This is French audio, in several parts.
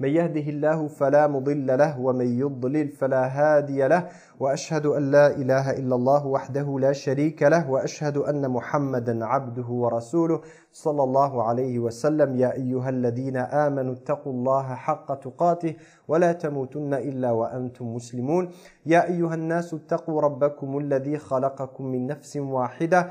من يهده الله فلا مضل له ومن يضلل فلا هادي له وأشهد أن لا إله إلا الله وحده لا شريك له وأشهد أن محمدا عبده ورسوله صلى الله عليه وسلم. يا أيها الذين آمنوا اتقوا الله حق تقاته ولا تموتن إلا وأنتم مسلمون. يا أيها الناس اتقوا ربكم الذي خلقكم من نفس واحدة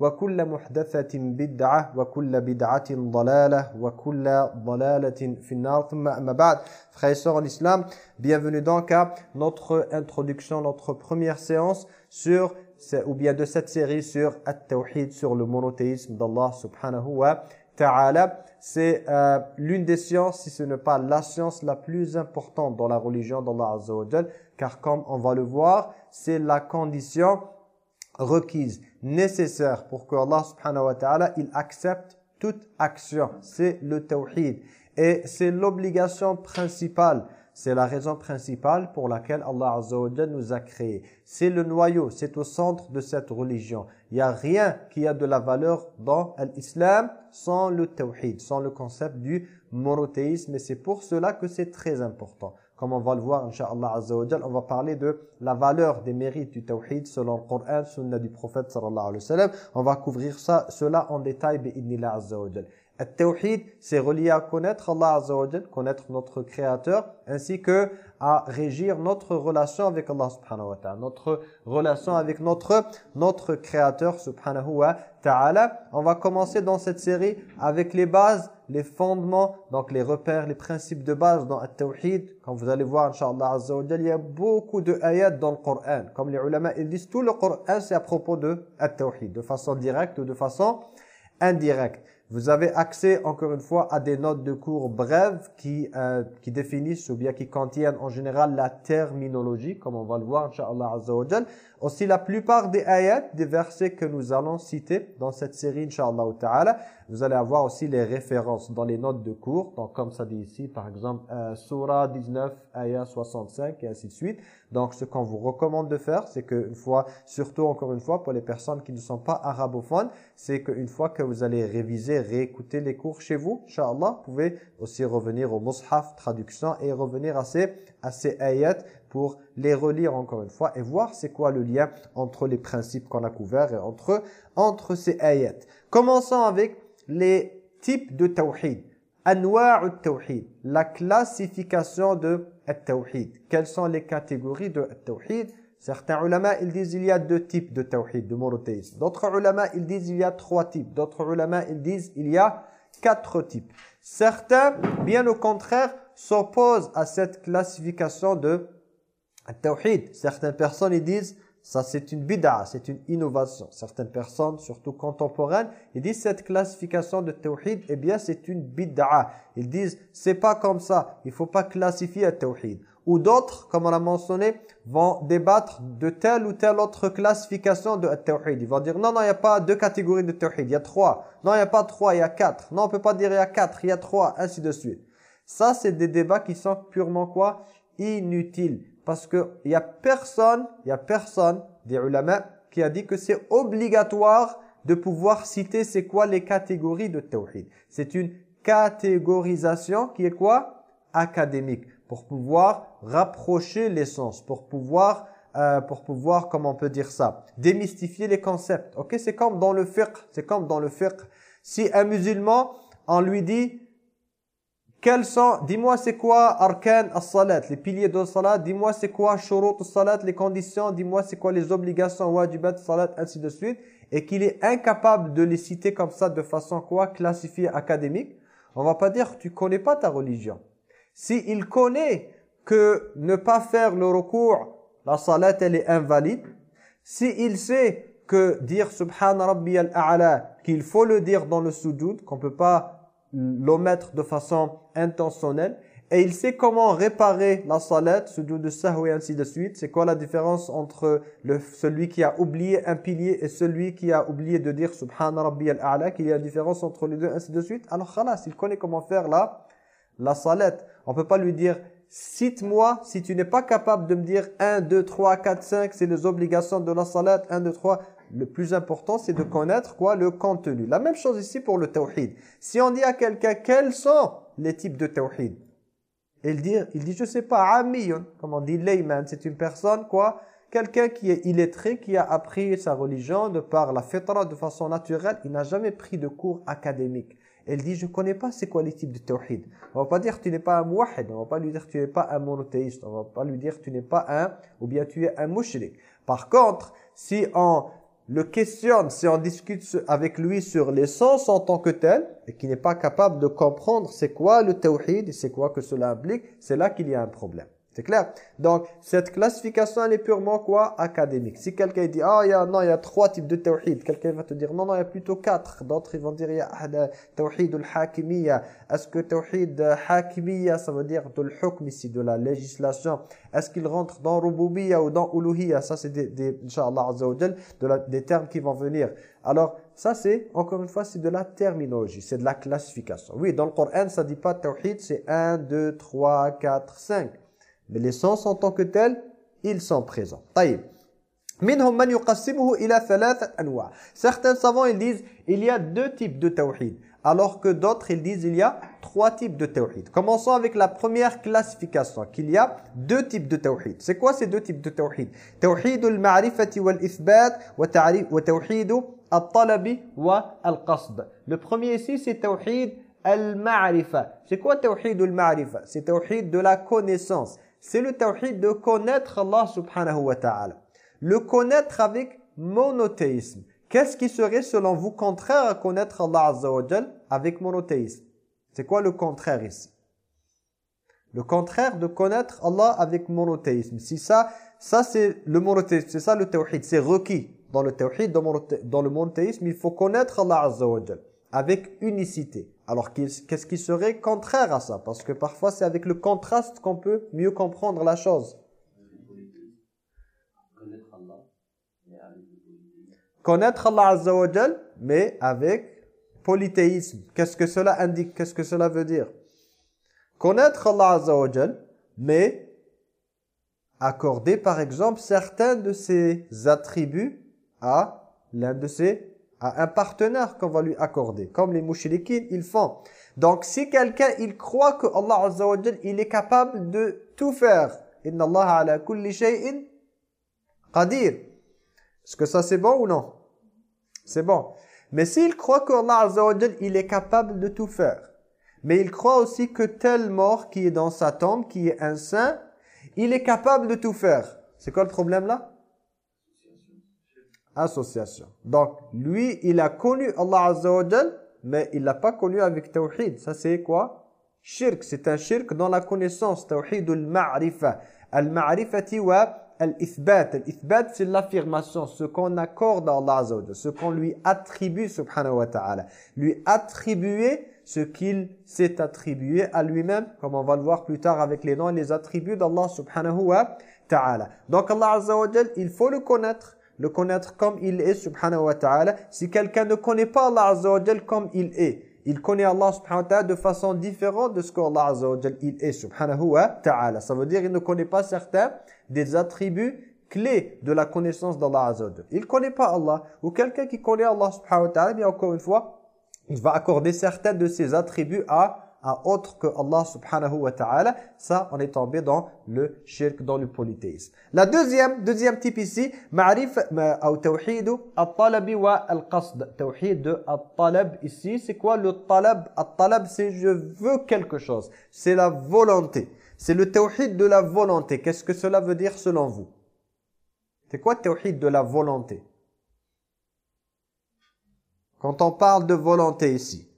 وكل محدثة بدعة وكل بدعة ضلالة وكل ضلالة في النار ثم أما بعد frères et sœurs en islam bienvenue donc à notre introduction notre première séance sur ou bien de cette série sur At-Tawhid sur le monothéisme d'Allah subhanahu wa ta'ala c'est euh, l'une des sciences si ce n'est pas la science la plus importante dans la religion d'Allah azza wa car comme on va le voir c'est la condition requise, nécessaire pour que Allah subhanahu wa ta'ala, il accepte toute action. C'est le tawhid. Et c'est l'obligation principale. C'est la raison principale pour laquelle Allah Azza wa nous a créés. C'est le noyau, c'est au centre de cette religion. Il n'y a rien qui a de la valeur dans l'islam sans le tawhid, sans le concept du monothéisme. Et c'est pour cela que c'est très important. Comme on va le voir, Inch'Allah Azza wa on va parler de la valeur des mérites du tawhid selon le Coran, sunna du prophète sallallahu alayhi wa sallam. On va couvrir ça, cela en détail, bi'idnillah Azza wa At-tawhid, c'est relié à connaître Allah Azza wa connaître notre Créateur, ainsi que à régir notre relation avec Allah subhanahu wa ta'ala, notre relation avec notre, notre Créateur subhanahu wa ta'ala. On va commencer dans cette série avec les bases, les fondements, donc les repères, les principes de base dans At-Tawhid. Quand vous allez voir, Inch'Allah Azza il y a beaucoup de ayats dans le Coran. Comme les ulama, ils disent tout le Coran, c'est à propos de At-Tawhid, de façon directe ou de façon indirecte. Vous avez accès, encore une fois, à des notes de cours brèves qui, euh, qui définissent ou bien qui contiennent en général la terminologie, comme on va le voir, Inch'Allah Azza wa Aussi, la plupart des ayats, des versets que nous allons citer dans cette série, Inch'Allah Ta'ala, vous allez avoir aussi les références dans les notes de cours. Donc, comme ça dit ici, par exemple, euh, Surah 19, ayat 65, et ainsi de suite. Donc, ce qu'on vous recommande de faire, c'est qu'une fois, surtout encore une fois, pour les personnes qui ne sont pas arabophones, c'est qu'une fois que vous allez réviser, réécouter les cours chez vous, Inch'Allah, vous pouvez aussi revenir au Mus'haf, traduction, et revenir à ces, à ces ayats pour les relire encore une fois et voir c'est quoi le lien entre les principes qu'on a couverts et entre, entre ces ayats. Commençons avec les types de tawhid. Anwa'u tawhid, la classification de tawhid. Quelles sont les catégories de tawhid Certains ulama, ils disent il y a deux types de tawhid, de monothéisme. D'autres ulama, ils disent il y a trois types. D'autres ulama, ils disent il y a quatre types. Certains, bien au contraire, s'opposent à cette classification de Tawhid, certaines personnes ils disent ça c'est une bid'a, c'est une innovation. Certaines personnes, surtout contemporaines, ils disent cette classification de tawhid, eh bien c'est une bid'a. Ils disent c'est pas comme ça, il faut pas classifier tawhid. Ou d'autres, comme on a mentionné, vont débattre de telle ou telle autre classification de tawhid. Ils vont dire non, non, il n'y a pas deux catégories de tawhid, il y a trois. Non, il n'y a pas trois, il y a quatre. Non, on peut pas dire il y a quatre, il y a trois, ainsi de suite. Ça, c'est des débats qui sont purement quoi? Inutiles parce qu'il n'y a personne, il y a personne des ulama qui a dit que c'est obligatoire de pouvoir citer c'est quoi les catégories de tawhid. C'est une catégorisation qui est quoi? Académique. Pour pouvoir rapprocher l'essence, pour pouvoir, euh, pour pouvoir, comment on peut dire ça? Démystifier les concepts. Ok, c'est comme dans le fiqh. C'est comme dans le fiqh. Si un musulman, on lui dit quels sont, dis-moi c'est quoi arkan as-salat, les piliers de salat, dis-moi c'est quoi shurut as-salat, les conditions, dis-moi c'est quoi les obligations wajibat salat, ainsi de suite, et qu'il est incapable de les citer comme ça de façon quoi? Classifiée académique, on va pas dire tu connais pas ta religion. Si il connaît que ne pas faire le recours, la salat elle est invalide, si il sait que dire rabbiyal a'la qu'il faut le dire dans le sujoud, qu'on peut pas l'omettre de façon intentionnelle, et il sait comment réparer la salat, sujoud de sahou et ainsi de suite. C'est quoi la différence entre le, celui qui a oublié un pilier et celui qui a oublié de dire subhana rabbiyal a'la, qu'il y a une différence entre les deux, ainsi de suite? Alors khalas, il connaît comment faire la, la salat. On peut pas lui dire cite-moi si tu n'es pas capable de me dire 1, 2, 3, 4, 5, c'est les obligations de la salat, 1, 2, 3 le plus important, c'est de connaître quoi le contenu. La même chose ici pour le tawhid. Si on dit à quelqu'un quels sont les types de tawhid, il dit, il dit je sais pas, amiyun, comme on dit layman, c'est une personne quoi Quelqu'un qui est illettré, qui a appris sa religion de par la fitra de façon naturelle, il n'a jamais pris de cours académiques. Il dit, je connais pas c'est quoi les types de tawhid. On va pas dire tu n'es pas un on va pas lui dire tu n'es pas un monothéiste, on va pas lui dire tu n'es pas un, ou bien tu es un mushrik. Par contre, si on le questionne, si on discute avec lui sur l'essence en tant que tel, et qui n'est pas capable de comprendre c'est quoi le tawhid c'est quoi que cela implique, c'est là qu'il y a un problème. C'est clair Donc, cette classification, elle est purement quoi? Académique. Si quelqu'un dit, ah, il y a, non, il y a trois types de tawhid, quelqu'un va te dire, non, non, il y a plutôt quatre. D'autres, ils vont dire, il y a tawhid al-hakimiyya. Est-ce que tawhid hakimiyya, ça veut dire de l'hukm ici, de la législation? Est-ce qu'il rentre dans rububiyya ou dans uluhiyya? Ça, c'est des, des Inch'Allah de des termes qui vont venir. Alors, ça c'est, encore une fois, c'est de la terminologie, c'est de la classification. Oui, dans le Coran, ça dit pas tawhid, c'est 1, 2, 3, 4, 5. Mais les sens en tant que tels, ils sont présents. Certains savants ils disent il y a deux types de tawhid alors que d'autres ils disent il y a trois types de tawhid. Commençons avec la première classification qu'il y a deux types de tawhid. C'est quoi ces deux types de tawhid? Tawhid al-ma'rifati wal-ithbat wa tawhid al-talabi wa al-qasd. Le premier ici c'est tawhid al-ma'rifa. C'est quoi tawhid al-ma'rifa C'est tawhid de la connaissance c'est le tawhid de connaître Allah subhanahu wa ta'ala. Le connaître avec monothéisme. Qu'est-ce qui serait selon vous contraire à connaître Allah azza wa avec monothéisme? C'est quoi le contraire ici? Le contraire de connaître Allah avec monothéisme. Si ça, ça c'est le monothéisme, c'est ça le tawhid, c'est requis. Dans le tawhid, dans le monothéisme, il faut connaître Allah azza wa avec unicité. Alors qu'est-ce qui serait contraire à ça? Parce que parfois c'est avec le contraste qu'on peut mieux comprendre la chose. Connaître Allah Azza mais avec polythéisme. Qu'est-ce que cela indique? Qu'est-ce que cela veut dire? Connaître Allah Azza mais accorder par exemple certains de ses attributs à l'un de ses un partenaire qu'on va lui accorder. Comme les mouchriquines, ils font. Donc si quelqu'un, il croit que Allah Azza wa il est capable de tout faire. Inna Allah ala kulli shay'in qadir. Est-ce que ça c'est bon ou non? C'est bon. Mais s'il croit que Allah Azza wa il est capable de tout faire, mais il croit aussi que tel mort qui est dans sa tombe, qui est un saint, il est capable de tout faire. C'est quoi le problème là? Association. Donc, lui, il a connu Allah Azza wa mais il l'a pas connu avec Tawhid. Ça, c'est quoi? Shirk. C'est un shirk dans la connaissance. Tawhid al-ma'rifa. Al-ma'rifati wa al-ithbat. Al-ithbat, c'est l'affirmation. Ce qu'on accorde à Allah Azza wa Ce qu'on lui attribue, subhanahu wa ta'ala. Lui attribuer ce qu'il s'est attribué à lui-même, comme on va le voir plus tard avec les noms et les attributs d'Allah subhanahu wa ta'ala. Donc Allah Azza wa il faut le connaître le connaître comme il est, subhanahu wa ta'ala. Si quelqu'un ne connaît pas Allah Azza wa comme il est, il connaît Allah subhanahu wa ta'ala de façon différente de ce qu'Allah Azza wa il est, subhanahu wa ta'ala. Ça veut dire qu'il ne connaît pas certains des attributs clés de la connaissance d'Allah Azza wa Il ne connaît pas Allah. Ou quelqu'un qui connaît Allah subhanahu wa ta'ala, bien encore une fois, il va accorder certains de ses attributs à à autre que Allah subhanahu wa ta'ala, ça, on est tombé dans le shirk, dans le polythéisme. La deuxième, deuxième type ici, ma'rif ou tawhid wa al-qasd. Tawhid al-talab ici, c'est quoi le talab? Al-talab, c'est je veux quelque chose. C'est la volonté. C'est le tawhid de la volonté. Qu'est-ce que cela veut dire selon vous? C'est quoi le tawhid de la volonté? Quand on parle de volonté ici,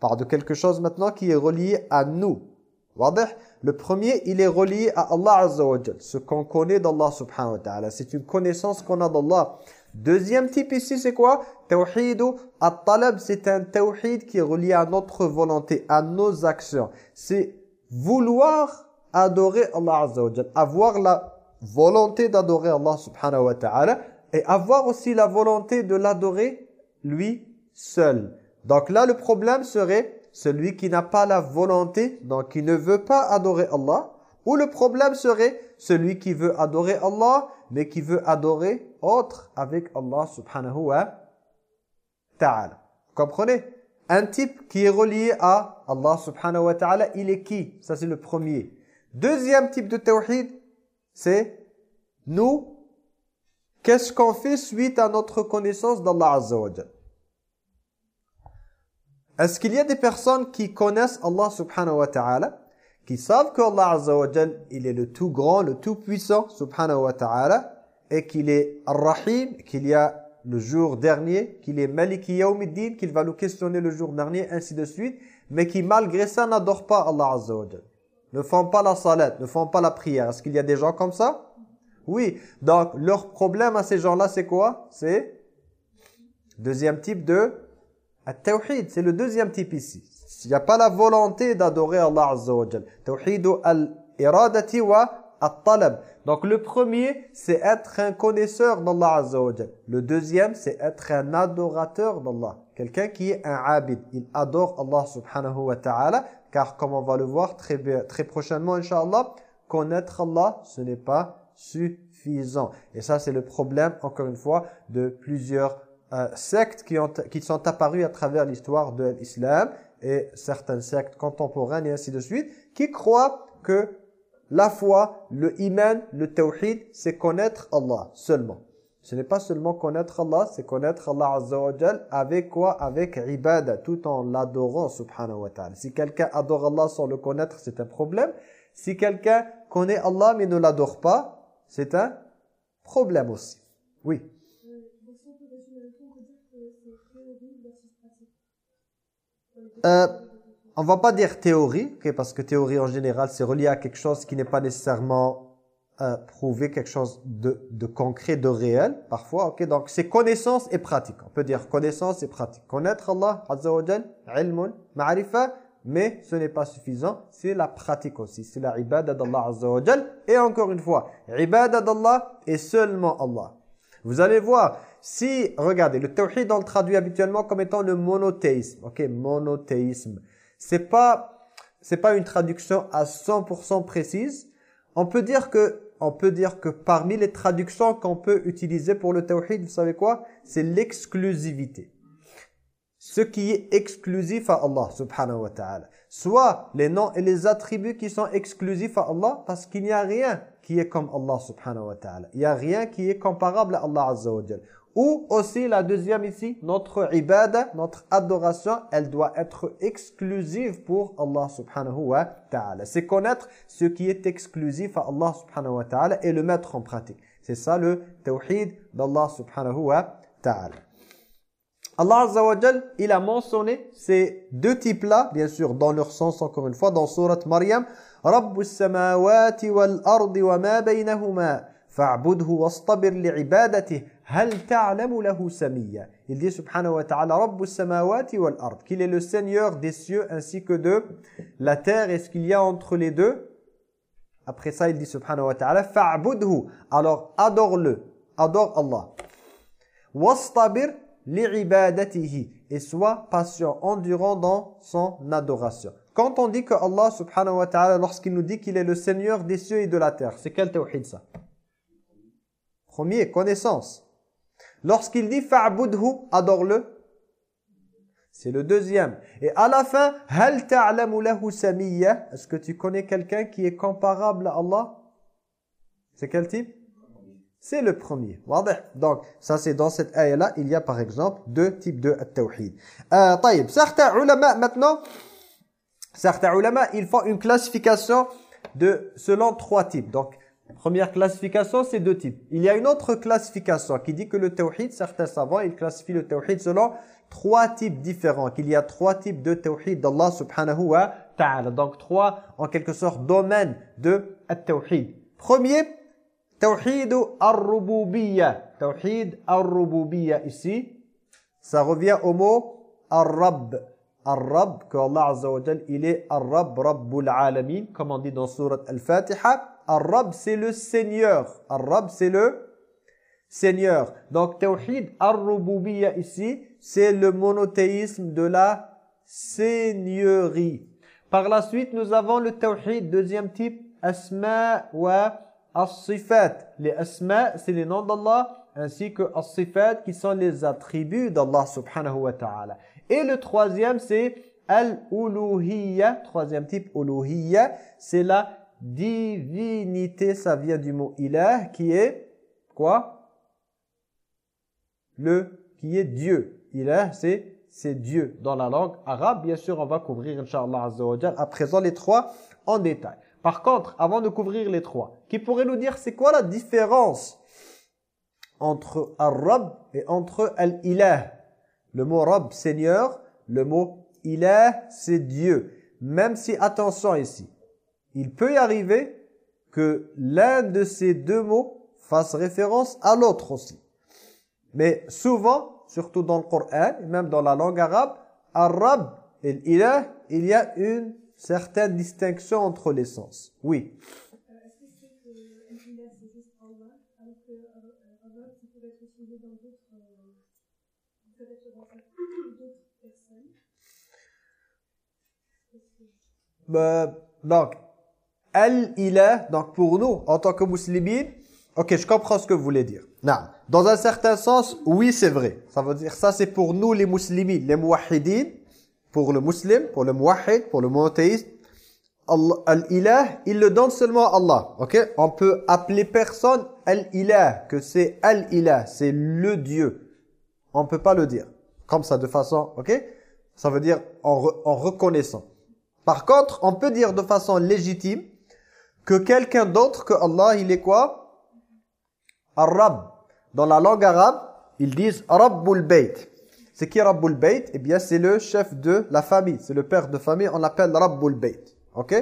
parle de quelque chose maintenant qui est relié à nous. Le premier, il est relié à Allah Azza ce qu'on connaît d'Allah subhanahu wa ta'ala. C'est une connaissance qu'on a d'Allah. Deuxième type ici, c'est quoi? Tawhid at-talab, c'est un tawhid qui est relié à notre volonté, à nos actions. C'est vouloir adorer Allah Azza avoir la volonté d'adorer Allah subhanahu wa ta'ala et avoir aussi la volonté de l'adorer lui seul. Donc là, le problème serait celui qui n'a pas la volonté, donc qui ne veut pas adorer Allah. Ou le problème serait celui qui veut adorer Allah, mais qui veut adorer autre avec Allah subhanahu wa ta'ala. Comprenez? Un type qui est relié à Allah subhanahu wa ta'ala, il est qui? Ça c'est le premier. Deuxième type de tawhid, c'est nous, qu'est-ce qu'on fait suite à notre connaissance d'Allah azza est-ce qu'il y a des personnes qui connaissent Allah subhanahu wa ta'ala, qui savent qu'Allah azza wa il est le tout grand, le tout puissant subhanahu wa ta'ala, et qu'il est Ar-Rahim, qu'il y a le jour dernier, qu'il est Maliki Yawmiddin, qu'il va nous questionner le jour dernier, ainsi de suite, mais qui malgré ça n'adorent pas Allah azza wa ne font pas la salat, ne font pas la prière. Est-ce qu'il y a des gens comme ça? Oui. Donc, leur problème à ces gens-là, c'est quoi? C'est deuxième type de Al-Tawhid, c'est le deuxième type ici. S'il n'y a pas la volonté d'adorer Allah Azza wa Jal. Tawhid al-iradati wa al-talab. Donc le premier, c'est être un connaisseur d'Allah Azza. Le deuxième, c'est être un adorateur d'Allah. Quelqu'un qui est un abid. Il adore Allah subhanahu wa ta'ala. Car comme on va le voir très, très prochainement, Inch'Allah, connaître Allah, ce n'est pas suffisant. Et ça, c'est le problème, encore une fois, de plusieurs sectes qui, ont, qui sont apparues à travers l'histoire de l'islam et certaines sectes contemporaines et ainsi de suite, qui croient que la foi, le iman, le tawhid, c'est connaître Allah seulement. Ce n'est pas seulement connaître Allah, c'est connaître Allah Azza avec quoi? Avec ibada, tout en l'adorant subhanahu wa ta'ala. Si quelqu'un adore Allah sans le connaître, c'est un problème. Si quelqu'un connaît Allah mais ne l'adore pas, c'est un problème aussi. Oui. Euh, on va pas dire théorie, parce que théorie en général, c'est relié à quelque chose qui n'est pas nécessairement euh, prouvé, quelque chose de, de, concret, de réel, parfois. ok Donc, c'est connaissance et pratique. On peut dire connaissance et pratique. Connaître Allah, Azza wa Jal, ilmun, mais ce n'est pas suffisant, c'est la pratique aussi. C'est la ibada d'Allah Azza wa. Et encore une fois, ibada d'Allah et seulement Allah. Vous allez voir, si, regardez, le tawhid, on le traduit habituellement comme étant le monothéisme. Ok, monothéisme. C'est pas, c'est pas une traduction à 100% précise. On peut dire que, on peut dire que parmi les traductions qu'on peut utiliser pour le tawhid, vous savez quoi? C'est l'exclusivité. Ce qui est exclusif à Allah subhanahu wa ta'ala. Soit les noms et les attributs qui sont exclusifs à Allah parce qu'il n'y a rien qui est comme Allah subhanahu wa ta'ala. Il n'y a rien qui est comparable à Allah azza wa ou aussi la deuxième ici, notre ibada, notre adoration, elle doit être exclusive pour Allah subhanahu wa ta'ala. C'est connaître ce qui est exclusif à Allah subhanahu wa ta'ala et le mettre en pratique. C'est ça le tawhid d'Allah subhanahu wa ta'ala. Allah Azza wa il a mentionné ces deux types-là, bien sûr, dans leur sens, encore une fois, dans Surat Maryam. « Rabbus samawati wal ardi wa ma baynahuma fa'budhu wastabir li'ibadatihi » Il dit subhanahu wa ta'ala samawati wal ard qu'il est le seigneur des cieux ainsi que de la terre et ce qu'il y a entre les deux. Après ça, il dit subhanahu wa ta'ala fa'budhu. Alors adore-le, adore Allah. Wastabir li'ibadatihi et sois patient, endurant dans son adoration. Quand on dit que Allah subhanahu wa ta'ala lorsqu'il nous dit qu'il est le seigneur des cieux et de la terre, c'est quel tawhid ça? Premier, connaissance. Lorsqu'il dit fa'budhu, adore-le, C'est le deuxième. Et à la fin, hal ta'lamu lahu samiyya? Est-ce que tu connais quelqu'un qui est comparable à Allah? C'est quel type? C'est le premier. Donc, ça c'est dans cette ayah-là, il y a par exemple deux types de tawhid. Euh, certains ulama maintenant, certains ulama, ils font une classification de selon trois types. Donc, première classification, c'est deux types. Il y a une autre classification qui dit que le tawhid, certains savants, ils classifient le tawhid selon trois types différents, qu'il y a trois types de tawhid d'Allah subhanahu wa ta'ala. Donc trois, en quelque sorte, domaines de tawhid. Premier, tawhid ar-rububiyya. Tawhid ar-rububiyya ici, ça revient au mot ar-rabb. Ar-rabb, que Allah azza wa il est ar-rabb, rabbul alamin, comme on dit dans surat al-Fatiha. Ar-rabb, c'est le Seigneur. Ar-rabb, c'est le Seigneur. Donc, tawhid ar-rububiyya ici, c'est le monothéisme de la seigneurie. Par la suite, nous avons le tawhid, deuxième type, asma wa as-sifat. Les asma, c'est les noms d'Allah, ainsi que as-sifat, qui sont les attributs d'Allah subhanahu wa ta'ala. Et le troisième, c'est al-uluhiyya. Troisième type, uluhiyya, c'est la divinité. Ça vient du mot ilah, qui est quoi? Le, qui est Dieu. Ilah, c'est c'est Dieu dans la langue arabe. Bien sûr, on va couvrir, Inch'Allah Azza à présent les trois en détail. Par contre, avant de couvrir les trois, qui pourrait nous dire c'est quoi la différence entre Ar-Rab et entre Al-Ilah? Le mot Rab, Seigneur, le mot Ilah, c'est Dieu. Même si, attention ici, il peut y arriver que l'un de ces deux mots fasse référence à l'autre aussi. Mais souvent, surtout dans le Coran, même dans la langue arabe, arabe et l'ilah, il y a une certaine distinction entre les sens. Oui. Donc, al-ilah, donc pour nous, en tant que musulmans, Ok, je comprends ce que vous voulez dire. Non. Dans un certain sens, oui, c'est vrai. Ça veut dire ça, c'est pour nous les musulmans, les muwahidin, pour le musulman, pour le muwahid, pour le monothéiste. Al-ilah, il le donne seulement à Allah. Ok? On peut appeler personne al-ilah, que c'est al-ilah, c'est le Dieu. On ne peut pas le dire. Comme ça, de façon, ok? Ça veut dire en, en reconnaissant. Par contre, on peut dire de façon légitime que quelqu'un d'autre que Allah, il est quoi? Ar-Rabb. Dans la langue arabe, ils disent Rabbul Bayt. C'est qui Rabbul Bayt? Eh bien, c'est le chef de la famille. C'est le père de famille. On l'appelle Rabbul Bayt. Ok?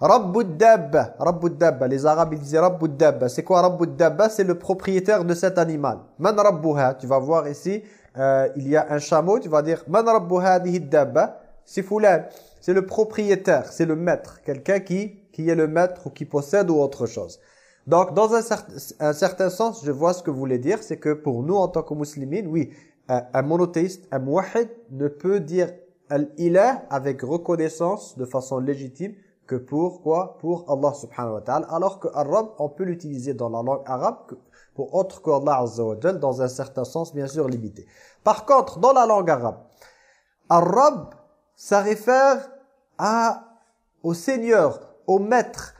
Rabbud Dabba. Rabbud Dabba. Les Arabes, ils disaient Rabbud Dabba. C'est quoi Rabbud Dabba C'est le propriétaire de cet animal. Man Rabbuha. Tu vas voir ici, euh, il y a un chameau. Tu vas dire Man Rabbuha Dabba. C'est Foulan. C'est le propriétaire. C'est le maître. Quelqu'un qui, qui est le maître ou qui possède ou autre chose. Donc, dans un, certain sens, je vois ce que vous voulez dire, c'est que pour nous, en tant que musulmans, oui, un, monothéiste, un muwahid, ne peut dire al-ilah avec reconnaissance de façon légitime que pour quoi? Pour Allah subhanahu wa ta'ala. Alors que arabe, on peut l'utiliser dans la langue arabe pour autre que Allah azza dans un certain sens bien sûr limité. Par contre, dans la langue arabe, arabe, ça réfère à, au Seigneur, au Maître,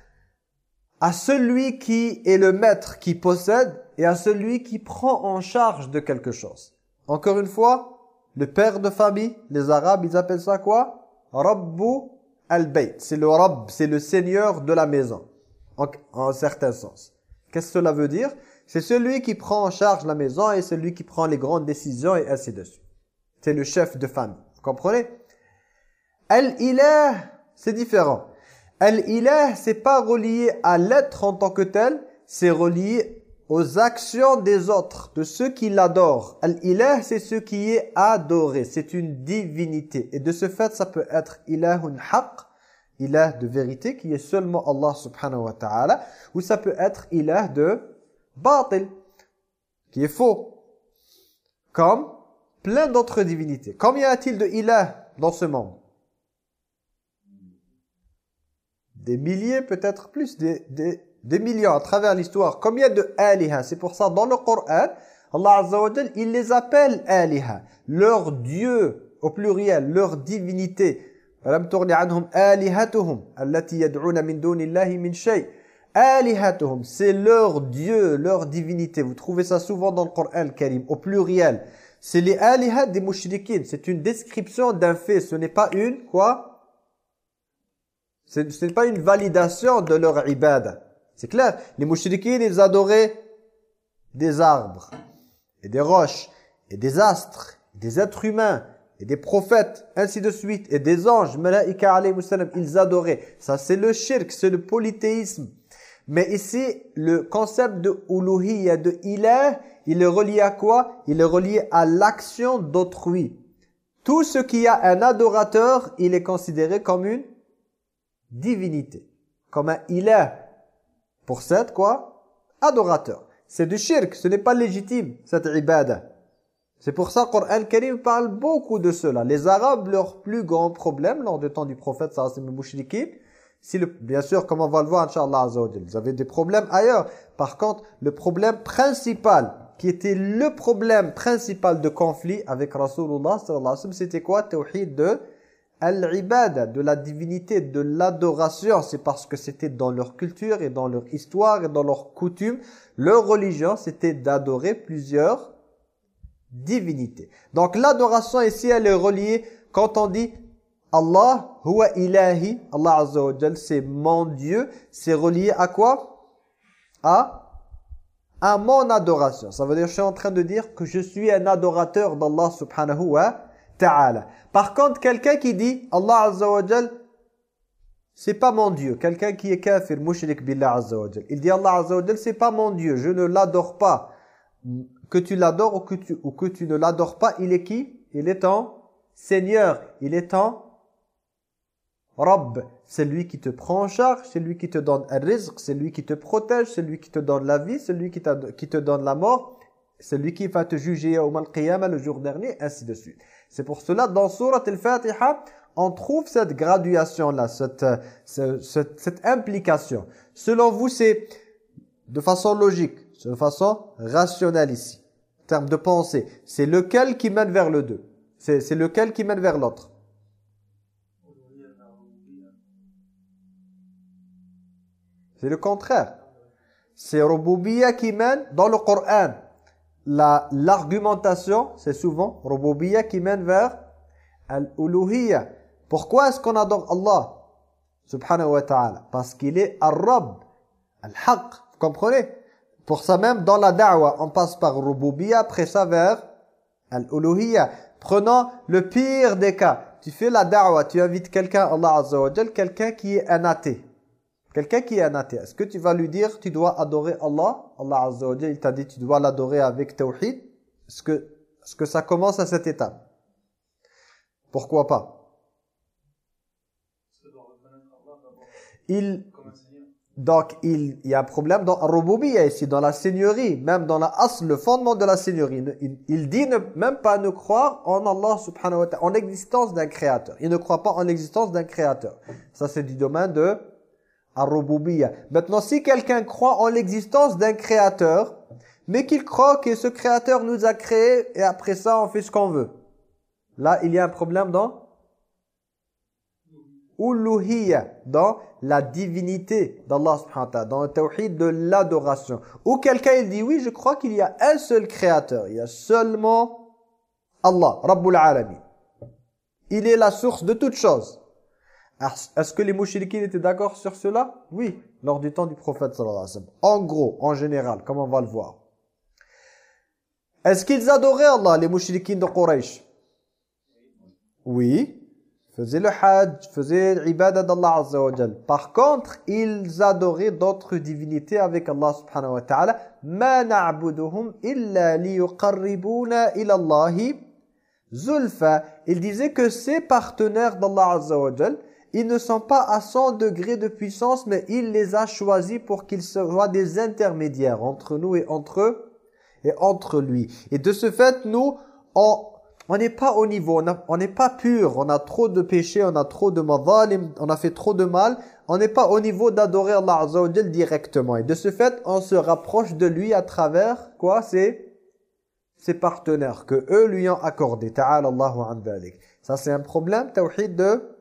à celui qui est le maître qui possède et à celui qui prend en charge de quelque chose. Encore une fois, le père de famille, les Arabes, ils appellent ça quoi? Rabbu al-Bayt. C'est le Rabb, c'est le seigneur de la maison, en, en certain sens. Qu'est-ce que cela veut dire? C'est celui qui prend en charge la maison et celui qui prend les grandes décisions et ainsi de suite. C'est le chef de famille. Vous comprenez? Al-Ilah, c'est différent. Al-ilah, c'est pas relié à l'être en tant que tel, c'est relié aux actions des autres, de ceux qui l'adorent. Al-ilah, c'est ce qui est adoré, c'est une divinité. Et de ce fait, ça peut être ilahun haq, ilah de vérité, qui est seulement Allah subhanahu wa ta'ala, ou ça peut être ilah de batil, qui est faux. Comme plein d'autres divinités. Combien y a-t-il de ilah dans ce monde? Des milliers, peut-être plus, des, des, des, millions à travers l'histoire. Combien de aliha C'est pour ça, dans le Coran, Allah Azza wa il les appelle aliha. Leur Dieu, au pluriel, leur divinité. c'est leur Dieu, leur divinité. Vous trouvez ça souvent dans le Coran Karim, au pluriel. C'est les alihat des mouchriquines. C'est une description d'un fait. Ce n'est pas une, quoi? Ce n'est pas une validation de leur ibad. C'est clair. Les mouchriquines, ils adoraient des arbres, et des roches, et des astres, et des êtres humains, et des prophètes, ainsi de suite, et des anges, ils adoraient. Ça, c'est le shirk, c'est le polythéisme. Mais ici, le concept de uluhiyya, de ilah, il est relié à quoi? Il est relié à l'action d'autrui. Tout ce qui a un adorateur, il est considéré comme une divinité. Comme un ilah. Pour cette quoi? Adorateur. C'est du shirk, ce n'est pas légitime, cette ibadah. C'est pour ça que le Karim parle beaucoup de cela. Les Arabes, leur plus grand problème lors du temps du prophète, ça c'est si le, bien sûr, comme on va le voir, Inch'Allah ils avaient des problèmes ailleurs. Par contre, le problème principal qui était le problème principal de conflit avec Rasulullah c'était quoi? Tawhid de al-ibada, de la divinité, de l'adoration. C'est parce que c'était dans leur culture et dans leur histoire et dans leur coutume. Leur religion, c'était d'adorer plusieurs divinités. Donc l'adoration ici, elle est reliée quand on dit Allah, huwa ilahi, Allah Azza wa c'est mon Dieu, c'est relié à quoi? À à mon adoration. Ça veut dire, je suis en train de dire que je suis un adorateur d'Allah subhanahu wa ta'ala. Par contre, quelqu'un qui dit Allah Azza wa c'est pas mon Dieu. Quelqu'un qui est kafir, mushrik billah Azza wa Il dit Allah Azza wa c'est pas mon Dieu, je ne l'adore pas. Que tu l'adores ou, que tu, ou que tu ne l'adores pas, il est qui? Il est en Seigneur, il est en Rabb, c'est lui qui te prend en charge, c'est lui qui te donne un rizq, c'est lui qui te protège, c'est lui qui te donne la vie, c'est lui qui, qui te donne la mort, c'est lui qui va te juger au mal le jour dernier, ainsi de suite. C'est pour cela, dans Surat al-Fatiha, on trouve cette graduation-là, cette, cette, cette, implication. Selon vous, c'est de façon logique, de façon rationnelle ici, en termes de pensée. C'est lequel qui mène vers le deux? C'est lequel qui mène vers l'autre? C'est le contraire. C'est Rububiyya qui mène dans le Coran. L'argumentation, c'est souvent Rububiyya qui mène vers Al-Uluhiyya. Pourquoi est-ce qu'on adore Allah? Subhanahu wa ta'ala. Parce qu'il est Ar-Rabb, Al-Haq. Vous comprenez? Pour ça même, dans la da'wah, on passe par Rububiyya, après ça vers Al-Uluhiyya. Prenons le pire des cas. Tu fais la da'wah, tu invites quelqu'un, Allah Azza quelqu'un qui est un athée. Quelqu'un qui est un athée, est-ce que tu vas lui dire tu dois adorer Allah? Allah Azza il t'a dit tu dois l'adorer avec tawhid. Est-ce que, est -ce que ça commence à cette étape? Pourquoi pas? Il, donc, il, y a un problème dans Rububiyya ici, dans la seigneurie, même dans la as, le fondement de la seigneurie. Il, il dit même pas ne croire en Allah subhanahu wa ta'ala, en l'existence d'un créateur. Il ne croit pas en l'existence d'un créateur. Ça, c'est du domaine de Maintenant, si quelqu'un croit en l'existence d'un créateur, mais qu'il croit que ce créateur nous a créé et après ça, on fait ce qu'on veut. Là, il y a un problème dans uluhiyya, dans la divinité d'Allah subhanahu dans le tawhid de l'adoration. Ou quelqu'un il dit oui, je crois qu'il y a un seul créateur, il y a seulement Allah, Rabbul Alamin. Il est la source de toutes choses. Est-ce que les mouchriquins étaient d'accord sur cela? Oui, lors du temps du prophète sallallahu alayhi wa sallam. En gros, en général, comme on va le voir. Est-ce qu'ils adoraient Allah, les mouchriquins de Quraysh? Oui. Faisaient le hajj, faisaient l'ibadah d'Allah azza Par contre, ils adoraient d'autres divinités avec Allah subhanahu wa ta'ala. Ma na'buduhum illa liyuqarribuna ila Allahi zulfa. Ils disaient que ces partenaires d'Allah azza ils ne sont pas à 100 degrés de puissance, mais il les a choisis pour qu'ils soient des intermédiaires entre nous et entre eux et entre lui. Et de ce fait, nous, on n'est pas au niveau, on n'est pas pur, on a trop de péchés, on a trop de madhalim, on a fait trop de mal, on n'est pas au niveau d'adorer Allah Azza directement. Et de ce fait, on se rapproche de lui à travers, quoi? C'est ses partenaires que eux lui ont accordé. Ta'ala Allahu an Ça c'est un problème, tawhid de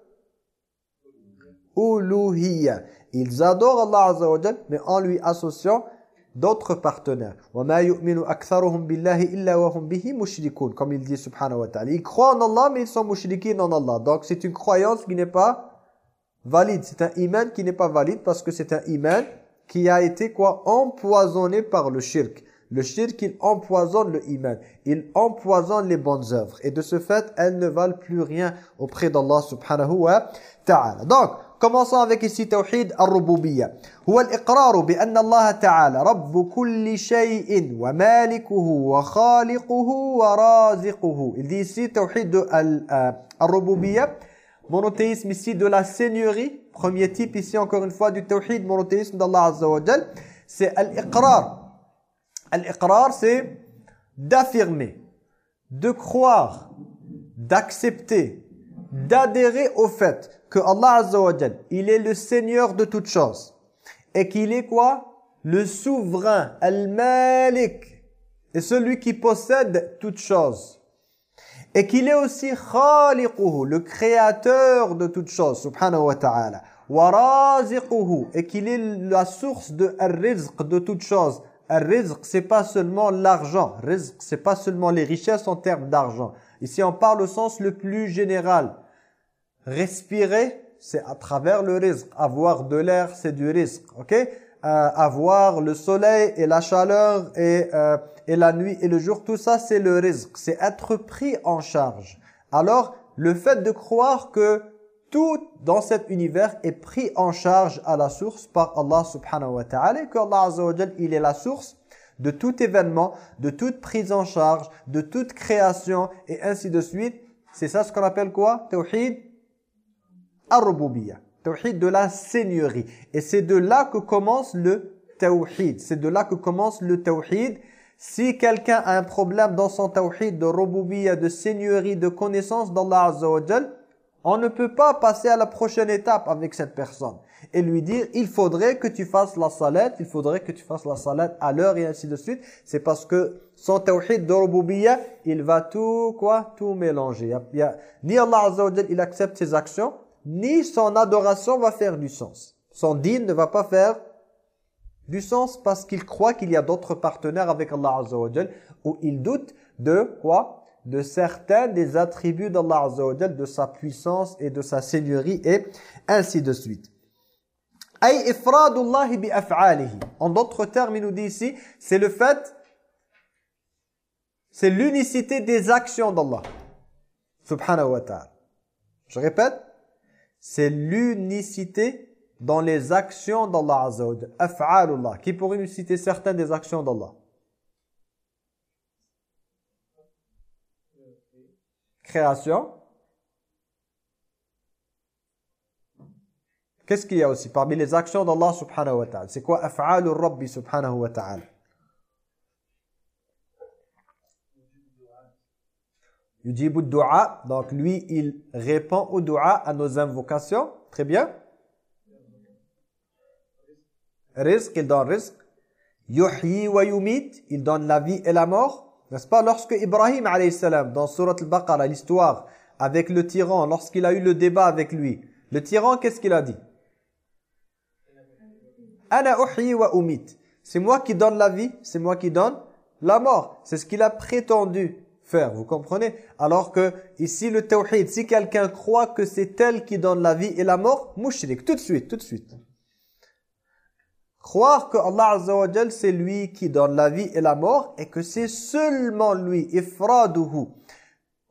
uluhiyya. Ils adorent Allah Azza wa mais en lui associant d'autres partenaires. Hum Comme il dit subhanahu wa ta'ala. Ils croient en Allah, mais ils sont mushrikines en Allah. Donc c'est une croyance qui n'est pas valide. C'est un iman qui n'est pas valide parce que c'est un iman qui a été quoi empoisonné par le shirk. Le shirk, il empoisonne le iman. Il empoisonne les bonnes œuvres. Et de ce fait, elles ne valent plus rien auprès d'Allah subhanahu wa ta'ala. Donc, commençons avec ici tawhid al-rububiyya. هو الإقرار بأن الله تعالى رب كل شيء ومالكه وخالقه ورازقه. Il dit ici tawhid al-rububiyya. Monothéisme ici de la seigneurie. Premier type ici encore une fois du tawhid monothéisme d'Allah Azza wa C'est al-iqrar. Al-iqrar, c'est d'affirmer, de croire, d'accepter, d'adhérer au fait que Allah Azza il est le Seigneur de toutes choses. Et qu'il est quoi? Le souverain, Al-Malik. Et celui qui possède toutes choses. Et qu'il est aussi Khaliquhu, le créateur de toutes choses, subhanahu wa ta'ala. Wa et qu'il est la source de rizq de toutes choses. Rizq, c'est pas seulement l'argent. Rizq, c'est pas seulement les richesses en termes d'argent. Ici, on parle au sens le plus général. Respirer, c'est à travers le rizq. Avoir de l'air, c'est du rizq. Ok? Euh, Avoir le soleil et la chaleur et, euh, et la nuit et le jour, tout ça, c'est le rizq. C'est être pris en charge. Alors, le fait de croire que tout dans cet univers est pris en charge à la source par Allah subhanahu wa ta'ala et que Allah azza il est la source de tout événement, de toute prise en charge, de toute création et ainsi de suite. C'est ça ce qu'on appelle quoi? Tawhid? Ar-rububiyya. Tawhid de la seigneurie. Et c'est de là que commence le tawhid. C'est de là que commence le tawhid. Si quelqu'un a un problème dans son tawhid de rububiyya, de seigneurie, de connaissance d'Allah azza on ne peut pas passer à la prochaine étape avec cette personne et lui dire il faudrait que tu fasses la salat, il faudrait que tu fasses la salat à l'heure et ainsi de suite. C'est parce que son tawhid de il va tout quoi Tout mélanger. ni Allah Azza wa il accepte ses actions, ni son adoration va faire du sens. Son din ne va pas faire du sens parce qu'il croit qu'il y a d'autres partenaires avec Allah Azza wa ou il doute de quoi? De certains des attributs d'Allah Azza de sa puissance et de sa seigneurie et ainsi de suite. En d'autres termes, il nous dit ici, c'est le fait, c'est l'unicité des actions d'Allah. Subhanahu wa ta'ala. Je répète, c'est l'unicité dans les actions d'Allah Azza wa Qui pourrait nous citer certaines des actions d'Allah? Création. Qu'est-ce qu'il y a aussi parmi les actions d'Allah subhanahu wa ta'ala? C'est quoi? Af'alur rabbi subhanahu wa ta'ala Yujibu dua, donc lui il répond au dua à nos invocations, très bien. Rizq, il donne rizq. Yuhyi wa yumit, il donne la vie et la mort. N'est-ce pas? Lorsque Ibrahim, salam, dans Surat al-Baqarah, l'histoire avec le tyran, lorsqu'il a eu le débat avec lui, le tyran, qu'est-ce qu'il a dit? Ana wa umit. C'est moi qui donne la vie, c'est moi qui donne la mort. C'est ce qu'il a prétendu faire, vous comprenez? Alors que ici le tawhid, si quelqu'un croit que c'est elle qui donne la vie et la mort, mushrik, tout de suite, tout de suite. Croire que Allah Azza c'est lui qui donne la vie et la mort et que c'est seulement lui, ifraduhu.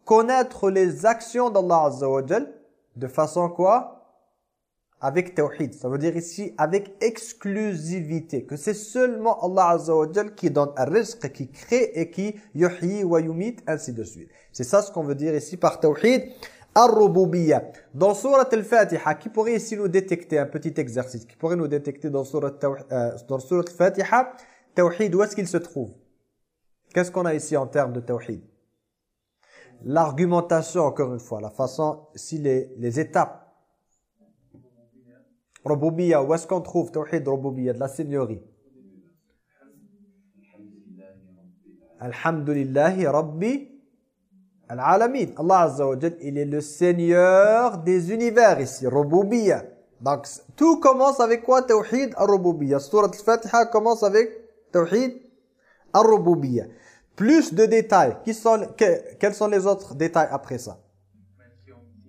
Connaître les actions d'Allah Azza de façon quoi? Avec tawhid. Ça veut dire ici avec exclusivité. Que c'est seulement Allah Azza wa qui donne un risque, qui crée et qui yuhyi wa yumit, ainsi de suite. C'est ça ce qu'on veut dire ici par tawhid. Ar-Rububiyya. Dans Surat Al-Fatiha, qui pourrait ici nous détecter un petit exercice, qui pourrait nous détecter dans Surat, euh, dans Surat Al-Fatiha, Tawhid, où est-ce qu'il se trouve? Qu'est-ce qu'on a ici en termes de Tawhid? L'argumentation, encore une fois, la façon, si les, les étapes. Rububiyya, où est-ce qu'on trouve Tawhid Rububiyya, de la seigneurie? Alhamdulillahi Rabbi Al-Alamin. Allah Azza il est le Seigneur des univers ici, Rububiyya. Donc, tout commence avec quoi? Tawhid al-Rububiyya. Surat al-Fatiha commence avec Tawhid al-Rububiyya. Plus de détails. Qui sont, quels sont les autres détails après ça?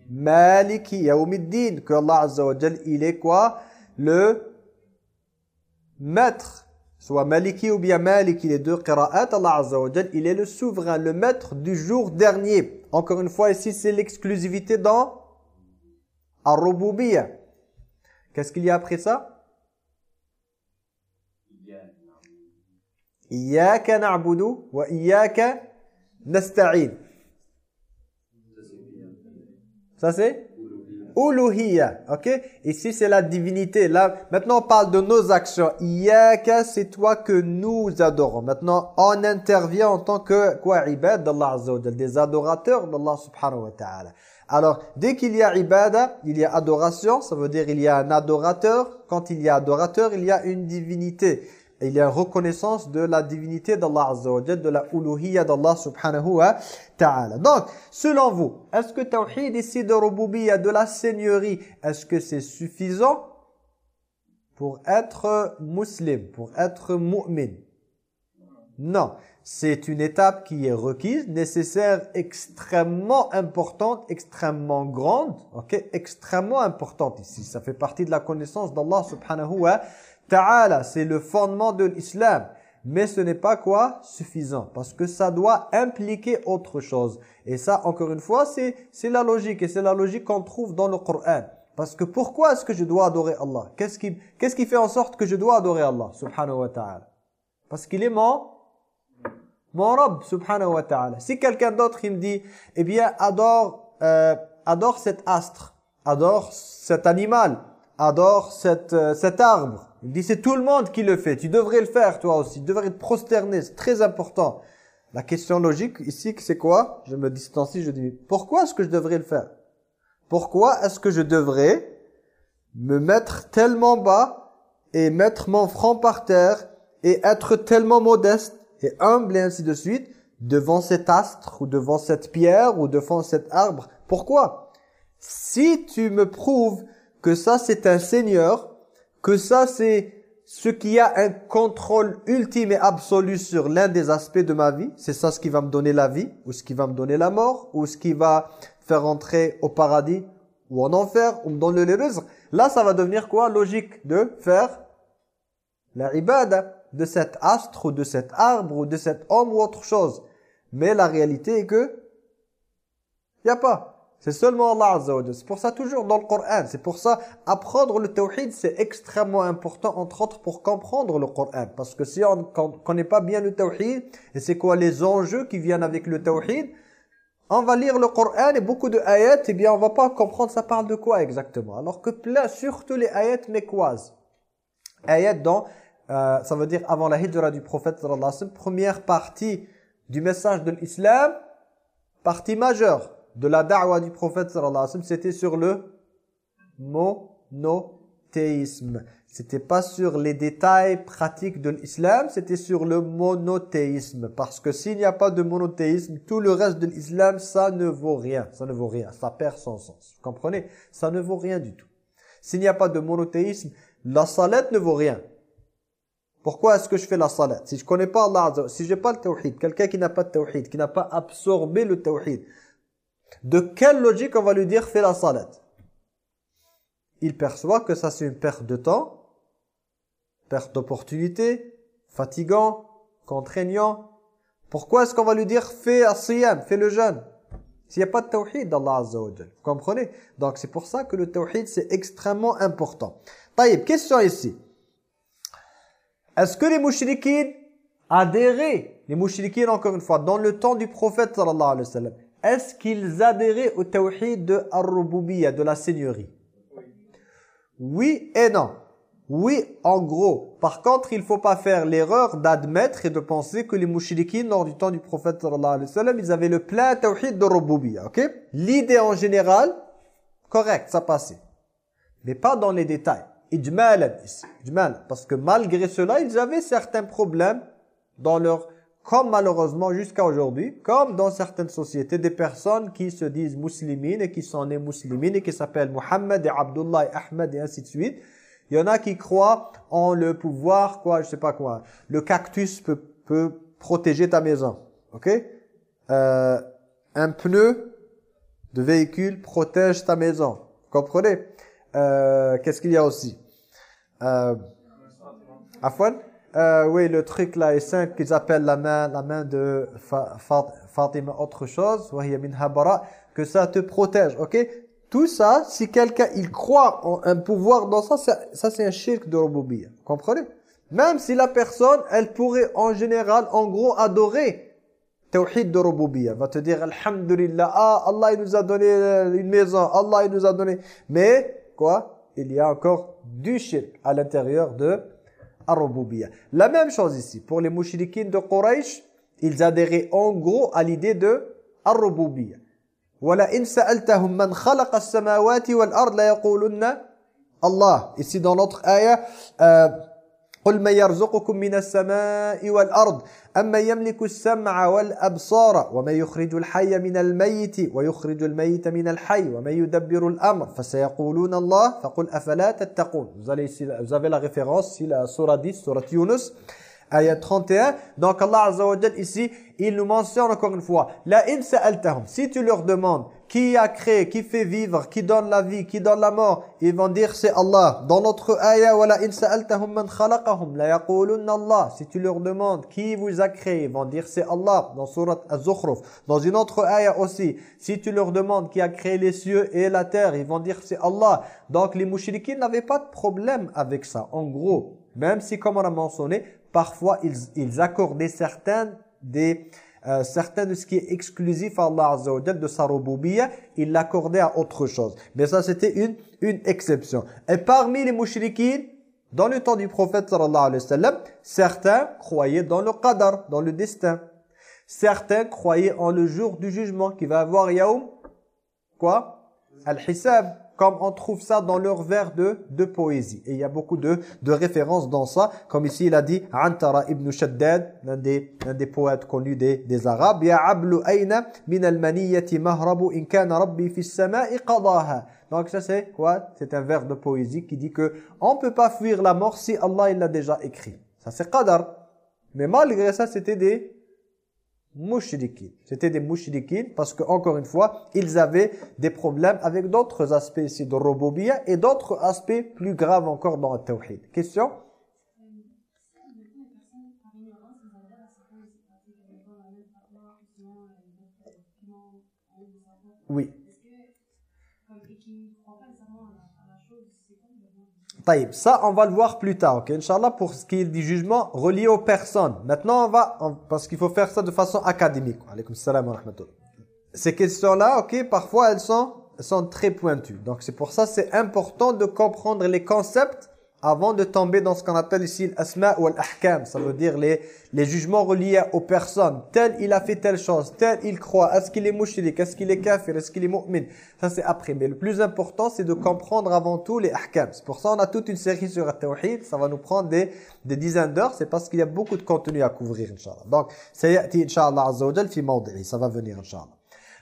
Maliki Yawmiddin. Que Allah Azza wa il est quoi? Le maître soit Maliki ou bien Maliki, les deux qira'at, Allah Azza wa il est le souverain, le maître du jour dernier. Encore une fois, ici, c'est l'exclusivité dans Ar-Rububiyya. Qu'est-ce qu'il y a après ça? Iyaka na'budu wa iyaka nasta'in. Ça c'est Uluhiyya, ok? Ici, c'est la divinité. Là, maintenant, on parle de nos actions. Iyaka, c'est toi que nous adorons. Maintenant, on intervient en tant que, quoi, ibad d'Allah Azza wa des adorateurs d'Allah subhanahu wa ta'ala. Alors, dès qu'il y a ibada, il y a adoration, ça veut dire il y a un adorateur. Quand il y a adorateur, il y a une divinité il y a reconnaissance de la divinité d'Allah Azza de la uluhiyya d'Allah subhanahu wa ta'ala. Donc, selon vous, est-ce que tawhid ici de rububiyya, de la seigneurie, est-ce que c'est suffisant pour être musulman, pour être mu'min? Non, c'est une étape qui est requise, nécessaire, extrêmement importante, extrêmement grande, ok Extrêmement importante ici. Ça fait partie de la connaissance d'Allah subhanahu wa Ta'ala, c'est le fondement de l'islam. Mais ce n'est pas quoi Suffisant. Parce que ça doit impliquer autre chose. Et ça, encore une fois, c'est la logique. Et c'est la logique qu'on trouve dans le Coran. Parce que pourquoi est-ce que je dois adorer Allah? Qu'est-ce qui, qu'est-ce qui fait en sorte que je dois adorer Allah Subhanahu wa ta'ala? Parce qu'il est mon, mon Rabb, subhanahu wa ta'ala. Si quelqu'un d'autre, il me dit, eh bien, adore, euh, adore cet astre, adore cet animal, adore cette, euh, cet arbre, il dit c'est tout le monde qui le fait. Tu devrais le faire toi aussi. Tu devrais te prosterner. C'est très important. La question logique ici, c'est quoi? Je me distancie, je dis pourquoi est-ce que je devrais le faire? Pourquoi est-ce que je devrais me mettre tellement bas et mettre mon front par terre et être tellement modeste et humble et ainsi de suite devant cet astre ou devant cette pierre ou devant cet arbre? Pourquoi? Si tu me prouves que ça c'est un seigneur que ça c'est ce qui a un contrôle ultime et absolu sur l'un des aspects de ma vie, c'est ça ce qui va me donner la vie, ou ce qui va me donner la mort, ou ce qui va faire entrer au paradis, ou en enfer, ou me donner rizq. Là, ça va devenir quoi? Logique de faire la ibada de cet astre, ou de cet arbre, ou de cet homme, ou autre chose. Mais la réalité est que, il n'y a pas. C'est seulement Allah Azza wa C'est pour ça toujours dans le Coran. C'est pour ça apprendre le tawhid c'est extrêmement important entre autres pour comprendre le Coran. Parce que si on ne connaît pas bien le tawhid et c'est quoi les enjeux qui viennent avec le tawhid, on va lire le Coran et beaucoup de ayats, eh bien on va pas comprendre ça parle de quoi exactement. Alors que plein, surtout les ayats mécoises. Ayats dans, euh, ça veut dire avant la hijra du prophète sallallahu alayhi wa sallam, première partie du message de l'islam, partie majeure de la da'wa du prophète sallallahu alayhi wa sallam, c'était sur le monothéisme. C'était pas sur les détails pratiques de l'islam, c'était sur le monothéisme. Parce que s'il n'y a pas de monothéisme, tout le reste de l'islam, ça ne vaut rien. Ça ne vaut rien. Ça perd son sens. Vous comprenez? Ça ne vaut rien du tout. S'il n'y a pas de monothéisme, la salat ne vaut rien. Pourquoi est-ce que je fais la salat Si je connais pas Allah, si j'ai pas le tawhid, quelqu'un qui n'a pas de tawhid, qui n'a pas absorbé le tawhid, de quelle logique on va lui dire fais la salat? Il perçoit que ça c'est une perte de temps, perte d'opportunité, fatigant, contraignant. Pourquoi est-ce qu'on va lui dire fais asiyam, fais le jeûne? S'il n'y a pas de tawhid d'Allah Azza Vous comprenez? Donc c'est pour ça que le tawhid c'est extrêmement important. Taïb, question ici. Est-ce que les mouchriquines adhéraient, les mouchriquines encore une fois, dans le temps du prophète sallallahu alayhi wa sallam, est-ce qu'ils adhéraient au tawhid de Ar-Rububiyya, de la seigneurie? Oui et non. Oui, en gros. Par contre, il ne faut pas faire l'erreur d'admettre et de penser que les mouchriquines, lors du temps du prophète sallallahu alayhi wa sallam, ils avaient le plein tawhid de Rububiyya, ok? L'idée en général, correct, ça passait. Mais pas dans les détails. Ijmal, parce que malgré cela, ils avaient certains problèmes dans leur comme malheureusement jusqu'à aujourd'hui, comme dans certaines sociétés, des personnes qui se disent musulmines et qui sont nées musulmines et qui s'appellent Mohammed et Abdullah et Ahmed et ainsi de suite. Il y en a qui croient en le pouvoir, quoi, je sais pas quoi. Le cactus peut, peut protéger ta maison, ok? Euh, Un pneu de véhicule protège ta maison, vous comprenez? Euh, Qu'est-ce qu'il y a aussi? Euh, Afwan? Euh, oui, le truc là est simple qu'ils appellent la main, la main de Fatima autre chose, que ça te protège, ok? Tout ça, si quelqu'un il croit en un pouvoir dans ça, ça, c'est un shirk de Rububiyyah, comprenez? Même si la personne, elle pourrait en général, en gros, adorer Tawhid de Rububiyyah, va te dire Alhamdulillah, ah Allah il nous a donné une maison, Allah il nous a donné, mais quoi? Il y a encore du shirk à l'intérieur de la même chose ici. Pour les mouchriquines de Quraysh, ils adhéraient en gros à l'idée de Ar-Rububiyyah. وَلَئِنْ سَأَلْتَهُمْ مَنْ خَلَقَ السَّمَاوَاتِ وَالْأَرْضِ لَيَقُولُنَّ Allah. Ici dans notre ayah, euh, قل من يرزقكم من السماء والأرض أما يملك السمع والأبصار وما يخرج الحي من الميت ويخرج الميت من الحي وما يدبر الأمر فسيقولون الله فقل أفلا تتقون vous avez la référence ici la surah 10 surah Yunus ayat 31 donc Allah Azza wa Jal ici il nous mentionne encore une fois la in sa'altahum si tu leur demandes qui a créé, qui fait vivre, qui donne la vie, qui donne la mort, ils vont dire c'est Allah. Dans notre ayah, wala in sa'altahum man khalaqahum la yaqulunna Allah. Si tu leur demandes qui vous a créé, ils vont dire c'est Allah. Dans surat Az-Zukhruf. Dans une autre ayah aussi, si tu leur demandes qui a créé les cieux et la terre, ils vont dire c'est Allah. Donc les mouchriquins n'avaient pas de problème avec ça. En gros, même si comme on a mentionné, parfois ils, ils accordaient certains des euh, certains de ce qui est exclusif à Allah Azza wa de sa rububiyya, il l'accordait à autre chose. Mais ça, c'était une, une exception. Et parmi les mouchriquins, dans le temps du prophète sallallahu alayhi wa sallam, certains croyaient dans le qadar, dans le destin. Certains croyaient en le jour du jugement qui va avoir yaoum, quoi? Al-Hisab comme on trouve ça dans leur vers de, de poésie. Et il y a beaucoup de, de références dans ça, comme ici il a dit Antara ibn Shaddad, l'un des, des poètes connus des, des Arabes, Ya ablu ayna min al-maniyati mahrabu in kana rabbi fi samai qadaha. Donc ça c'est quoi? C'est un vers de poésie qui dit que on peut pas fuir la mort si Allah il l'a déjà écrit. Ça c'est qadar. Mais malgré ça c'était des C'était des mouchriquines parce que encore une fois, ils avaient des problèmes avec d'autres aspects ici de Robobia et d'autres aspects plus graves encore dans le tawhid. Question? Oui. Ça, on va le voir plus tard, ok Inch'Allah, pour ce qui est du jugement relié aux personnes. Maintenant, on va, parce qu'il faut faire ça de façon académique. Alaykoum salam wa. Ces questions-là, ok, parfois elles sont, elles sont très pointues. Donc c'est pour ça, c'est important de comprendre les concepts avant de tomber dans ce qu'on appelle ici l'asma ou l'ahkam, ça veut dire les, les jugements reliés aux personnes. Tel il a fait telle chose, tel il croit, est-ce qu'il est mouchirik, est-ce qu'il est kafir, est-ce qu'il est mu'min? Ça c'est après. Mais le plus important c'est de comprendre avant tout les ahkam. C'est pour ça on a toute une série sur le ça va nous prendre des, des dizaines d'heures, c'est parce qu'il y a beaucoup de contenu à couvrir, Inch'Allah. Donc, ça Inch'Allah Azza wa ça va venir, Inch'Allah.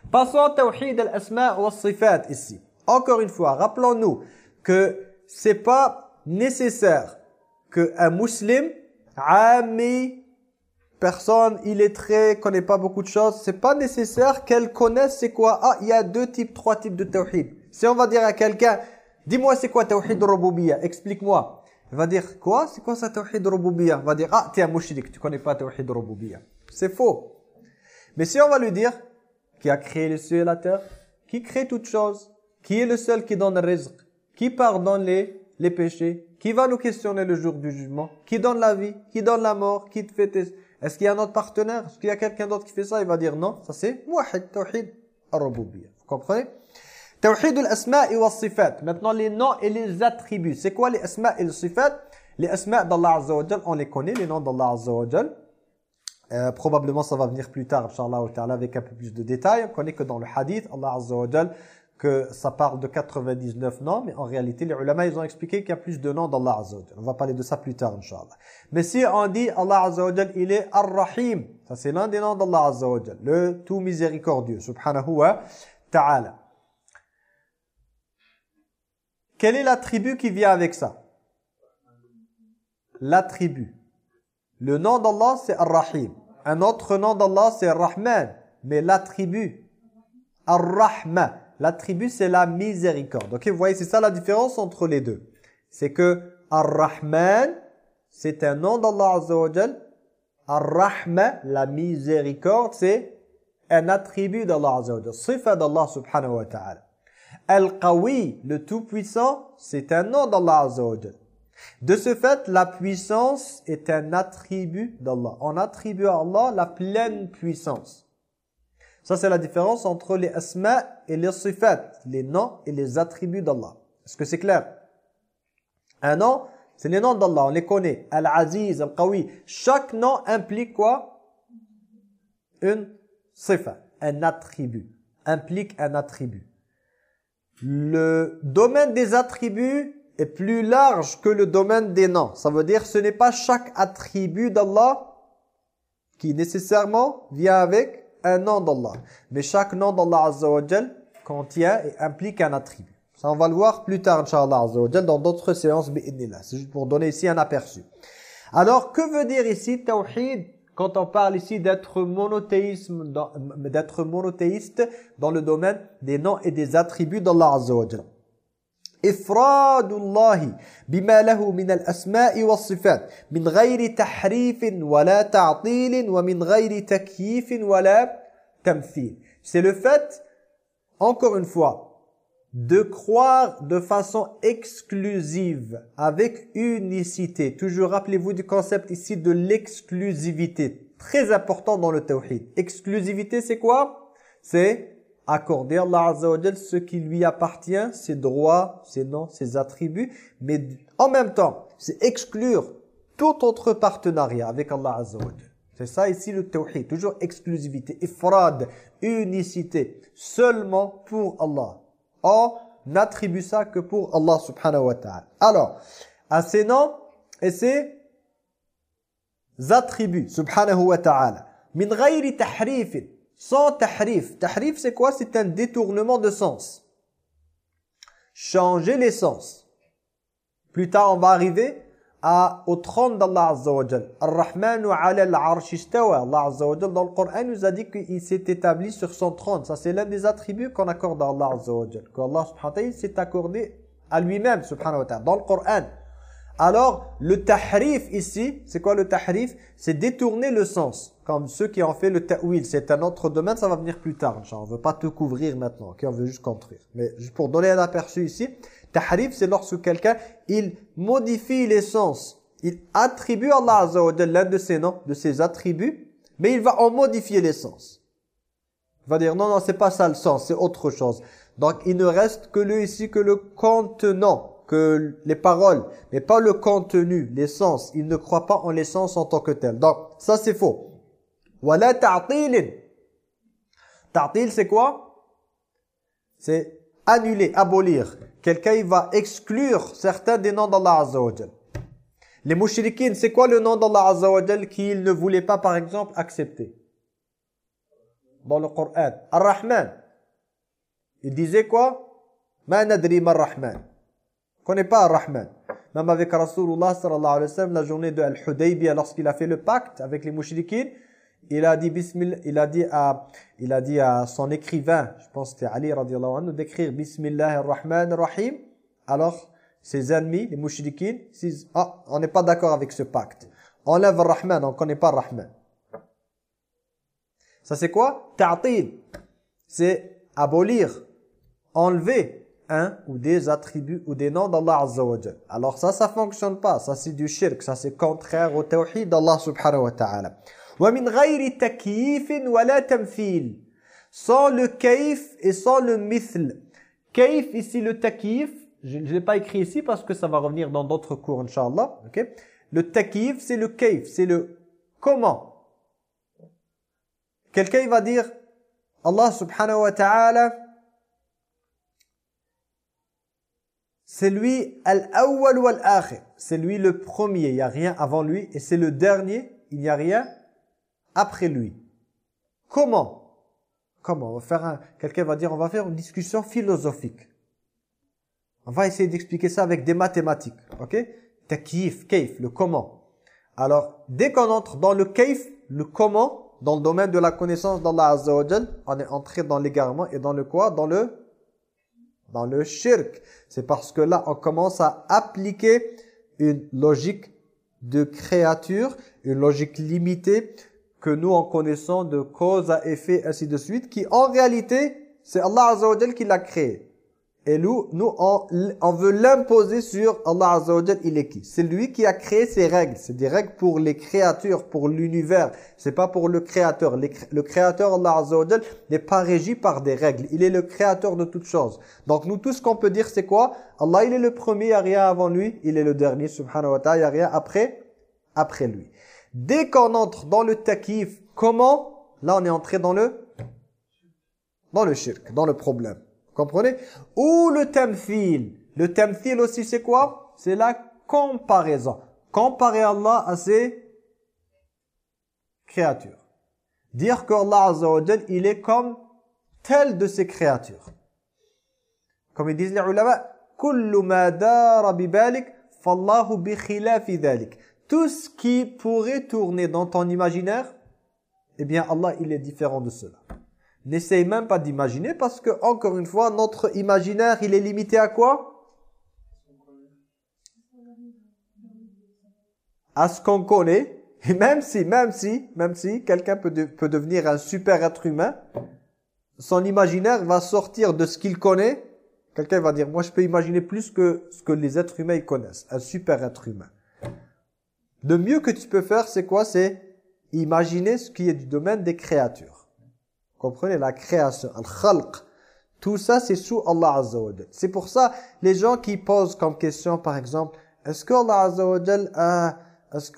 Passons au tawhid al-asma wa sifat ici. Encore une fois, rappelons-nous que c'est pas nécessaire qu'un musulman, ami, personne illettré, connaît pas beaucoup de choses, c'est pas nécessaire qu'elle connaisse c'est quoi. Ah, il y a deux types, trois types de tawhid. Si on va dire à quelqu'un, dis-moi c'est quoi tawhid rububiyya, explique-moi. Il va dire, quoi? C'est quoi ça tawhid rububiyya? Il va dire, ah, tu es un mushrik, tu connais pas tawhid rububiyya. C'est faux. Mais si on va lui dire, qui a créé les cieux et la terre, qui crée toutes choses, qui est le seul qui donne le rizq, qui pardonne les les péchés Qui va nous questionner le jour du jugement Qui donne la vie Qui donne la mort Qui te fait Est-ce qu'il y a un autre partenaire? Est-ce qu'il y a quelqu'un d'autre qui fait ça? Il va dire non. Ça c'est Wahid Tawhid al-Rububiyyah. Vous comprenez? Tawhid al-Asma' wa sifat. Maintenant les noms et les attributs. C'est quoi les Asma' et les sifat? Les Asma' d'Allah Azza wa on les connaît, les noms d'Allah Azza wa euh, probablement ça va venir plus tard, Inch'Allah avec un peu plus de détails. On connaît que dans le hadith, Allah Azza que ça parle de 99 noms, mais en réalité, les ulama, ils ont expliqué qu'il y a plus de noms d'Allah Azza On va parler de ça plus tard, Inch'Allah. Mais si on dit Allah Azza il est Ar-Rahim, ça c'est l'un des noms d'Allah Azza le tout miséricordieux, subhanahu wa ta'ala. Quel est l'attribut qui vient avec ça? L'attribut. Le nom d'Allah, c'est Ar-Rahim. Un autre nom d'Allah, c'est Ar-Rahman. Mais l'attribut, Ar-Rahma, l'attribut, c'est la miséricorde. Ok, vous voyez, c'est ça la différence entre les deux. C'est que Ar-Rahman, c'est un nom d'Allah Azza wa Ar-Rahma, la miséricorde, c'est un attribut d'Allah Azza wa. Sifa d'Allah subhanahu wa ta'ala. Al-Qawi, le Tout-Puissant, c'est un nom d'Allah Azza De ce fait, la puissance est un attribut d'Allah. On attribue à Allah la pleine puissance. Ça, c'est la différence entre les asma et les sifat, les noms et les attributs d'Allah. Est-ce que c'est clair? Un nom, c'est les noms d'Allah, on les connaît. Al-Aziz, Al-Qawi. Chaque nom implique quoi? Une sifa, un attribut. Implique un attribut. Le domaine des attributs est plus large que le domaine des noms. Ça veut dire ce n'est pas chaque attribut d'Allah qui nécessairement vient avec un nom d'Allah. Mais chaque nom d'Allah Azza wa contient et implique un attribut. Ça, on va le voir plus tard, Inch'Allah Azza wa dans d'autres séances, C'est juste pour donner ici un aperçu. Alors, que veut dire ici Tawhid quand on parle ici d'être monothéisme, d'être monothéiste dans le domaine des noms et des attributs d'Allah Azza wa إفراد الله بما له من الأسماء والصفات من غير تحريف ولا تعطيل ومن غير تكييف ولا تمثيل c'est le fait encore une fois de croire de façon exclusive avec unicité toujours rappelez-vous du concept ici de l'exclusivité très important dans le tawhid exclusivité c'est quoi c'est accorder à Allah Azza ce qui lui appartient, ses droits, ses noms, ses attributs, mais en même temps, c'est exclure tout autre partenariat avec Allah Azza C'est ça ici le tawhid, toujours exclusivité, ifrad, unicité, seulement pour Allah. On n'attribue ça que pour Allah subhanahu wa ta'ala. Alors, à ces noms et ces attributs, subhanahu wa ta'ala, min ghayri tahrifin, sans tahrif. Tahrif, c'est quoi? C'est un détournement de sens. Changer les sens. Plus tard, on va arriver à, au trône d'Allah Azza wa Jal. Ar-Rahmanu. Allah Azza wa Jal, dans le Coran, nous a dit qu'il s'est établi sur son trône. Ça, c'est l'un des attributs qu'on accorde à Allah Azza wa Jal. Qu'Allah subhanahu wa ta'ala s'est accordé à lui-même, subhanahu wa ta'ala, dans le Coran. Alors, le tahrif ici, c'est quoi le tahrif? C'est détourner le sens. Comme ceux qui ont fait le ta'wil, c'est un autre domaine, ça va venir plus tard. On ne veut pas te couvrir maintenant, on veut juste construire. Mais pour donner un aperçu ici, tahrif, c'est lorsque quelqu'un, il modifie les sens. Il attribue à Allah Azza wa l'un de ses noms, de ses attributs, mais il va en modifier les sens. Il va dire, non, non, c'est pas ça le sens, c'est autre chose. Donc, il ne reste que lui ici que le contenant que les paroles, mais pas le contenu, l'essence. Il ne croit pas en l'essence en tant que tel. Donc, ça c'est faux. Wala ta'tilin. Ta'til c'est quoi? C'est annuler, abolir. Quelqu'un va exclure certains des noms d'Allah Azza wa Les mouchriquines, c'est quoi le nom d'Allah Azza wa qu'ils ne voulaient pas par exemple accepter? Dans le Coran. Ar-Rahman. Il disait quoi? Ma nadri rahman connaît pas Ar-Rahman. Même avec Rasulullah sallallahu alayhi wa sallam, la journée de Al-Hudaybiyah, lorsqu'il a fait le pacte avec les mouchriquines, il a dit Bismillah, il a dit à il a dit à son écrivain, je pense que c'était Ali radiallahu anhu d'écrire Bismillah ar-Rahman ar-Rahim. Alors ses ennemis, les mouchriquines, disent "Ah, on n'est pas d'accord avec ce pacte. Enlève ar-Rahman, on connaît pas ar-Rahman." Ça c'est quoi? Ta'til. C'est abolir, enlever un ou des attributs ou des noms d'Allah Azza Alors ça, ça fonctionne pas. Ça, c'est du shirk. Ça, c'est contraire au tawhid d'Allah subhanahu wa ta'ala. Ghayri takyifin wa la tamthil. Sans le kaif et sans le mithl. Kaif, ici, le takyif, je ne l'ai pas écrit ici parce que ça va revenir dans d'autres cours, Inch'Allah. Okay? Le takyif, c'est le kaif, c'est le comment? Quelqu'un va dire, Allah subhanahu wa ta'ala, C'est lui al-awwal wal-akhir. C'est lui le premier, il n'y a rien avant lui. Et c'est le dernier, il n'y a rien après lui. Comment? Comment? On va faire un... Quelqu'un va dire, on va faire une discussion philosophique. On va essayer d'expliquer ça avec des mathématiques. Ok? Takif, kaif, le comment. Alors, dès qu'on entre dans le kaif, le comment, dans le domaine de la connaissance d'Allah Azza wa on est entré dans l'égarement et dans le quoi? Dans le dans le shirk. C'est parce que là, on commence à appliquer une logique de créature, une logique limitée que nous en connaissons de cause à effet, ainsi de suite, qui en réalité, c'est Allah Azza qui l'a créé. Et nous, nous on, on veut l'imposer sur Allah Azza il est qui? C'est lui qui a créé ces règles. C'est des règles pour les créatures, pour l'univers. C'est pas pour le créateur. le créateur, Allah Azza n'est pas régi par des règles. Il est le créateur de toutes choses. Donc nous, tout ce qu'on peut dire, c'est quoi? Allah, il est le premier, il n'y a rien avant lui. Il est le dernier, subhanahu wa ta'ala, il a rien après, après lui. Dès qu'on entre dans le takif, comment? Là, on est entré dans le dans le shirk, dans le problème comprenez? Ou le tamthil. Le tamthil aussi, c'est quoi? C'est la comparaison. Comparer Allah à ses créatures. Dire qu'Allah Azza wa il est comme tel de ses créatures. Comme ils disent les ulama. Tout ce qui pourrait tourner dans ton imaginaire, eh bien Allah, il est différent de cela. N'essaye même pas d'imaginer parce que, encore une fois, notre imaginaire, il est limité à quoi? À ce qu'on connaît. Et même si, même si, même si quelqu'un peut, peut devenir un super être humain, son imaginaire va sortir de ce qu'il connaît. Quelqu'un va dire, moi je peux imaginer plus que ce que les êtres humains connaissent. Un super être humain. Le mieux que tu peux faire, c'est quoi? C'est imaginer ce qui est du domaine des créatures. Comprenez la création, al-khalq. Tout ça, c'est sous Allah Azza C'est pour ça, les gens qui posent comme question, par exemple, est-ce que Allah Azza wa a...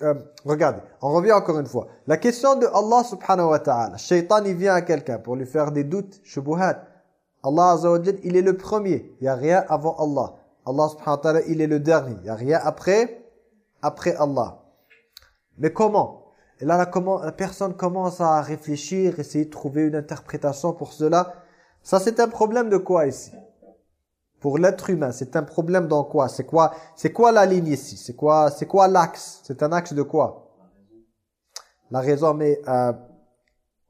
Euh, regardez, on revient encore une fois. La question de Allah subhanahu wa ta'ala. Shaitan, il vient à quelqu'un pour lui faire des doutes, shubuhat. Allah Azza il est le premier. Il n'y a rien avant Allah. Allah subhanahu wa ta'ala, il est le dernier. Il n'y a rien après, après Allah. Mais comment? Et là, la, personne commence à réfléchir, essayer de trouver une interprétation pour cela. Ça, c'est un problème de quoi ici? Pour l'être humain, c'est un problème dans quoi? C'est quoi C'est quoi la ligne ici? C'est quoi C'est quoi l'axe? C'est un axe de quoi? La raison, mais euh,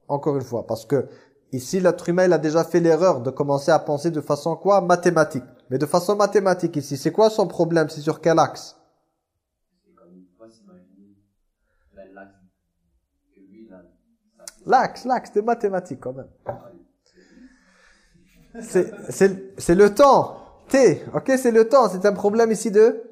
encore une fois, parce que ici, l'être humain, il a déjà fait l'erreur de commencer à penser de façon quoi? Mathématique. Mais de façon mathématique ici, c'est quoi son problème? C'est sur quel axe? L'axe, l'axe des mathématiques quand même. C'est le temps. T, ok, c'est le temps. C'est un problème ici de,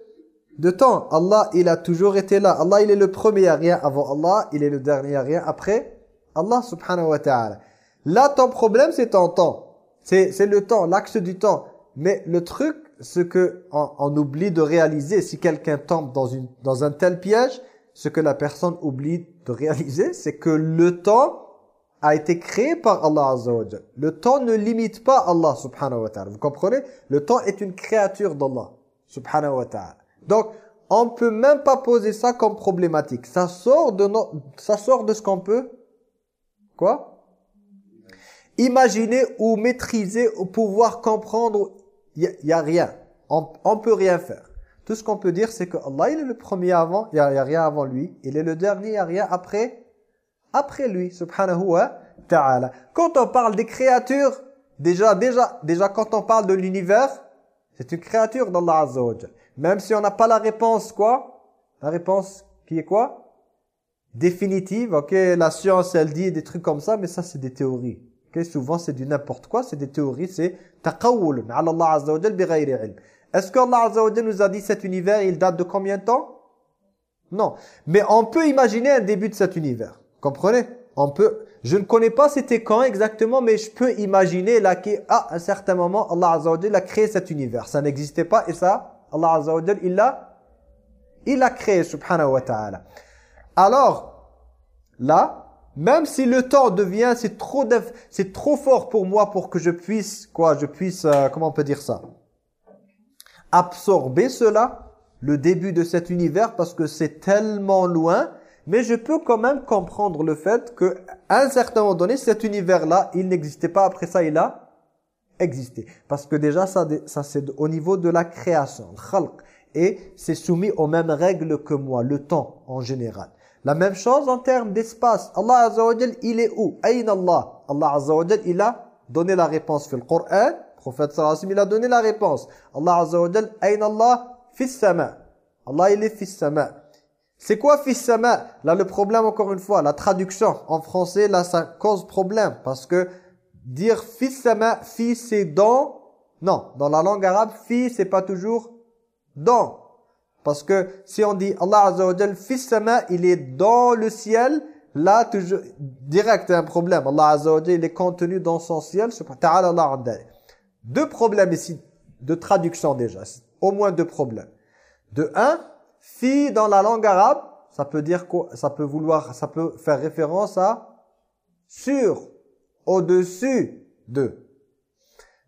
de temps. Allah, il a toujours été là. Allah, il est le premier, à rien avant Allah. Il est le dernier, à rien après Allah subhanahu wa ta'ala. Là, ton problème, c'est ton temps. C'est le temps, l'axe du temps. Mais le truc, ce que on, oublie de réaliser, si quelqu'un tombe dans, une, dans un tel piège, ce que la personne oublie de réaliser, c'est que le temps a été créé par Allah Azza Le temps ne limite pas Allah subhanahu wa ta'ala. Vous comprenez? Le temps est une créature d'Allah subhanahu wa ta'ala. Donc, on ne peut même pas poser ça comme problématique. Ça sort de, ça sort de ce qu'on peut quoi? Imaginer ou maîtriser ou pouvoir comprendre, il n'y a, rien. On ne peut rien faire. Tout ce qu'on peut dire, c'est que Allah, il est le premier avant, il n'y a, rien avant lui. Il est le dernier, il n'y a rien après après lui, subhanahu wa ta'ala. Quand on parle des créatures, déjà, déjà, déjà quand on parle de l'univers, c'est une créature d'Allah Azza wa Même si on n'a pas la réponse, quoi? La réponse qui est quoi? Définitive, ok La science, elle dit des trucs comme ça, mais ça, c'est des théories. Ok Souvent, c'est du n'importe quoi, c'est des théories, c'est taqawul, ala Allah Azza wa. Est-ce qu'Allah Azza nous a dit cet univers, il date de combien de temps? Non. Mais on peut imaginer un début de cet univers. Comprenez? On peut, je ne connais pas c'était quand exactement, mais je peux imaginer là qu'à un certain moment, Allah a créé cet univers. Ça n'existait pas et ça, Allah il l'a il l'a créé, subhanahu wa ta'ala. Alors, là, même si le temps devient, c'est trop, c'est trop fort pour moi pour que je puisse, quoi, je puisse, euh, comment on peut dire ça? Absorber cela, le début de cet univers, parce que c'est tellement loin, mais je peux quand même comprendre le fait qu'à un certain moment donné, cet univers-là, il n'existait pas. Après ça, il a existé. Parce que déjà, ça, ça c'est au niveau de la création, et c'est soumis aux mêmes règles que moi, le temps en général. La même chose en termes d'espace. Allah Azza il est où? Aïn Allah? Allah Azza il a donné la réponse dans le Coran. Prophète sallallahu il a donné la réponse. Allah Azza wa Allah fis sama. Allah il est fis sama. C'est quoi fils sama? Là le problème encore une fois, la traduction en français là ça cause problème parce que dire fils sama, fils c'est dans non, dans la langue arabe fils c'est pas toujours dans parce que si on dit Allah Azza wa fils sama, il est dans le ciel, là toujours direct un problème. Allah Azza wa il est contenu dans son ciel, ta'ala Allah Deux problèmes ici de traduction déjà, au moins deux problèmes. De un, fi dans la langue arabe, ça peut dire quoi Ça peut vouloir, ça peut faire référence à sur, au-dessus de.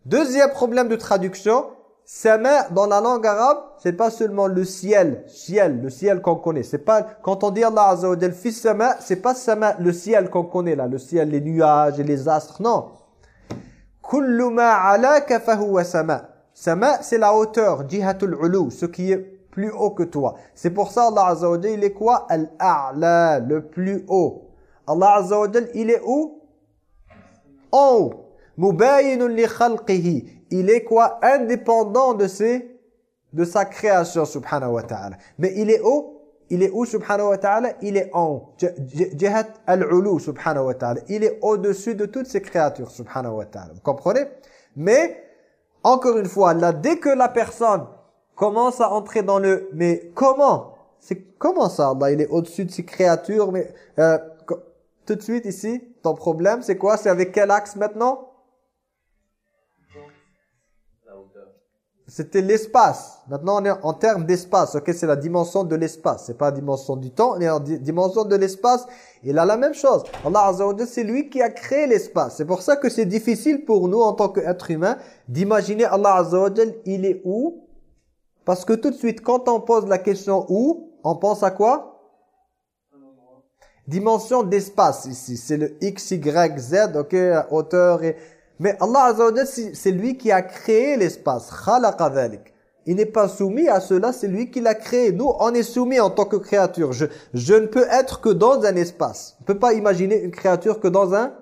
Deuxième problème de traduction, sama dans la langue arabe, c'est pas seulement le ciel, ciel, le ciel qu'on connaît. C'est pas quand on dit Allah Azza wa Jalla fi c'est pas sama le ciel qu'on connaît là, le ciel, les nuages et les astres, non. Kullu ma alaka fahuwa sama. C'est la hauteur, jihatul ulu, ce qui est plus haut que toi. C'est pour ça Allah Azza wa il est quoi? Al-a'la, le plus haut. Allah Azza wa il est où? En haut. Il est quoi? Indépendant de ses de sa création subhanahu wa ta'ala. Mais il est où? Il est où subhanahu wa ta'ala? Il est en Jihat al-ulu subhanahu wa ta'ala. Il est au-dessus de toutes ses créatures subhanahu wa ta'ala. Vous comprenez? Mais encore une fois, là dès que la personne commence à entrer dans le mais comment? C'est comment ça Allah? Il est au-dessus de ses créatures mais euh, tout de suite ici, ton problème c'est quoi? C'est avec quel axe maintenant? C'était l'espace. Maintenant, on est en termes d'espace. Ok, c'est la dimension de l'espace. C'est pas la dimension du temps, on est en dimension de l'espace. Il a la même chose. Allah Azza wa c'est lui qui a créé l'espace. C'est pour ça que c'est difficile pour nous, en tant qu'être humain, d'imaginer Allah Azza wa il est où? Parce que tout de suite, quand on pose la question où, on pense à quoi? Dimension d'espace ici. C'est le X, Y, Z, ok, hauteur et mais Allah Azza c'est lui qui a créé l'espace. Il n'est pas soumis à cela, c'est lui qui l'a créé. Nous, on est soumis en tant que créature. Je, je ne peux être que dans un espace. On ne peut pas imaginer une créature que dans un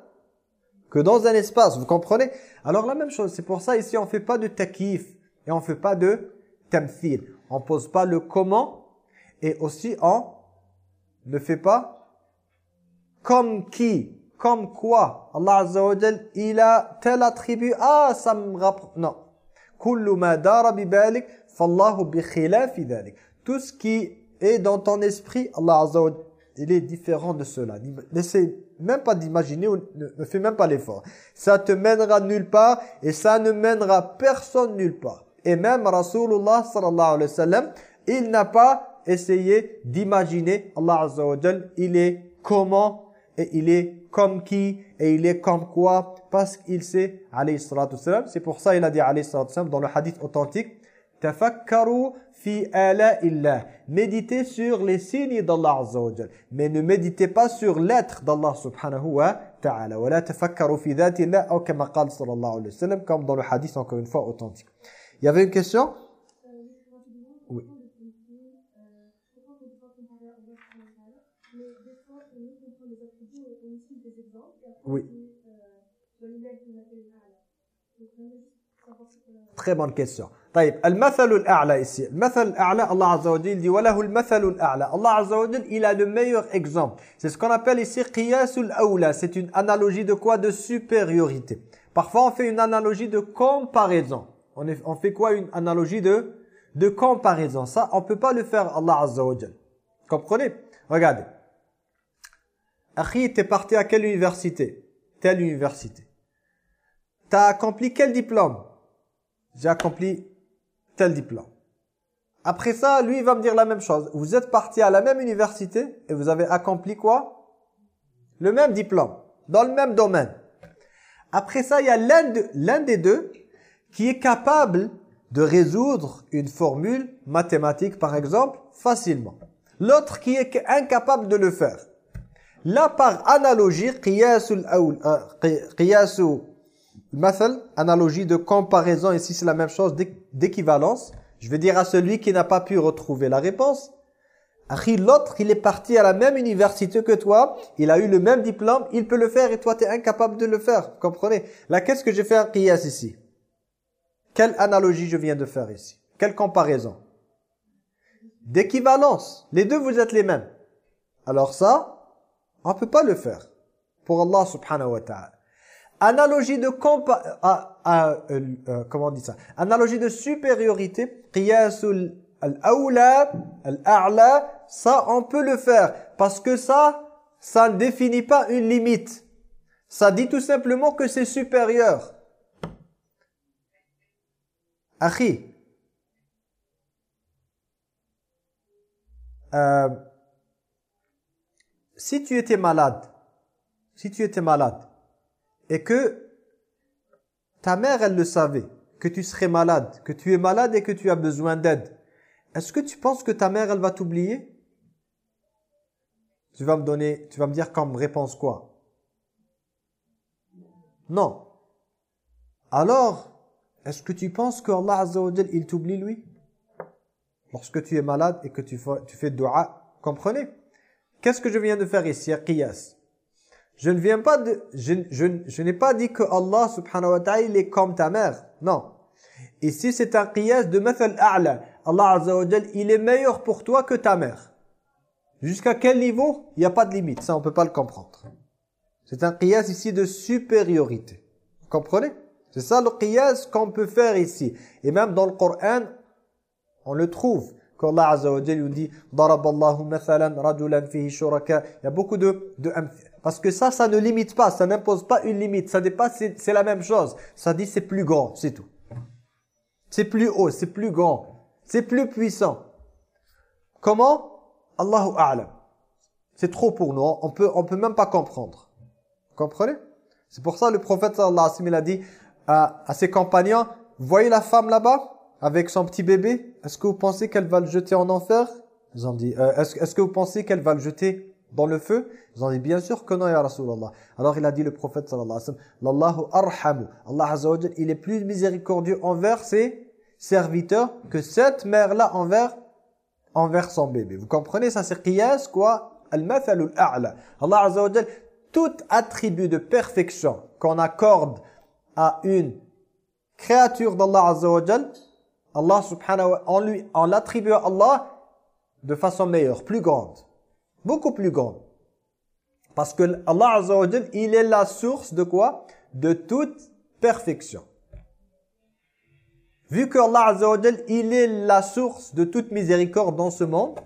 que dans un espace, vous comprenez? Alors la même chose, c'est pour ça ici on ne fait pas de takif et on ne fait pas de tamthil. On pose pas le comment et aussi on ne fait pas comme qui comme quoi Allah Azza il a tel attribut, ah ça me rapproche, non. Tout ce qui est dans ton esprit, Allah Azza il est différent de cela. N'essaie même pas d'imaginer, ne, ne fais même pas l'effort. Ça te mènera nulle part et ça ne mènera personne nulle part. Et même Rasulullah sallallahu alayhi wa sallam, il n'a pas essayé d'imaginer Allah Azza il est comment et il est comme qui et il est comme quoi? Parce qu'il sait alayhi c'est pour ça il a dit alayhi dans le hadith authentique tafakkaru fi ala illah. Méditez sur les signes d'Allah azza mais ne méditez pas sur l'être d'Allah subhanahu wa ta'ala. Wa la tafakkaru fi dhati illah ou comme dans le hadith encore une fois authentique. Il y avait une question? Oui. Très bonne question. al ici. Allah Azza wa dit Allah Azza wa il a le meilleur exemple. C'est ce qu'on appelle ici qiyasul awla. C'est une analogie de quoi? De supériorité. Parfois, on fait une analogie de comparaison. On, est, on fait quoi? Une analogie de, de comparaison. Ça, on ne peut pas le faire Allah Azza wa Comprenez? Regardez. Akhi, t'es parti à quelle université? Telle université. T'as accompli quel diplôme? J'ai accompli tel diplôme. Après ça, lui, va me dire la même chose. Vous êtes parti à la même université et vous avez accompli quoi? Le même diplôme, dans le même domaine. Après ça, il y a l'un de, des deux qui est capable de résoudre une formule mathématique, par exemple, facilement. L'autre qui est incapable de le faire. Là, par analogie, euh, analogie de comparaison, ici c'est la même chose, d'équivalence. Je vais dire à celui qui n'a pas pu retrouver la réponse, l'autre, il est parti à la même université que toi, il a eu le même diplôme, il peut le faire et toi, tu es incapable de le faire. Comprenez? Là, qu'est-ce que j'ai fait un qiyas ici? Quelle analogie je viens de faire ici? Quelle comparaison? D'équivalence. Les deux, vous êtes les mêmes. Alors ça, on ne peut pas le faire. Pour Allah subhanahu wa ta'ala. Analogie de compa euh, euh, comment on dit ça? Analogie de supériorité, qiyasul al-awla, al-a'la, ça on peut le faire parce que ça ça ne définit pas une limite. Ça dit tout simplement que c'est supérieur. Akhi, euh, si tu étais malade, si tu étais malade, et que ta mère, elle le savait, que tu serais malade, que tu es malade et que tu as besoin d'aide, est-ce que tu penses que ta mère, elle va t'oublier? Tu vas me donner, tu vas me dire comme réponse quoi? Non. Alors, est-ce que tu penses que Allah Azza il t'oublie lui? Lorsque tu es malade et que tu fais, tu fais dua, comprenez? Qu'est-ce que je viens de faire ici, qiyas je ne viens pas de, je, je, n'ai pas dit que Allah subhanahu wa ta'ala est comme ta mère. Non. Ici c'est un qiyas de mathal a'la. Allah azza wa il est meilleur pour toi que ta mère. Jusqu'à quel niveau? Il n'y a pas de limite. Ça on peut pas le comprendre. C'est un qiyas ici de supériorité. Vous comprenez? C'est ça le qiyas qu'on peut faire ici. Et même dans le Coran, on le trouve qu'Allah dit fihi shuraka. Il y a beaucoup de de parce que ça ça ne limite pas ça n'impose pas une limite. Ça dépasse c'est la même chose. Ça dit c'est plus grand c'est tout. C'est plus haut c'est plus grand. C'est plus puissant. Comment? Allahu a'lam. C'est trop pour nous on peut on peut même pas comprendre. Vous comprenez? C'est pour ça le prophète sallallahu alayhi wa sallam a dit à, à ses compagnons voyez la femme là-bas? Avec son petit bébé, est-ce que vous pensez qu'elle va le jeter en enfer? Ils ont dit, euh, est-ce que vous pensez qu'elle va le jeter dans le feu? Ils ont dit, bien sûr que non, ya Rasulallah. Alors il a dit le prophète sallallahu alayhi wa sallam, arhamu. Allah azza il est plus miséricordieux envers ses serviteurs que cette mère-là envers, envers son bébé. Vous comprenez? Ça C'est qiyas quoi Al-mathalul a'la. Allah azza wa tout attribut de perfection qu'on accorde à une créature d'Allah azza Allah subhanahu wa en lui, en l'attribuant à Allah de façon meilleure, plus grande. Beaucoup plus grande. Parce que Allah azza il est la source de quoi? De toute perfection. Vu que Allah il est la source de toute miséricorde dans ce monde,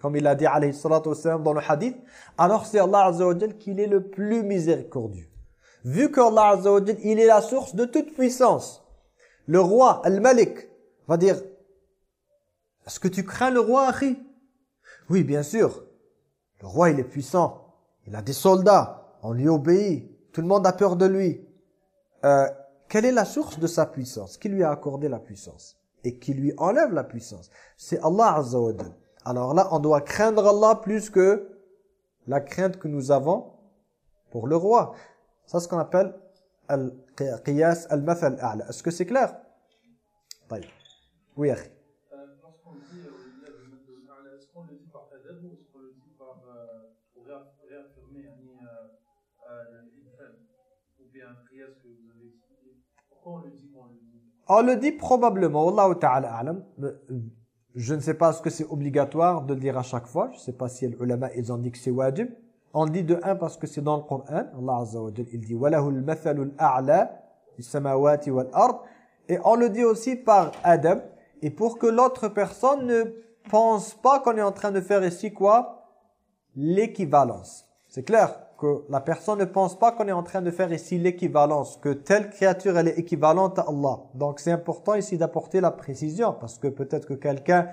comme il a dit alayhi dans le hadith, alors c'est Allah azza qu'il est le plus miséricordieux. Vu que Allah il est la source de toute puissance, le roi, Al-Malik, va dire Est-ce que tu crains le roi, Akhi? Oui, bien sûr. Le roi, il est puissant. Il a des soldats. On lui obéit. Tout le monde a peur de lui. Euh, quelle est la source de sa puissance? Qui lui a accordé la puissance? Et qui lui enlève la puissance? C'est Allah Azza Alors là, on doit craindre Allah plus que la crainte que nous avons pour le roi. Ça, c'est ce qu'on appelle est-ce que c'est clair? Oui, Akhi. On le dit probablement, Wallahu ta'ala alam. Euh, je ne sais pas ce que c'est obligatoire de le dire à chaque fois. Je ne sais pas si les ulama, ils ont dit que c'est wajib. On dit de un parce que c'est dans le Coran. Allah Azza wa Jal, il dit وَلَهُ الْمَثَلُ الْأَعْلَى السَّمَاوَاتِ وَالْأَرْضِ Et on le dit aussi par Adam. Et pour que l'autre personne ne pense pas qu'on est en train de faire ici quoi L'équivalence. C'est clair que la personne ne pense pas qu'on est en train de faire ici l'équivalence, que telle créature elle est équivalente à Allah. Donc c'est important ici d'apporter la précision parce que peut-être que quelqu'un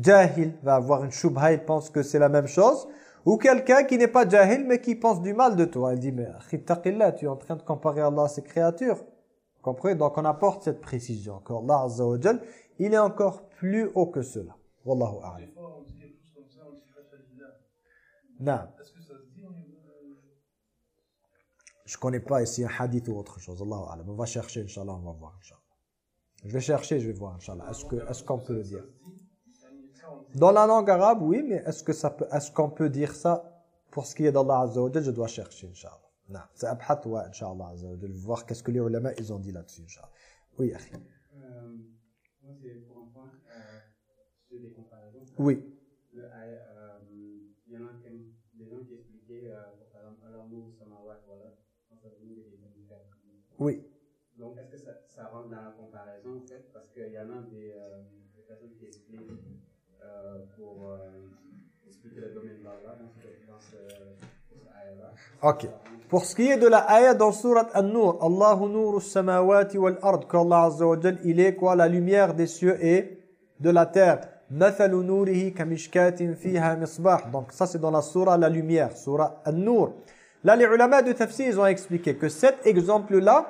jahil va avoir une shubha, il pense que c'est la même chose. Ou quelqu'un qui n'est pas jahil mais qui pense du mal de toi. Il dit, mais tu es en train de comparer Allah à ses créatures. comprenez? Donc on apporte cette précision qu'Allah Azza wa Jal, il est encore plus haut que cela. Wallahu a'lam. Non. Je connais pas ici un hadith ou autre chose. Allahu a'lam. On va chercher, Inch'Allah, on va voir, Inch'Allah. Je vais chercher, je vais voir, Inch'Allah. Est-ce qu'on est qu'on peut le dire? Dans la langue arabe, oui, mais est-ce que ça peut, est-ce qu'on peut dire ça pour ce qui est d'Allah Azza wa Je dois chercher, Inch'Allah. Non, c'est abhat wa, Inch'Allah Azza wa. Voir qu'est-ce que les ulama, ils ont dit là-dessus, Inch'Allah. Oui, akhi. Euh, moi, c'est pour un point euh, comparaisons. Oui. Le, il y en a qui, des gens qui expliquaient, par exemple, alors nous, samawat, voilà, quand ça veut dire des univers. Oui. Donc, est-ce que ça, ça rentre dans la comparaison, en fait? Parce qu'il y en a des, euh, des personnes qui expliquent pour euh, expliquer le domaine d'Allah dans ce, dans ce, ce ayah-là. Ok. Pour ce qui est de la ayah dans surat An-Nur, Allahu nuru samawati wal ard, qu'Allah Azza wa Jal, il est quoi La lumière des cieux et de la terre. مثل نوره كمشكات فيها مصباح. Donc ça c'est dans la surah la lumière, surah An-Nur. Là les ulama de tafsir ils ont expliqué que cet exemple là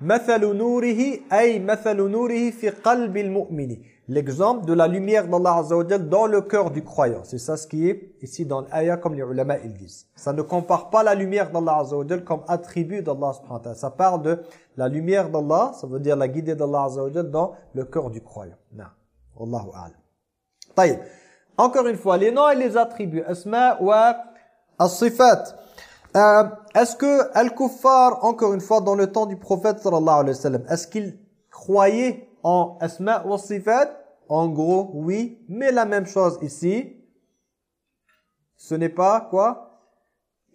مثل نوره أي مثل نوره في قلب المؤمن l'exemple de la lumière d'Allah Azzawajal dans le cœur du croyant. C'est ça ce qui est ici dans l'ayah comme les ulama ils disent. Ça ne compare pas la lumière d'Allah Azzawajal comme attribut d'Allah subhanahu Ça parle de la lumière d'Allah, ça veut dire la guidée d'Allah Azzawajal dans le cœur du croyant. Non. Allahu a'lam. Encore une fois, les noms et les attributs. Asma wa as-sifat. Euh, est-ce que Al-Kuffar, encore une fois, dans le temps du prophète sallallahu alayhi wa sallam, est-ce qu'il croyait en Asma wa Sifat En gros, oui, mais la même chose ici, ce n'est pas quoi?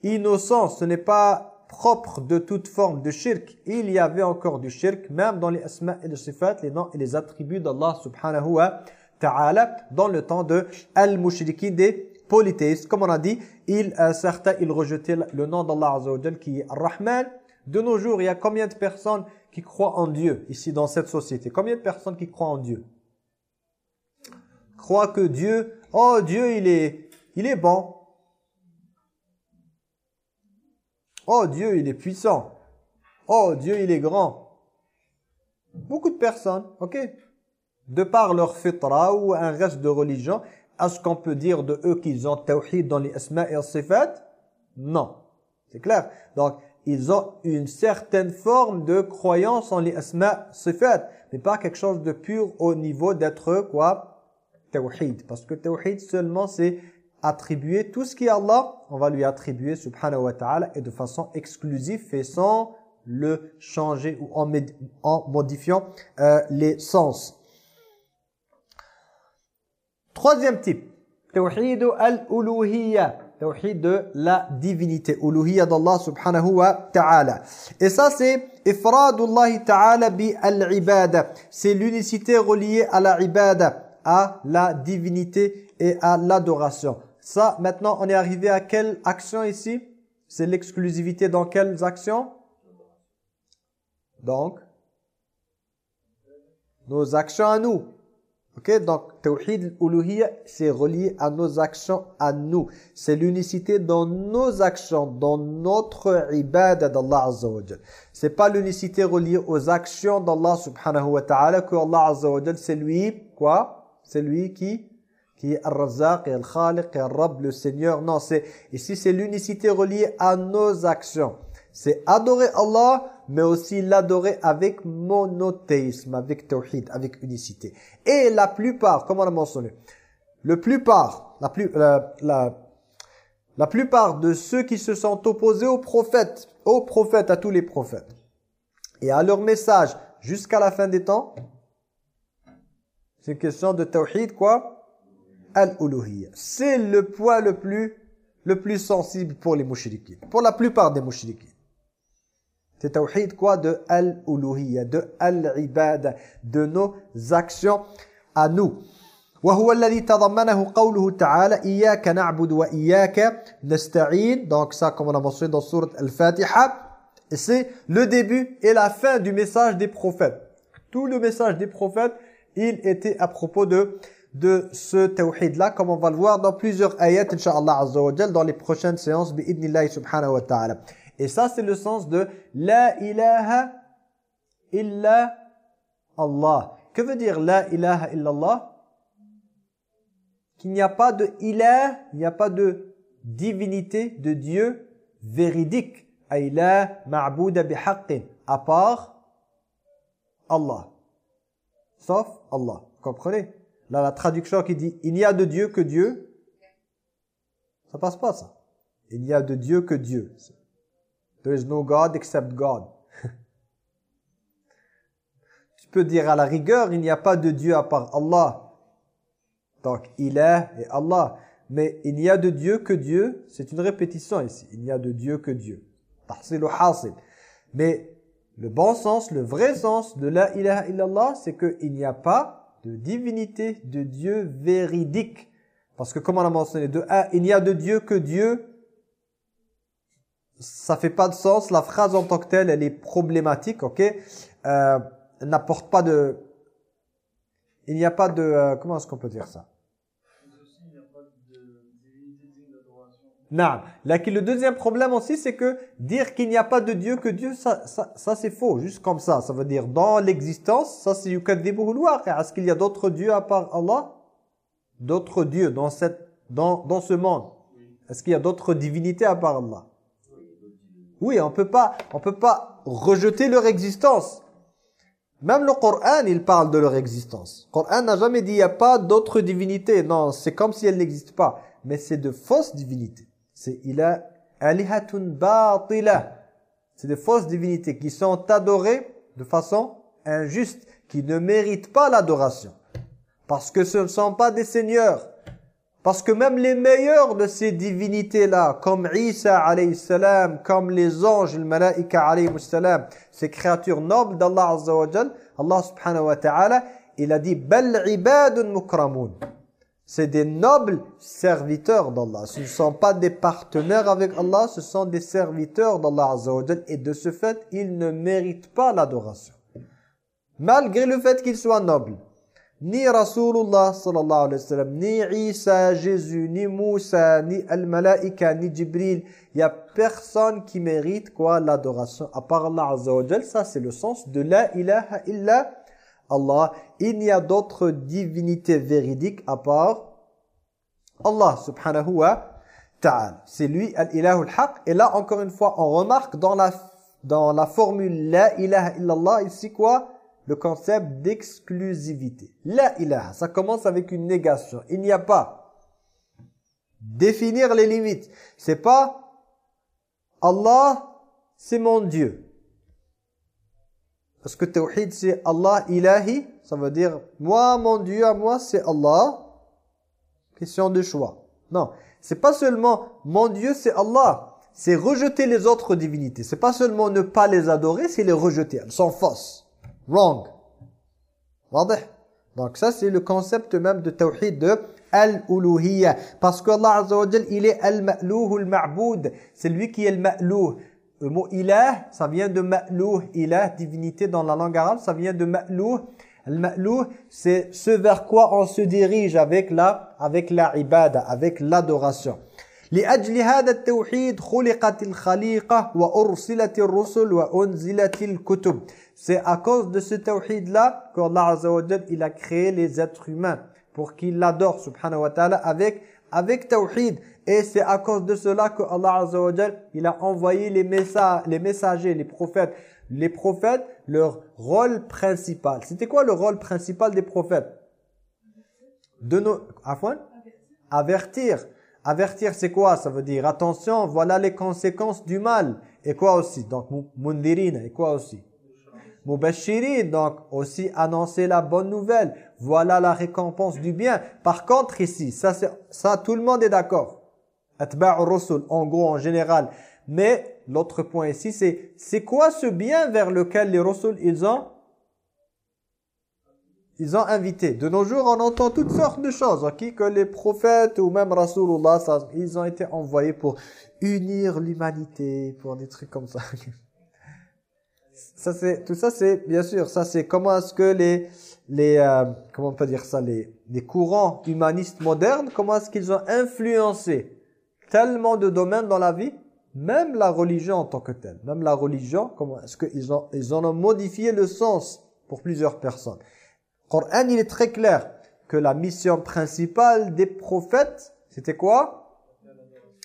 Innocent, ce n'est pas propre de toute forme de shirk. Il y avait encore du shirk, même dans les Asma et les Sifat, les noms et les attributs d'Allah subhanahu wa ta'ala, dans le temps de Al-Mushrikin des polythéistes. Comme on a dit, il, euh, certains, ils rejetaient le nom d'Allah qui est Ar-Rahman. De nos jours, il y a combien de personnes qui croient en Dieu ici dans cette société Combien de personnes qui croient en Dieu? Croient que Dieu, oh Dieu, il est, il est bon. Oh Dieu, il est puissant. Oh Dieu, il est grand. Beaucoup de personnes, ok? De par leur fitra ou un reste de religion, est-ce qu'on peut dire de eux qu'ils ont tawhid dans les asma et sifat? Non. C'est clair Donc, ils ont une certaine forme de croyance en les asma sifat, mais pas quelque chose de pur au niveau d'être quoi Tawhid. Parce que tawhid seulement c'est attribuer tout ce qui est Allah, on va lui attribuer subhanahu wa ta'ala et de façon exclusive et sans le changer ou en, modifiant euh, les sens. Troisième type, tawhid al-uluhiyya, tawhid de la divinité, uluhiyya d'Allah subhanahu wa ta'ala. Et ça c'est ta'ala bi al-ibada, c'est l'unicité reliée à la à la divinité et à l'adoration. Ça, maintenant, on est arrivé à quelle action ici? C'est l'exclusivité dans quelles actions? Donc, nos actions à nous. Ok, donc Tawhid al c'est relié à nos actions à nous. C'est l'unicité dans nos actions, dans notre ibadah d'Allah Azza wa. C'est pas l'unicité reliée aux actions d'Allah subhanahu wa ta'ala que Allah Azza c'est lui, quoi? C'est lui qui? Qui est Al-Razzaq et Al-Khaliq et Al-Rabb, le Seigneur. Non, c'est ici c'est l'unicité reliée à nos actions. C'est adorer Allah, mais aussi l'adorer avec monothéisme, avec tawhid, avec unicité. Et la plupart, comme on a mentionné, le plupart, la, la, la, plupart de ceux qui se sont opposés aux prophètes, aux prophètes, à tous les prophètes, et à leur message jusqu'à la fin des temps, c'est une question de tawhid, quoi? Al-uluhiyya. C'est le point le plus, le plus sensible pour les mouchriquins, pour la plupart des mouchriquins. C'est tawhid quoi de al-uluhiyya, de al-ibada, de nos actions à nous. وهو الذي تضمنه قوله تعالى إياك نعبد وإياك نستعين donc ça comme on a mentionné dans sourate Al-Fatiha c'est le début et la fin du message des prophètes tout le message des prophètes il était à propos de de ce tawhid là comme on va le voir dans plusieurs ayats inshallah azza wa jal dans les prochaines séances bi subhanahu wa ta'ala et ça, c'est le sens de La ilaha illa Allah. Que veut dire la ilaha illallah Qu'il n'y a pas de ilah, il n'y a pas de divinité de Dieu véridique. Ayla ma'bouda bihaqqin. À part Allah. Sauf Allah. Vous comprenez? Là, la traduction qui dit « Il n'y a de Dieu que Dieu », ça passe pas ça. Il n'y a de Dieu que Dieu. There is no God except God. tu peux dire à la rigueur, il n'y a pas de Dieu à part Allah. Donc, il est et Allah. Mais il n'y a de Dieu que Dieu, c'est une répétition ici. Il n'y a de Dieu que Dieu. Mais le bon sens, le vrai sens de la ilaha illallah, c'est qu'il n'y a pas de divinité de Dieu véridique. Parce que comme on a mentionné, de un, il n'y a de Dieu que Dieu, ça fait pas de sens. La phrase en tant que telle, elle est problématique, ok? Euh, n'apporte pas de... Il n'y a pas de... Euh, comment est-ce qu'on peut dire ça? Non. Là, le deuxième problème aussi, c'est que dire qu'il n'y a pas de Dieu que Dieu, ça, ça, ça c'est faux, juste comme ça. Ça veut dire dans l'existence, ça c'est Est-ce qu'il y a d'autres dieux à part Allah? D'autres dieux dans, cette, dans, dans ce monde? Est-ce qu'il y a d'autres divinités à part Allah? Oui, on peut pas, on peut pas rejeter leur existence. Même le Coran, il parle de leur existence. Le Coran n'a jamais dit il n'y a pas d'autres divinités. Non, c'est comme si elles n'existent pas. Mais c'est de fausses divinités. C'est il a alihatun batila. C'est des fausses divinités qui sont adorées de façon injuste, qui ne méritent pas l'adoration. Parce que ce ne sont pas des seigneurs. Parce que même les meilleurs de ces divinités-là, comme Isa alayhi salam, comme les anges, le malaika alayhi salam, ces créatures nobles d'Allah azza Allah subhanahu wa ta'ala, il a dit « Bal ibadun mukramun » C'est des nobles serviteurs d'Allah. Ce ne sont pas des partenaires avec Allah, ce sont des serviteurs d'Allah Et de ce fait, ils ne méritent pas l'adoration. Malgré le fait qu'ils soient nobles. Ni Rasulullah sallallahu alayhi wa sallam, ni Isa, Jésus, ni Moussa, ni Al-Malaika, ni Jibril. Il n'y a personne qui mérite quoi? L'adoration à part Allah Ça, c'est le sens de la ilaha illa Allah. Il n'y a d'autres divinités véridiques à part Allah subhanahu wa ta'ala. C'est lui al-ilahul haq. Et là, encore une fois, on remarque dans la, dans la formule la ilaha illallah, ici quoi? Le concept d'exclusivité. La ilaha, ça commence avec une négation. Il n'y a pas. Définir les limites. C'est pas Allah, c'est mon Dieu. Parce que tawhid c'est Allah ilahi, ça veut dire moi mon Dieu à moi c'est Allah. Question de choix. Non, c'est pas seulement mon Dieu c'est Allah, c'est rejeter les autres divinités. C'est pas seulement ne pas les adorer, c'est les rejeter. Elles sont fausses. Wrong. Donc ça c'est le concept même de tawhid de al-uluhiyya parce qu'Allah Azza wa il est al-ma'luh al-ma'boud, c'est lui qui est le ma'louh. Le mot ilah, ça vient de ma'louh, ilah, divinité dans la langue arabe, ça vient de ma'louh. Le ma'louh, c'est ce vers quoi on se dirige avec la, avec la avec l'adoration. لأجل هذا التوحيد خلقت الخليقة وأرسلت الرسل وأنزلت الكتب. C'est à cause de ce tawhid là qu'Allah Azza wa il a créé les êtres humains pour qu'ils l'adorent subhanahu wa ta'ala avec avec tawhid et c'est à cause de cela que Allah Azza wa il a envoyé les messages les messagers les prophètes les prophètes leur rôle principal c'était quoi le rôle principal des prophètes de nos Afwan avertir avertir c'est quoi? Ça veut dire attention voilà les conséquences du mal et quoi aussi? Donc mundirin et quoi aussi? Mubashirin, donc aussi annoncer la bonne nouvelle. Voilà la récompense du bien. Par contre ici, ça, ça tout le monde est d'accord. Atba'ur Rusul, en gros, en général. Mais l'autre point ici, c'est c'est quoi ce bien vers lequel les Rusul, ils ont ils ont invité. De nos jours, on entend toutes sortes de choses, ok Que les prophètes ou même Rasulullah, ils ont été envoyés pour unir l'humanité, pour des trucs comme ça. ça c'est tout ça c'est bien sûr ça c'est comment est-ce que les les euh, comment on peut dire ça les les courants humanistes modernes comment est-ce qu'ils ont influencé tellement de domaines dans la vie Même la religion en tant que telle, même la religion, comment est-ce qu'ils ont, ils en ont modifié le sens pour plusieurs personnes. Coran, il est très clair que la mission principale des prophètes, c'était quoi?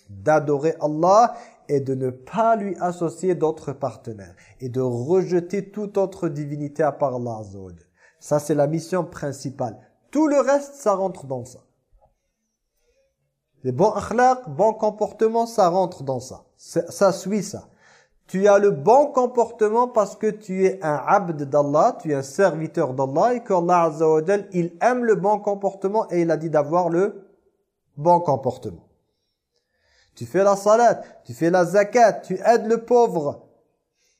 D'adorer Allah et de ne pas lui associer d'autres partenaires et de rejeter toute autre divinité à part Allah Ça, c'est la mission principale. Tout le reste, ça rentre dans ça. Les bons akhlaq, bons comportements, ça rentre dans ça. Ça suit ça. Tu as le bon comportement parce que tu es un abd d'Allah, tu es un serviteur d'Allah et qu'Allah Azza il aime le bon comportement et il a dit d'avoir le bon comportement. Tu fais la salat, tu fais la zakat, tu aides le pauvre.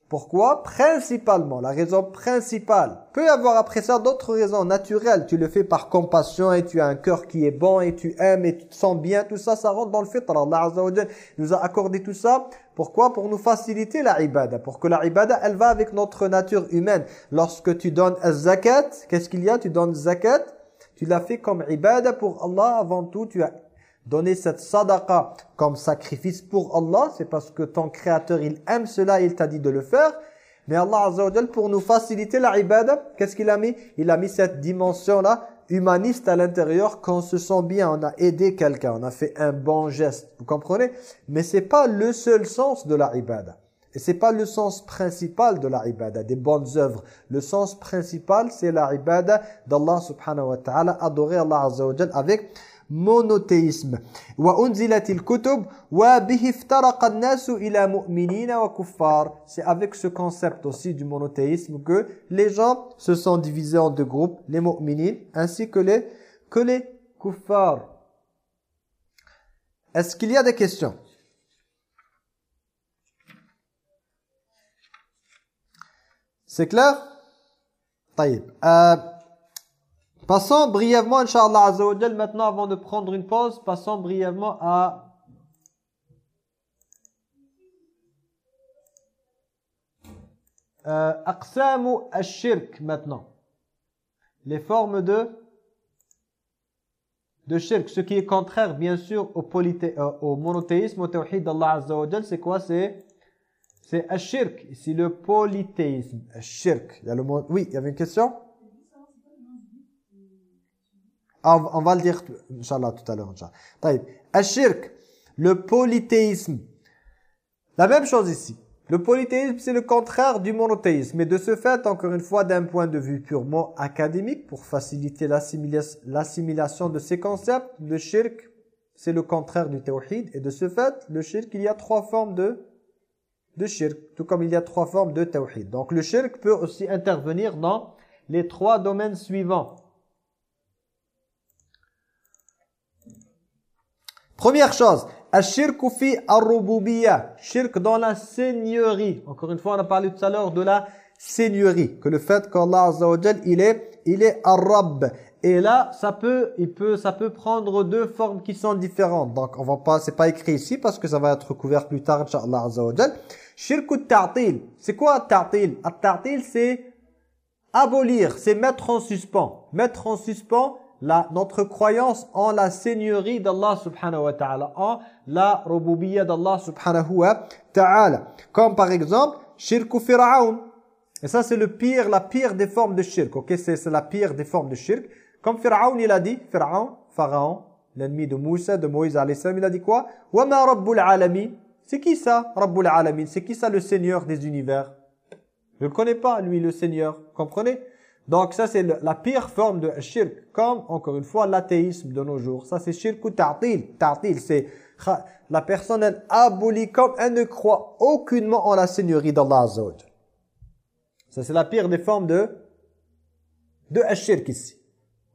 Pourquoi Principalement, la raison principale. Peut y avoir après ça d'autres raisons naturelles. Tu le fais par compassion et tu as un cœur qui est bon et tu aimes et tu te sens bien. Tout ça, ça rentre dans le fitra. Allah Azza wa nous a accordé tout ça. Pourquoi? Pour nous faciliter la ibada. Pour que la ibada, elle va avec notre nature humaine. Lorsque tu donnes zakat, qu'est-ce qu'il y a? Tu donnes zakat, tu l'as fait comme ibada pour Allah. Avant tout, tu as Donner cette sadaqa comme sacrifice pour Allah, c'est parce que ton créateur, il aime cela, il t'a dit de le faire. Mais Allah Azza wa pour nous faciliter la ibada, qu'est-ce qu'il a mis? Il a mis cette dimension-là, humaniste à l'intérieur, qu'on se sent bien, on a aidé quelqu'un, on a fait un bon geste. Vous comprenez? Mais c'est pas le seul sens de la ibada. Et c'est pas le sens principal de la ibada, des bonnes œuvres. Le sens principal, c'est la ibada d'Allah subhanahu wa ta'ala, adorer Allah Azza wa avec monothéisme. C'est avec ce concept aussi du monothéisme que les gens se sont divisés en deux groupes, les mu'minin ainsi que les que les kuffar. Est-ce qu'il y a des questions C'est clair طيب euh, Passons brièvement, Inch'Allah Azzawajal, maintenant avant de prendre une pause, passons brièvement à euh, Aqsamu al-shirk maintenant. Les formes de de shirk, ce qui est contraire bien sûr au, euh, au monothéisme, au tawhid d'Allah Azzawajal, c'est quoi? C'est c'est al-shirk, ici le polythéisme, al-shirk. Il y le mot... Oui, il y avait une question? On va le dire, Inch'Allah, tout à l'heure. Al-shirk, le polythéisme. La même chose ici. Le polythéisme, c'est le contraire du monothéisme. Et de ce fait, encore une fois, d'un point de vue purement académique, pour faciliter l'assimilation de ces concepts, le shirk, c'est le contraire du tawhid. Et de ce fait, le shirk, il y a trois formes de, de shirk, tout comme il y a trois formes de tawhid. Donc le shirk peut aussi intervenir dans les trois domaines suivants. Première chose, Ashirku fi shirk dans la seigneurie. Encore une fois, on a parlé tout à l'heure de la seigneurie, que le fait qu'Allah Azza wa il est il est ar Et là, ça peut il peut ça peut prendre deux formes qui sont différentes. Donc on va pas c'est pas écrit ici parce que ça va être couvert plus tard inchallah Azza wa Shirku ta'til. C'est quoi ta'til? At-ta'til c'est abolir, c'est mettre en suspens. Mettre en suspens la, notre croyance en la seigneurie d'Allah subhanahu wa ta'ala, en la rububiyya d'Allah subhanahu wa ta'ala. Comme par exemple, shirku fir'aun. Et ça c'est le pire, la pire des formes de shirk. Ok, c'est la pire des formes de shirk. Comme Fir'aun, il a dit, Fir'aun, Pharaon, l'ennemi de Moussa, de Moïse il a dit quoi? Wa ma rabbul alamin. C'est qui ça, rabbul alamin? C'est qui ça le seigneur des univers? Je ne le connais pas, lui, le seigneur. Comprenez? donc ça c'est la pire forme de shirk, comme encore une fois l'athéisme de nos jours. Ça c'est shirk ou ta'til. Ta'til c'est la personne elle abolit comme elle ne croit aucunement en la seigneurie d'Allah Azza Ça c'est la pire des formes de de shirk ici.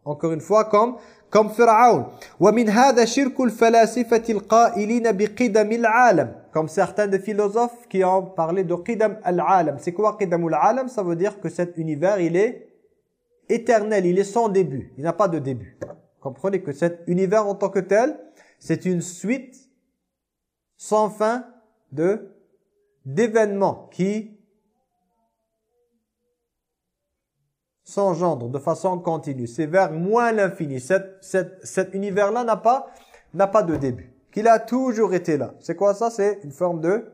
Encore une fois comme comme Pharaon. ومن هذا شرك الفلاسفة القائلين بقدم العالم. Comme certains des philosophes qui ont parlé de qidam al-alam. C'est quoi qidam al-alam Ça veut dire que cet univers il est éternel, il est sans début, il n'a pas de début. Comprenez que cet univers en tant que tel, c'est une suite sans fin de d'événements qui s'engendrent de façon continue. C'est vers moins l'infini. Cet, cet, cet univers-là n'a pas, pas de début. qu'il a toujours été là. C'est quoi ça? C'est une forme de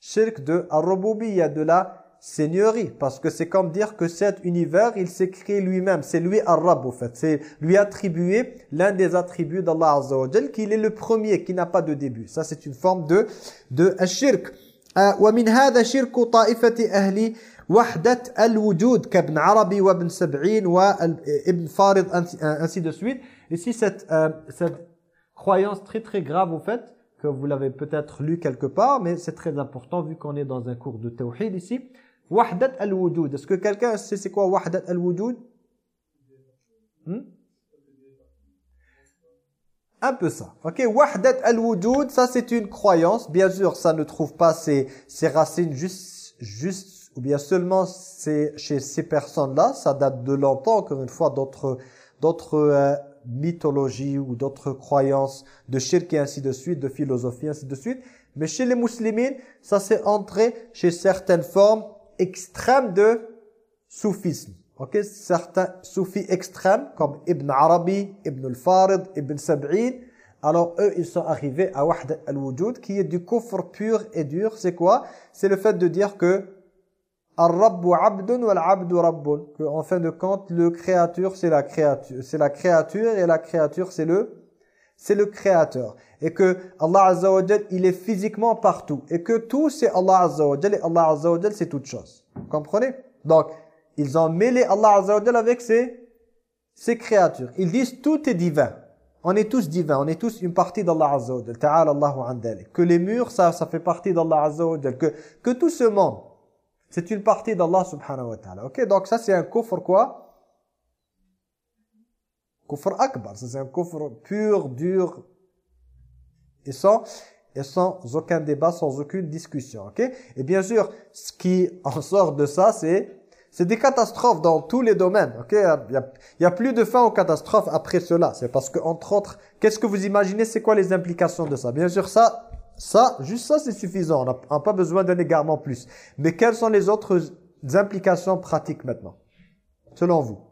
shirk de ar de la seigneurie. Parce que c'est comme dire que cet univers, il s'est créé lui-même. C'est lui Ar-Rab, au fait. C'est lui attribuer l'un des attributs d'Allah Azza wa qu'il est le premier, qui n'a pas de début. Ça, c'est une forme de, de shirk. ومن هذا شرك طائفة أهل وحدة الوجود كابن عربي وابن سبعين وابن فارض ainsi de suite. Ici, cette, euh, cette croyance très très grave, au fait, que vous l'avez peut-être lu quelque part, mais c'est très important vu qu'on est dans un cours de tawhid ici. Wahdat al-wujud. Est-ce que quelqu'un sait c'est quoi Wahdat al-wujud hmm? Un peu ça. Ok, Wahdat al-wujud, ça c'est une croyance. Bien sûr, ça ne trouve pas ses, racines juste, juste ou bien seulement chez ces personnes-là. Ça date de longtemps, encore une fois, d'autres d'autres euh, mythologies ou d'autres croyances de shirk et ainsi de suite, de philosophie, ainsi de suite. Mais chez les musulmans, ça s'est entré chez certaines formes extrême de soufisme. Ok, certains soufis extrêmes comme Ibn Arabi, Ibn al-Farid, Ibn Sab'in, alors eux ils sont arrivés à Wahda al-Wujud qui est du kufr pur et dur. C'est quoi? C'est le fait de dire que Ar-Rabbu abdun wal-abdu rabbun. Que en fin de compte, le créature c'est la créature, c'est la créature et la créature c'est le c'est le créateur. Et que Allah Azza il est physiquement partout. Et que tout c'est Allah Azza et Allah Azza c'est toute chose. Vous comprenez? Donc, ils ont mêlé Allah Azza avec ses, créatures. Ils disent tout est divin. On est tous divins, on est tous une partie d'Allah Azza wa Ta'ala Allahu an Que les murs, ça, ça fait partie d'Allah Azza Que, que tout ce monde, c'est une partie d'Allah subhanahu wa ta'ala. Ok, donc ça c'est un kufr quoi? Kufr akbar, c'est un kufr pur, dur, et sans, et sans aucun débat, sans aucune discussion. ok? Et bien sûr, ce qui en sort de ça, c'est c'est des catastrophes dans tous les domaines. ok? Il n'y a, a, plus de fin aux catastrophes après cela. C'est parce que, entre autres, qu'est-ce que vous imaginez? C'est quoi les implications de ça? Bien sûr, ça, ça, juste ça, c'est suffisant. On n'a pas besoin d'un égarement plus. Mais quelles sont les autres implications pratiques maintenant? Selon vous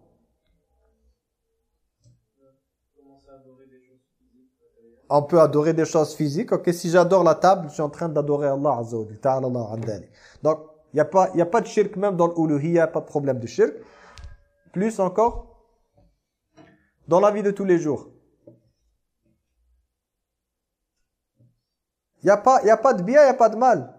on peut adorer des choses physiques. Ok, si j'adore la table, je suis en train d'adorer Allah Azza wa Donc, il n'y a, pas, y a pas de shirk même dans l'uluhiyya, pas de problème de shirk. Plus encore, dans la vie de tous les jours. Il n'y a, pas, y a pas de bien, il n'y a pas de mal.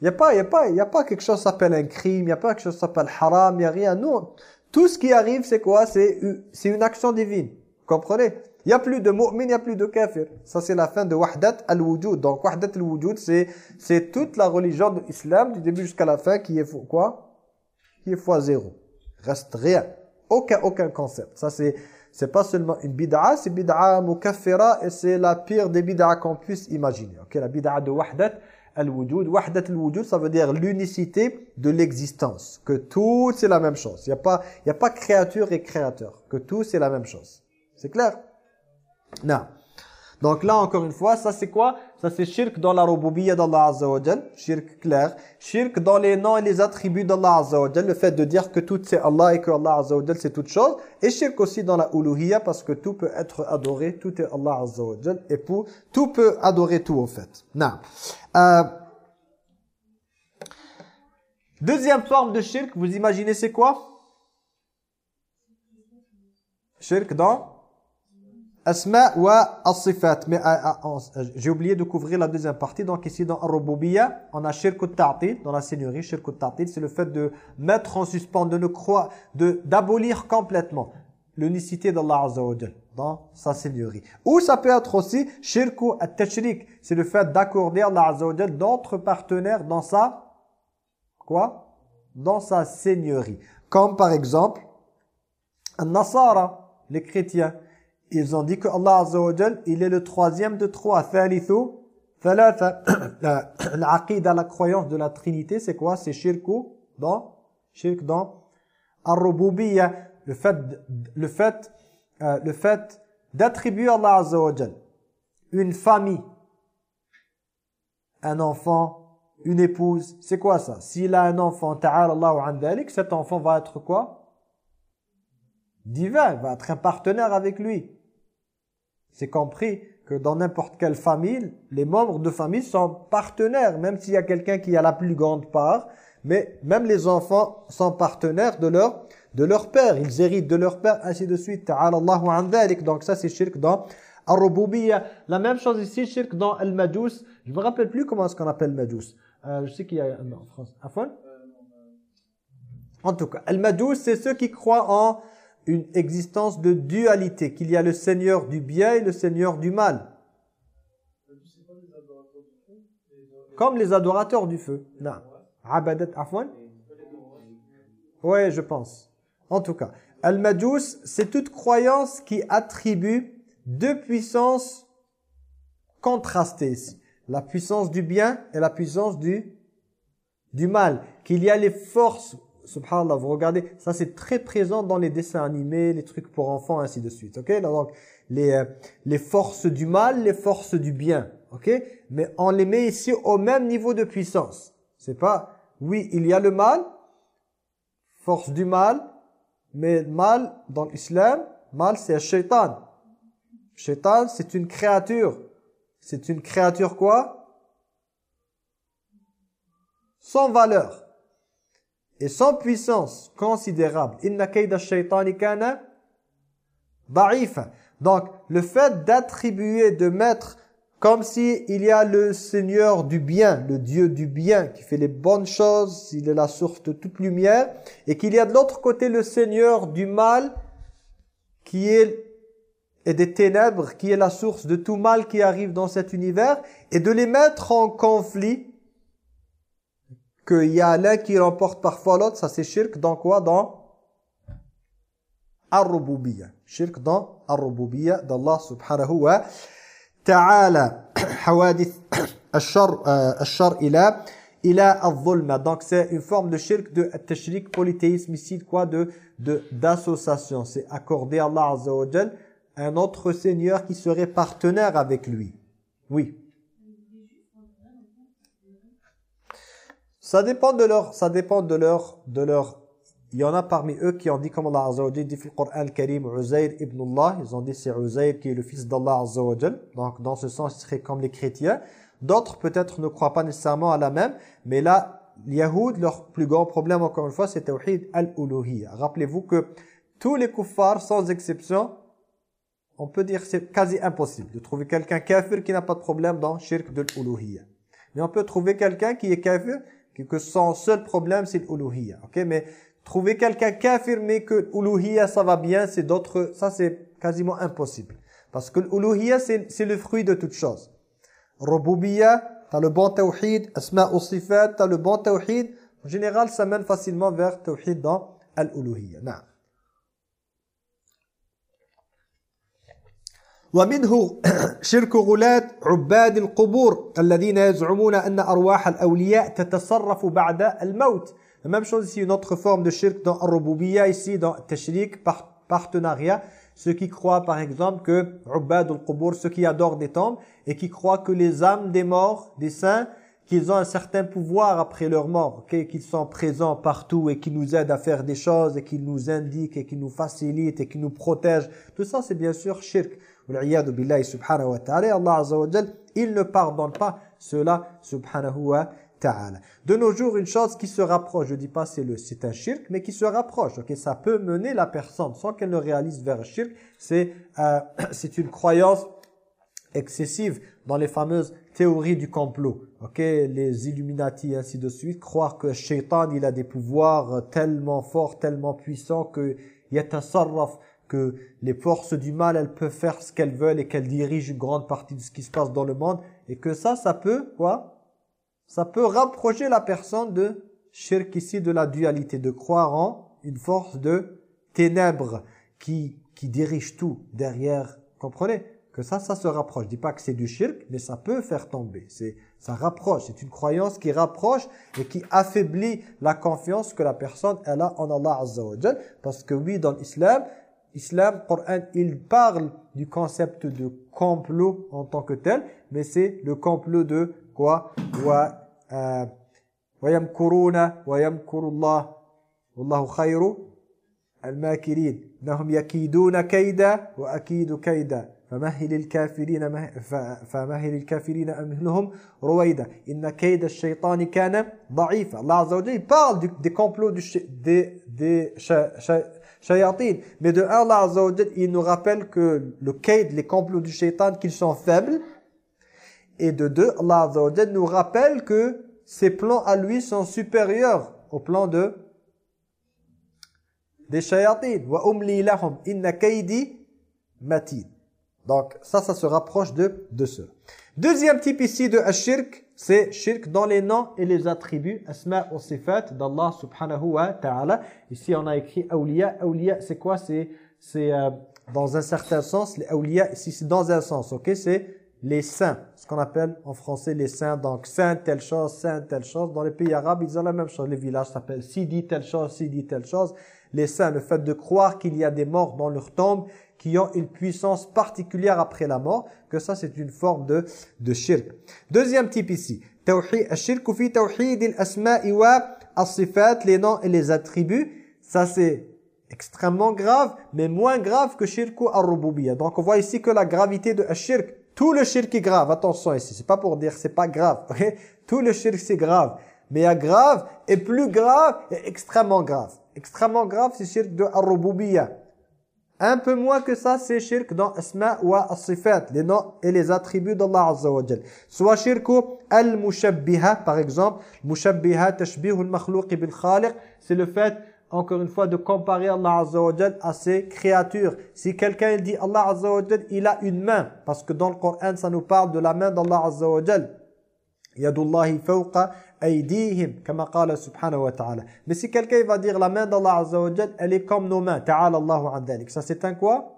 Il n'y a, pas, y a, pas, y a pas quelque chose qui s'appelle un crime, il n'y a pas quelque chose qui s'appelle haram, il n'y a rien. Non, tout ce qui arrive, c'est quoi? C'est une action divine. Vous comprenez? Il n'y a plus de mu'min, il n'y a plus de kafir. Ça, c'est la fin de Wahdat al-Wujud. Donc, Wahdat al-Wujud, c'est toute la religion de l'islam, du début jusqu'à la fin, qui est quoi? Qui est fois zéro. Reste rien. Aucun, aucun concept. Ça, c'est c'est pas seulement une bid'a, c'est bid'a mukaffira et c'est la pire des bid'a qu'on puisse imaginer. Ok, la bid'a de Wahdat al-Wujud. Wahdat al-Wujud, ça veut dire l'unicité de l'existence. Que tout, c'est la même chose. Il n'y a, pas, a pas créature et créateur. Que tout, c'est la même chose. C'est clair? Non. Donc là, encore une fois, ça c'est quoi? Ça c'est shirk dans la rububiyya d'Allah Azza wa shirk clair. Shirk dans les noms et les attributs d'Allah Azza wa le fait de dire que tout c'est Allah et que Allah Azza wa c'est toute chose. Et shirk aussi dans la uluhiyya parce que tout peut être adoré, tout est Allah Azza wa Et pour, tout peut adorer tout au fait. Non. Euh, deuxième forme de shirk, vous imaginez c'est quoi? Shirk dans Asma wa as-sifat. Mais euh, euh, euh, j'ai oublié de couvrir la deuxième partie. Donc ici dans Ar-Rububiyya, on a shirk ta'til dans la seigneurie. Shirk ta'til, c'est le fait de mettre en suspens, de ne croire, d'abolir complètement l'unicité d'Allah Azza wa dans sa seigneurie. Ou ça peut être aussi shirk at-tashrik, c'est le fait d'accorder Allah Azza wa d'autres partenaires dans sa quoi? Dans sa seigneurie. Comme par exemple Nasara, les chrétiens ils ont dit que Allah Azza il est le troisième de trois. Thalithu, thalatha. L'aqida, la croyance de la Trinité, c'est quoi? C'est shirku dans, shirk dans ar-rububiyya, le fait, le fait, euh, le fait d'attribuer Allah Azza une famille, un enfant, une épouse, c'est quoi ça? S'il a un enfant, ta'ala Allahu cet enfant va être quoi? Divin, va être un partenaire avec lui. C'est compris que dans n'importe quelle famille, les membres de famille sont partenaires, même s'il y a quelqu'un qui a la plus grande part, mais même les enfants sont partenaires de leur de leur père, ils héritent de leur père, ainsi de suite. Ta'ala Allahu an Donc ça c'est shirk dans Ar-Rububiyya. La même chose ici, shirk dans Al-Majus. Je me rappelle plus comment est-ce qu'on appelle Majus. Euh, je sais qu'il y a un en France. Afon En tout cas, Al-Majus, c'est ceux qui croient en une existence de dualité, qu'il y a le Seigneur du bien et le Seigneur du mal. Comme les adorateurs du feu. Non. Abadat Afwan? Oui, je pense. En tout cas, Al-Majus, c'est toute croyance qui attribue deux puissances contrastées. La puissance du bien et la puissance du, du mal. Qu'il y a les forces, subhanallah, vous regardez, ça c'est très présent dans les dessins animés, les trucs pour enfants, ainsi de suite. ok? Donc, les, euh, les forces du mal, les forces du bien. ok? Mais on les met ici au même niveau de puissance. C'est pas, oui, il y a le mal, force du mal, mais mal, dans l'islam, mal c'est shaitan. Shaitan, c'est une créature. C'est une créature quoi? Sans valeur. Et sans puissance considérable. Inna kayda shaitani kana Donc, le fait d'attribuer, de mettre comme si il y a le Seigneur du bien, le Dieu du bien, qui fait les bonnes choses, il est la source de toute lumière, et qu'il y a de l'autre côté le Seigneur du mal, qui est et des ténèbres qui est la source de tout mal qui arrive dans cet univers et de les mettre en conflit qu'il y a l'un qui remporte parfois l'autre, ça c'est shirk dans quoi? Dans Ar-Rububiyya. Shirk dans Ar-Rububiyya d'Allah subhanahu wa ta'ala. Hawadith al-shar ila ila al-zulma. Donc c'est une forme de shirk de tashrik polythéisme ici quoi? De d'association. C'est accorder à Allah azza un autre Seigneur qui serait partenaire avec lui. Oui. Ça dépend de leur, ça dépend de leur, de leur. Il y en a parmi eux qui ont dit comme Allah Azza wa dit le Coran al-Karim Uzair ibn Allah, ils ont dit c'est Uzair qui est le fils d'Allah Azza wa Donc dans ce sens, il serait comme les chrétiens. D'autres peut-être ne croient pas nécessairement à la même, mais là, les Yahoud, leur plus grand problème encore une fois, c'est Tawhid al-Uluhiyya. Rappelez-vous que tous les kuffars, sans exception, on peut dire c'est quasi impossible de trouver quelqu'un kafir qui n'a pas de problème dans shirk de l'uluhiyya. Mais on peut trouver quelqu'un qui est kafir, que son seul problème c'est l'uluhiyya. OK? Mais trouver quelqu'un kafir mais que l'uluhiyya ça va bien, c'est d'autres ça c'est quasiment impossible. Parce que l'uluhiyya c'est le fruit de toute chose. Rububiyya, tu as le bon tawhid, asma ou sifat, tu le bon tawhid. En général, ça mène facilement vers tawhid dans l'uluhiyya. ومنه شرك غلاة عباد القبور الذين يزعمون أن أرواح الأولياء تتصرف بعد الموت même chose ici une autre forme de shirk dans Ar-Rububiyya ici dans Tashrik partenariat ceux qui croient par exemple que Ubad al-Qubur ceux qui adorent des tombes et qui croient que les âmes des morts des saints qu'ils ont un certain pouvoir après leur mort, qu'ils sont présents partout et qu'ils nous aident à faire des choses et qu'ils nous indiquent et qu'ils nous facilitent et qu'ils nous protègent. Tout ça, c'est bien sûr shirk Allah il ne pardonne pas cela wa ta'ala. De nos jours, une chose qui se rapproche, je dis pas c'est le c'est un shirk, mais qui se rapproche, ok, ça peut mener la personne sans qu'elle ne réalise vers le shirk, c'est euh, une croyance excessive dans les fameuses théories du complot. OK, les Illuminati ainsi de suite, croire que Shaitan, il a des pouvoirs tellement forts, tellement puissants que yatasarraf que les forces du mal, elles peuvent faire ce qu'elles veulent et qu'elles dirigent une grande partie de ce qui se passe dans le monde. Et que ça, ça peut, quoi? Ça peut rapprocher la personne de shirk ici, de la dualité, de croire en une force de ténèbres qui, qui dirige tout derrière. Comprenez? Que ça, ça se rapproche. Je dis pas que c'est du shirk, mais ça peut faire tomber. C'est ça rapproche. C'est une croyance qui rapproche et qui affaiblit la confiance que la personne elle a en Allah Azza Parce que oui, dans l'islam, Islam, Coran, il parle du concept de complot en tant que tel, mais c'est le complot de quoi Wa euh, yamkuruna wa yamkurullah wallahu khayru al-makirin. Nahum yakiduna kayda wa akidu kayda. فمهل الكافرين مه... ف... فمهل الكافرين أمهلهم رويدا إن كيد الشيطان كان ضعيفا الله عز وجل parle du, des complots du, des, des cha, cha, shayatin. Mais de un, Allah il nous rappelle que le kaid, les complots du shaitan, qu'ils sont faibles. Et de deux, Allah nous rappelle que ses plans à lui sont supérieurs au plan de des shayatin. Wa inna kaidi matin. Donc ça, ça se rapproche de, de ce. Deuxième type ici de ashirk, c'est shirk dans les noms et les attributs, asma ou sifat d'Allah subhanahu wa ta'ala. Ici on a écrit awliya. Awliya c'est quoi? C'est euh, dans un certain sens, les awliya ici c'est dans un sens, ok? C'est les saints, ce qu'on appelle en français les saints. Donc saint telle chose, saint telle chose. Dans les pays arabes, ils ont la même chose. Les villages s'appellent Sidi telle chose, Sidi telle chose. Les saints, le fait de croire qu'il y a des morts dans leur tombe, qui ont une puissance particulière après la mort, que ça c'est une forme de, de shirk. Deuxième type ici, shirk fi tawhid as-sifat, les noms et les attributs, ça c'est extrêmement grave, mais moins grave que shirku ar-rububiyya. Donc on voit ici que la gravité de shirk, tout le shirk est grave, attention ici, c'est pas pour dire c'est pas grave, tout le shirk c'est grave, mais il y a grave et plus grave et extrêmement grave. Extrêmement grave c'est shirk de ar-rububiyya. Un peu moins que ça, c'est shirk dans asma wa as-sifat, les noms et les attributs d'Allah Azza wa Jal. Soit shirku al-mushabbiha, par exemple, mushabbiha tashbihu al-makhluqi bil-khaliq, c'est le fait, encore une fois, de comparer Allah Azza à ses créatures. Si quelqu'un dit Allah Azza il a une main, parce que dans le Coran, ça nous parle de la main d'Allah Azza wa. Yadullahi fawqa aydihim, kama qala subhanahu wa ta'ala. Mais si quelqu'un va dire la main d'Allah Azza wa Jal, elle est comme nos mains, ta'ala Allahu an dhalik. Ça c'est un quoi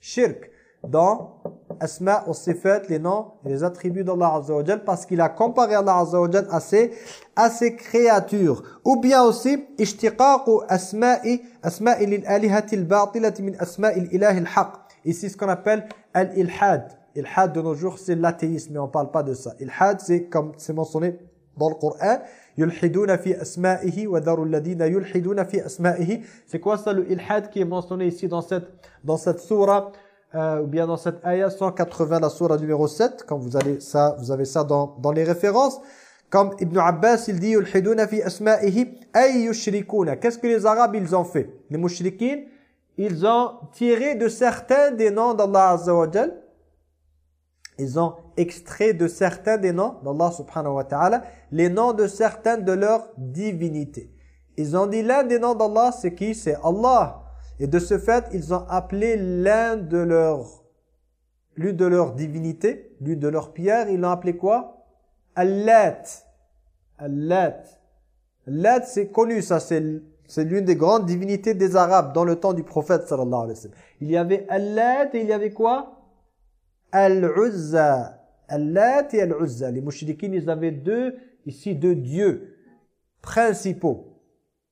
Shirk. Dans asma ou sifat, les noms et les attributs d'Allah Azza wa Jal, parce qu'il a comparé Allah Azza wa Jal à ses, à ses créatures. Ou bien aussi, ishtiqaqu asma'i, asma'i lil alihati al-batilati min asma'i al-ilahi al-haq. Ici ce qu'on appelle al-ilhad. Ilhad de nos jours, c'est l'athéisme, mais on ne parle pas de ça. Ilhad, c'est comme c'est mentionné dans le Coran. Yulhiduna fi asma'ihi wa. C'est quoi ça le ilhad qui est mentionné ici dans cette dans cette sourate euh, ou bien dans cette ayah 180 la sourate numéro 7 quand vous allez ça vous avez ça dans dans les références comme Ibn Abbas il dit yulhiduna fi asma'ihi ay yushrikuna. Qu'est-ce que les arabes ils ont fait? Les mushrikines, ils ont tiré de certains des noms d'Allah Azza wa ils ont extrait de certains des noms d'Allah subhanahu wa ta'ala, les noms de certains de leur divinité. Ils ont dit l'un des noms d'Allah, c'est qui? C'est Allah. Et de ce fait, ils ont appelé l'un de leurs l'une de leurs divinités, l'une de leurs pierres, ils l'ont appelé quoi? Allat. Allat. Allat, c'est connu, ça c'est l'une des grandes divinités des Arabes dans le temps du prophète sallallahu alayhi wa sallam. Il y avait Allat et il y avait quoi? Al-Uzza. Allat et Al-Uzza. Les mouchriquins, ils avaient deux, ici, deux dieux principaux.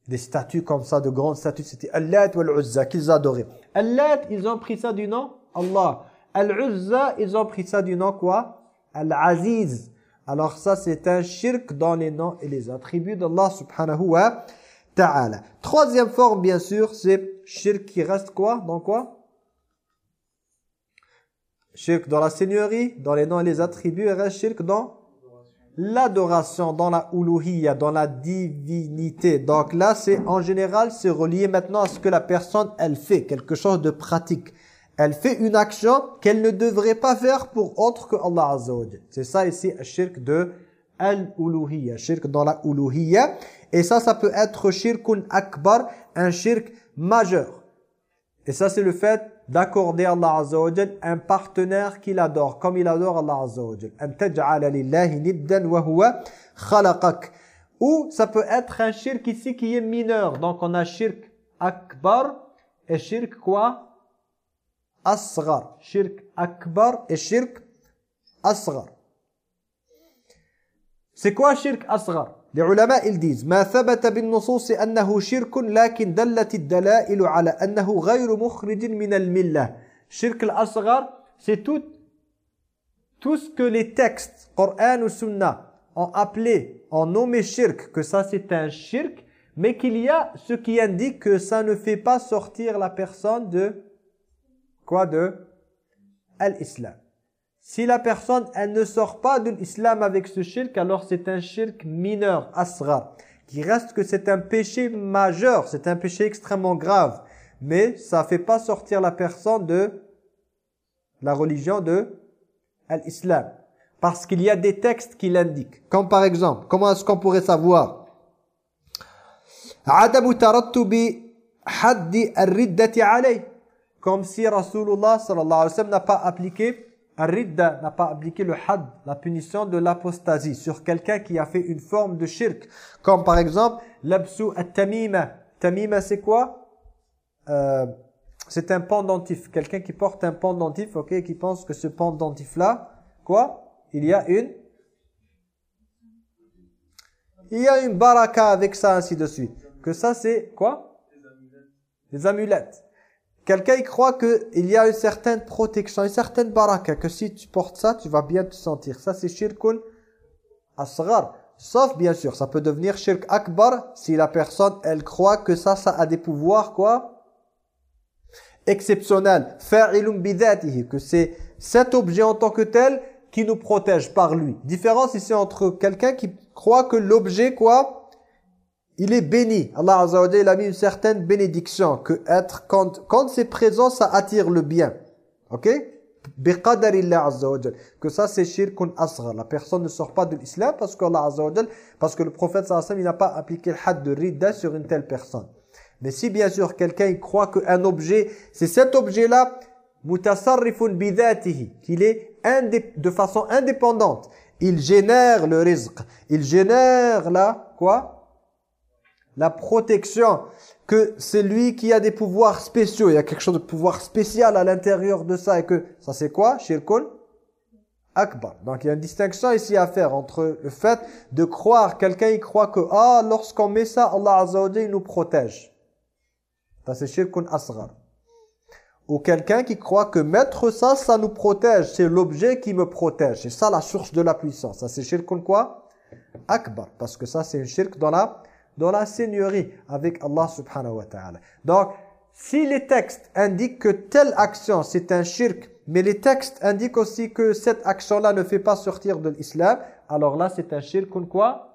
Des statues comme ça, de grandes statues, c'était Allat ou Al-Uzza qu'ils adoraient. Allat, ils ont pris ça du nom Allah. Al-Uzza, ils ont pris ça du nom quoi? Al-Aziz. Alors ça, c'est un shirk dans les noms et les attributs d'Allah subhanahu wa ta'ala. Troisième forme, bien sûr, c'est shirk qui reste quoi? Dans quoi? Shirk dans la seigneurie, dans les noms et les attributs, et reste shirk dans l'adoration, dans la uluhiyya, dans la divinité. Donc là, c'est en général, c'est relié maintenant à ce que la personne, elle fait, quelque chose de pratique. Elle fait une action qu'elle ne devrait pas faire pour autre que Allah Azza C'est ça ici, shirk de al-uluhiyya, shirk dans la uluhiyya. Et ça, ça peut être shirkun akbar, un shirk majeur. Et ça, c'est le fait d'accorder à Allah Azza wa un partenaire qu'il adore, comme il adore Allah Azza wa Jal. أن تجعل لله ندا وهو خلقك. Ou ça peut être un shirk ici qui est mineur. Donc on a shirk akbar et shirk quoi Asghar. Shirk akbar et shirk asghar. C'est quoi shirk asghar les ulama ils disent ما ثبت بالنصوص أنه شرك لكن دلت الدلائل على أنه غير مخرج من الملة شرك الأصغر c'est tout tout ce que les textes Coran ou Sunna ont appelé ont nommé shirk que ça c'est un shirk mais qu'il y a ce qui indique que ça ne fait pas sortir la personne de quoi de l'islam. si la personne, elle ne sort pas de l'islam avec ce shirk, alors c'est un shirk mineur, asra, qui reste que c'est un péché majeur, c'est un péché extrêmement grave. Mais ça ne fait pas sortir la personne de la religion de l'islam. Parce qu'il y a des textes qui l'indiquent. Comme par exemple, comment est-ce qu'on pourrait savoir? Comme si Rasulullah sallallahu n'a pas appliqué Ar-Ridda n'a pas appliqué le had, la punition de l'apostasie sur quelqu'un qui a fait une forme de shirk. Comme par exemple, l'absu at-tamima. Tamima c'est quoi? Euh, C'est un pendentif. Quelqu'un qui porte un pendentif, ok, qui pense que ce pendentif là, quoi? Il y a une il y a une baraka avec ça, ainsi de suite. Que ça, c'est quoi? Les amulettes. Quelqu'un il croit qu'il y a une certaine protection, une certaine baraka, que si tu portes ça, tu vas bien te sentir. Ça, c'est shirkun asghar. Sauf, bien sûr, ça peut devenir shirk akbar si la personne, elle croit que ça, ça a des pouvoirs, quoi Exceptionnels. Fa'ilun bidatihi, que c'est cet objet en tant que tel qui nous protège par lui. Différence ici entre quelqu'un qui croit que l'objet, quoi il est béni. Allah Azza wa il a mis une certaine bénédiction que être quand quand c'est présent ça attire le bien. OK? Que ça c'est shirkun asghar. La personne ne sort pas de l'islam parce que Allah azza wa parce que le prophète sallallahu il n'a pas appliqué le had de ridda sur une telle personne. Mais si bien sûr quelqu'un croit qu'un objet c'est cet objet là mutasarrifun bidatihi qu'il est de façon indépendante. Il génère le rizq. Il génère là quoi? La protection, que c'est lui qui a des pouvoirs spéciaux, il y a quelque chose de pouvoir spécial à l'intérieur de ça, et que ça c'est quoi Shirkun Akbar. Donc il y a une distinction ici à faire entre le fait de croire, quelqu'un il croit que ah lorsqu'on met ça, Allah Azza wa nous protège. Ça c'est Shirkun Asghar. Ou quelqu'un qui croit que mettre ça, ça nous protège, c'est l'objet qui me protège. C'est ça la source de la puissance. Ça c'est Shirkun quoi? Akbar. Parce que ça c'est une shirk dans la dans la seigneurie avec Allah subhanahu wa ta'ala. Donc, si les textes indiquent que telle action c'est un shirk, mais les textes indiquent aussi que cette action-là ne fait pas sortir de l'islam, alors là c'est un shirk quoi?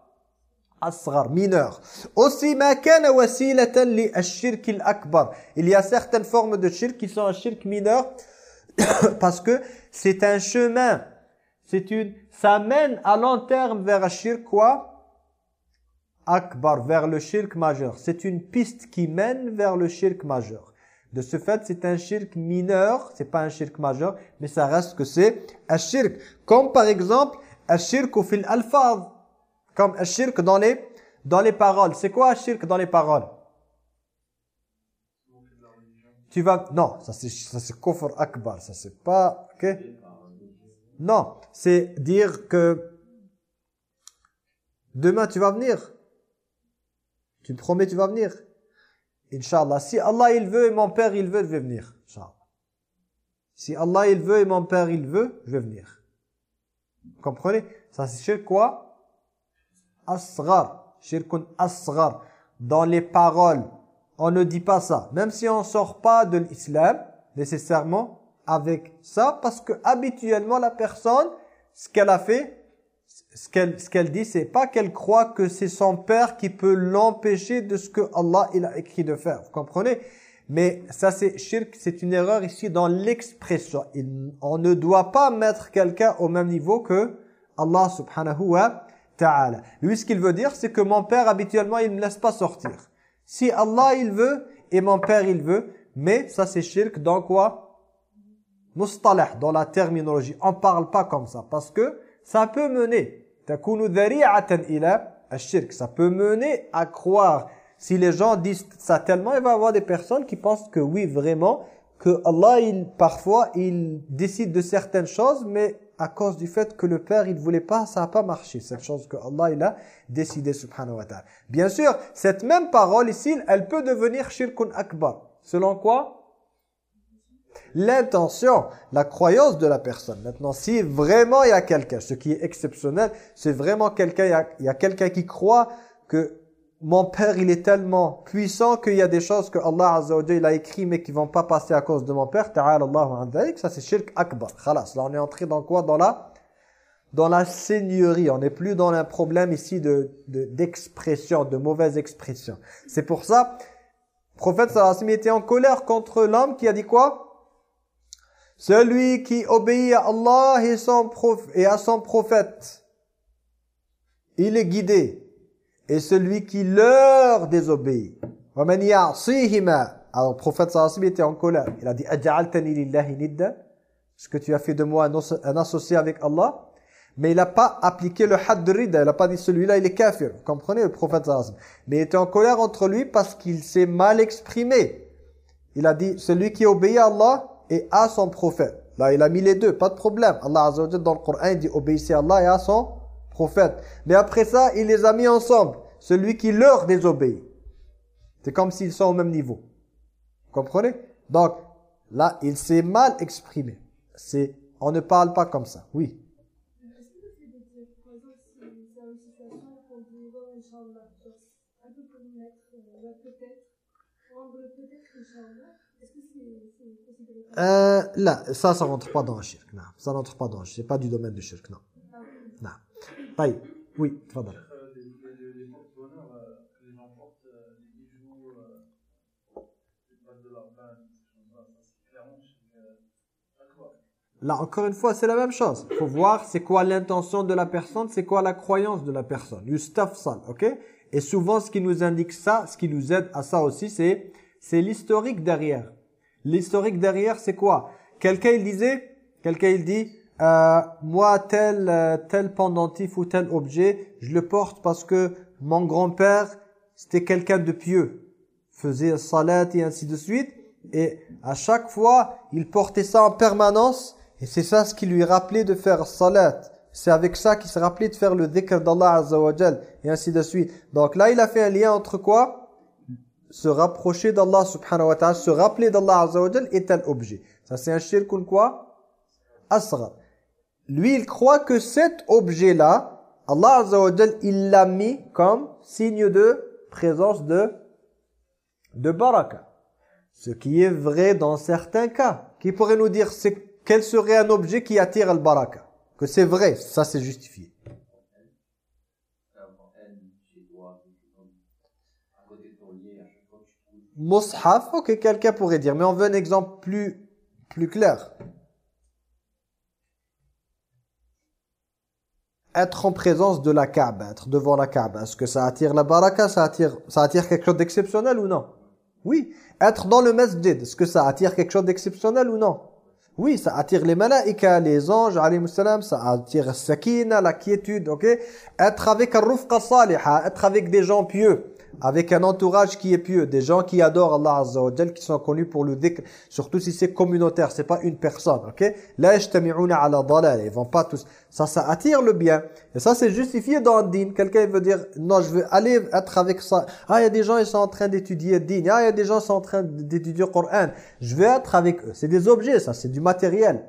Asghar, mineur. Aussi. Il y a certaines formes de shirk qui sont un shirk mineur parce que c'est un chemin, c'est une ça mène à long terme vers un shirk quoi? Akbar, vers le shirk majeur. C'est une piste qui mène vers le shirk majeur. De ce fait, c'est un shirk mineur, c'est pas un shirk majeur, mais ça reste que c'est un shirk. Comme par exemple, un shirk au fil alfaz. Comme un shirk dans les, dans les paroles. C'est quoi un shirk dans les paroles? Tu vas... Non, ça c'est kufr akbar, ça c'est pas... ok? Non, c'est dire que demain tu vas venir tu me promets, tu vas venir Inch'Allah. Si Allah il veut et mon père il veut, je vais venir. Inch'Allah. Si Allah il veut et mon père il veut, je vais venir. Vous comprenez? Ça c'est shirk quoi? Asghar. Shirkun asghar. Dans les paroles, on ne dit pas ça. Même si on ne sort pas de l'islam, nécessairement, avec ça, parce que habituellement la personne, ce qu'elle a fait, ce qu'elle ce qu'elle dit, c'est pas qu'elle croit que c'est son père qui peut l'empêcher de ce que Allah il a écrit de faire. Vous comprenez? Mais ça, c'est shirk, c'est une erreur ici dans l'expression. On ne doit pas mettre quelqu'un au même niveau que Allah subhanahu wa ta'ala. Lui, ce qu'il veut dire, c'est que mon père, habituellement, il ne me laisse pas sortir. Si Allah, il veut, et mon père, il veut, mais ça, c'est shirk dans quoi? Mustalah, dans la terminologie. On parle pas comme ça, parce que ça peut mener ça peut mener à croire. Si les gens disent ça tellement il va y avoir des personnes qui pensent que oui vraiment que Allah il parfois il décide de certaines choses mais à cause du fait que le père il voulait pas ça a pas marché. Cette chose que Allah il a décidé subhanahu wa ta'ala. Bien sûr cette même parole ici elle peut devenir shirkun akbar. Selon quoi? L'intention, la croyance de la personne. Maintenant, si vraiment il y a quelqu'un, ce qui est exceptionnel, c'est vraiment quelqu'un, il y a, quelqu'un qui croit que mon père, il est tellement puissant qu'il y a des choses que Allah Azza wa il a écrit mais qui vont pas passer à cause de mon père. Ta'ala. Ça, c'est shirk akbar. Khalas. Là, on est entré dans quoi? Dans la dans la seigneurie. On n'est plus dans un problème ici de d'expression, de, mauvaise expression. C'est pour ça, le prophète sallallahu était en colère contre l'homme qui a dit quoi? Celui qui obéit à Allah et, à son prophète, il est guidé. Et celui qui leur désobéit. Alors le prophète sallallahu était en colère. Il a dit « Est-ce que tu as fait de moi un associé avec Allah ?» Mais il n'a pas appliqué le had de rida. Il n'a pas dit celui-là, il est kafir. Vous comprenez le prophète Mais il était en colère entre lui parce qu'il s'est mal exprimé. Il a dit celui qui obéit à Allah et à son prophète. Là, il a mis les deux, pas de problème. Allah Azza dans le Coran, dit obéissez à Allah et à son prophète. Mais après ça, il les a mis ensemble. Celui qui leur désobéit. C'est comme s'ils sont au même niveau. Vous comprenez? Donc, là, il s'est mal exprimé. C'est, On ne parle pas comme ça. Oui. Euh, là, ça, ça rentre pas dans le shirk. Non, ça rentre pas dans le. C'est pas du domaine du shirk, non. Non. Taï, oui, tfadal. Là, encore une fois, c'est la même chose. Il faut voir c'est quoi l'intention de la personne, c'est quoi la croyance de la personne. Yustafsal, ok? Et souvent, ce qui nous indique ça, ce qui nous aide à ça aussi, c'est c'est l'historique derrière. L'historique derrière, c'est quoi? Quelqu'un, il disait, quelqu'un, il dit, euh, moi, tel, euh, tel pendentif ou tel objet, je le porte parce que mon grand-père, c'était quelqu'un de pieux. Faisait salat et ainsi de suite. Et à chaque fois, il portait ça en permanence. Et c'est ça ce qui lui rappelait de faire salat. C'est avec ça qu'il se rappelait de faire le dhikr d'Allah Azza wa Et ainsi de suite. Donc là, il a fait un lien entre quoi? Se rapprocher d'Allah subhanahu wa ta'ala, se rappeler d'Allah azza wa est un objet. Ça c'est un shirkun quoi? Asra. Lui il croit que cet objet-là, Allah azza wa il l'a mis comme signe de présence de de baraka. Ce qui est vrai dans certains cas. Qui pourrait nous dire quel serait un objet qui attire le baraka? Que c'est vrai, ça c'est justifié. Mushaf, ok, quelqu'un pourrait dire. Mais on veut un exemple plus, plus clair. Être en présence de la Kaaba, être devant la Kaaba. Est-ce que ça attire la baraka, ça attire, ça attire quelque chose d'exceptionnel ou non? Oui. Être dans le masjid, est-ce que ça attire quelque chose d'exceptionnel ou non? Oui, ça attire les malaïkas, les anges, salam, ça attire sakina, la quiétude, ok? Être avec un rufqa salihah, être avec des gens pieux avec un entourage qui est pieux, des gens qui adorent Allah Azza wa qui sont connus pour le dhikr, surtout si c'est communautaire, c'est pas une personne, ok? La yajtami'una ala ils vont pas tous, ça, ça attire le bien, et ça c'est justifié dans le din, quelqu'un veut dire, non je veux aller être avec ça, ah il y a des gens ils sont en train d'étudier le ah il y a des gens qui sont en train d'étudier le Coran, je veux être avec eux, c'est des objets ça, c'est du matériel.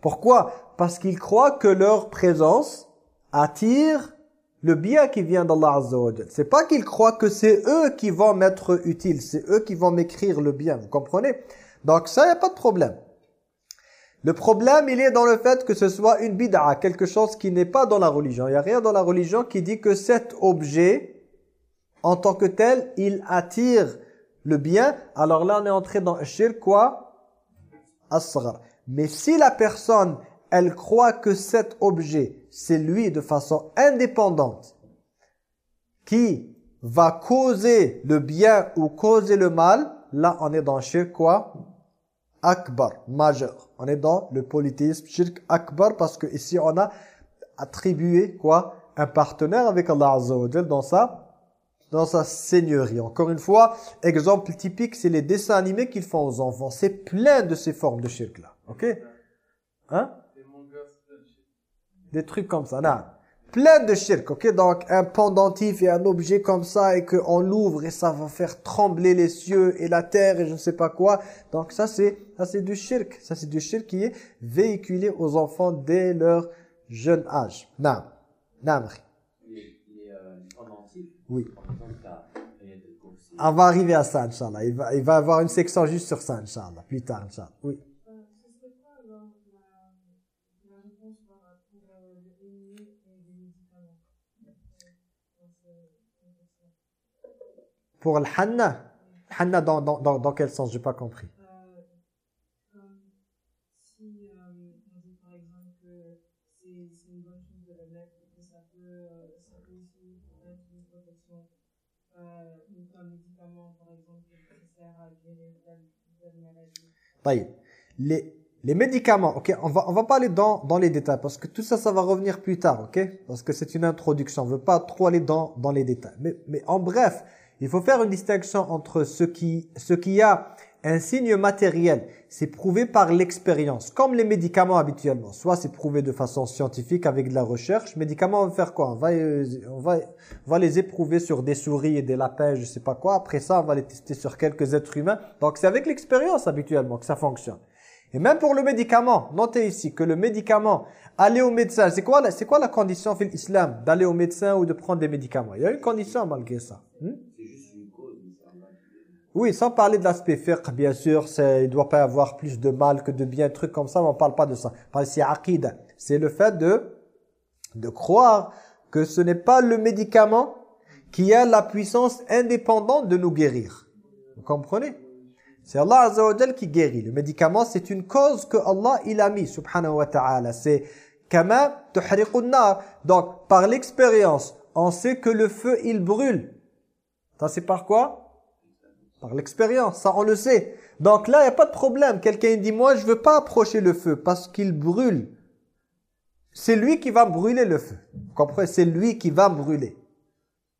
Pourquoi? Parce qu'ils croient que leur présence attire le bien qui vient d'Allah Azza wa C'est pas qu'ils croient que c'est eux qui vont m'être utiles, c'est eux qui vont m'écrire le bien, vous comprenez? Donc ça, il n'y a pas de problème. Le problème, il est dans le fait que ce soit une bid'a, quelque chose qui n'est pas dans la religion. Il n'y a rien dans la religion qui dit que cet objet, en tant que tel, il attire le bien. Alors là, on est entré dans shirk quoi? Asra. Mais si la personne, elle croit que cet objet, c'est lui de façon indépendante qui va causer le bien ou causer le mal, là on est dans shirk quoi? Akbar, majeur. On est dans le polythéisme shirk akbar parce que ici on a attribué quoi? Un partenaire avec Allah Azza dans sa dans sa seigneurie. Encore une fois, exemple typique, c'est les dessins animés qu'ils font aux enfants. C'est plein de ces formes de shirk là. OK? Hein? Des trucs comme ça. Non. Plein de shirk, ok? Donc, un pendentif et un objet comme ça et qu'on l'ouvre et ça va faire trembler les cieux et la terre et je ne sais pas quoi. Donc, ça c'est ça c'est du shirk. Ça c'est du shirk qui est véhiculé aux enfants dès leur jeune âge. Non. Non, Les, les, euh, oui. On va arriver à ça, Inch'Allah. Il va, il va avoir une section juste sur ça, Inch'Allah. Plus tard, Inch'Allah. Oui. Euh, ce serait quoi alors la, la réponse par rapport euh, le hémier et les médicaments euh, dans ce contexte-là Pour le Hanna, Hanna dans, dans, dans, dans quel sens? J'ai pas compris. Euh, euh. Les, les médicaments, ok, on va, on va pas aller dans, dans les détails parce que tout ça, ça va revenir plus tard, ok? Parce que c'est une introduction, on veut pas trop aller dans, dans les détails. Mais, mais en bref, il faut faire une distinction entre ce qui, ce qui a un signe matériel, c'est prouvé par l'expérience, comme les médicaments habituellement. Soit c'est prouvé de façon scientifique avec de la recherche. Médicaments, on va faire quoi? On va, euh, on, va, on va les éprouver sur des souris et des lapins, je sais pas quoi. Après ça, on va les tester sur quelques êtres humains. Donc c'est avec l'expérience habituellement que ça fonctionne. Et même pour le médicament, notez ici que le médicament, aller au médecin, c'est quoi, la- quoi la condition fil islam d'aller au médecin ou de prendre des médicaments? Il y a une condition malgré ça. Hmm? C'est juste une cause, mais ça va. Oui, sans parler de l'aspect fiqh, bien sûr, il ne doit pas y avoir plus de mal que de bien, un truc comme ça, mais on ne parle pas de ça. Que c'est aqida. C'est le fait de, de croire que ce n'est pas le médicament qui a la puissance indépendante de nous guérir. Vous comprenez? C'est Allah Azza qui guérit. Le médicament, c'est une cause que Allah il a mis, subhanahu wa ta'ala. C'est kama. Donc, par l'expérience, on sait que le feu, il brûle. Ça, c'est par quoi? Par l'expérience, ça on le sait. Donc là, il n'y a pas de problème. Quelqu'un dit, moi, je veux pas approcher le feu parce qu'il brûle. C'est lui qui va brûler le feu. Vous comprenez? C'est lui qui va brûler.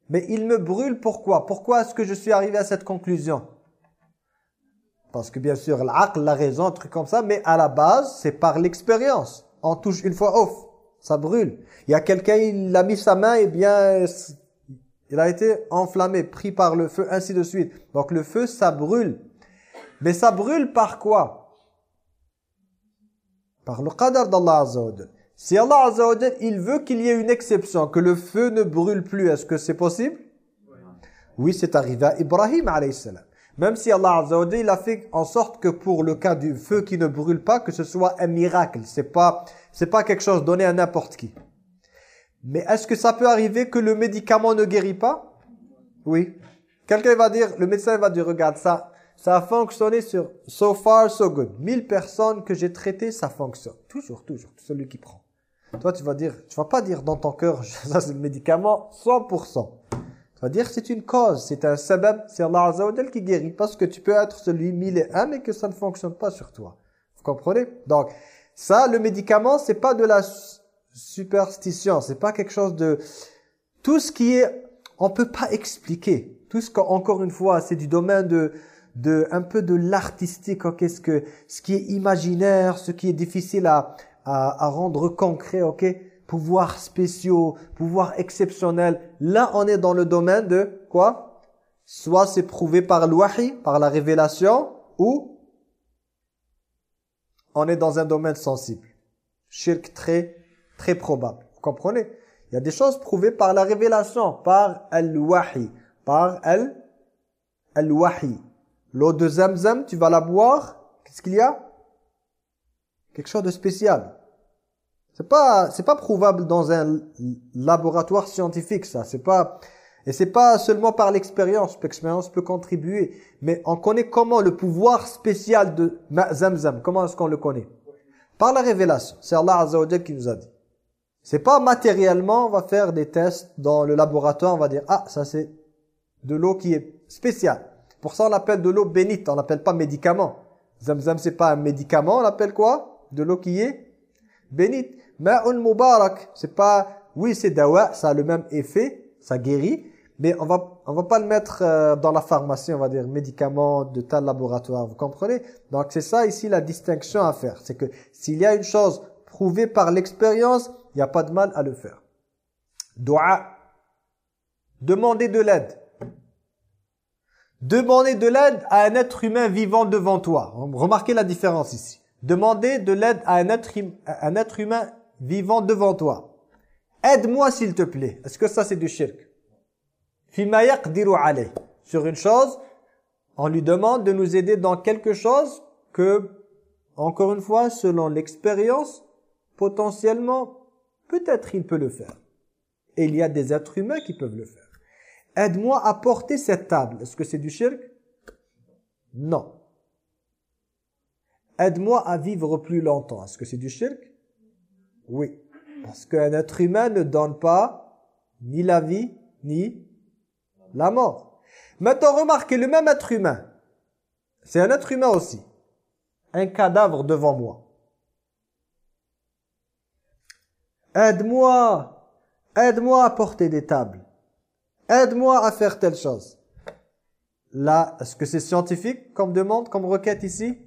Mais il me brûle pourquoi? Pourquoi est-ce que je suis arrivé à cette conclusion? Parce que bien sûr, l'aql, la raison, un truc comme ça, mais à la base, c'est par l'expérience. On touche une fois, off, ça brûle. Il y a quelqu'un, il a mis sa main, et bien, il a été enflammé, pris par le feu, ainsi de suite. Donc le feu, ça brûle. Mais ça brûle par quoi? Par le qadar d'Allah Azza. Si Allah Azza il veut qu'il y ait une exception, que le feu ne brûle plus, est-ce que c'est possible? Oui, c'est arrivé à Ibrahim alayhi. Même si Allah Azza il a fait en sorte que pour le cas du feu qui ne brûle pas, que ce soit un miracle. C'est pas, c'est pas quelque chose donné à n'importe qui. Mais est-ce que ça peut arriver que le médicament ne guérit pas? Oui. Quelqu'un va dire, le médecin va dire, regarde ça, ça a fonctionné sur so far so good. 1000 personnes que j'ai traitées, ça fonctionne. Toujours, toujours, celui qui prend. Toi, tu vas dire, tu vas pas dire dans ton cœur, ça c'est le médicament, 100%. Tu vas dire, c'est une cause, c'est un sabab, c'est Allah Azza qui guérit. Parce que tu peux être celui 1001, mais que ça ne fonctionne pas sur toi. Vous comprenez? Donc, ça, le médicament, c'est pas de la superstition, c'est pas quelque chose de... Tout ce qui est... On peut pas expliquer. Tout ce qu'encore une fois, c'est du domaine de, de un peu de l'artistique. ok ce, que, ce qui est imaginaire, ce qui est difficile à, à, à rendre concret, ok Pouvoirs spéciaux, pouvoirs exceptionnels. Là, on est dans le domaine de quoi? Soit c'est prouvé par l'wahi, par la révélation, ou on est dans un domaine sensible. Shirk très, très probable. Vous comprenez? Il y a des choses prouvées par la révélation, par al-wahi, par al- al-wahi. L'eau de Zamzam, tu vas la boire, qu'est-ce qu'il y a? Quelque chose de spécial. C'est pas c'est pas prouvable dans un laboratoire scientifique ça, c'est pas et c'est pas seulement par l'expérience, l'expérience peut contribuer, mais on connaît comment le pouvoir spécial de Zamzam, comment est-ce qu'on le connaît? Par la révélation. C'est Allah Azza wa qui nous a dit. C'est pas matériellement, on va faire des tests dans le laboratoire, on va dire ah, ça c'est de l'eau qui est spéciale. Pour ça on l'appelle de l'eau bénite, on l'appelle pas médicament. Zamzam c'est pas un médicament, on l'appelle quoi? De l'eau qui est bénite. Ma'un mubarak, c'est pas oui, c'est dawa, ça a le même effet, ça guérit, mais on va on va pas le mettre euh, dans la pharmacie, on va dire médicament de tel laboratoire, vous comprenez? Donc c'est ça ici la distinction à faire, c'est que s'il y a une chose prouvée par l'expérience, il n'y a pas de mal à le faire. Dua demander de l'aide. Demander de l'aide à un être humain vivant devant toi. Remarquez la différence ici. Demander de l'aide à un être, hum- à un être humain vivant devant toi. Aide-moi s'il te plaît. Est-ce que ça c'est du shirk? Fima yaqdiru alayh. sur une chose, on lui demande de nous aider dans quelque chose que, encore une fois, selon l'expérience, potentiellement, peut-être il peut le faire. Et il y a des êtres humains qui peuvent le faire. Aide-moi à porter cette table. Est-ce que c'est du shirk? Non. Aide-moi à vivre plus longtemps. Est-ce que c'est du shirk? Oui. Parce qu'un être humain ne donne pas ni la vie, ni la mort. Maintenant, remarquez, le même être humain, c'est un être humain aussi. Un cadavre devant moi. Aide-moi, aide-moi à porter des tables. Aide-moi à faire telle chose. Là, est-ce que c'est scientifique comme demande, comme requête ici?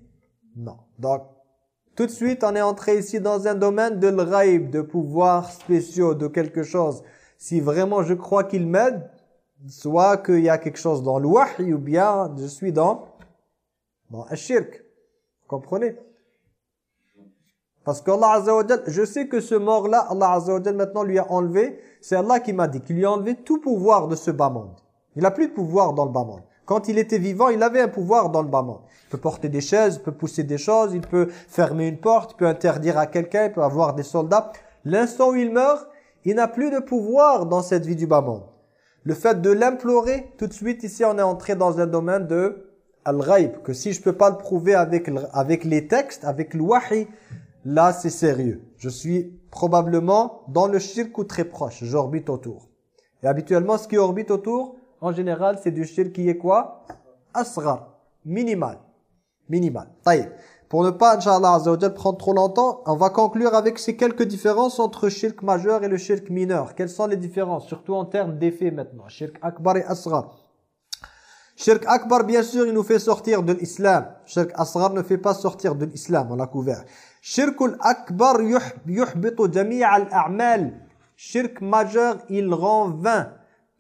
Non. Donc, tout de suite, on est entré ici dans un domaine de l'raïb, de pouvoirs spéciaux, de quelque chose. Si vraiment je crois qu'il m'aide, soit qu'il y a quelque chose dans le wahy ou bien je suis dans, dans un shirk. Vous comprenez? Parce qu'Allah Azza wa je sais que ce mort-là, Allah Azza maintenant lui a enlevé, c'est Allah qui m'a dit qu'il lui a enlevé tout pouvoir de ce bas monde. Il n'a plus de pouvoir dans le bas monde. Quand il était vivant, il avait un pouvoir dans le bas monde. Il peut porter des chaises, il peut pousser des choses, il peut fermer une porte, il peut interdire à quelqu'un, il peut avoir des soldats. L'instant où il meurt, il n'a plus de pouvoir dans cette vie du bas monde. Le fait de l'implorer, tout de suite ici on est entré dans un domaine de al-ghaib, que si je peux pas le prouver avec, avec les textes, avec le wahi, là c'est sérieux. Je suis probablement dans le shirk ou très proche, j'orbite autour. Et habituellement ce qui orbite autour, en général c'est du shirk qui est quoi? Asra, minimal. Minimal. Taïb. Pour ne pas, Inch'Allah prendre trop longtemps, on va conclure avec ces quelques différences entre shirk majeur et le shirk mineur. Quelles sont les différences Surtout en termes d'effet maintenant? Shirk akbar et asra. Shirk akbar, bien sûr, il nous fait sortir de l'islam. Shirk asra ne fait pas sortir de l'islam, on l'a couvert. Shirk akbar yuhbitu jami' al-a'mal. Shirk majeur, il rend vain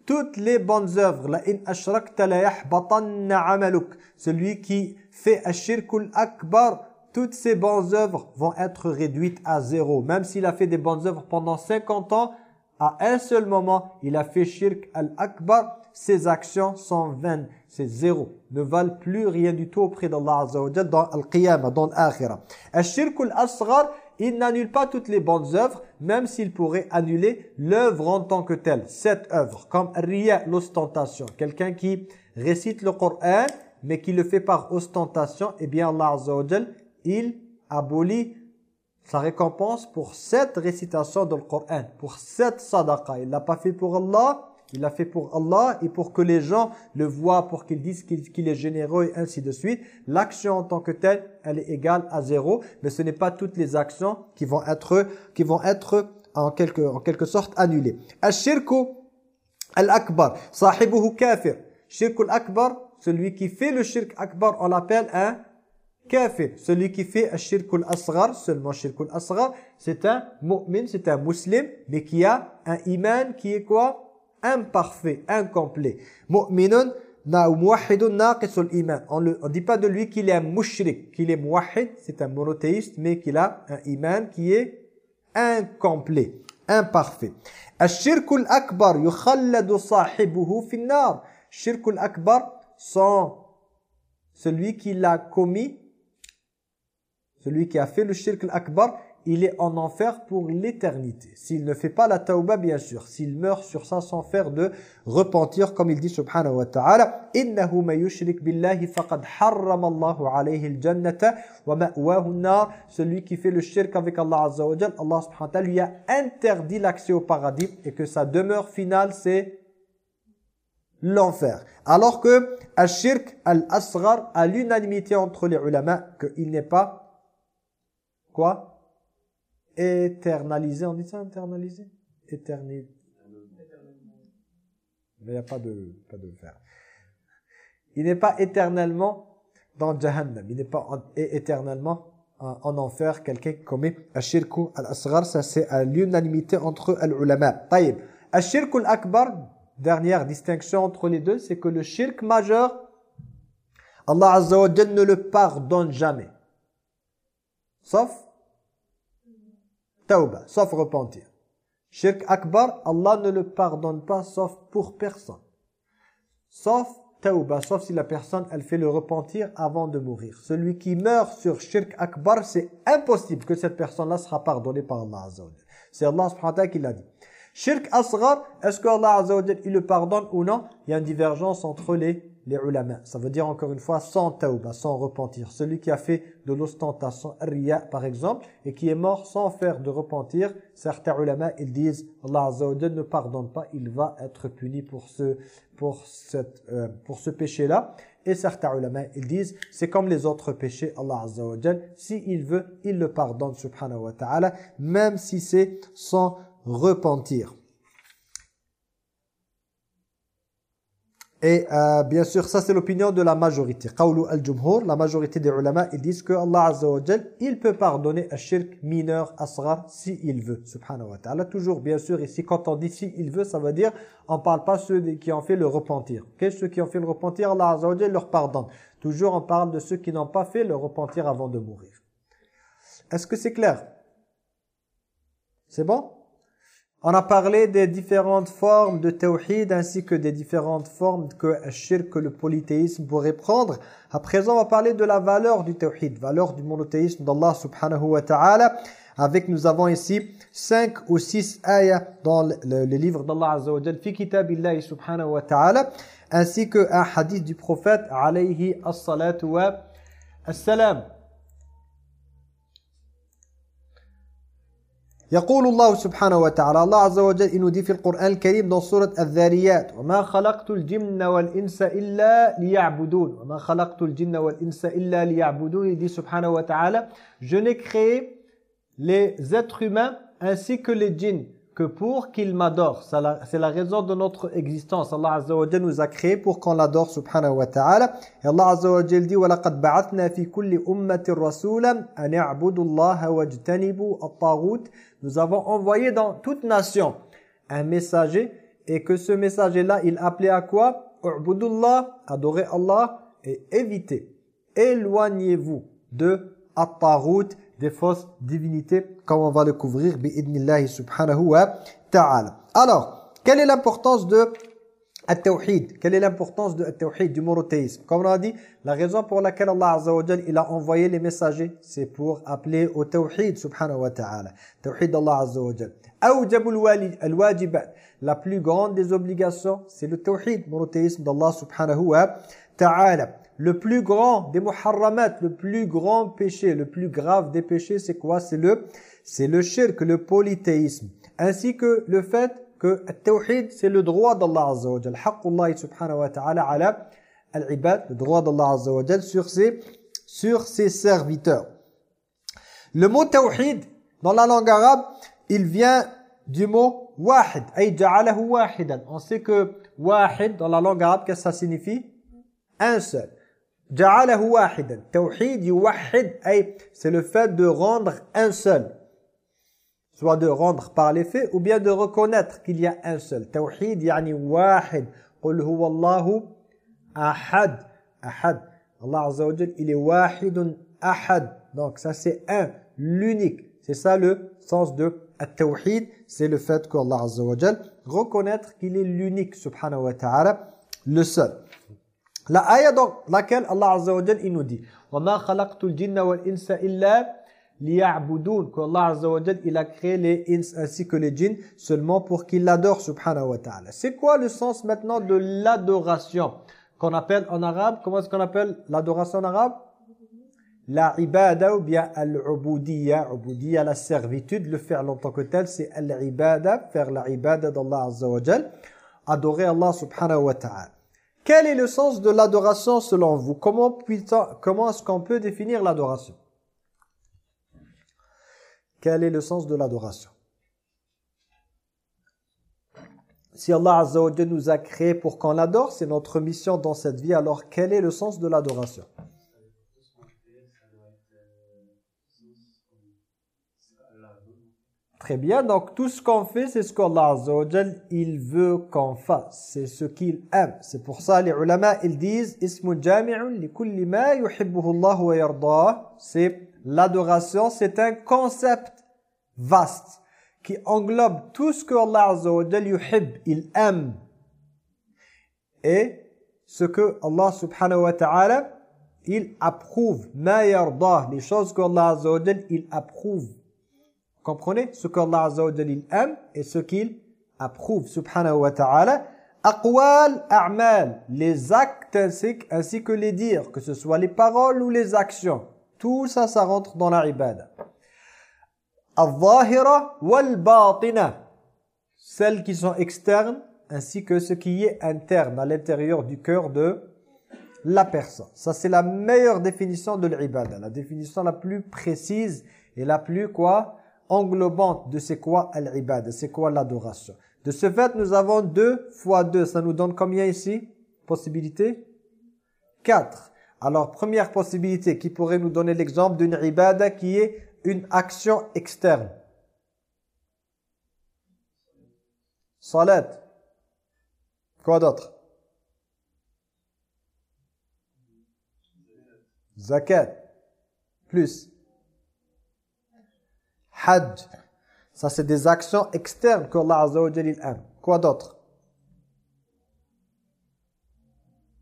toutes les bonnes œuvres. La in la amaluk. Celui qui fait ashirkul akbar, toutes ses bonnes œuvres vont être réduites à zéro. Même s'il a fait des bonnes œuvres pendant 50 ans, à un seul moment, il a fait shirk al-akbar, ses actions sont vaines. C'est zéro. Ne valent plus rien du tout auprès d'Allah Azza wa dans al-qiyamah, dans l'akhirah. Ashirkul asghar, il n'annule pas toutes les bonnes œuvres, même s'il pourrait annuler l'œuvre en tant que telle, cette œuvre, comme riya, l'ostentation. Quelqu'un qui récite le Coran, mais qui le fait par ostentation, eh bien Allah Azza wa il abolit sa récompense pour cette récitation du Coran, pour cette sadaqa. Il l'a pas fait pour Allah, il l'a fait pour Allah et pour que les gens le voient, pour qu'ils disent qu'il est généreux et ainsi de suite. L'action en tant que telle, elle est égale à zéro, mais ce n'est pas toutes les actions qui vont être, qui vont être en, quelque, en quelque sorte annulées. Al-shirku al-akbar, sahibuhu kafir. Shirku al-akbar, celui qui fait le shirk akbar, on l'appelle un kafir. Celui qui fait un shirkul asghar, seulement shirkul asghar, c'est un mu'min, c'est un musulman, mais qui a un iman qui est quoi? Imparfait, incomplet. Mu'minun. On ne dit pas de lui qu'il est un mushrik, qu'il est muwahid, c'est un monothéiste, mais qu'il a un iman qui est incomplet, imparfait. Ashirkul akbar yukhalladu sahibuhu finnar. Shirkul akbar, celui qui l'a commis celui qui a fait le shirk al-akbar, il est en enfer pour l'éternité. S'il ne fait pas la tauba, bien sûr. S'il meurt sur ça sans faire de repentir, comme il dit subhanahu wa ta'ala, « Innahu ma yushrik billahi faqad harram Allahu alayhi al-jannata wa ma'wahu nar Celui qui fait le shirk avec Allah azza wa Allah subhanahu wa ta'ala lui a interdit l'accès au paradis et que sa demeure finale, c'est l'enfer. Alors que al-shirk al-asghar, à l'unanimité entre les ulama, qu'il n'est pas Quoi? Éternalisé, on dit ça, éternalisé Éternel. Mais il n'y a pas de, pas de faire. Il n'est pas éternellement dans Jahannam. Il n'est pas éternellement en, enfer. Quelqu'un qui commet Ashirku al-Asghar, ça c'est à l'unanimité entre les ulama. Taïb. Ashirku al-Akbar, dernière distinction entre les deux, c'est que le shirk majeur, Allah Azza wa ne le pardonne jamais. Sauf tauba, sauf repentir. Shirk akbar, Allah ne le pardonne pas sauf pour personne. Sauf tauba, sauf si la personne, elle fait le repentir avant de mourir. Celui qui meurt sur shirk akbar, c'est impossible que cette personne-là sera pardonnée par Allah Azza. C'est Allah subhanahu wa qui l'a dit. Shirk asghar, est-ce que Allah Azza il le pardonne ou non? Il y a une divergence entre les, les ulama. Ça veut dire encore une fois sans tauba, sans repentir. Celui qui a fait de l'ostentation, riya par exemple, et qui est mort sans faire de repentir, certains ulama, ils disent Allah Azza ne pardonne pas, il va être puni pour ce, pour cette, euh, pour ce péché-là. Et certains ulama, ils disent, c'est comme les autres péchés, Allah Azza s'il veut, il le pardonne, subhanahu wa ta'ala, même si c'est sans repentir. Et euh, bien sûr, ça c'est l'opinion de la majorité. Al-jumhur, la majorité des ulama, ils disent que Allah Azza wa il peut pardonner un shirk mineur, asghar, si il veut, subhanahu wa ta'ala. Toujours, bien sûr, ici, quand on dit si il veut, ça veut dire, on parle pas ceux qui ont fait le repentir. Okay? Ceux qui ont fait le repentir, Allah Azza wa leur pardonne. Toujours, on parle de ceux qui n'ont pas fait le repentir avant de mourir. Est-ce que c'est clair? C'est bon? On a parlé des différentes formes de tawhid ainsi que des différentes formes que shirk, le polythéisme pourrait prendre. À présent, on va parler de la valeur du tawhid, valeur du monothéisme d'Allah subhanahu wa ta'ala. Avec, nous avons ici cinq ou six ayats dans le, livre d'Allah azza wa jal, fi subhanahu wa ta'ala, ainsi qu'un hadith du prophète alayhi as-salatu wa as-salam. يقول الله سبحانه وتعالى الله عز وجل إنه دي في القرآن الكريم dans سورة الذاريات وما خلقت الجن والإنس إلا ليعبدون وما خلقت الجن والإنس إلا ليعبدون dit سبحانه وتعالى je n'ai créé les êtres humains ainsi que les djinns. que pour qu'ils m'adorent. C'est la, raison de notre existence. Allah Azza wa nous a créé pour qu'on l'adore subhanahu wa ta'ala. Et Allah Azza wa dit وَلَقَدْ بَعَثْنَا فِي كُلِّ أُمَّةٍ رَسُولًا أَنْ اعْبُدُوا اللَّهَ وَاجْتَنِبُوا الطَّاغُوتِ Nous avons envoyé dans toute nation un messager et que ce messager-là, il appelait à quoi U'budullah, adorer Allah et éviter. Éloignez-vous de at-taghut, des fausses divinités, comme on va le couvrir, bi'idnillahi subhanahu wa ta'ala. Alors, quelle est l'importance de At-Tawhid, quelle est l'importance de At-Tawhid, du monothéisme? Comme on a dit, la raison pour laquelle Allah Azza wa il a envoyé les messagers, c'est pour appeler au Tawhid, subhanahu wa ta'ala. Tawhid d'Allah Azza wa Jal. Al-wajibat, la plus grande des obligations, c'est le Tawhid, monothéisme d'Allah subhanahu wa ta'ala. Le plus grand des muharramat, le plus grand péché, le plus grave des péchés, c'est quoi? C'est le, c'est le shirk, le polythéisme. Ainsi que le fait que le tawhid, c'est le droit d'Allah Azza wa. Haqqullah subhanahu wa ta'ala ala al-ibad, le droit d'Allah Azza sur ses, sur ses serviteurs. Le mot tawhid, dans la langue arabe, il vient du mot wahid, ay ja'alahu wahidan. On sait que wahid, dans la langue arabe, qu'est-ce que ça signifie? Un seul. Ja'alahu wahidan. Tawhid, yuwahid, c'est le fait de rendre un seul. Soit de rendre par les faits ou bien de reconnaître qu'il y a un seul. Tawhid, yani wahid. Qul huwa Allahu ahad. Ahad. Allah Azza wa il est ahad. Donc ça c'est un, l'unique. C'est ça le sens de at-tawhid. C'est le fait qu'Allah Azza wa reconnaître qu'il est l'unique, subhanahu wa ta'ala, le seul. La ayah dans laquelle Allah Azza wa Jal il nous dit وَمَا خَلَقْتُ الْجِنَّ وَالْإِنسَ إِلَّا لِيَعْبُدُونَ qu'Allah Azza wa Jal il a créé les ins ainsi que les djinns seulement pour qu'ils l'adorent subhanahu wa ta'ala. C'est quoi le sens maintenant de l'adoration qu'on appelle en arabe Comment est-ce qu'on appelle l'adoration en arabe La ibada ou bien al-ubudiyya, ubudiyya la servitude, le faire en tant que tel, c'est al-ibada, faire la ibada d'Allah Azza wa Jal, adorer Allah subhanahu wa ta'ala. Quel est le sens de l'adoration selon vous? Comment, est-ce qu'on peut définir l'adoration? Quel est le sens de l'adoration? Si Allah Azza nous a créés pour qu'on l'adore, c'est notre mission dans cette vie, alors quel est le sens de l'adoration? Très bien, donc tout ce qu'on fait, c'est ce qu'Allah Azza wa Jal, il veut qu'on fasse. C'est ce qu'il aime. C'est pour ça les ulama, ils disent « Ismu jami'un li kulli ma Allah wa yardah » C'est l'adoration, c'est un concept vaste qui englobe tout ce que Allah Azza wa Jal yuhib, il aime. Et ce que Allah subhanahu wa ta'ala, il approuve. Ma yardah, les choses qu'Allah azza wa jal, il approuve. Comprenez Ce qu'Allah azza wa aime et ce qu'il approuve, subhanahu wa ta'ala. Aqwal, a'mal, les actes ainsi, que les dires, que ce soit les paroles ou les actions. Tout ça, ça rentre dans la ibada. Al-zahira wal-batina. Celles qui sont externes ainsi que ce qui est interne à l'intérieur du cœur de la personne. Ça, c'est la meilleure définition de l'ibada. La définition la plus précise et la plus quoi englobante de c'est quoi l'ibada, c'est quoi l'adoration. De ce fait, nous avons deux fois deux. Ça nous donne combien ici? Possibilité? Quatre. Alors, première possibilité qui pourrait nous donner l'exemple d'une ibada qui est une action externe. Salat. Quoi d'autre? Zakat. Plus. Hajj. Ça, c'est des actions externes qu'Allah Azza wa aime. Quoi d'autre?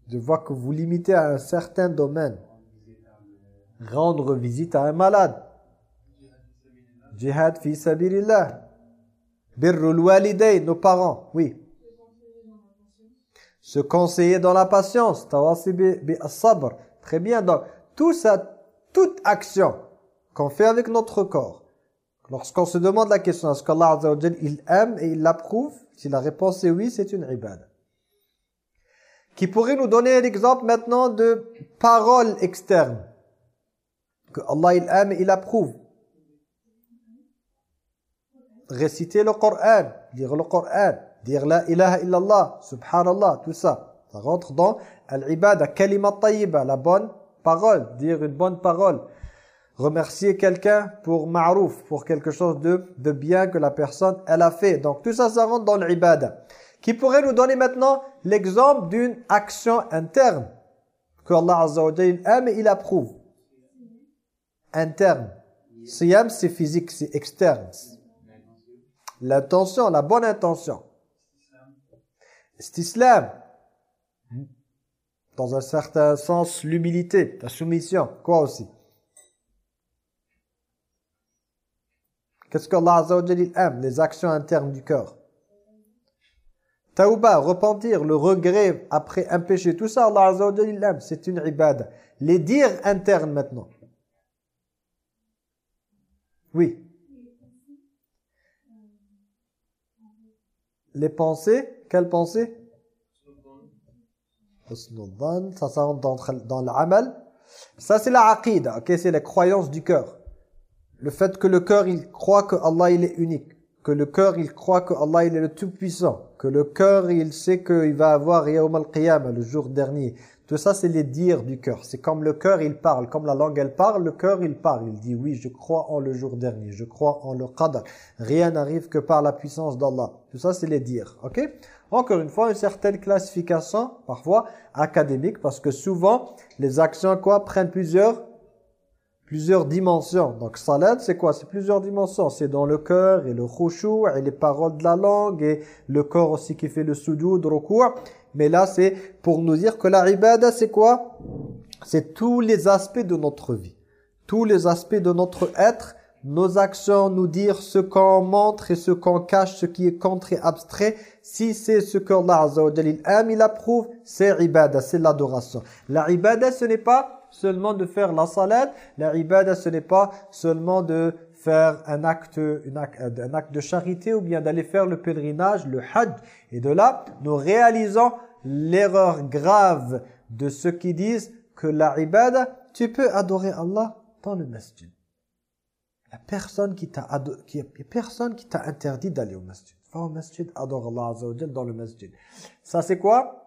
Je vois que vous limitez à un certain domaine. Rendre visite à un malade. Jihad fi sabilillah. Birrul waliday, nos parents. Oui. Se conseiller dans la patience. Tawasi bi sabr. Très bien. Donc, tout ça, toute action qu'on fait avec notre corps, lorsqu'on se demande la question, est-ce qu'Allah il aime et il l'approuve? Si la réponse est oui, c'est une ibada. Qui pourrait nous donner l'exemple maintenant de paroles externes que Allah il aime et il approuve. Réciter le Coran, lire le Coran, dire la ilaha illallah, subhanallah, tout ça. Ça rentre dans tayyiba, la bonne parole, dire une bonne parole. Remercier quelqu'un pour ma'rouf, pour quelque chose de, de bien que la personne elle a fait. Donc tout ça, ça rentre dans l'ibada. Qui pourrait nous donner maintenant l'exemple d'une action interne que Allah Azza wa aime et il approuve. Interne. Siyam, c'est physique, c'est externe. L'intention, la bonne intention. C'est islam. Dans un certain sens, l'humilité, la soumission. Quoi aussi? Qu'est-ce qu'Allah Azza aime Les actions internes du cœur. Tauba, repentir, le regret après un péché, tout ça, Allah Azza aime, c'est une ibada. Les dires internes maintenant. Oui. Les pensées, quelles pensées? Ça, ça rentre dans, l'amal. Ça, c'est la aqida, ok C'est la croyance du cœur. Le fait que le cœur, il croit que Allah, il est unique. Que le cœur, il croit que Allah, il est le Tout-Puissant. Que le cœur, il sait qu'il va avoir Yawm al-Qiyamah, le jour dernier. Tout ça, c'est les dires du cœur. C'est comme le cœur, il parle. Comme la langue, elle parle, le cœur, il parle. Il dit, oui, je crois en le jour dernier. Je crois en le qadr. Rien n'arrive que par la puissance d'Allah. Tout ça, c'est les dires. Ok? Encore une fois, une certaine classification, parfois académique, parce que souvent, les actions, quoi, prennent plusieurs plusieurs dimensions. Donc salat, c'est quoi? C'est plusieurs dimensions. C'est dans le cœur et le khushu' et les paroles de la langue et le corps aussi qui fait le sujoud, ruku'. Mais là, c'est pour nous dire que la ibada, c'est quoi? C'est tous les aspects de notre vie. Tous les aspects de notre être, nos actions, nous dire ce qu'on montre et ce qu'on cache, ce qui est contre et abstrait. Si c'est ce qu'Allah Azza wa aime, il approuve, c'est ibada, c'est l'adoration. La ibada, ce n'est pas seulement de faire la salat. La ibada, ce n'est pas seulement de faire un acte, un acte de charité ou bien d'aller faire le pèlerinage, le hajj. Et de là, nous réalisons l'erreur grave de ceux qui disent que la ibada, tu peux adorer Allah dans le masjid. Il n'y a personne qui t'a interdit d'aller au masjid. Va au masjid, adore Allah Azza dans le masjid. Ça c'est quoi?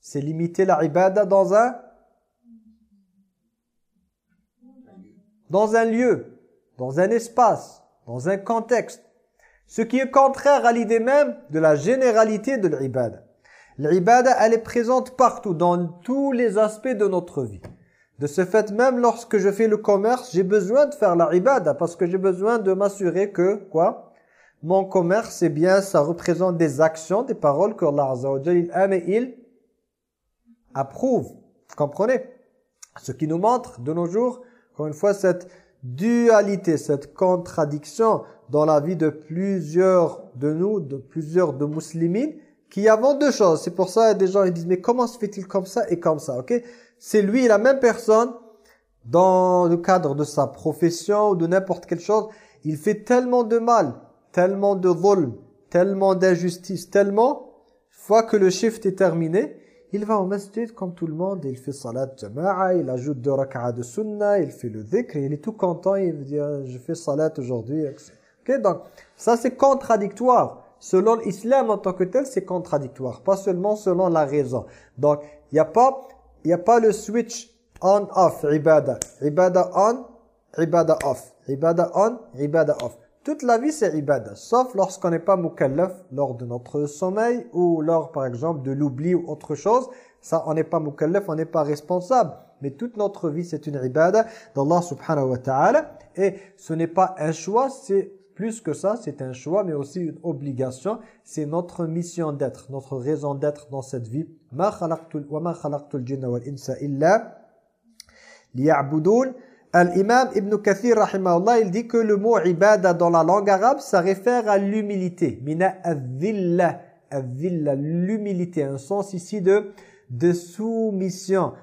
C'est limiter la ibada dans un? Dans un lieu, dans un espace, dans un contexte. Ce qui est contraire à l'idée même de la généralité de l'ibada. L'ibada, elle est présente partout, dans tous les aspects de notre vie. De ce fait, même lorsque je fais le commerce, j'ai besoin de faire la ibada parce que j'ai besoin de m'assurer que, quoi? Mon commerce, eh bien, ça représente des actions, des paroles que Allah aime et il approuve. Vous comprenez? Ce qui nous montre de nos jours, encore une fois, cette dualité, cette contradiction dans la vie de plusieurs de nous, de plusieurs de musulmans, qui avons deux choses. C'est pour ça des gens ils disent, mais comment se fait-il comme ça et comme ça ok? C'est lui, la même personne, dans le cadre de sa profession ou de n'importe quelle chose, il fait tellement de mal, tellement de vol, tellement d'injustice, tellement, fois que le shift est terminé, il va au masjid comme tout le monde, il fait salat jama'a, il ajoute deux rak'ah de sunnah, il fait le dhikr, il est tout content, il dit je fais salat aujourd'hui. Ok, donc ça c'est contradictoire. Selon l'islam en tant que tel, c'est contradictoire, pas seulement selon la raison. Donc il n'y a pas il y a pas le switch on off ibada, ibada on, ibada off, ibada on, ibada off. Toute la vie, c'est ibada, sauf lorsqu'on n'est pas mukallaf lors de notre sommeil ou lors, par exemple, de l'oubli ou autre chose. Ça, on n'est pas mukallaf, on n'est pas responsable. Mais toute notre vie, c'est une ibada d'Allah subhanahu wa ta'ala. Et ce n'est pas un choix, c'est plus que ça, c'est un choix, mais aussi une obligation. C'est notre mission d'être, notre raison d'être dans cette vie. Ma wa wal insa illa liya'budun. Al-Imam Ibn Kathir, rahimahullah, il dit que le mot ibada dans la langue arabe, ça réfère à l'humilité. Mina avilla, avilla, l'humilité, un sens ici de soumission.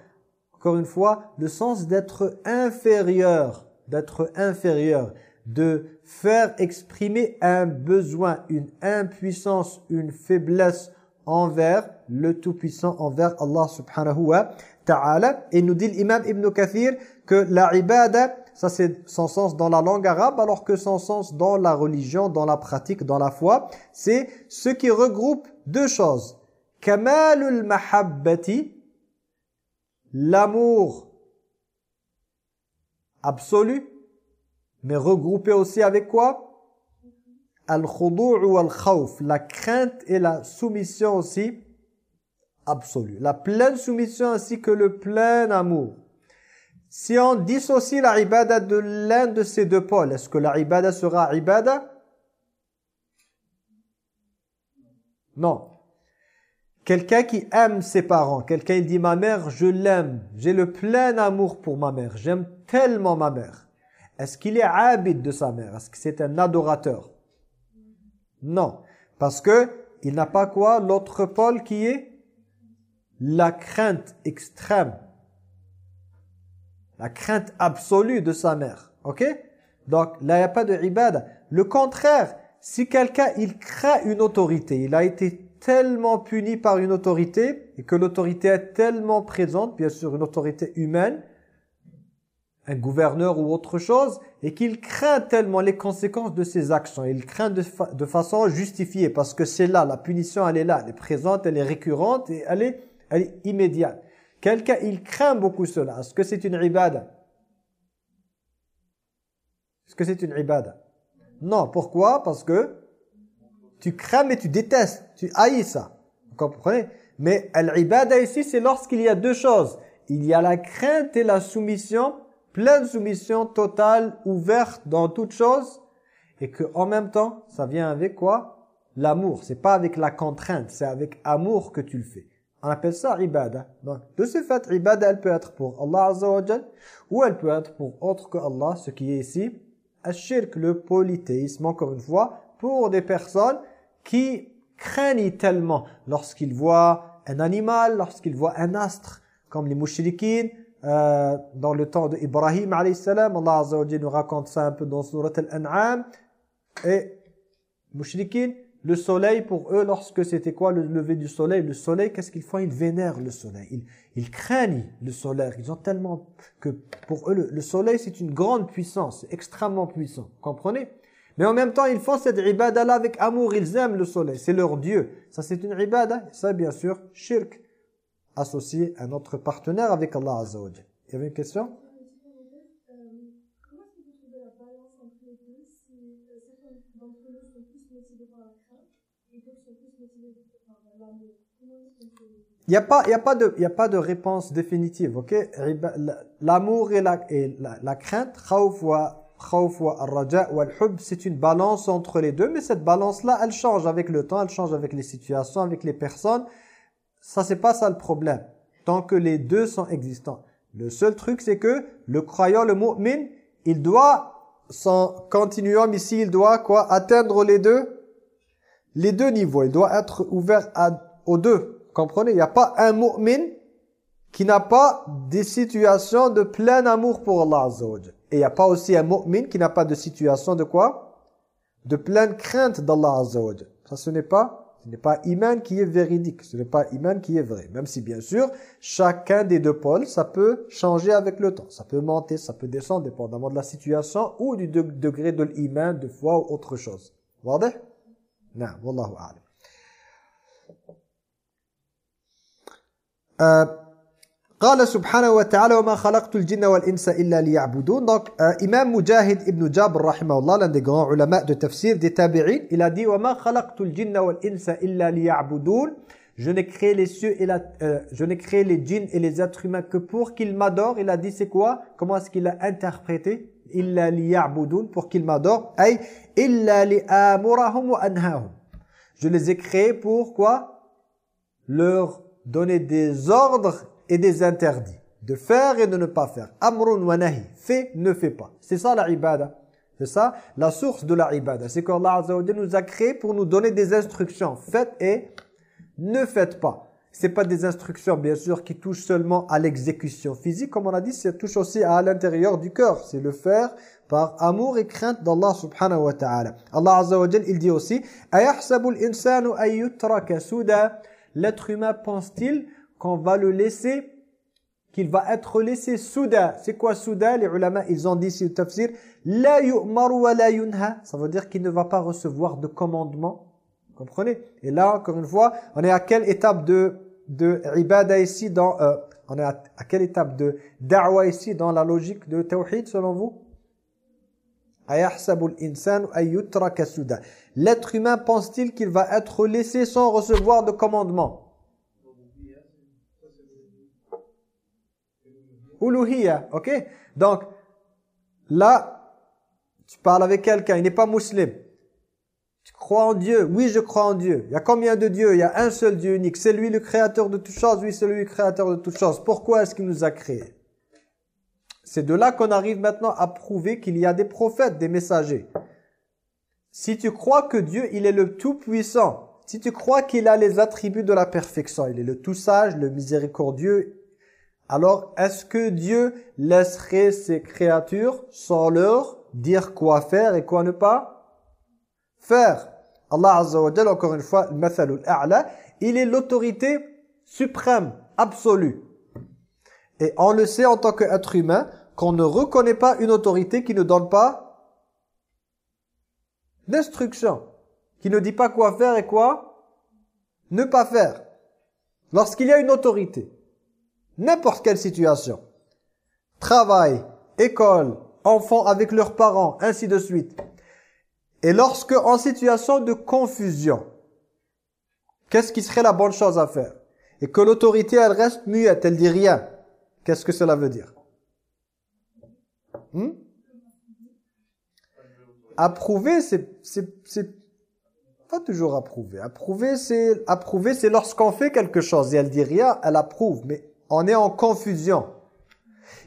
Encore une fois, le sens d'être inférieur, d'être inférieur, de faire exprimer un besoin, une impuissance, une faiblesse envers le Tout-Puissant, envers Allah subhanahu wa ta'ala. Et nous dit l'imam Ibn Kathir que la ibada, ça c'est son sens dans la langue arabe, alors que son sens dans la religion, dans la pratique, dans la foi, c'est ce qui regroupe deux choses. Kamalul mahabbati, l'amour absolu, mais regroupé aussi avec quoi? Al-khudu' wal-khawf, la crainte et la soumission aussi absolue. La pleine soumission ainsi que le plein amour. Si on dissocie la ibada de l'un de ces deux pôles, est-ce que la ibada sera ibada? Non. Quelqu'un qui aime ses parents, quelqu'un dit ma mère, je l'aime, j'ai le plein amour pour ma mère, j'aime tellement ma mère. Est-ce qu'il est habite de sa mère? Est-ce que c'est un adorateur? Non. Parce que il n'a pas quoi? L'autre pôle qui est la crainte extrême la crainte absolue de sa mère. Ok? Donc là, il n'y a pas de ibada. Le contraire, si quelqu'un, il craint une autorité, il a été tellement puni par une autorité, et que l'autorité est tellement présente, bien sûr une autorité humaine, un gouverneur ou autre chose, et qu'il craint tellement les conséquences de ses actions. Il craint de, de façon justifiée, parce que c'est là, la punition, elle est là, elle est présente, elle est récurrente, et elle est, elle est immédiate. Quelqu'un, il craint beaucoup cela. Est-ce que c'est une ibada? Est-ce que c'est une ibada? Non. Pourquoi? Parce que tu crains mais tu détestes. Tu haïs ça. Vous comprenez? Mais l'ibada ici, c'est lorsqu'il y a deux choses. Il y a la crainte et la soumission, pleine soumission totale, ouverte dans toute chose. Et que en même temps, ça vient avec quoi? L'amour. C'est pas avec la contrainte, c'est avec amour que tu le fais. On appelle ça ibada. Donc, de ce fait, ibada, elle peut être pour Allah Azza ou elle peut être pour autre que Allah, ce qui est ici, shirk, le polythéisme, encore une fois, pour des personnes qui craignent tellement lorsqu'ils voient un animal, lorsqu'ils voient un astre, comme les mouchriquines, euh, dans le temps d'Ibrahim alayhi salam, Allah Azza wa nous raconte ça un peu dans Surat Al-An'am, et mouchriquines, le soleil, pour eux, lorsque c'était quoi le lever du soleil? Le soleil, qu'est-ce qu'ils font? Ils vénèrent le soleil. Ils, ils, craignent le soleil. Ils ont tellement que pour eux, le, soleil, c'est une grande puissance, extrêmement puissant. Comprenez? Mais en même temps, ils font cette ibada-là avec amour. Ils aiment le soleil. C'est leur Dieu. Ça, c'est une ibada. Ça, bien sûr, shirk. Associé à notre partenaire avec Allah Azza wa Il y avait une question? Il n'y a, pas, y a, pas de, y a pas de réponse définitive, ok? L'amour et, la, et la, la crainte, c'est une balance entre les deux, mais cette balance-là, elle change avec le temps, elle change avec les situations, avec les personnes. Ça, c'est pas ça le problème. tant que les deux sont existants. Le seul truc, c'est que le croyant, le mu'min, il doit, son continuum ici, il doit quoi? Atteindre les deux les deux niveaux. Il doit être ouvert à, aux deux. Comprenez? Il n'y a pas un mu'min qui n'a pas des situations de plein amour pour Allah Azza Et il n'y a pas aussi un mu'min qui n'a pas de situation de quoi? De pleine crainte d'Allah Azza Ça, ce n'est pas ce n'est pas iman qui est véridique, ce n'est pas iman qui est vrai. Même si bien sûr, chacun des deux pôles, ça peut changer avec le temps. Ça peut monter, ça peut descendre, dépendamment de la situation ou du degré de l'iman, de foi ou autre chose. Wallahu. Euh, قال سبحانه وتعالى وما خلقت الجن والإنس إلا ليعبدون donc euh, Imam Mujahid ibn Jabr rahimahullah l'un des grands de tafsir des tabi'in il a dit وما خلقت الجن والإنس إلا ليعبدون je n'ai créé les cieux et la euh, je n'ai créé les djinns et les êtres humains que pour qu'ils m'adorent il a dit c'est quoi comment est-ce qu'il a interprété إلا ليعبدون pour qu'ils m'adorent أي إلا لآمرهم وأنهاهم je les ai créés pour quoi leur donner des ordres et des interdits. De faire et de ne pas faire. Amrun wa nahi. Fais, ne fais pas. C'est ça la ibada. C'est ça la source de la ibada. C'est qu'Allah Azza wa nous a créé pour nous donner des instructions. Faites et ne faites pas. C'est pas des instructions, bien sûr, qui touchent seulement à l'exécution physique. Comme on a dit, ça touche aussi à l'intérieur du cœur. C'est le faire par amour et crainte d'Allah subhanahu wa ta'ala. Allah Azza wa il dit aussi « Ayahsabul insanu ayyutraka suda » L'être humain pense-t-il qu'on va le laisser, qu'il va être laissé soudain. C'est quoi soudain Les ulama, ils ont dit ici le tafsir. Ça veut dire qu'il ne va pas recevoir de commandement. Comprenez? Et là, encore une fois, on est à quelle étape de, de ibada ici dans... Euh, on est à, à, quelle étape de da'wa ici dans la logique de tawhid selon vous? L'être humain pense-t-il qu'il va être laissé sans recevoir de commandement? Uluhiyya, ok? Donc, là, tu parles avec quelqu'un, il n'est pas musulman. Tu crois en Dieu? Oui, je crois en Dieu. Il y a combien de dieux? Il y a un seul Dieu unique. C'est lui le créateur de toutes choses. Oui, c'est lui le créateur de toutes choses. Pourquoi est-ce qu'il nous a créés? C'est de là qu'on arrive maintenant à prouver qu'il y a des prophètes, des messagers. Si tu crois que Dieu, il est le tout-puissant, si tu crois qu'il a les attributs de la perfection, il est le tout-sage, le miséricordieux, alors, est-ce que Dieu laisserait ses créatures sans leur dire quoi faire et quoi ne pas faire? Allah Azza encore une fois, il est l'autorité suprême, absolue. Et on le sait en tant qu'être humain, qu'on ne reconnaît pas une autorité qui ne donne pas d'instruction, qui ne dit pas quoi faire et quoi ne pas faire. Lorsqu'il y a une autorité, n'importe quelle situation. Travail, école, enfants avec leurs parents, ainsi de suite. Et lorsque en situation de confusion, qu'est-ce qui serait la bonne chose à faire? Et que l'autorité, elle reste muette, elle dit rien. Qu'est-ce que cela veut dire? Hmm? Approuver, c'est pas toujours approuver. Approuver, c'est approuver, c'est lorsqu'on fait quelque chose et elle dit rien, elle approuve. Mais on est en confusion.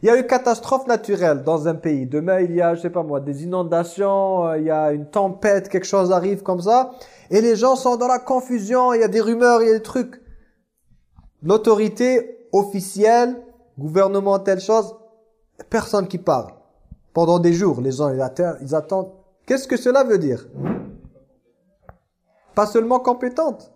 Il y a une catastrophe naturelle dans un pays. Demain, il y a, je sais pas moi, des inondations, euh, il y a une tempête, quelque chose arrive comme ça. Et les gens sont dans la confusion, il y a des rumeurs, il y a des trucs. L'autorité officielle, gouvernementale, chose, personne qui parle. Pendant des jours, les gens, ils attendent. Qu'est-ce que cela veut dire? Pas seulement compétente.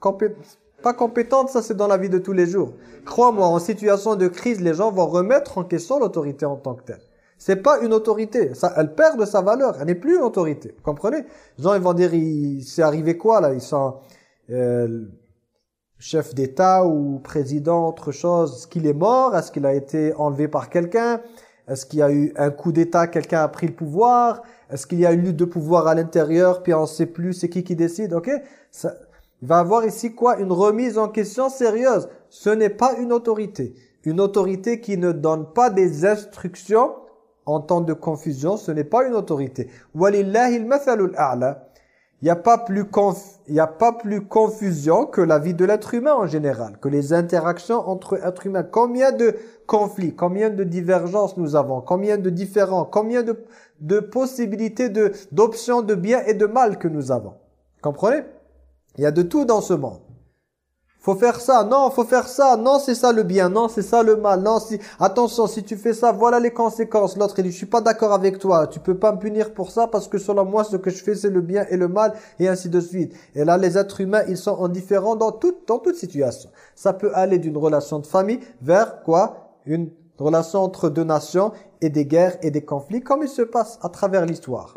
Compétente pas compétente, ça c'est dans la vie de tous les jours. Crois-moi, en situation de crise, les gens vont remettre en question l'autorité en tant que telle. C'est pas une autorité, ça, elle perd de sa valeur, elle n'est plus une autorité. Vous comprenez? Les gens ils vont dire, c'est arrivé quoi là? Ils sont euh, chef d'État ou président, autre chose. Est-ce qu'il est mort? Est-ce qu'il a été enlevé par quelqu'un? Est-ce qu'il y a eu un coup d'État, quelqu'un a pris le pouvoir? Est-ce qu'il y a une lutte de pouvoir à l'intérieur, puis on ne sait plus c'est qui qui décide? Ok? Ça, il va avoir ici quoi? Une remise en question sérieuse. Ce n'est pas une autorité. Une autorité qui ne donne pas des instructions en temps de confusion, ce n'est pas une autorité. Il n'y a, pas plus conf... Il y a pas plus confusion que la vie de l'être humain en général, que les interactions entre êtres humains. Combien de conflits, combien de divergences nous avons, combien de différents, combien de, de possibilités d'options de bien et de mal que nous avons. Comprenez? Il y a de tout dans ce monde. Faut faire ça, non, faut faire ça, non, c'est ça le bien, non, c'est ça le mal, non, si, attention, si tu fais ça, voilà les conséquences. L'autre, il dit, je suis pas d'accord avec toi, tu peux pas me punir pour ça parce que selon moi, ce que je fais, c'est le bien et le mal, et ainsi de suite. Et là, les êtres humains, ils sont indifférents dans toute, dans toute situation. Ça peut aller d'une relation de famille vers quoi? Une relation entre deux nations et des guerres et des conflits, comme il se passe à travers l'histoire.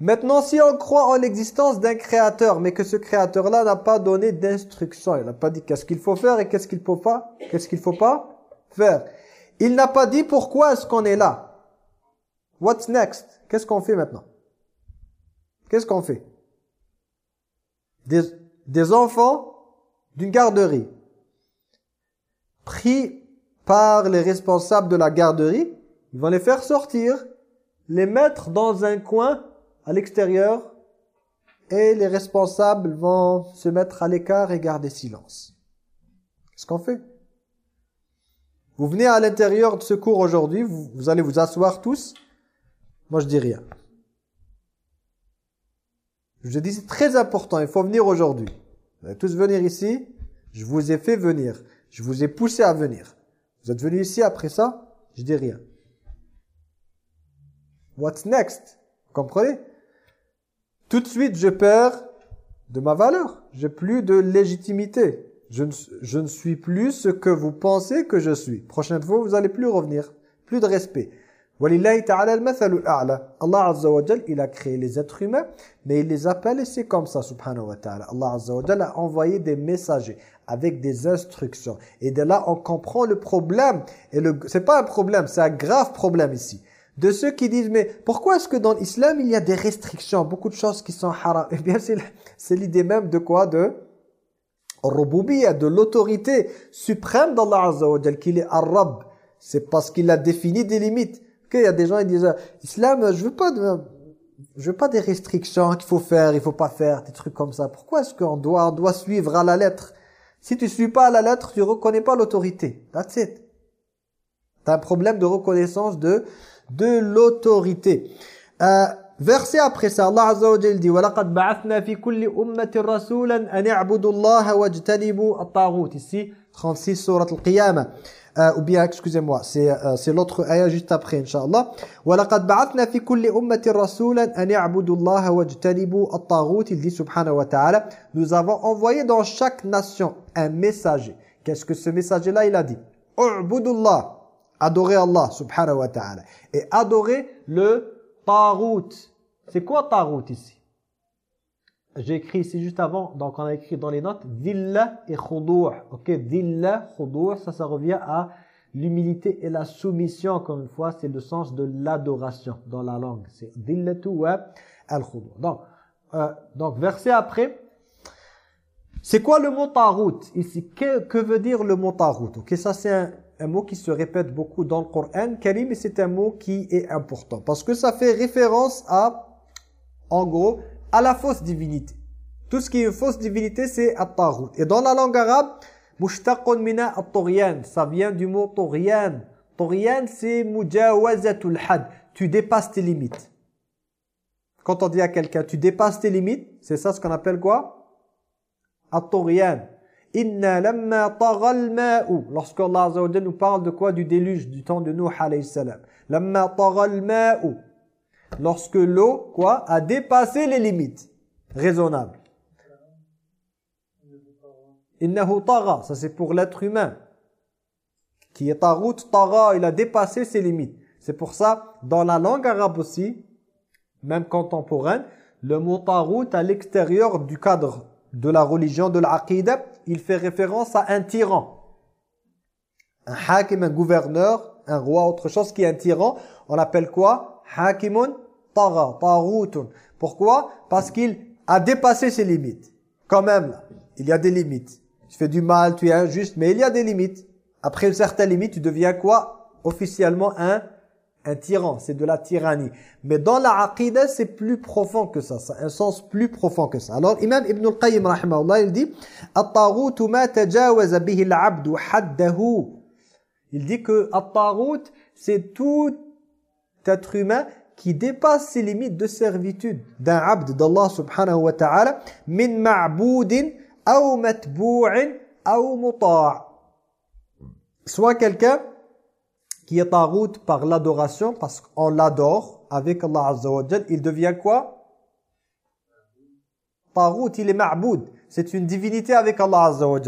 Maintenant, si on croit en l'existence d'un créateur, mais que ce créateur-là n'a pas donné d'instruction, il n'a pas dit qu'est-ce qu'il faut faire et qu'est-ce qu'il faut pas, qu'est-ce qu'il faut pas faire. Il n'a pas dit pourquoi est-ce qu'on est là. What's next? Qu'est-ce qu'on fait maintenant? Qu'est-ce qu'on fait? Des, des enfants d'une garderie pris par les responsables de la garderie, ils vont les faire sortir, les mettre dans un coin à l'extérieur et les responsables vont se mettre à l'écart et garder silence. Qu'est-ce qu'on fait? Vous venez à l'intérieur de ce cours aujourd'hui, vous, allez vous asseoir tous. Moi, je dis rien. Je dis c'est très important, il faut venir aujourd'hui. Vous allez tous venir ici. Je vous ai fait venir. Je vous ai poussé à venir. Vous êtes venus ici après ça? Je dis rien. What's next? Vous comprenez? Tout de suite, je perds de ma valeur. J'ai plus de légitimité. Je ne, je ne suis plus ce que vous pensez que je suis. Prochaine fois, vous allez plus revenir. Plus de respect. Allah Azza wa il a créé les êtres humains, mais il les appelle et c'est comme ça, subhanahu wa ta'ala. Allah Azza wa a envoyé des messagers avec des instructions. Et de là, on comprend le problème. Et le, c'est pas un problème, c'est un grave problème ici. De ceux qui disent, mais pourquoi est-ce que dans l'islam, il y a des restrictions, beaucoup de choses qui sont haram? Eh bien, c'est, l'idée même de quoi? De rububiyya, de l'autorité suprême d'Allah Azza wa qu'il est Arab. C'est parce qu'il a défini des limites. Il y a des gens qui disent Islam, je veux pas je veux pas des restrictions qu'il faut faire, il faut pas faire, des trucs comme ça. Pourquoi est-ce qu'on doit, on doit suivre à la lettre? Si tu suis pas à la lettre, tu reconnais pas l'autorité. That's it. T'as un problème de reconnaissance de de l'autorité. Euh, verset après ça, Allah Azza wa Jalla dit وَلَقَدْ بَعَثْنَا فِي كُلِّ أُمَّةٍ رَسُولًا أَنِ اعْبُدُوا اللَّهَ وَاجْتَنِبُوا الطَّاغُوتِ Ici, 36 surat al-Qiyamah. Euh, ou bien, excusez-moi, c'est euh, c'est l'autre ayah juste après, Inch'Allah. وَلَقَدْ بَعَثْنَا فِي كُلِّ أُمَّةٍ رَسُولًا أَنِ اعْبُدُوا اللَّهَ وَاجْتَنِبُوا الطَّاغُوتِ Il dit, subhanahu wa ta'ala, nous avons envoyé dans chaque nation un messager. Qu'est-ce que ce messager-là, il a dit اعْبُدُوا اللَّهَ Adorer Allah, subhanahu wa ta'ala. Et adorer le tarout. C'est quoi tarout ici? J'ai écrit ici juste avant, donc on a écrit dans les notes, dhilla et khudou'. Ok, dhilla, khudou', ça, ça revient à l'humilité et la soumission, encore une fois, c'est le sens de l'adoration dans la langue. C'est dhillatu wa al-khudou'. Donc, euh, donc, verset après, c'est quoi le mot tarout ici? Que, que veut dire le mot tarout? Ok, ça c'est un mot qui se répète beaucoup dans le Coran Karim et c'est un mot qui est important parce que ça fait référence à, en gros, à la fausse divinité. Tout ce qui est une fausse divinité, c'est at-taghut. Et dans la langue arabe, mushtaqun mina at ça vient du mot turiyan. Turiyan, c'est mujawazatul had. Tu dépasses tes limites. Quand on dit à quelqu'un, tu dépasses tes limites, c'est ça ce qu'on appelle quoi? At-turiyan. Inna lamma taghal ma'u. Lorsque Allah Azza wa nous parle de quoi? Du déluge du temps de Nuh alayhi salam. Lamma taghal ma'u. Lorsque l'eau, quoi, a dépassé les limites raisonnables. Innahu tagha, ça c'est pour l'être humain. Qui est tarout, tagha, il a dépassé ses limites. C'est pour ça, dans la langue arabe aussi, même contemporaine, le mot tarout à l'extérieur du cadre de la religion, de l'aqidah, il fait référence à un tyran. Un hakim, un gouverneur, un roi, autre chose qui est un tyran, on l'appelle quoi? Hakimun tara, taroutun. Pourquoi? Parce qu'il a dépassé ses limites. Quand même, il y a des limites. Tu fais du mal, tu es injuste, mais il y a des limites. Après une certaine limite, tu deviens quoi? Officiellement un, un tyran, c'est de la tyrannie. Mais dans la aqidah, c'est plus profond que ça, ça un sens plus profond que ça. Alors, Imam Ibn al-Qayyim, rahimahullah, il dit « At-taghut ma tajawaza bihi al-abdu haddahu » Il dit que At-taghut, c'est tout être humain qui dépasse ses limites de servitude d'un abd d'Allah subhanahu wa ta'ala min ma'boudin ou matbou'in ou muta' soit quelqu'un qui est en route par l'adoration, parce qu'on l'adore avec Allah Azza il devient quoi? Tarout, il est ma'boud. C'est une divinité avec Allah Azza wa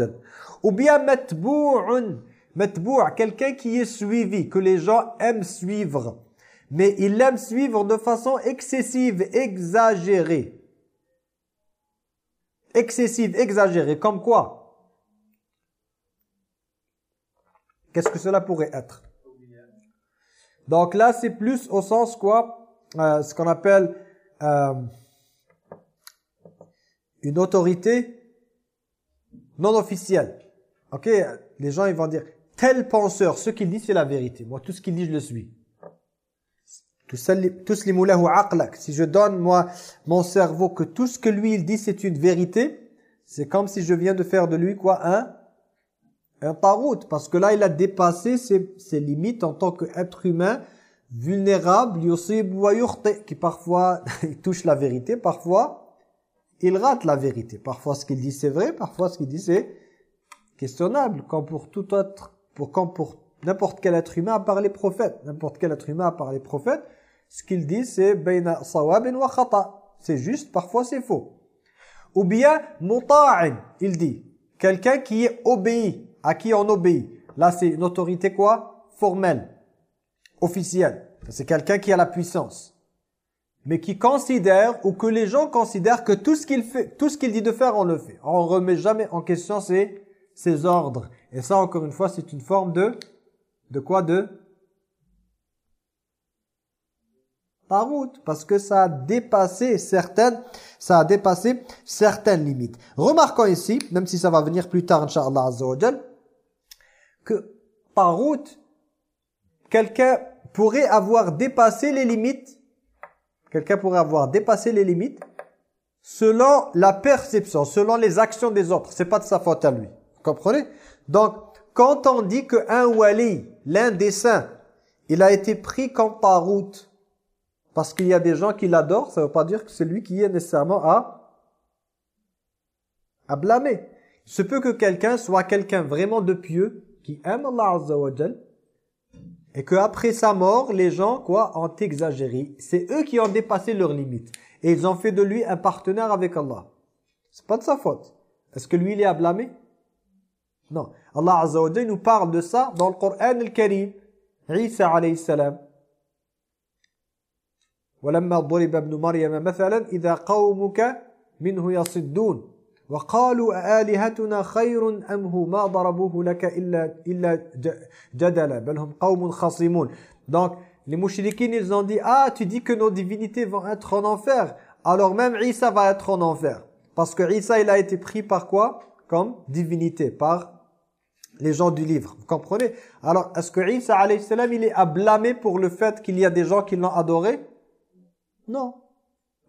Ou bien matbou'un, matbou' quelqu'un qui est suivi, que les gens aiment suivre. Mais il aime suivre de façon excessive, exagérée. Excessive, exagérée, comme quoi? Qu'est-ce que cela pourrait être? Donc là, c'est plus au sens quoi euh, Ce qu'on appelle euh, une autorité non officielle. Ok Les gens, ils vont dire, tel penseur, ce qu'il dit, c'est la vérité. Moi, tout ce qu'il dit, je le suis. Si je donne, moi, mon cerveau, que tout ce que lui, il dit, c'est une vérité, c'est comme si je viens de faire de lui, quoi, un un tarout, parce que là, il a dépassé ses, limites en tant qu'être humain vulnérable, qui parfois il touche la vérité, parfois il rate la vérité. Parfois ce qu'il dit c'est vrai, parfois ce qu'il dit c'est questionnable, comme pour tout autre, pour, comme pour n'importe quel être humain à part les prophètes. N'importe quel être humain à part les prophètes, ce qu'il dit c'est « sawabin wa khata ». C'est juste, parfois c'est faux. Ou bien « muta'in », il dit, quelqu'un qui est obéi à qui on obéit? Là, c'est une autorité quoi? Formelle, officielle. C'est quelqu'un qui a la puissance. Mais qui considère, ou que les gens considèrent que tout ce qu'il fait, tout ce qu'il dit de faire, on le fait. On remet jamais en question ses, ses ordres. Et ça, encore une fois, c'est une forme de... De quoi De? Route parce que ça a dépassé certaines ça a dépassé certaines limites. Remarquons ici, même si ça va venir plus tard, Inch'Allah Azza que par route, quelqu'un pourrait avoir dépassé les limites, quelqu'un pourrait avoir dépassé les limites selon la perception, selon les actions des autres. C'est pas de sa faute à lui. Vous comprenez? Donc, quand on dit qu'un wali, l'un des saints, il a été pris comme par route parce qu'il y a des gens qui l'adorent, ça ne veut pas dire que c'est lui qui est nécessairement à, à blâmer. Il se peut que quelqu'un soit quelqu'un vraiment de pieux, qui aime Allah Azza wa et qu'après sa mort, les gens quoi ont exagéré. C'est eux qui ont dépassé leurs limites. Et ils ont fait de lui un partenaire avec Allah. C'est pas de sa faute. Est-ce que lui, il est à blâmer Non. Allah Azza wa nous parle de ça dans le Coran al-Karim. Isa alayhi salam. ولما ضرب ابن مريم مثلا إذا قومك منه يصدون وقالوا آلهتنا خير أم هو ما ضربوه لك إلا, إلا جدلا بل هم قوم خصيمون donc les mouchriquines ils ont dit ah tu dis que nos divinités vont être en enfer alors même Isa va être en enfer parce que Isa il a été pris par quoi comme divinité par les gens du livre vous comprenez alors est-ce que Isa alayhi salam il est à blâmer pour le fait qu'il y a des gens qui l'ont adoré non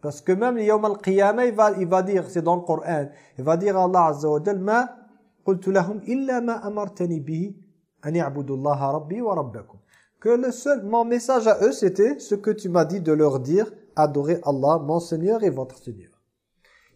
Parce que même Yawm al-Qiyamah, il va, il va dire, c'est dans le Coran, il va dire à Allah Azza wa ma qultu. Que le seul, mon message à eux, c'était ce que tu m'as dit de leur dire, adorer Allah, mon Seigneur et votre Seigneur.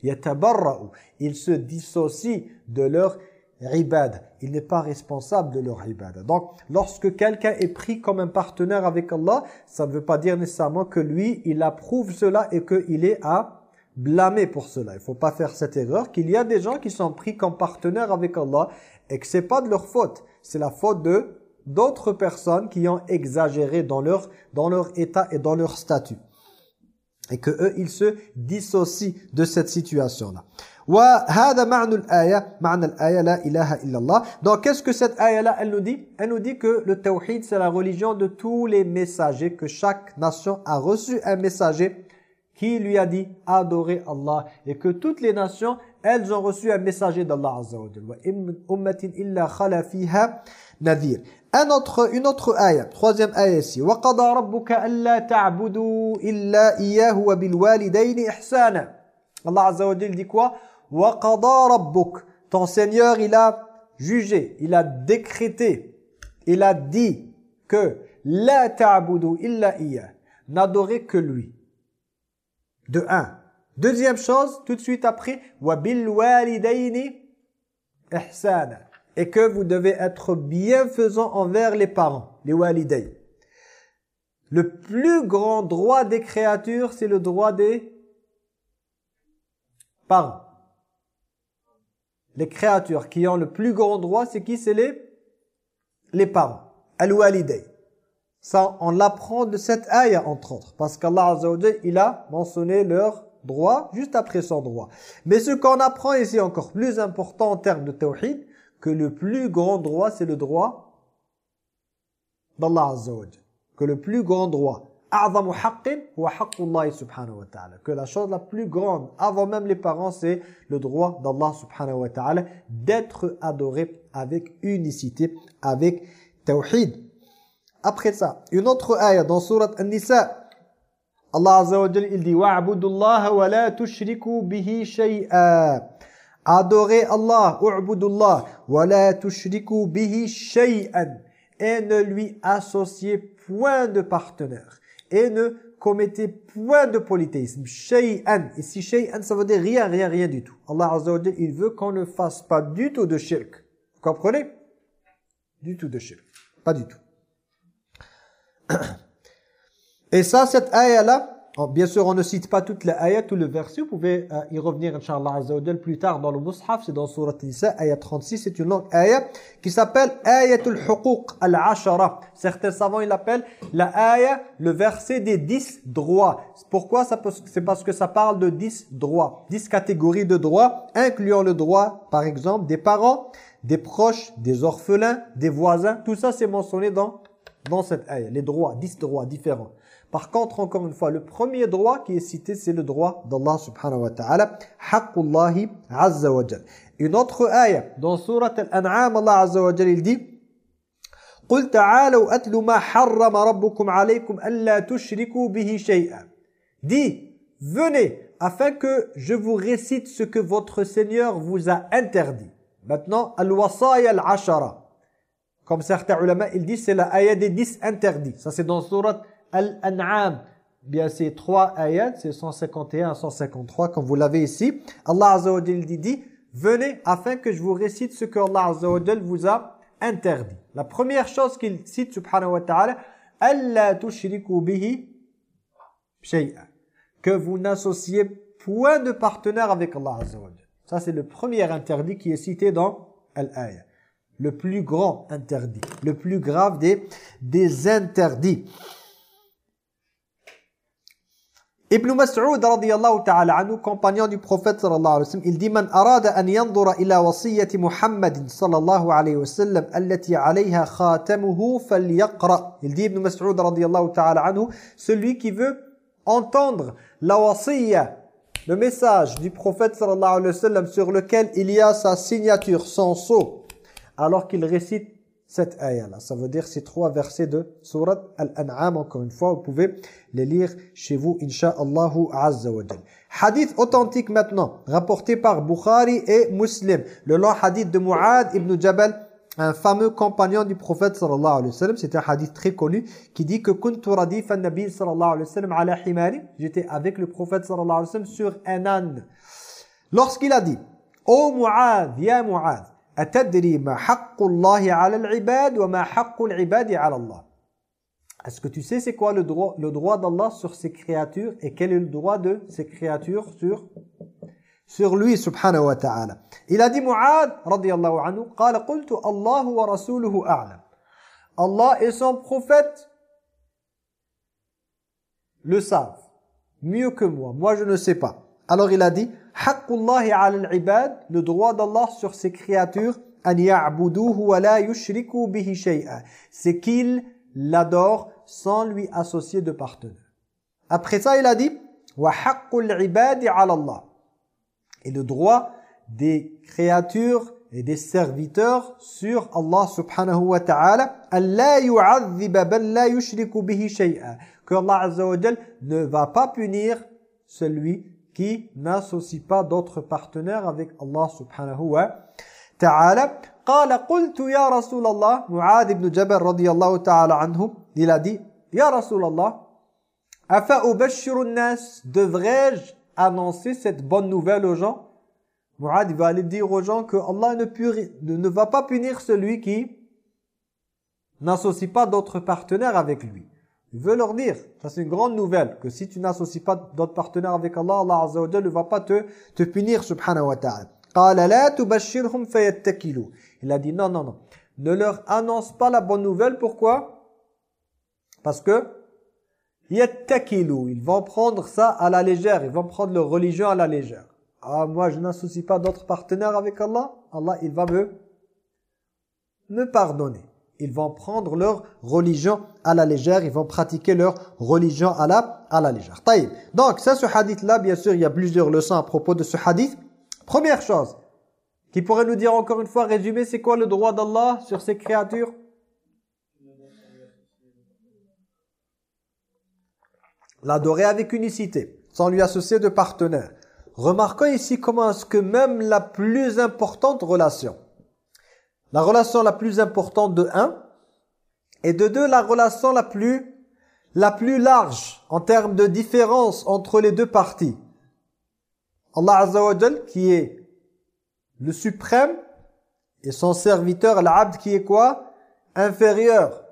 Yatabarra'u. Ils se dissocient de leur ibad. Il n'est pas responsable de leur ibad. Donc, lorsque quelqu'un est pris comme un partenaire avec Allah, ça ne veut pas dire nécessairement que lui, il approuve cela et qu'il est à blâmer pour cela. Il ne faut pas faire cette erreur qu'il y a des gens qui sont pris comme partenaires avec Allah et que ce n'est pas de leur faute. C'est la faute de d'autres personnes qui ont exagéré dans leur, dans leur état et dans leur statut. Et que eux, ils se dissocient de cette situation-là. وهذا معنى الآية معنى الآية لا إله إلا الله donc qu'est-ce que cette ayah là elle nous dit elle nous dit que le tawhid c'est la religion de tous les messagers que chaque nation a reçu un messager qui lui a dit adorer Allah et que toutes les nations elles ont reçu un messager d'Allah Azza wa Jalla ummatin illa khala fiha nadhir Un autre, une autre ayah, troisième ayah ici. وَقَضَى رَبُّكَ أَلَّا تَعْبُدُوا إِلَّا إِيَّاهُ وَبِالْوَالِدَيْنِ إِحْسَانًا Allah Azza wa Jal dit quoi Wa rabbuk. Ton Seigneur, il a jugé, il a décrété, il a dit que la ta'budu illa N'adorez que lui. De un. Deuxième chose, tout de suite après, wa bil walidayni. Et que vous devez être bienfaisant envers les parents, les waliday. Le plus grand droit des créatures, c'est le droit des parents. Les créatures qui ont le plus grand droit, c'est qui? C'est les, les parents. Al-waliday. Ça, on l'apprend de cette ayah, entre autres. Parce qu'Allah Azza il a mentionné leur droit juste après son droit. Mais ce qu'on apprend ici, encore plus important en termes de tawhid, que le plus grand droit, c'est le droit d'Allah Azza. Que le plus grand droit, أعظم حق هو حق الله سبحانه وتعالى. Que la chose la plus grande, avant même les parents, c'est le droit d'Allah subhanahu wa ta'ala d'être adoré avec unicité, avec tawhid. Après ça, une autre ayah dans surat An-Nisa, Allah Azza wa Jalla, il dit وَاعْبُدُوا اللَّهَ وَلَا تُشْرِكُوا بِهِ شَيْئًا Adorez Allah, u'budu Allah, وَلَا تُشْرِكُوا بِهِ شَيْئًا et ne lui associez point de partenaire et ne commettez point de polythéisme. Shay'an. Ici, shay'an, ça veut dire rien, rien, rien du tout. Allah Azza wa il veut qu'on ne fasse pas du tout de shirk. Vous comprenez? Du tout de shirk. Pas du tout. Et ça, cette ayah-là, bien sûr, on ne cite pas toute la ayah, tout le verset. Vous pouvez euh, y revenir, Inch'Allah Azza wa Jalla, plus tard dans le Mus'haf. C'est dans Surat Nisa, ayah 36. C'est une longue ayah qui s'appelle Ayatul Huquq al-Ashara. Certains savants, ils l'appellent la ayah, le verset des 10 droits. Pourquoi C'est parce que ça parle de 10 droits. 10 catégories de droits, incluant le droit, par exemple, des parents, des proches, des orphelins, des voisins. Tout ça, c'est mentionné dans, dans cette ayah. Les droits, 10 droits différents. Par contre, encore une fois, le premier droit qui est cité, c'est le droit d'Allah subhanahu wa ta'ala. Haqqullahi azza wa jal. Une autre ayah, dans surat Al-An'am, Allah azza wa jal, il dit قُلْ تَعَالَوْا أَتْلُ مَا حَرَّمَ رَبُّكُمْ عَلَيْكُمْ أَلَّا تُشْرِكُوا بِهِ شَيْئًا Dis, venez, afin que je vous récite ce que votre Seigneur vous a interdit. Maintenant, Al-Wasaya Al-Ashara. Comme certains ulama, ils disent, c'est la ayah des 10 interdits. Ça, c'est dans surat Al-An'am. Bien, c'est trois ayats, c'est 151 à 153, comme vous l'avez ici. Allah Azza wa dit, venez afin que je vous récite ce que Allah Azza wa vous a interdit. La première chose qu'il cite, subhanahu wa ta'ala, « Alla tushriku bihi shay'a » Que vous n'associez point de partenaire avec Allah Azza wa. Ça, c'est le premier interdit qui est cité dans Al-Ayah. Le plus grand interdit, le plus grave des, des interdits. Ibn Mas'ud radiyallahu ta'ala anhu, compagnon du prophète sallallahu alayhi wa sallam, il dit Man arada an yandura ila wasiyyati Muhammadin sallallahu alayhi wa sallam allati alayha khatamuhu falyaqra. Il dit Ibn Mas'ud radiyallahu ta'ala anhu, celui qui veut entendre la wasiyya, le message du prophète sallallahu alayhi wa sallam sur lequel il y a sa signature, son sceau, alors qu'il récite cette ayah-là. Ça veut dire ces trois versets de Surat Al-An'am, encore une fois, vous pouvez les lire chez vous, insha'Allahu azza wa. Hadith authentique maintenant, rapporté par Bukhari et Muslim. Le long hadith de Mu'ad ibn Jabal, un fameux compagnon du prophète sallallahu alayhi wa sallam, c'est un hadith très connu, qui dit que « Kuntu radif nabi sallallahu alayhi wa sallam ala himari » J'étais avec le prophète sallallahu alayhi wa sallam sur un âne. Lorsqu'il a dit « Ô Mu'ad, ya Mu'ad » أتدري ما حق الله على العباد وما حق العباد على الله Est-ce que tu sais c'est quoi le droit, le droit d'Allah sur ses créatures et quel est le droit de ses créatures sur, sur lui subhanahu wa ta'ala Il a dit Mu'ad radiyallahu anhu قال قلت الله ورسوله أعلم Allah et son prophète le savent mieux que moi. Moi je ne sais pas. Alors il a dit Haqqullahi ala al-ibad, le droit d'Allah sur ses créatures, an ya'buduhu wa la yushriku bihi shay'a. C'est qu'il l'adore sans lui associer de partenaire. Après ça, il a dit wa haqqul ibadi ala Allah. Et le droit des créatures et des serviteurs sur Allah subhanahu wa ta'ala Allah yu'adhiba bal la yushriku bihi shay'a que Allah azza wa ne va pas punir celui qui n'associe pas d'autres partenaires avec Allah subhanahu wa ta'ala قال قلت يا رسول الله معاذ بن جبل رضي الله تعالى عنه il a dit يا رسول الله أفأبشر الناس devrais-je annoncer cette bonne nouvelle aux gens Mu'ad va aller dire aux gens que Allah ne, puri- ne, ne va pas punir celui qui n'associe pas d'autres partenaires avec lui. Il veut leur dire, ça c'est une grande nouvelle, que si tu n'associes pas d'autres partenaires avec Allah, Allah Azza wa ne va pas te, te punir, subhanahu wa ta'ala. Il a dit non, non, non. Ne leur annonce pas la bonne nouvelle, pourquoi? Parce que ils vont prendre ça à la légère, ils vont prendre leur religion à la légère. Ah, moi je n'associe pas d'autres partenaires avec Allah, Allah il va me, me pardonner. Ils vont prendre leur religion à la légère, ils vont pratiquer leur religion à la, à la légère. Taïb. Donc, ça, ce hadith-là, bien sûr, il y a plusieurs leçons à propos de ce hadith. Première chose, qui pourrait nous dire encore une fois, résumé, c'est quoi le droit d'Allah sur ses créatures? L'adorer avec unicité, sans lui associer de partenaire. Remarquons ici comment est-ce que même la plus importante relation, la relation la plus importante de un, et de deux, la relation la plus, la plus large en termes de différence entre les deux parties. Allah Azza qui est le suprême, et son serviteur, l'abd, qui est quoi? Inférieur.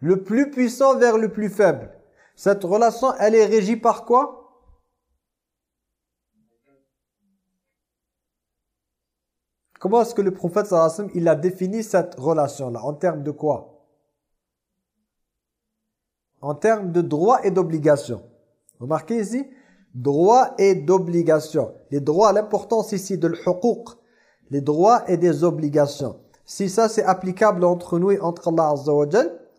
Le plus puissant vers le plus faible. Cette relation, elle est régie par quoi? Comment est-ce que le prophète sallallahu il a défini cette relation-là? En termes de quoi? En termes de droit et d'obligation. Remarquez ici, droit et d'obligation. Les droits, l'importance ici de l'huquq, les droits et des obligations. Si ça c'est applicable entre nous et entre Allah Azza wa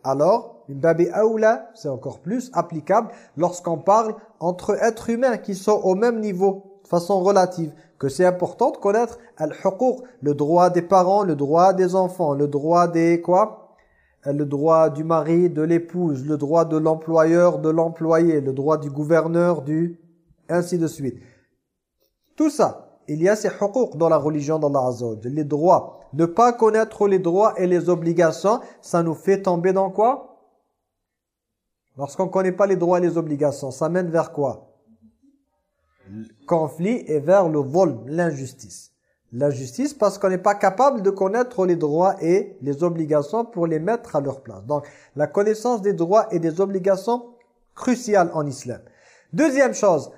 alors, une babi aoula, c'est encore plus applicable lorsqu'on parle entre êtres humains qui sont au même niveau, de façon relative que c'est important de connaître le droit des parents, le droit des enfants, le droit des quoi? Le droit du mari, de l'épouse, le droit de l'employeur, de l'employé, le droit du gouverneur, du ainsi de suite. Tout ça, il y a ces huquq dans la religion d'Allah Azza les droits. Ne pas connaître les droits et les obligations, ça nous fait tomber dans quoi? Lorsqu'on ne connaît pas les droits et les obligations, ça mène vers quoi? Conflit et vers le vol, l'injustice. L'injustice parce qu'on n'est pas capable de connaître les droits et les obligations pour les mettre à leur place. Donc, la connaissance des droits et des obligations, cruciale en islam. Deuxième chose,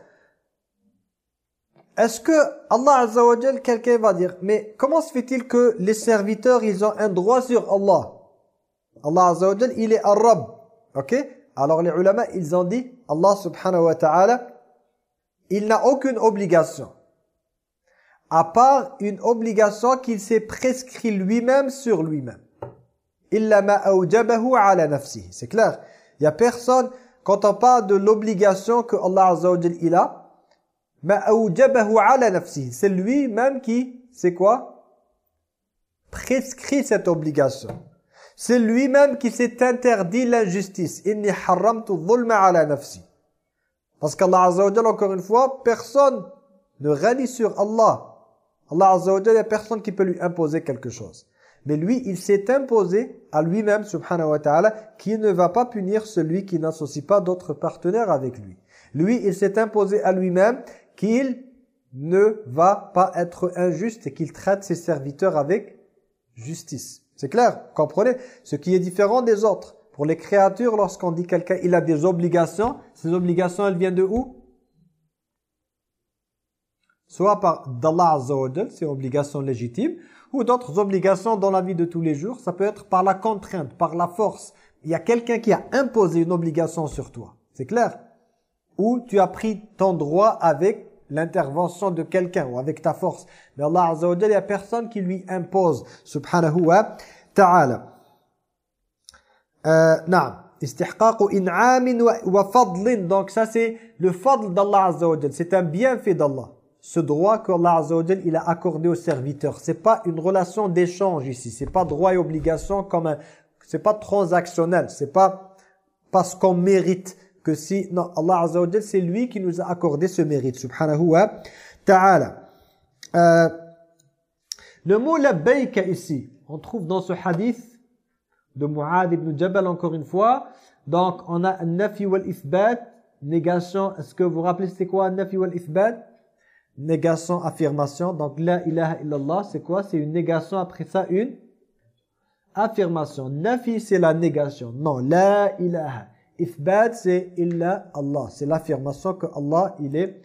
est-ce que Allah Azza wa quelqu'un va dire, mais comment se fait-il que les serviteurs, ils ont un droit sur Allah? Allah Azza wa il est Arab, ok? Alors les ulama, ils ont dit, Allah subhanahu wa ta'ala, il n'a aucune obligation. À part une obligation qu'il s'est prescrit lui-même sur lui-même. C'est clair. Il n'y a personne, quand on parle de l'obligation que Allah Azza il a. C'est lui-même qui, c'est quoi? Prescrit cette obligation. C'est lui-même qui s'est interdit l'injustice. Inni haramtu dhulma ala nafsi. Parce qu'Allah Azza encore une fois, personne ne renie sur Allah. Allah Azza il n'y a personne qui peut lui imposer quelque chose. Mais lui, il s'est imposé à lui-même, subhanahu wa ta'ala, qu'il ne va pas punir celui qui n'associe pas d'autres partenaires avec lui. Lui, il s'est imposé à lui-même qu'il ne va pas être injuste et qu'il traite ses serviteurs avec justice. C'est clair, comprenez? Ce qui est différent des autres. Pour les créatures, lorsqu'on dit quelqu'un, il a des obligations, ces obligations, elles viennent de où? Soit par d'Allah Azza wa c'est une obligation légitime, ou d'autres obligations dans la vie de tous les jours. Ça peut être par la contrainte, par la force. Il y a quelqu'un qui a imposé une obligation sur toi. C'est clair? Ou tu as pris ton droit avec l'intervention de quelqu'un ou avec ta force. Mais Allah Azza wa il n'y a personne qui lui impose. Subhanahu wa ta'ala. Euh, fadlin. Donc ça c'est le fadl d'Allah Azza. C'est un bienfait d'Allah ce droit qu'Allah Azza il a accordé aux serviteurs. C'est pas une relation d'échange ici. C'est pas droit et obligation comme un... C'est pas transactionnel. C'est pas parce qu'on mérite que si... Non, Allah Azza c'est lui qui nous a accordé ce mérite. Subhanahu wa ta'ala. Euh, le mot labbaïka ici, on trouve dans ce hadith de Mu'ad ibn Jabal encore une fois. Donc, on a nafi wal ithbat, négation. Est-ce que vous vous rappelez c'est quoi nafi wal ithbat Négation, affirmation. Donc, la ilaha illallah, c'est quoi? C'est une négation, après ça, une affirmation. Nafi, c'est la négation. Non, la ilaha. Ithbat, c'est illa Allah. C'est l'affirmation que Allah, il est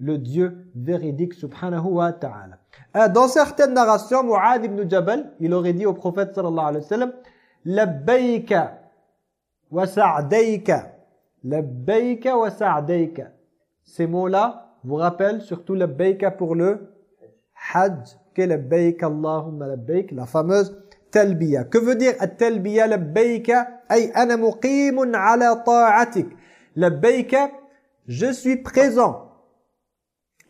le Dieu véridique, subhanahu wa ta'ala. Euh, dans certaines narrations, Mu'ad ibn Jabal, il aurait dit au prophète sallallahu alayhi wa sallam, labbayka wa sa'dayka. Labbayka wa sa'dayka. Ces mots-là vous rappellent surtout labbayka pour le hajj. Que labbayka Allahumma labbayk, la fameuse talbiya. Que veut dire at-talbiya labbayka Ay ana ala ta'atik. Labbayka, je suis présent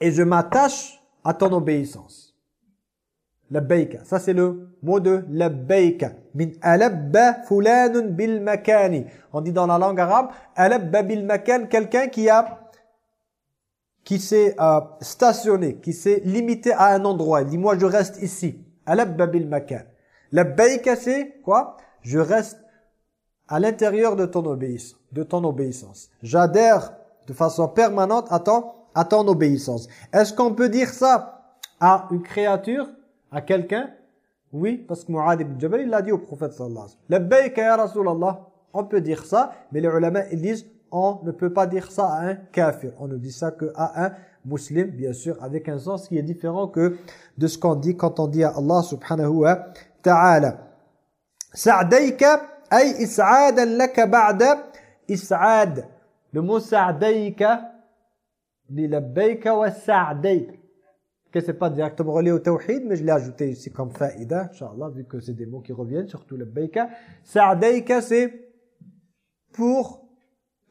et je m'attache à ton obéissance. Labbaika. Ça c'est le mot de labbaika. Min alabba bil makani. On dit dans la langue arabe alabba bil makan quelqu'un qui a qui s'est euh, stationné, qui s'est limité à un endroit. Il dit moi je reste ici. Alabba bil makan. Labbaika c'est quoi? Je reste à l'intérieur de ton obéissance, de ton obéissance. J'adhère de façon permanente à ton à ton obéissance. Est-ce qu'on peut dire ça à une créature, à quelqu'un? Oui, parce que Mu'ad ibn Jabal, il l'a dit au prophète sallallahu alayhi wa sallam. ya Rasulallah. On peut dire ça, mais les ulama, ils disent on ne peut pas dire ça à un kafir. On ne dit ça qu'à un musulman, bien sûr, avec un sens qui est différent que de ce qu'on dit quand on dit à Allah subhanahu wa ta'ala. Sa'dayka ay is'adan laka ba'da is'ad. Le mot sa'dayka dit labbayka wa sa'dayk. Que c'est pas directement relié au tawhid, mais je l'ai ajouté ici comme faïda, inshallah, vu que c'est des mots qui reviennent, surtout labbayka. Sa'dayka, c'est pour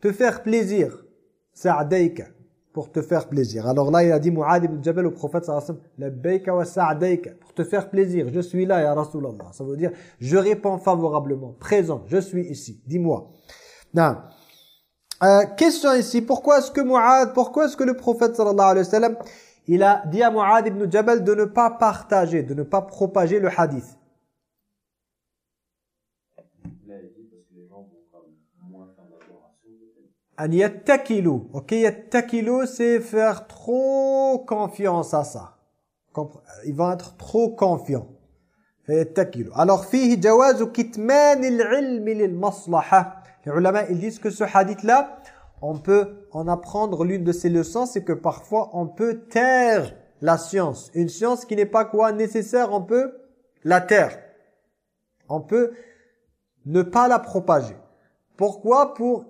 te faire plaisir. Sa'dayka, pour te faire plaisir. Alors là, il a dit Mu'ad ibn Jabal au prophète sallallahu alayhi wa sallam, wa sa'dayka, pour te faire plaisir. Je suis là, ya Rasulallah. Ça veut dire, je réponds favorablement, présent, je suis ici. Dis-moi. Non. Euh, question ici, pourquoi est-ce que Mu'ad, pourquoi est-ce que le prophète sallallahu alayhi wa sallam, il a dit à Mu'adh ibn Jabal de ne pas partager, de ne pas propager le hadith. An yattakilu. Ok, yattakilu, c'est faire trop confiance à ça. Ils vont être trop confiants. Yattakilu. Alors, fihi jawazu kitman il ilmi lil maslaha. Les ulama, ils disent que ce hadith-là, on peut en apprendre l'une de ses leçons, c'est que parfois on peut taire la science. Une science qui n'est pas quoi nécessaire, on peut la taire. On peut ne pas la propager. Pourquoi? Pour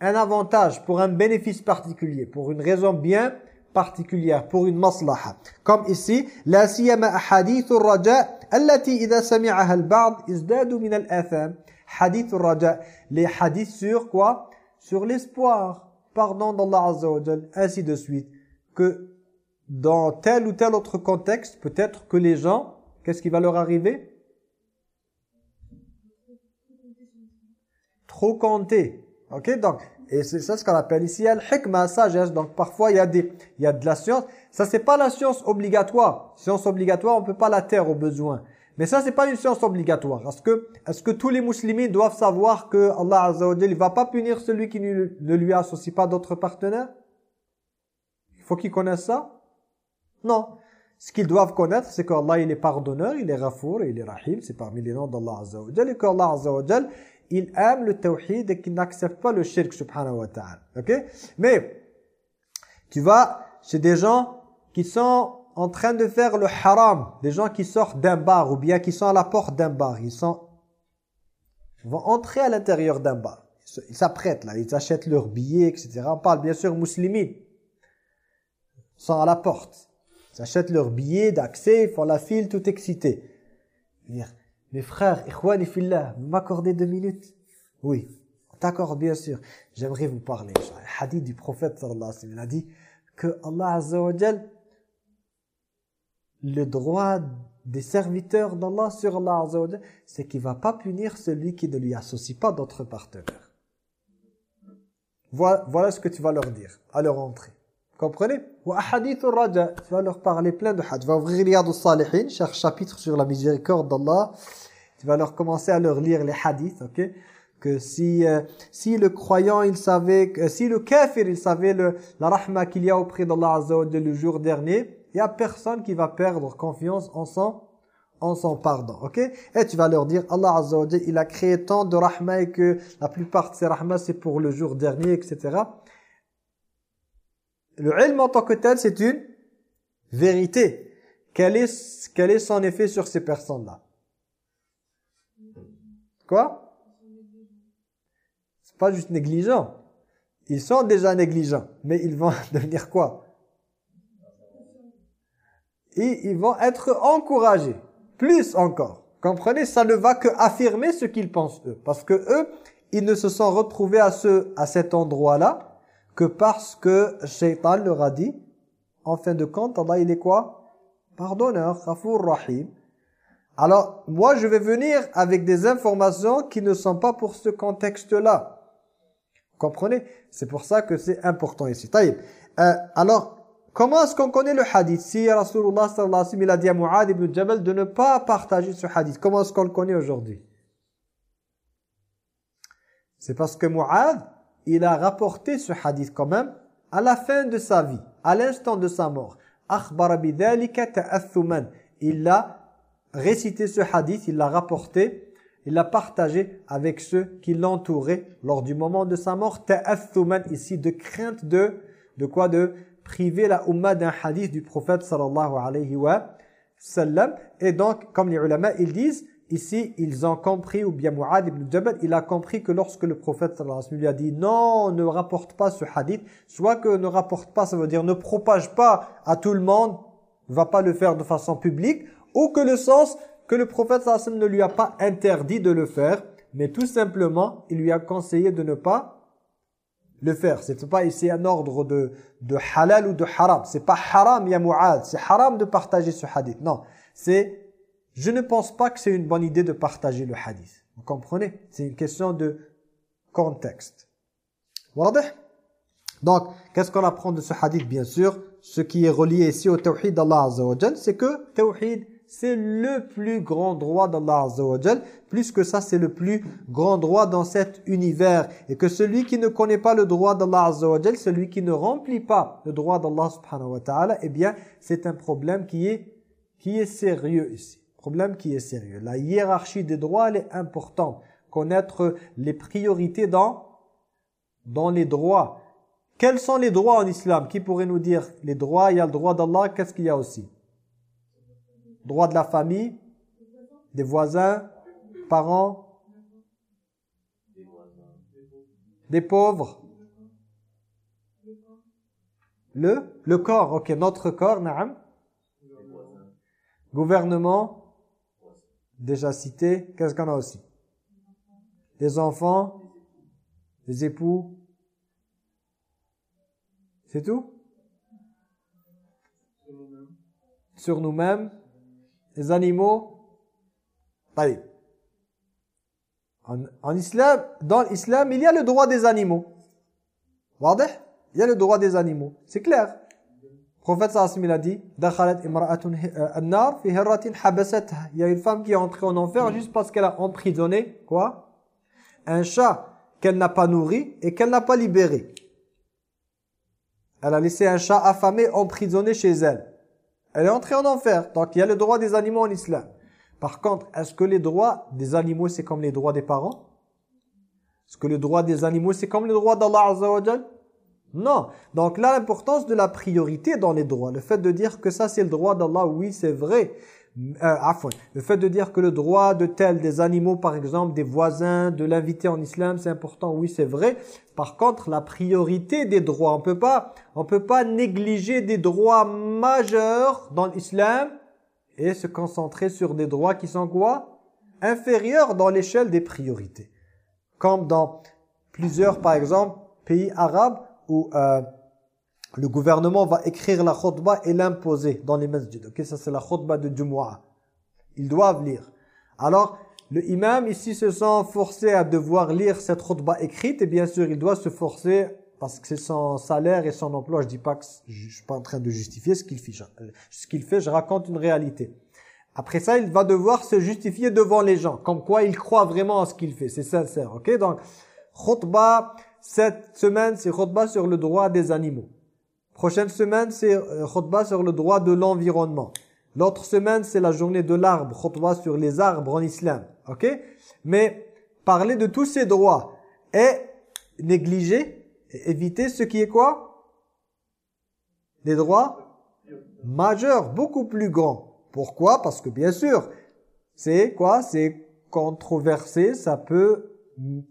un avantage, pour un bénéfice particulier, pour une raison bien particulière, pour une maslaha. Comme ici, la siyama ahadith ar-raja allati idha sami'aha al-ba'd izdadu min al-atham. Hadith ar-raja, les hadiths sur quoi? Sur l'espoir, pardon d'Allah Azza ainsi de suite. Que dans tel ou tel autre contexte, peut-être que les gens, qu'est-ce qui va leur arriver? Trop compter. Ok, donc, et c'est ça ce qu'on appelle ici al-hikma, sagesse. Donc, parfois, il y, a des, il y a de la science. Ça, c'est pas la science obligatoire. Science obligatoire, on peut pas la taire au besoin. Mais ça, c'est pas une science obligatoire. Est-ce que, est-ce que tous les musulmans doivent savoir que Allah Azza wa il va pas punir celui qui ne, ne lui associe pas d'autres partenaires? Il faut qu'ils connaissent ça? Non. Ce qu'ils doivent connaître, c'est qu'Allah, il est pardonneur, il est rafour, il est rahim. C'est parmi les noms d'Allah Azza wa. Et qu'Allah Azza wa il aime le tawhid et qu'il n'accepte pas le shirk, subhanahu wa ta'ala. Ok? Mais, tu vas chez des gens qui sont en train de faire le haram, des gens qui sortent d'un bar ou bien qui sont à la porte d'un bar, ils sont vont entrer à l'intérieur d'un bar. Ils s'apprêtent là, ils achètent leurs billets, etc. On parle bien sûr musulmans. Sont à la porte. Ils achètent leurs billets d'accès, ils font la file, tout excités. Mes frères, ikhwani fillah, vous m'accordez deux minutes? Oui, on t'accorde bien sûr. J'aimerais vous parler. Un hadith du prophète sallallahu alayhi wa sallam, a dit que Allah azza wa jal, le droit des serviteurs d'Allah sur Allah c'est qu'il va pas punir celui qui ne lui associe pas d'autres partenaires. Voilà, voilà ce que tu vas leur dire à leur entrée. Comprenez? Tu vas leur parler plein de hadiths. Tu vas ouvrir Riyad al-Salihin, cher chapitre sur la miséricorde d'Allah. Tu vas leur commencer à leur lire les hadiths, ok? Que si euh, si le croyant il savait que si le kafir il savait le, la rahma qu'il y a auprès d'Allah Azza le jour dernier il y a personne qui va perdre confiance en son en son pardon ok? Et tu vas leur dire Allah Azza il a créé tant de rahma et que la plupart de ces rahma c'est pour le jour dernier etc le ilm en tant que tel c'est une vérité. Quel est quel est son effet sur ces personnes là quoi pas juste négligents. Ils sont déjà négligents, mais ils vont devenir quoi? Et ils vont être encouragés, plus encore. Comprenez, ça ne va que affirmer ce qu'ils pensent eux. Parce que eux, ils ne se sont retrouvés à, ce, à cet endroit-là que parce que Shaitan leur a dit, en fin de compte, Allah il est quoi? Pardonneur, Khafour Rahim. Alors, moi je vais venir avec des informations qui ne sont pas pour ce contexte-là comprenez? C'est pour ça que c'est important ici. Euh, alors, comment est-ce qu'on connaît le hadith Si Rasulullah sallallahu alayhi wa sallam a dit à Mu'ad ibn Jabal de ne pas partager ce hadith, comment est-ce qu'on le connaît aujourd'hui? C'est parce que Mu'ad, il a rapporté ce hadith quand même à la fin de sa vie, à l'instant de sa mort. Il a récité ce hadith, il l'a rapporté il l'a partagé avec ceux qui l'entouraient lors du moment de sa mort. Ici de crainte de de quoi de? Priver la umma d'un hadith du prophète sallallahu alayhi wa sallam. Et donc, comme les ulama, ils disent, ici, ils ont compris, ou bien Mu'ad ibn Jabal, il a compris que lorsque le prophète sallallahu alayhi wa sallam lui a dit « Non, ne rapporte pas ce hadith », soit que ne rapporte pas, ça veut dire ne propage pas à tout le monde, va pas le faire de façon publique, ou que le sens que le prophète sallam ne lui a pas interdit de le faire, mais tout simplement, il lui a conseillé de ne pas le faire. C'est pas ici un ordre de, de halal ou de haram. C'est pas haram, ya mu'ad. C'est haram de partager ce hadith. Non, c'est je ne pense pas que c'est une bonne idée de partager le hadith. Vous comprenez? C'est une question de contexte. Donc, qu'est-ce qu'on apprend de ce hadith? Bien sûr, ce qui est relié ici au tawhid d'Allah Azza wa c'est que tawhid c'est le plus grand droit d'Allah Azza wa Plus que ça, c'est le plus grand droit dans cet univers. Et que celui qui ne connaît pas le droit d'Allah Azza wa celui qui ne remplit pas le droit d'Allah subhanahu wa ta'ala, eh bien, c'est un problème qui est, qui est sérieux ici. Problème qui est sérieux. La hiérarchie des droits, elle est importante. Connaître les priorités dans, dans les droits. Quels sont les droits en islam? Qui pourrait nous dire les droits? Il y a le droit d'Allah, qu'est-ce qu'il y a aussi? Droit de la famille, des voisins, parents, des pauvres. Le, le corps, ok, notre corps. Gouvernement, déjà cité. Qu'est-ce qu'on a aussi? Des enfants, des époux. C'est tout? Sur nous-mêmes les animaux. En, en islam, dans l'islam, il y a le droit des animaux. Il y a le droit des animaux. C'est clair. Le prophète sallallahu a dit Il y a une femme qui est entrée en enfer juste parce qu'elle a emprisonné quoi? Un chat qu'elle n'a pas nourri et qu'elle n'a pas libéré. Elle a laissé un chat affamé emprisonné chez elle. Elle est entrée en enfer. Donc il y a le droit des animaux en islam. Par contre, est-ce que les droits des animaux, c'est comme les droits des parents? Est-ce que le droit des animaux, c'est comme le droit d'Allah Azza wa Non. Donc là, l'importance de la priorité dans les droits. Le fait de dire que ça, c'est le droit d'Allah, oui, c'est vrai euh, le fait de dire que le droit de tel des animaux par exemple des voisins de l'inviter en islam c'est important oui c'est vrai. Par contre la priorité des droits on peut pas on peut pas négliger des droits majeurs dans l'islam et se concentrer sur des droits qui sont quoi? Inférieurs dans l'échelle des priorités. Comme dans plusieurs par exemple pays arabes où euh, Le gouvernement va écrire la khutbah et l'imposer dans les masjids. Ok, ça c'est la khutbah de Jumu'ah. Ils doivent lire. Alors, le imam ici se sent forcé à devoir lire cette khutbah écrite et bien sûr il doit se forcer parce que c'est son salaire et son emploi. Je dis pas que je suis pas en train de justifier ce qu'il fait. Ce qu'il fait, je raconte une réalité. Après ça, il va devoir se justifier devant les gens, comme quoi il croit vraiment en ce qu'il fait. C'est sincère, ok? Donc, khutbah, cette semaine, c'est khutbah sur le droit des animaux. Prochaine semaine, c'est euh, khutbah sur le droit de l'environnement. L'autre semaine, c'est la journée de l'arbre, khutbah sur les arbres en islam. Ok? Mais parler de tous ces droits et négliger, éviter ce qui est quoi? Des droits majeurs, beaucoup plus grands. Pourquoi? Parce que bien sûr, c'est quoi? C'est controversé, ça peut...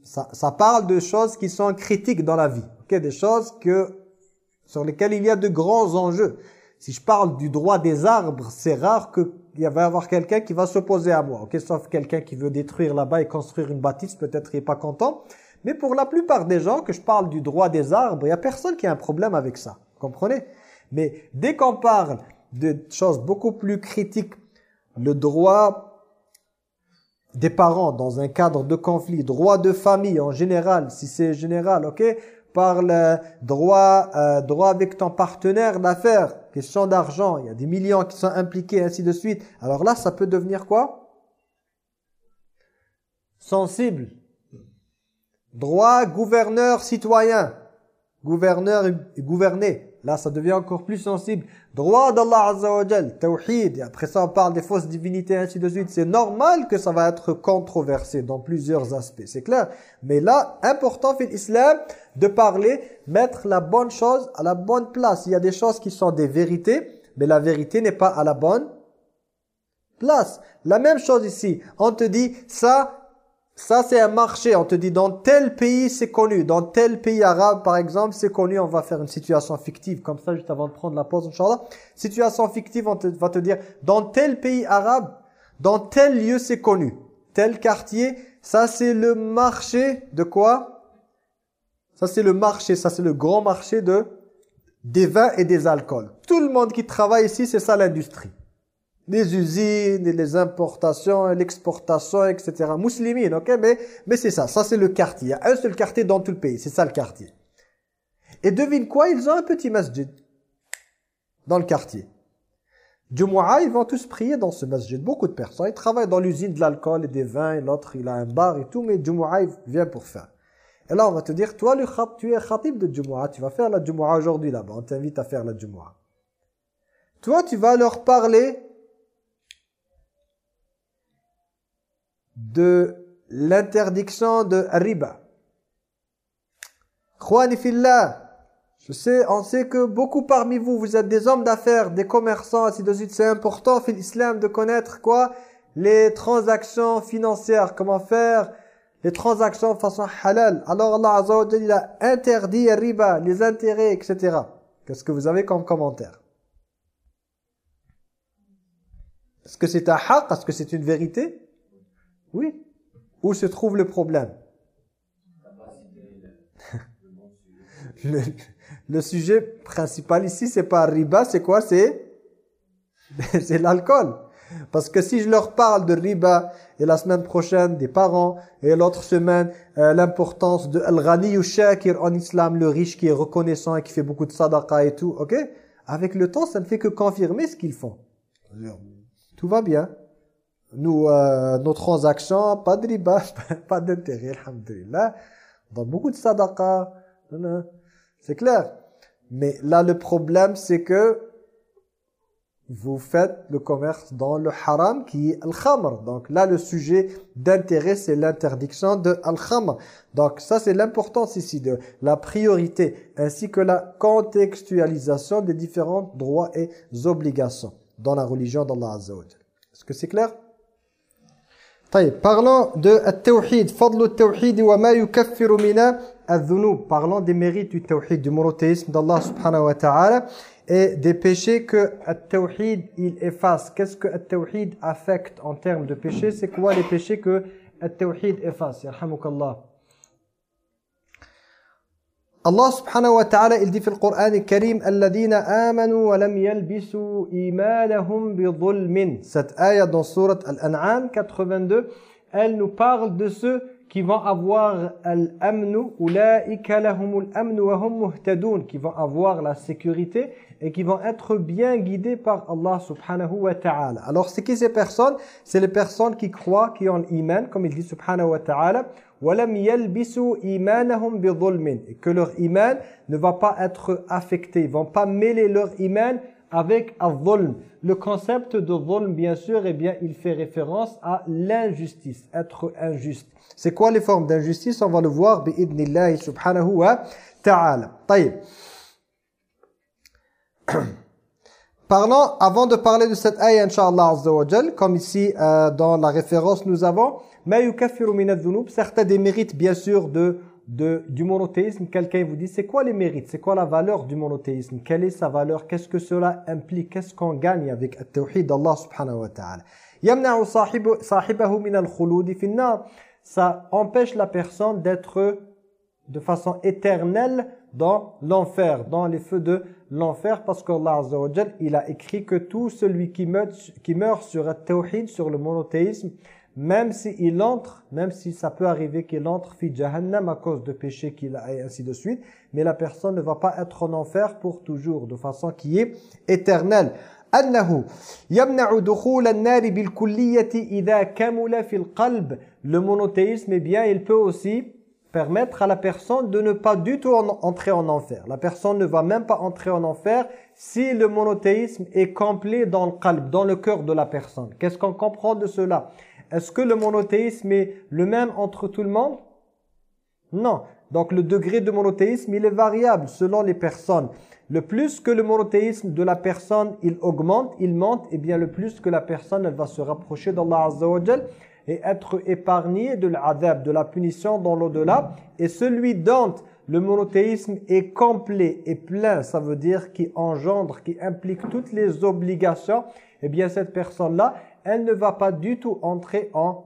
Ça, ça parle de choses qui sont critiques dans la vie. ok? Des choses que sur lesquels il y a de grands enjeux. Si je parle du droit des arbres, c'est rare qu'il va y avoir quelqu'un qui va s'opposer à moi. ok Sauf quelqu'un qui veut détruire là-bas et construire une bâtisse, peut-être il n'est pas content. Mais pour la plupart des gens, que je parle du droit des arbres, il n'y a personne qui a un problème avec ça. Comprenez? Mais dès qu'on parle de choses beaucoup plus critiques, le droit des parents dans un cadre de conflit, droit de famille en général, si c'est général, ok? Parle droit, euh, droit avec ton partenaire d'affaires, question d'argent, il y a des millions qui sont impliqués, ainsi de suite. Alors là, ça peut devenir quoi? Sensible. Droit gouverneur citoyen. Gouverneur et gouverné. Là, ça devient encore plus sensible. Droit d'Allah Azza wa tawhid. Et après ça, on parle des fausses divinités, ainsi de suite. C'est normal que ça va être controversé dans plusieurs aspects. C'est clair. Mais là, important, fait l'islam, de parler, mettre la bonne chose à la bonne place. Il y a des choses qui sont des vérités, mais la vérité n'est pas à la bonne place. La même chose ici. On te dit, ça, ça, c'est un marché. On te dit, dans tel pays, c'est connu. Dans tel pays arabe, par exemple, c'est connu. On va faire une situation fictive. Comme ça, juste avant de prendre la pause, Inch'Allah. Situation fictive, on te, va te dire, dans tel pays arabe, dans tel lieu, c'est connu. Tel quartier, ça, c'est le marché de quoi? Ça, c'est le marché. Ça, c'est le grand marché de des vins et des alcools. Tout le monde qui travaille ici, c'est ça l'industrie les usines, les importations, l'exportation, etc. Muslimines, ok Mais, mais c'est ça, ça c'est le quartier. Il y a un seul quartier dans tout le pays, c'est ça le quartier. Et devine quoi Ils ont un petit masjid dans le quartier. Jumu'ah, ils vont tous prier dans ce masjid. Beaucoup de personnes. Ils travaillent dans l'usine de l'alcool et des vins, et l'autre il a un bar et tout, mais Jumu'ah, il vient pour faire. Et là, on va te dire, toi, le khat, tu es khatib de Jumu'ah, tu vas faire la Jumu'ah aujourd'hui là-bas, on t'invite à faire la Jumu'ah. Toi, tu vas leur parler de l'interdiction de riba. je sais, on sait que beaucoup parmi vous, vous êtes des hommes d'affaires, des commerçants, ainsi de suite. C'est important, fait l'islam, de connaître quoi? Les transactions financières, comment faire les transactions de façon halal? Alors Allah Azza wa il a interdit riba, les intérêts, etc. Qu'est-ce que vous avez comme commentaire? Est-ce que c'est un haq Est-ce que c'est une vérité? Oui. Où se trouve le problème? Le, sujet principal ici, c'est pas riba, c'est quoi? C'est c'est l'alcool. Parce que si je leur parle de riba, et la semaine prochaine des parents, et l'autre semaine euh, l'importance de al-ghani ou shakir en islam, le riche qui est reconnaissant et qui fait beaucoup de sadaqa et tout, ok? Avec le temps, ça ne fait que confirmer ce qu'ils font. Tout va bien nous, euh, nos transactions, pas de riba, pas d'intérêt, alhamdulillah. Dans beaucoup de sadaqa, c'est clair. Mais là, le problème, c'est que vous faites le commerce dans le haram qui est al-khamr. Donc là, le sujet d'intérêt, c'est l'interdiction de al-khamr. Donc ça, c'est l'importance ici de la priorité ainsi que la contextualisation des différents droits et obligations dans la religion d'Allah Azza Est-ce que c'est clair? Parlons de Tawhid, Fadlu Tawhid wa ma yukaffiru mina Parlons des mérites du Tawhid, du monothéisme d'Allah subhanahu wa ta'ala et des péchés que Tawhid il efface. Qu'est-ce que Tawhid affecte en termes de péchés? C'est quoi les péchés que Tawhid efface? Yarhamukallah. Allah subhanahu wa ta'ala, le Coran al-Karim الذين آمنوا ولم يلبسوا إيمانهم بظلم. Cette ayah dans surat Al-An'am 82, elle nous parle de ceux qui vont avoir ulaika lahumul amnu wa hum muhtadun qui vont avoir la sécurité et qui vont être bien guidés par Allah subhanahu wa ta'ala. Alors c'est qui ces personnes C'est les personnes qui croient, qui ont l'iman, comme il dit subhanahu wa ta'ala, Et que leur iman ne va pas être affecté. Ils ne vont pas mêler leur iman avec al-dhulm. Le concept de dhulm, bien sûr, eh bien, il fait référence à l'injustice, être injuste. C'est quoi les formes d'injustice? On va le voir, bi'idnillahi subhanahu wa ta'ala. طيب. Parlons, avant de parler de cette ayah, Inch'Allah Azza wa Jal, comme ici euh, dans la référence nous avons, ma yukaffiru min adh-dhunub, certains des mérites bien sûr de, de du monothéisme. Quelqu'un vous dit, c'est quoi les mérites C'est quoi la valeur du monothéisme Quelle est sa valeur Qu'est-ce que cela implique Qu'est-ce qu'on gagne avec le tawhid d'Allah subhanahu wa ta'ala Yamna'u sahibahu min al-khuludi fi nar Ça empêche la personne d'être de façon éternelle dans l'enfer, dans les feux de l'enfer parce qu'Allah Azza wa Jal, il a écrit que tout celui qui meurt, qui meurt sur le tawhid, sur le monothéisme, même s'il entre, même si ça peut arriver qu'il entre fi jahannam à cause de péché qu'il a et ainsi de suite, mais la personne ne va pas être en enfer pour toujours, de façon qui est éternelle. أنه يمنع دخول النار بالكلية إذا كمل في القلب le monothéisme eh bien il peut aussi permettre à la personne de ne pas du tout entrer en enfer. La personne ne va même pas entrer en enfer si le monothéisme est complet dans le qalb, dans le cœur de la personne. Qu'est-ce qu'on comprend de cela? Est-ce que le monothéisme est le même entre tout le monde? Non. Donc le degré de monothéisme, il est variable selon les personnes. Le plus que le monothéisme de la personne, il augmente, il monte, et eh bien le plus que la personne, elle va se rapprocher d'Allah Azza et être épargné de l'adab, de la punition dans l'au-delà. Et celui dont le monothéisme est complet et plein, ça veut dire qui engendre, qui implique toutes les obligations, eh bien cette personne-là, elle ne va pas du tout entrer en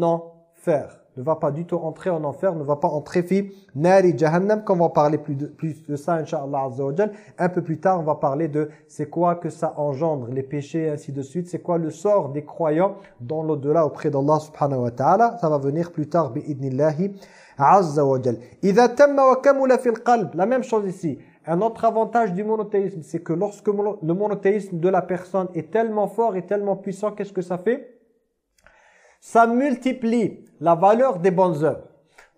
enfer ne va pas du tout entrer en enfer, ne va pas entrer fi nari jahannam, qu'on va parler plus de, plus de ça, inshallah Un peu plus tard, on va parler de c'est quoi que ça engendre, les péchés ainsi de suite. C'est quoi le sort des croyants dans l'au-delà auprès d'Allah subhanahu wa ta'ala. Ça va venir plus tard, bi'idnillahi azza wa jal. tamma wa kamula fil qalb. La même chose ici. Un autre avantage du monothéisme, c'est que lorsque le monothéisme de la personne est tellement fort et tellement puissant, qu'est-ce que ça fait? Ça multiplie la valeur des bonnes œuvres.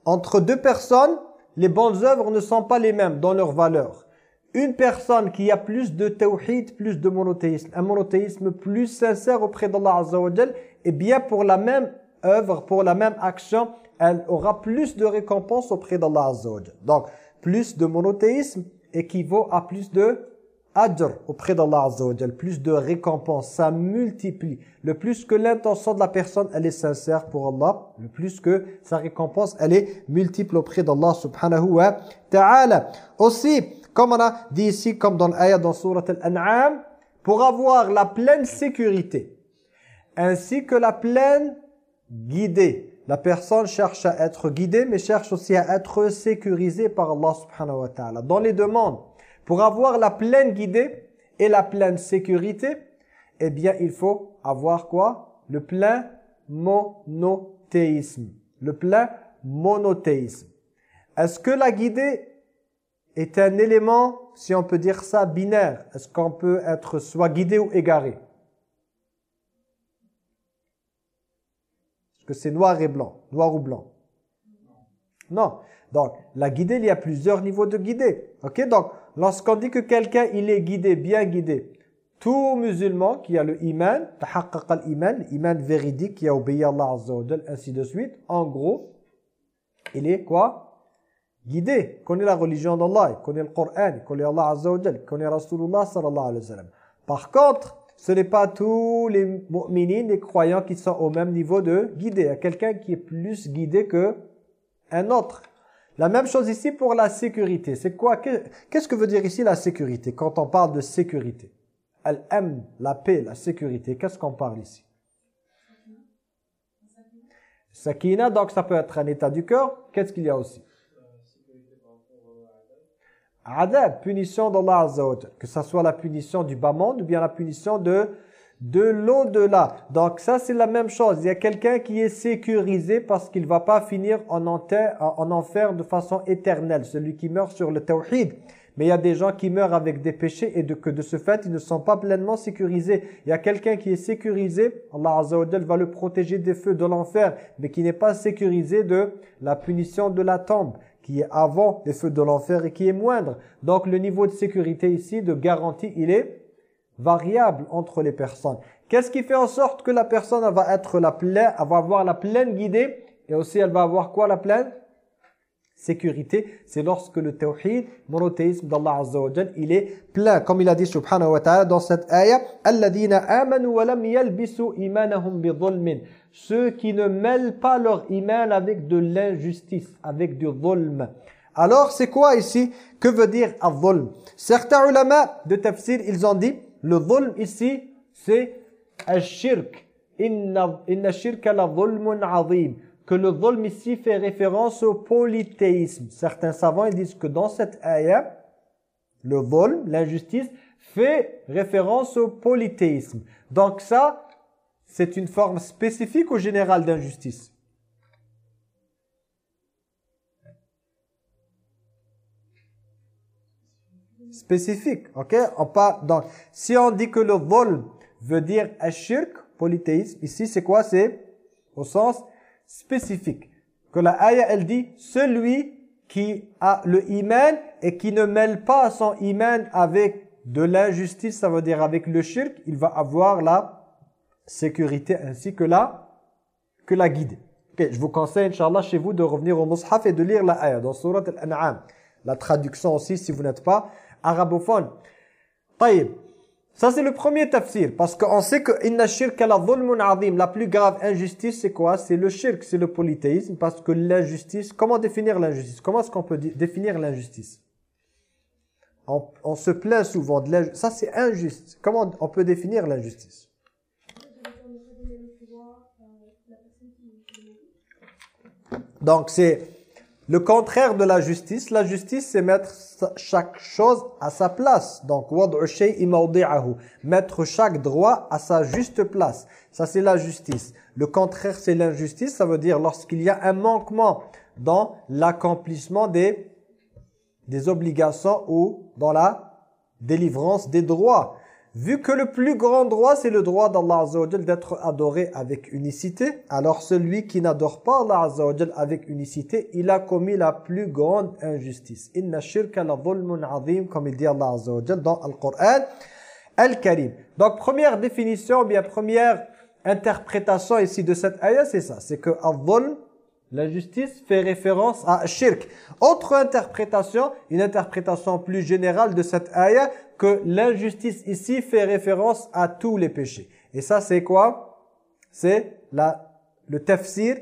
Entre deux personnes, les bonnes œuvres ne sont pas les mêmes dans leur valeur. Une personne qui a plus de tawhid, plus de monothéisme, un monothéisme plus sincère auprès d'Allah Azza wa et bien pour la même œuvre, pour la même action, elle aura plus de récompense auprès d'Allah Azza Donc, plus de monothéisme équivaut à plus de ajr auprès d'Allah Azza plus de récompense, ça multiplie. Le plus que l'intention de la personne, elle est sincère pour Allah, le plus que sa récompense, elle est multiple auprès d'Allah subhanahu wa ta'ala. Aussi, comme on a dit ici, comme dans l'ayah dans surat Al-An'am, pour avoir la pleine sécurité, ainsi que la pleine guidée. La personne cherche à être guidée, mais cherche aussi à être sécurisée par Allah subhanahu wa ta'ala. Dans les demandes, pour avoir la pleine guidée et la pleine sécurité, eh bien, il faut avoir quoi? Le plein monothéisme. Le plein monothéisme. Est-ce que la guidée est un élément, si on peut dire ça, binaire? Est-ce qu'on peut être soit guidé ou égaré? Est-ce que c'est noir et blanc? Noir ou blanc? Non. Donc, la guidée, il y a plusieurs niveaux de guidée. Ok? Donc, Lorsqu'on dit que quelqu'un il est guidé, bien guidé, tout musulman qui a le iman, iman, l'iman véridique qui a obéi à Allah Azza ainsi de suite, en gros, il est quoi? Guidé, il connaît la religion d'Allah, connaît le Coran, connaît Allah Azza wa connaît Rasulullah sallallahu alayhi wa sallam. Par contre, ce n'est pas tous les mu'minines, les croyants qui sont au même niveau de guidé. Il y a quelqu'un qui est plus guidé que un autre. La même chose ici pour la sécurité. C'est quoi? Qu'est-ce que veut dire ici la sécurité? Quand on parle de sécurité Elle aime la paix, la sécurité. Qu'est-ce qu'on parle ici? Sakina, donc ça peut être un état du cœur. Qu'est-ce qu'il y a aussi? Adab, punition d'Allah Azza. Que ça soit la punition du bas monde ou bien la punition de, de l'au-delà. Donc ça c'est la même chose. Il y a quelqu'un qui est sécurisé parce qu'il va pas finir en, enfer, en enfer de façon éternelle. Celui qui meurt sur le tawhid. Mais il y a des gens qui meurent avec des péchés et de, que de ce fait, ils ne sont pas pleinement sécurisés. Il y a quelqu'un qui est sécurisé, Allah va le protéger des feux de l'enfer, mais qui n'est pas sécurisé de la punition de la tombe, qui est avant les feux de l'enfer et qui est moindre. Donc le niveau de sécurité ici, de garantie, il est variable entre les personnes. Qu'est-ce qui fait en sorte que la personne va être la pleine, va avoir la pleine guidée et aussi elle va avoir quoi la pleine? Sécurité, c'est lorsque le tawhid, monothéisme d'Allah Azza wa il est plein. Comme il a dit subhanahu wa ta'ala dans cette ayah, amanu wa lam yalbisu imanahum. Ceux qui ne mêlent pas leur iman avec de l'injustice, avec du dhulm. Alors, c'est quoi ici? Que veut dire al-dhulm? Certains ulama de tafsir, ils ont dit, le dhulm ici, c'est al-shirk. Inna, inna shirka la dhulmun azim que le dhulm ici fait référence au polythéisme. Certains savants disent que dans cette ayah, le dhulm, l'injustice, fait référence au polythéisme. Donc ça, c'est une forme spécifique ou générale d'injustice Spécifique, ok? On part, donc, Si on dit que le dhulm veut dire ashirk, polythéisme, ici c'est quoi? C'est au sens spécifique. Que la ayah, elle dit, celui qui a le iman et qui ne mêle pas son iman avec de l'injustice, ça veut dire avec le shirk, il va avoir la sécurité ainsi que la, que la guide. je vous conseille, Inch'Allah, chez vous de revenir au Mus'haf et de lire la ayah dans Surat Al-An'am. La traduction aussi, si vous n'êtes pas arabophone. Ça, c'est le premier tafsir. Parce qu'on sait que inna shirk la azim. La plus grave injustice, c'est quoi? C'est le shirk, c'est le polythéisme. Parce que l'injustice, comment définir l'injustice? Comment est-ce qu'on peut définir l'injustice? On, on, se plaint souvent de l'injustice. Ça, c'est injuste. Comment on peut définir l'injustice? Donc, c'est le contraire de la justice, la justice c'est mettre chaque chose à sa place. Donc mettre chaque droit à sa juste place. Ça c'est la justice. Le contraire c'est l'injustice, ça veut dire lorsqu'il y a un manquement dans l'accomplissement des des obligations ou dans la délivrance des droits. Vu que le plus grand droit, c'est le droit d'Allah Azza d'être adoré avec unicité, alors celui qui n'adore pas Allah Azza avec unicité, il a commis la plus grande injustice. Inna shirka la dhulmun azim, comme dit Allah dans le Coran Al-Karim. Donc première définition, bien première interprétation ici de cette ayah, c'est ça. C'est que al L'injustice fait référence à shirk. Autre interprétation, une interprétation plus générale de cette ayah, que l'injustice ici fait référence à tous les péchés. Et ça c'est quoi? C'est le tafsir,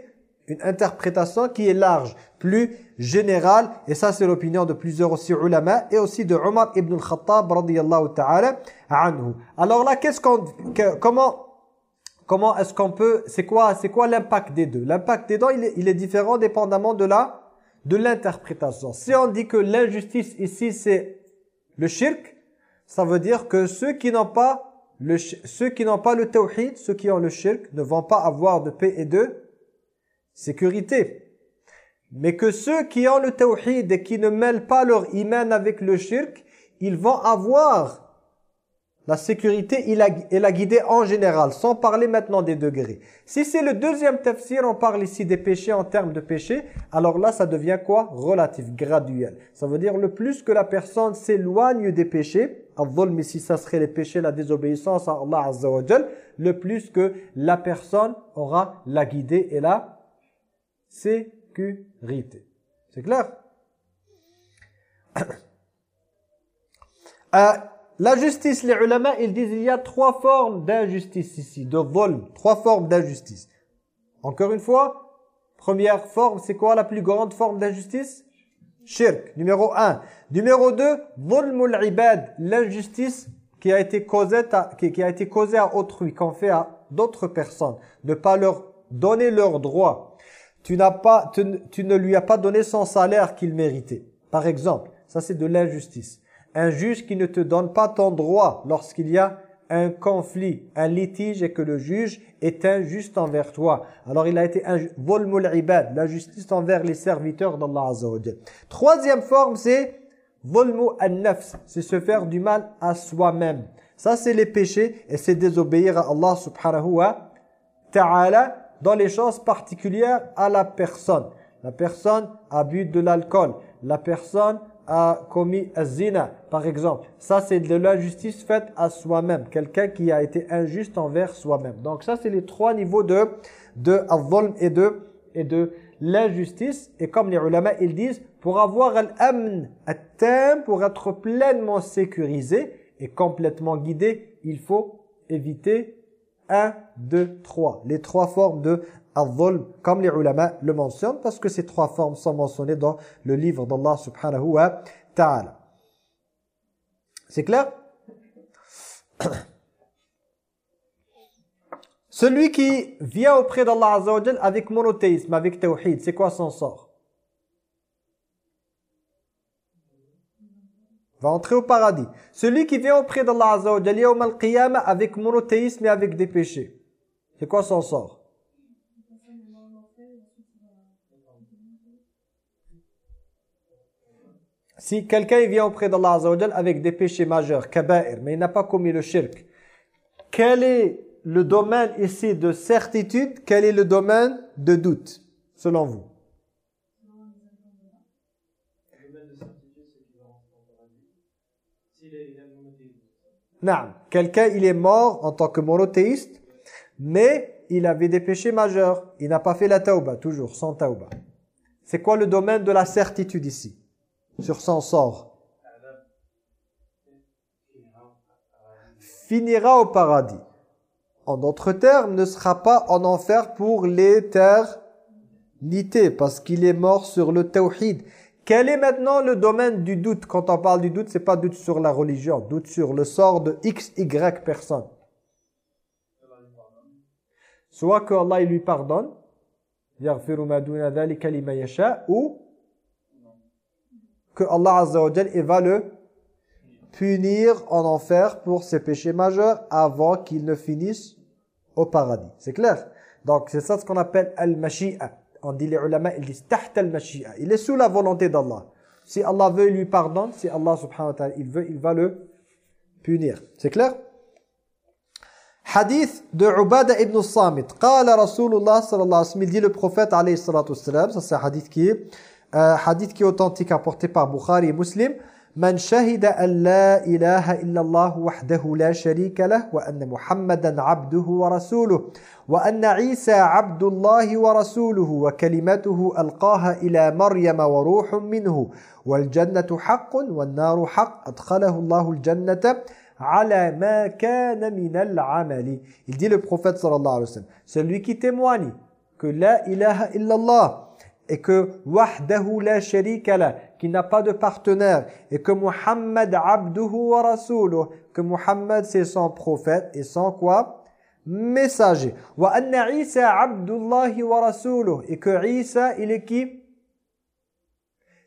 une interprétation qui est large, plus générale. Et ça c'est l'opinion de plusieurs aussi ulama et aussi de Omar ibn al-Khattab radiyallahu ta'ala anhu. Alors là, qu'est-ce qu'on, comment Comment est-ce qu'on peut... C'est quoi, quoi l'impact des deux? L'impact des deux, il est, il est, différent dépendamment de la de l'interprétation. Si on dit que l'injustice ici, c'est le shirk, ça veut dire que ceux qui n'ont pas le ceux qui n'ont pas le tawhid, ceux qui ont le shirk, ne vont pas avoir de paix et de sécurité. Mais que ceux qui ont le tawhid et qui ne mêlent pas leur iman avec le shirk, ils vont avoir la sécurité et la guidée en général, sans parler maintenant des degrés. Si c'est le deuxième tafsir, on parle ici des péchés en termes de péchés, alors là, ça devient quoi? Relatif, graduel. Ça veut dire le plus que la personne s'éloigne des péchés, al ici, ça serait les péchés, la désobéissance à Allah Azza le plus que la personne aura la guidée et la sécurité. C'est clair? Euh, la justice, les ulama, ils disent il y a trois formes d'injustice ici, de vol, trois formes d'injustice. Encore une fois, première forme, c'est quoi la plus grande forme d'injustice? Shirk, numéro un. Numéro deux, volmul ibad, l'injustice qui a été causée à, qui, a été causée à autrui, qu'on fait à d'autres personnes. Ne pas leur donner leurs droits. Tu, n'as pas, tu ne lui as pas donné son salaire qu'il méritait. Par exemple, Ça, c'est de l'injustice. Un juge qui ne te donne pas ton droit lorsqu'il y a un conflit, un litige et que le juge est injuste envers toi. Alors il a été volmul ibad, l'injustice envers les serviteurs d'Allah Azza. Troisième forme, c'est volmu an-nafs, c'est se faire du mal à soi-même. Ça, c'est les péchés et c'est désobéir à Allah subhanahu wa ta'ala dans les choses particulières à la personne. La personne a bu de l'alcool. La personne a commis zina, par exemple. Ça, c'est de l'injustice faite à soi-même. Quelqu'un qui a été injuste envers soi-même. Donc ça, c'est les trois niveaux de de et de et de l'injustice. Et comme les ulama, ils disent, pour avoir l'amn, thème pour être pleinement sécurisé et complètement guidé, il faut éviter un, deux, trois. Les trois formes de al comme les ulama le mentionnent, parce que ces trois formes sont mentionnées dans le livre d'Allah subhanahu wa ta'ala. C'est clair? Celui qui vient auprès d'Allah Azza avec monothéisme, avec tawhid, c'est quoi son sort? Va entrer au paradis. Celui qui vient auprès d'Allah Azza wa avec monothéisme et avec des péchés, c'est quoi son sort? Si quelqu'un vient auprès d'Allah Azza avec des péchés majeurs, kaba'ir, mais il n'a pas commis le shirk, quel est le domaine ici de certitude, quel est le domaine de doute, selon vous? Non, quelqu'un il est mort en tant que monothéiste, mais il avait des péchés majeurs. Il n'a pas fait la tauba, toujours, sans tauba. C'est quoi le domaine de la certitude ici? Sur son sort. Finira au paradis en d'autres termes, ne sera pas en enfer pour l'éternité, parce qu'il est mort sur le tawhid. Quel est maintenant le domaine du doute? Quand on parle du doute, c'est pas doute sur la religion, doute sur le sort de X, Y personne. Soit que Allah lui pardonne, ou que Allah Azza wa va le punir en enfer pour ses péchés majeurs avant qu'il ne finisse au paradis. C'est clair? Donc c'est ça ce qu'on appelle al-mashi'a. On dit les ulama, ils disent tahta al-mashi'a. Il est sous la volonté d'Allah. Si Allah veut, il lui pardonne. Si Allah subhanahu wa ta'ala, il veut, il va le punir. C'est clair? Hadith de Ubada ibn Samit. Qala Rasulullah sallallahu alayhi wa sallam. Il dit le prophète alayhi salatu wa Ça c'est un hadith qui est, حديث كي اوتنتيك ابورتي بار بخاري ومسلم من شهد ان لا اله الا الله وحده لا شريك له وان محمدا عبده ورسوله وان عيسى عبد الله ورسوله وكلمته القاها إلى مريم وروح منه والجنه حق والنار حق ادخله الله الجنه على ما كان من العمل يدي le prophète sallallahu alayhi wa sallam, celui qui témoigne que la ilaha illallah et que wahdahu la sharika la qui n'a pas de partenaire et que Muhammad abduhu wa que Muhammad c'est son prophète et son quoi? Messager. Wa anna Isa wa et que Isa il est qui?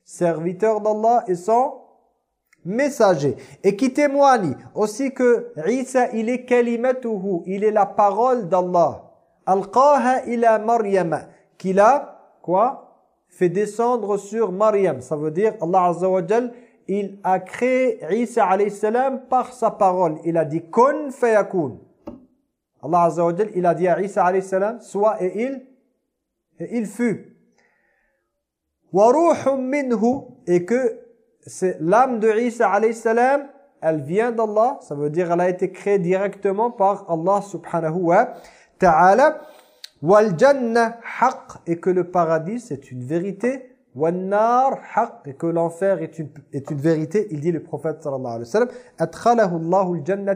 Serviteur d'Allah et son messager. Et qui témoigne aussi que Isa il est kalimatuhu il est la parole d'Allah. Alqaha ila Maryam qu'il a quoi? Fait descendre sur Maryam. Ça veut dire Allah Azza il a créé Isa alayhi salam par sa parole. Il a dit kun fayakun. Allah Azza il a dit à Isa alayhi salam soit et il et il fut. Wa minhu et que l'âme de Isa alayhi salam, elle vient d'Allah, ça veut dire elle a été créée directement par Allah subhanahu wa ta'ala. Wal jannah haq et que le paradis c'est une vérité. Wal nar haq et que l'enfer est une, est une vérité. Il dit le prophète sallallahu alayhi wa sallam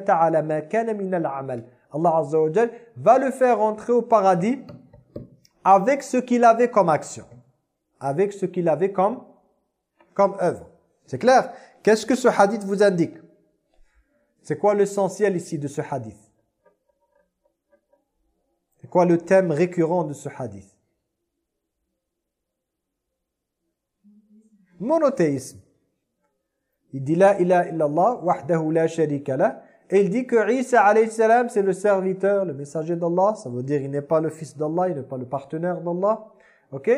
ala min. Allah azza wa jal va le faire entrer au paradis avec ce qu'il avait comme action. Avec ce qu'il avait comme, comme œuvre. C'est clair? Qu'est-ce que ce hadith vous indique? C'est quoi l'essentiel ici de ce hadith? Quoi le thème récurrent de ce hadith Monothéisme. Il dit la ilaha illallah, wahdahu la sharika la. Et il dit que Isa alayhi salam, c'est le serviteur, le messager d'Allah. Ça veut dire il n'est pas le fils d'Allah, il n'est pas le partenaire d'Allah. Ok?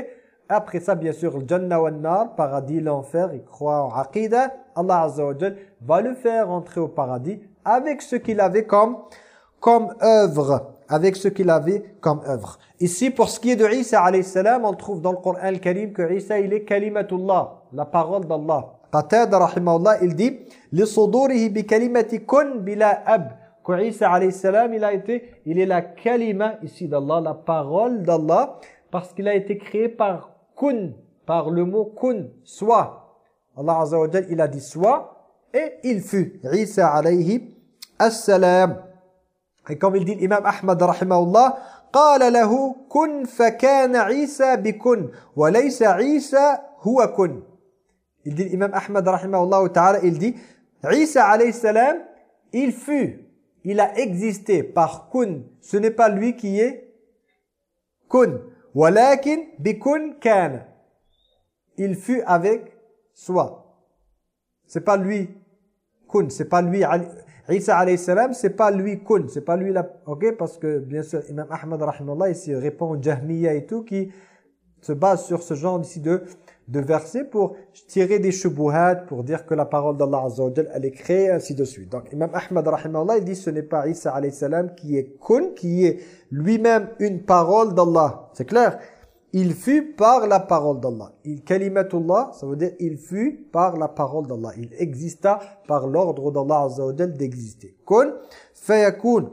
Après ça, bien sûr, le nar, paradis, l'enfer, il croit en aqidah. Allah Azza va le faire entrer au paradis avec ce qu'il avait comme, comme œuvre avec ce qu'il avait comme œuvre. Ici, pour ce qui est de Isa, salam, on trouve dans le Coran al-Karim que Isa, il est kalimatullah, la parole d'Allah. Qatada, rahimahullah, il dit « Lisudurihi bi kalimati kun bila ab » que Isa, salam, il a été, il est la kalima ici d'Allah, la parole d'Allah, parce qu'il a été créé par kun, par le mot kun, soit. Allah Azza wa il a dit soit, et il fut. Isa, alayhi, salam. Et comme il dit l'imam Ahmad rahimahullah, قال له كن فكان عيسى بكن وليس عيسى هو كن il dit l'imam Ahmad rahimahullah ta'ala il dit Isa alayhi salam il fut il a existé par kun ce n'est pas lui qui est kun walakin bikun kana il fut avec soi c'est pas lui kun c'est pas lui Isa alayhi salam, c'est pas lui kun, c'est pas lui la OK parce que bien sûr Imam Ahmad rahimahullah ici répond au Jahmiya et tout qui se base sur ce genre ici de de versets pour tirer des shubuhat pour dire que la parole d'Allah azza elle est créée ainsi de suite. Donc Imam Ahmad rahimahullah il dit ce n'est pas Isa alayhi salam qui est kun qui est lui-même une parole d'Allah. C'est clair? Il fut par la parole d'Allah. Il kalimatullah, ça veut dire il fut par la parole d'Allah. Il exista par l'ordre d'Allah Azza wa d'exister. Kun fayakun.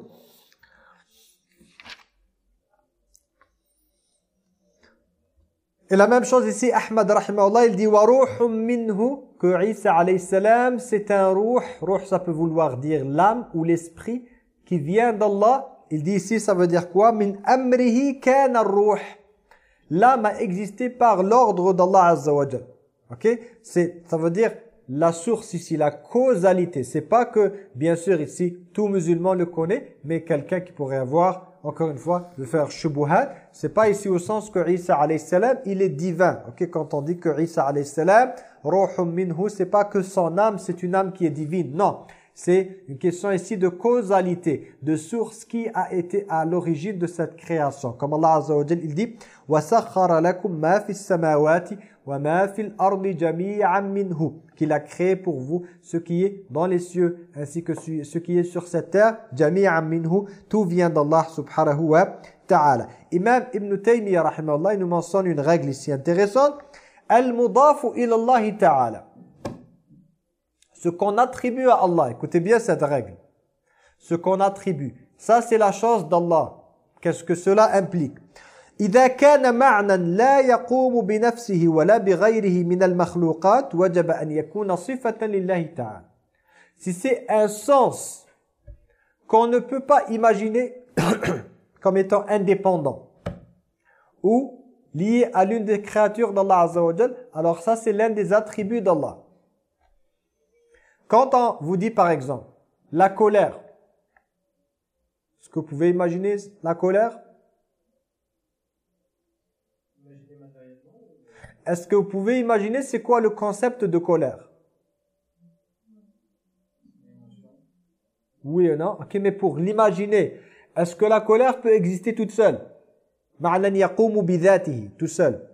Et la même chose ici, Ahmad rahimahullah, il dit minhu que Isa alayhi salam, c'est un ruh, ruh ça peut vouloir dire l'âme ou l'esprit qui vient d'Allah. Il dit ici ça veut dire quoi? Min amrihi kana ruh L'âme a existé par l'ordre d'Allah Azza wa Ok? C'est, Ça veut dire la source ici, la causalité. C'est pas que, bien sûr ici, tout musulman le connaît, mais quelqu'un qui pourrait avoir, encore une fois, de faire shubuhat. C'est pas ici au sens que Isa alayhi salam, il est divin. Ok? Quand on dit que Isa alayhi salam, ruhum minhu, c'est pas que son âme, c'est une âme qui est divine. Non. C'est une question ici de causalité, de source qui a été à l'origine de cette création. Comme Allah Azza wa il dit وَسَخَّرَ لَكُمْ مَا فِي السَّمَاوَاتِ وَمَا فِي الْأَرْضِ جَمِيعًا مِنْهُ Qu'il a créé pour vous ce qui est dans les cieux ainsi que ce qui est sur cette terre. جَمِيعًا مِنْهُ Tout vient d'Allah subhanahu wa ta'ala. Imam Ibn Taymiyyah rahimahullah, il nous mentionne une règle ici intéressante. Al-mudafu ila Allah ta'ala ce qu'on attribue à Allah. Écoutez bien cette règle. Ce qu'on attribue. Ça, c'est la chose d'Allah. Qu'est-ce que cela implique إذا كان معنى لا يقوم بنفسه ولا بغيره من المخلوقات وجب أن يكون صفة لله تعالى. Si c'est un sens qu'on ne peut pas imaginer comme étant indépendant ou lié à l'une des créatures d'Allah Azza wa alors ça c'est l'un des attributs d'Allah. Quand on vous dit par exemple la colère, est-ce que vous pouvez imaginer la colère? Est-ce que vous pouvez imaginer c'est quoi le concept de colère? Oui ou non. Ok, mais pour l'imaginer, est-ce que la colère peut exister toute seule? Tout seul.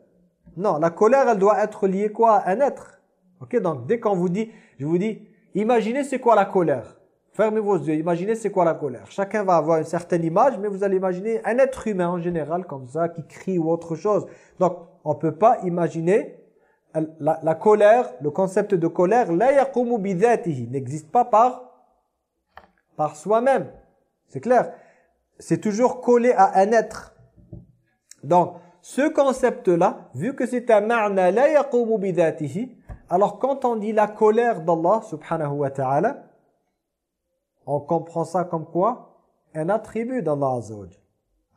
Non, la colère, elle doit être liée quoi? À un être. Ok, donc dès qu'on vous dit, je vous dis, Imaginez c'est quoi la colère. Fermez vos yeux, imaginez c'est quoi la colère. Chacun va avoir une certaine image, mais vous allez imaginer un être humain en général comme ça, qui crie ou autre chose. Donc, on ne peut pas imaginer la, colère, le concept de colère, la n'existe pas par, par soi-même. C'est clair C'est toujours collé à un être. Donc, ce concept-là, vu que c'est un ma'na la alors quand on dit la colère d'Allah subhanahu wa ta'ala, on comprend ça comme quoi Un attribut d'Allah azza wa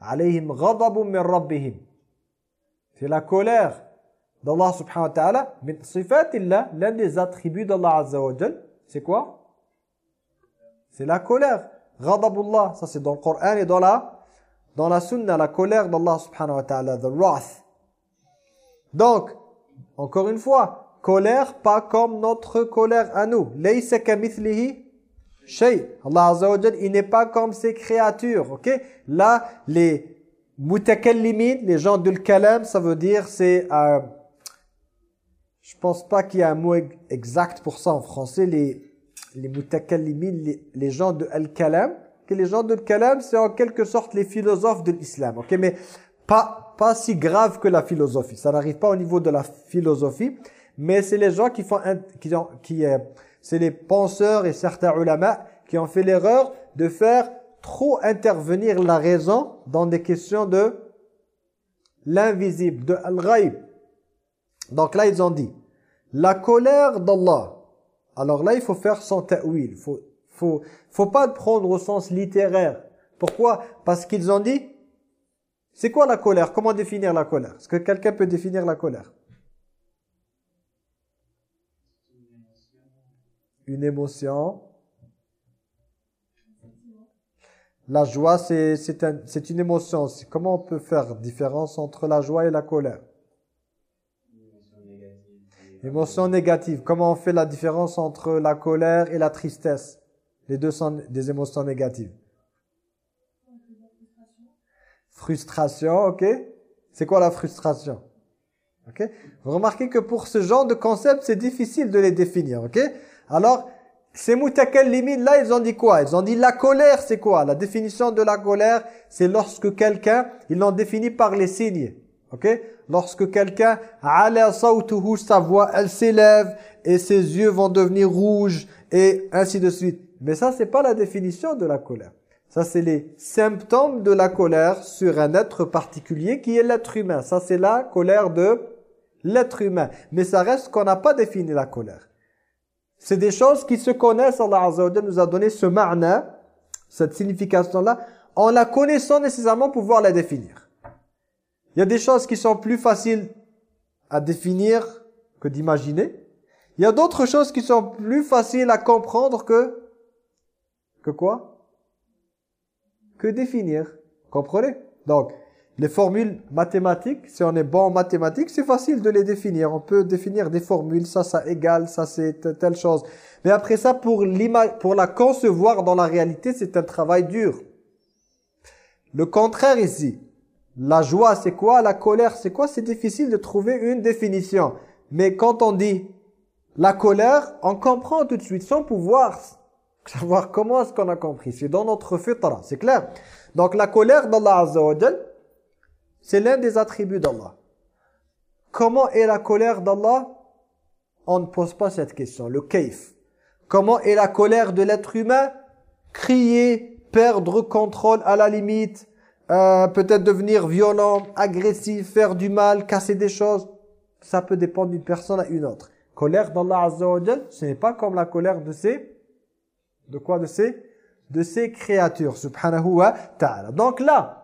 Alayhim ghadabun min rabbihim. C'est la colère d'Allah subhanahu wa ta'ala. Min sifatillah, l'un des attributs d'Allah azza c'est quoi? C'est la colère. Ghadabullah, ça c'est dans le Coran et dans la, dans la sunna, la colère d'Allah subhanahu wa ta'ala, the wrath. Donc, encore une fois, colère pas comme notre colère à nous. Laysa kamithlihi shay. Allah Azza wa Jal, il n'est pas comme ces créatures, OK? Là, les mutakallimin, les gens du kalam, ça veut dire c'est euh, je pense pas qu'il y a un mot exact pour ça en français les les mutakallimin, les, gens de al-kalam, que les gens de al-kalam, c'est en quelque sorte les philosophes de l'islam, OK? Mais pas pas si grave que la philosophie. Ça n'arrive pas au niveau de la philosophie, mais c'est les gens qui font qui, qui euh, c'est les penseurs et certains ulama qui ont fait l'erreur de faire trop intervenir la raison dans des questions de l'invisible, de al-ghaib. Donc là, ils ont dit, la colère d'Allah. Alors là, il faut faire son ta'wil. Il faut, faut, faut pas le prendre au sens littéraire. Pourquoi? Parce qu'ils ont dit, c'est quoi la colère? Comment définir la colère? Est-ce que quelqu'un peut définir la colère? Une émotion. La joie, c'est un, une émotion. Comment on peut faire différence entre la joie et la colère? Émotion négative. Comment on fait la différence entre la colère et la tristesse? Les deux sont des émotions négatives. Frustration, ok C'est quoi la frustration? Vous remarquez que pour ce genre de concept, c'est difficile de les définir, ok? Alors, ces mutakallimin, là, ils ont dit quoi? Ils ont dit la colère, c'est quoi? La définition de la colère, c'est lorsque quelqu'un, ils l'ont défini par les signes. Ok? Lorsque quelqu'un, ala sawtuhu, sa voix, elle s'élève et ses yeux vont devenir rouges et ainsi de suite. Mais ça, c'est pas la définition de la colère. Ça, c'est les symptômes de la colère sur un être particulier qui est l'être humain. Ça, c'est la colère de l'être humain. Mais ça reste qu'on n'a pas défini la colère. C'est des choses qui se connaissent. Allah Azza nous a donné ce ma'na, cette signification-là, en la connaissant nécessairement pour pouvoir la définir. Il y a des choses qui sont plus faciles à définir que d'imaginer. Il y a d'autres choses qui sont plus faciles à comprendre que... Que quoi? Que définir. Comprenez? Donc, les formules mathématiques, si on est bon en mathématiques, c'est facile de les définir. On peut définir des formules, ça, ça égale, ça, c'est telle chose. Mais après ça, pour, pour la concevoir dans la réalité, c'est un travail dur. Le contraire ici, la joie, c'est quoi? La colère, c'est quoi? C'est difficile de trouver une définition. Mais quand on dit la colère, on comprend tout de suite, sans pouvoir savoir comment est-ce qu'on a compris. C'est dans notre fitra, c'est clair Donc la colère d'Allah Azza wa c'est l'un des attributs d'Allah. Comment est la colère d'Allah? On ne pose pas cette question. Le kaif. Comment est la colère de l'être humain? Crier, perdre contrôle à la limite, euh, peut-être devenir violent, agressif, faire du mal, casser des choses. Ça peut dépendre d'une personne à une autre. Colère d'Allah Azza ce n'est pas comme la colère de ses... De quoi de ses De ses créatures, subhanahu wa ta'ala. Donc là,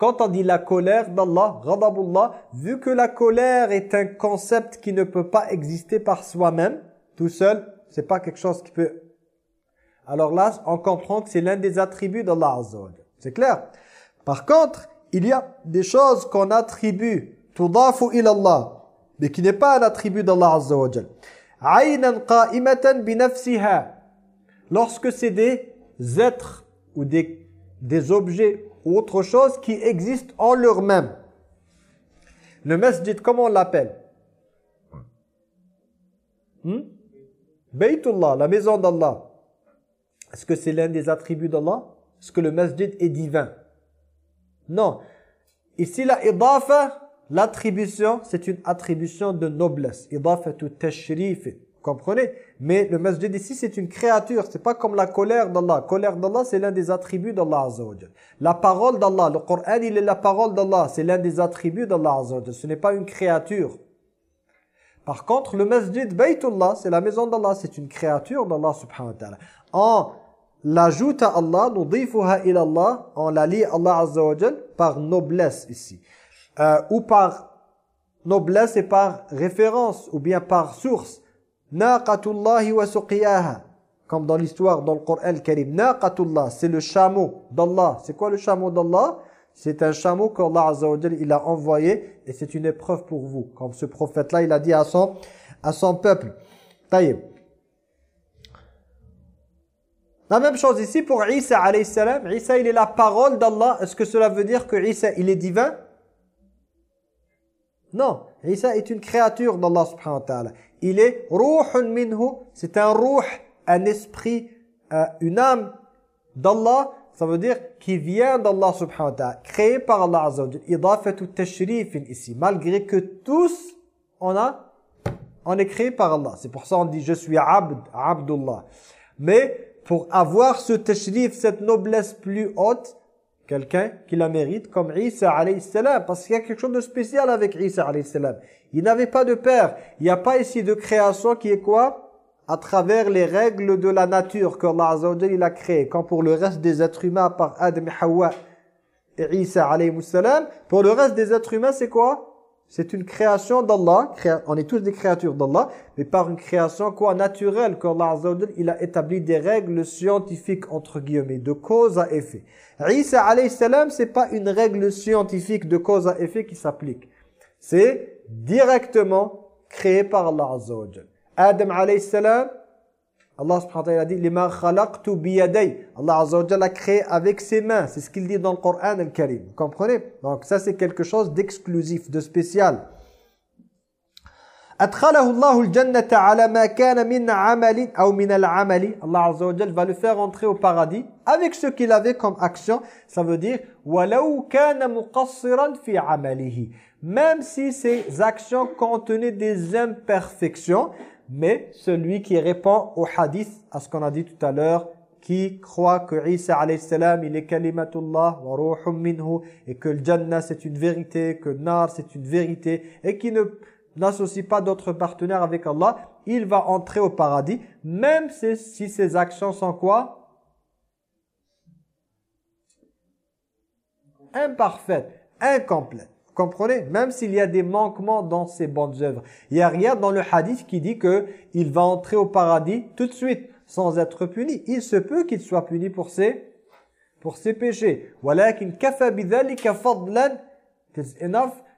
quand on dit la colère d'Allah, ghadabullah, vu que la colère est un concept qui ne peut pas exister par soi-même, tout seul, c'est pas quelque chose qui peut... Alors là, on comprend que c'est l'un des attributs d'Allah Azza C'est clair. Par contre, il y a des choses qu'on attribue, tudafu ilallah, mais qui n'est pas un attribut d'Allah Azza wa qa'imatan Lorsque c'est des êtres ou des, des objets ou autre chose qui existe en leur-même. Le masjid, comment on l'appelle? Hmm? Baytullah, la maison d'Allah. Est-ce que c'est l'un des attributs d'Allah? Est-ce que le masjid est divin? Non. Ici, la idafa, l'attribution, c'est une attribution de noblesse. Idafa tu tashrif. Comprenez? Mais le masjid ici, c'est une créature. C'est pas comme la colère d'Allah. La colère d'Allah, c'est l'un des attributs d'Allah Azza La parole d'Allah, le Coran, il est la parole d'Allah. C'est l'un des attributs d'Allah Azza Ce n'est pas une créature. Par contre, le masjid Baytullah, c'est la maison d'Allah. C'est une créature d'Allah subhanahu wa ta'ala. On l'ajoute à Allah, nudifuha ila Allah, on la lit Allah Azza par noblesse ici. Euh, ou par noblesse et par référence, ou bien par source. Naqatullahi wa suqiyaha. Comme dans l'histoire dans le Coran Karim. Naqatullah, c'est le chameau d'Allah. C'est quoi le chameau d'Allah? C'est un chameau qu'Allah Azza wa il a envoyé et c'est une épreuve pour vous. Comme ce prophète-là, il a dit à son, à son peuple. Taïb. La même chose ici pour Isa alayhi salam. Isa, il est la parole d'Allah. Est-ce que cela veut dire que Isa, il est divin? Non. Isa est une créature d'Allah subhanahu wa ta'ala. Il est ruhun minhu. C'est un ruh, un esprit, euh, une âme d'Allah. Ça veut dire qui vient d'Allah subhanahu wa ta'ala. Créé par Allah azza wa jalla. Tashrifin ici. Malgré que tous, on a, on est créé par Allah. C'est pour ça on dit je suis abd, abdullah. Mais pour avoir ce tashrif, cette noblesse plus haute, quelqu'un qui la mérite, comme Isa alayhi salam, parce qu'il y a quelque chose de spécial avec Isa alayhi salam. Il n'avait pas de père. Il n'y a pas ici de création qui est quoi? À travers les règles de la nature qu'Allah Azza il a créé. Quand pour le reste des êtres humains, par Adam et Hawa et Isa alayhi salam, pour le reste des êtres humains, c'est quoi? C'est une création d'Allah, on est tous des créatures d'Allah, mais par une création quoi? Naturelle qu'Allah Azza il a établi des règles scientifiques entre guillemets de cause à effet. Isa alayhi salam, c'est pas une règle scientifique de cause à effet qui s'applique. C'est directement créé par Allah Azza Adam alayhi salam, Allah subhanahu wa ta'ala dit Allah azza a créé avec ses mains, c'est ce qu'il dit dans le Coran Al-Karim. Vous comprenez? Donc ça c'est quelque chose d'exclusif, de spécial. Allah azza va le faire entrer au paradis avec ce qu'il avait comme action. Ça veut dire même si ces actions contenaient des imperfections, mais celui qui répond au hadith, à ce qu'on a dit tout à l'heure, qui croit que Isa alayhi salam il est kalimatullah wa minhu et que le Jannah c'est une vérité, que Nar c'est une vérité et qui ne n'associe pas d'autres partenaires avec Allah, il va entrer au paradis même si ses actions sont quoi? Imparfaites, incomplètes comprenez Même s'il y a des manquements dans ses bonnes œuvres. Il n'y a rien dans le hadith qui dit que il va entrer au paradis tout de suite sans être puni. Il se peut qu'il soit puni pour ses pour ses péchés.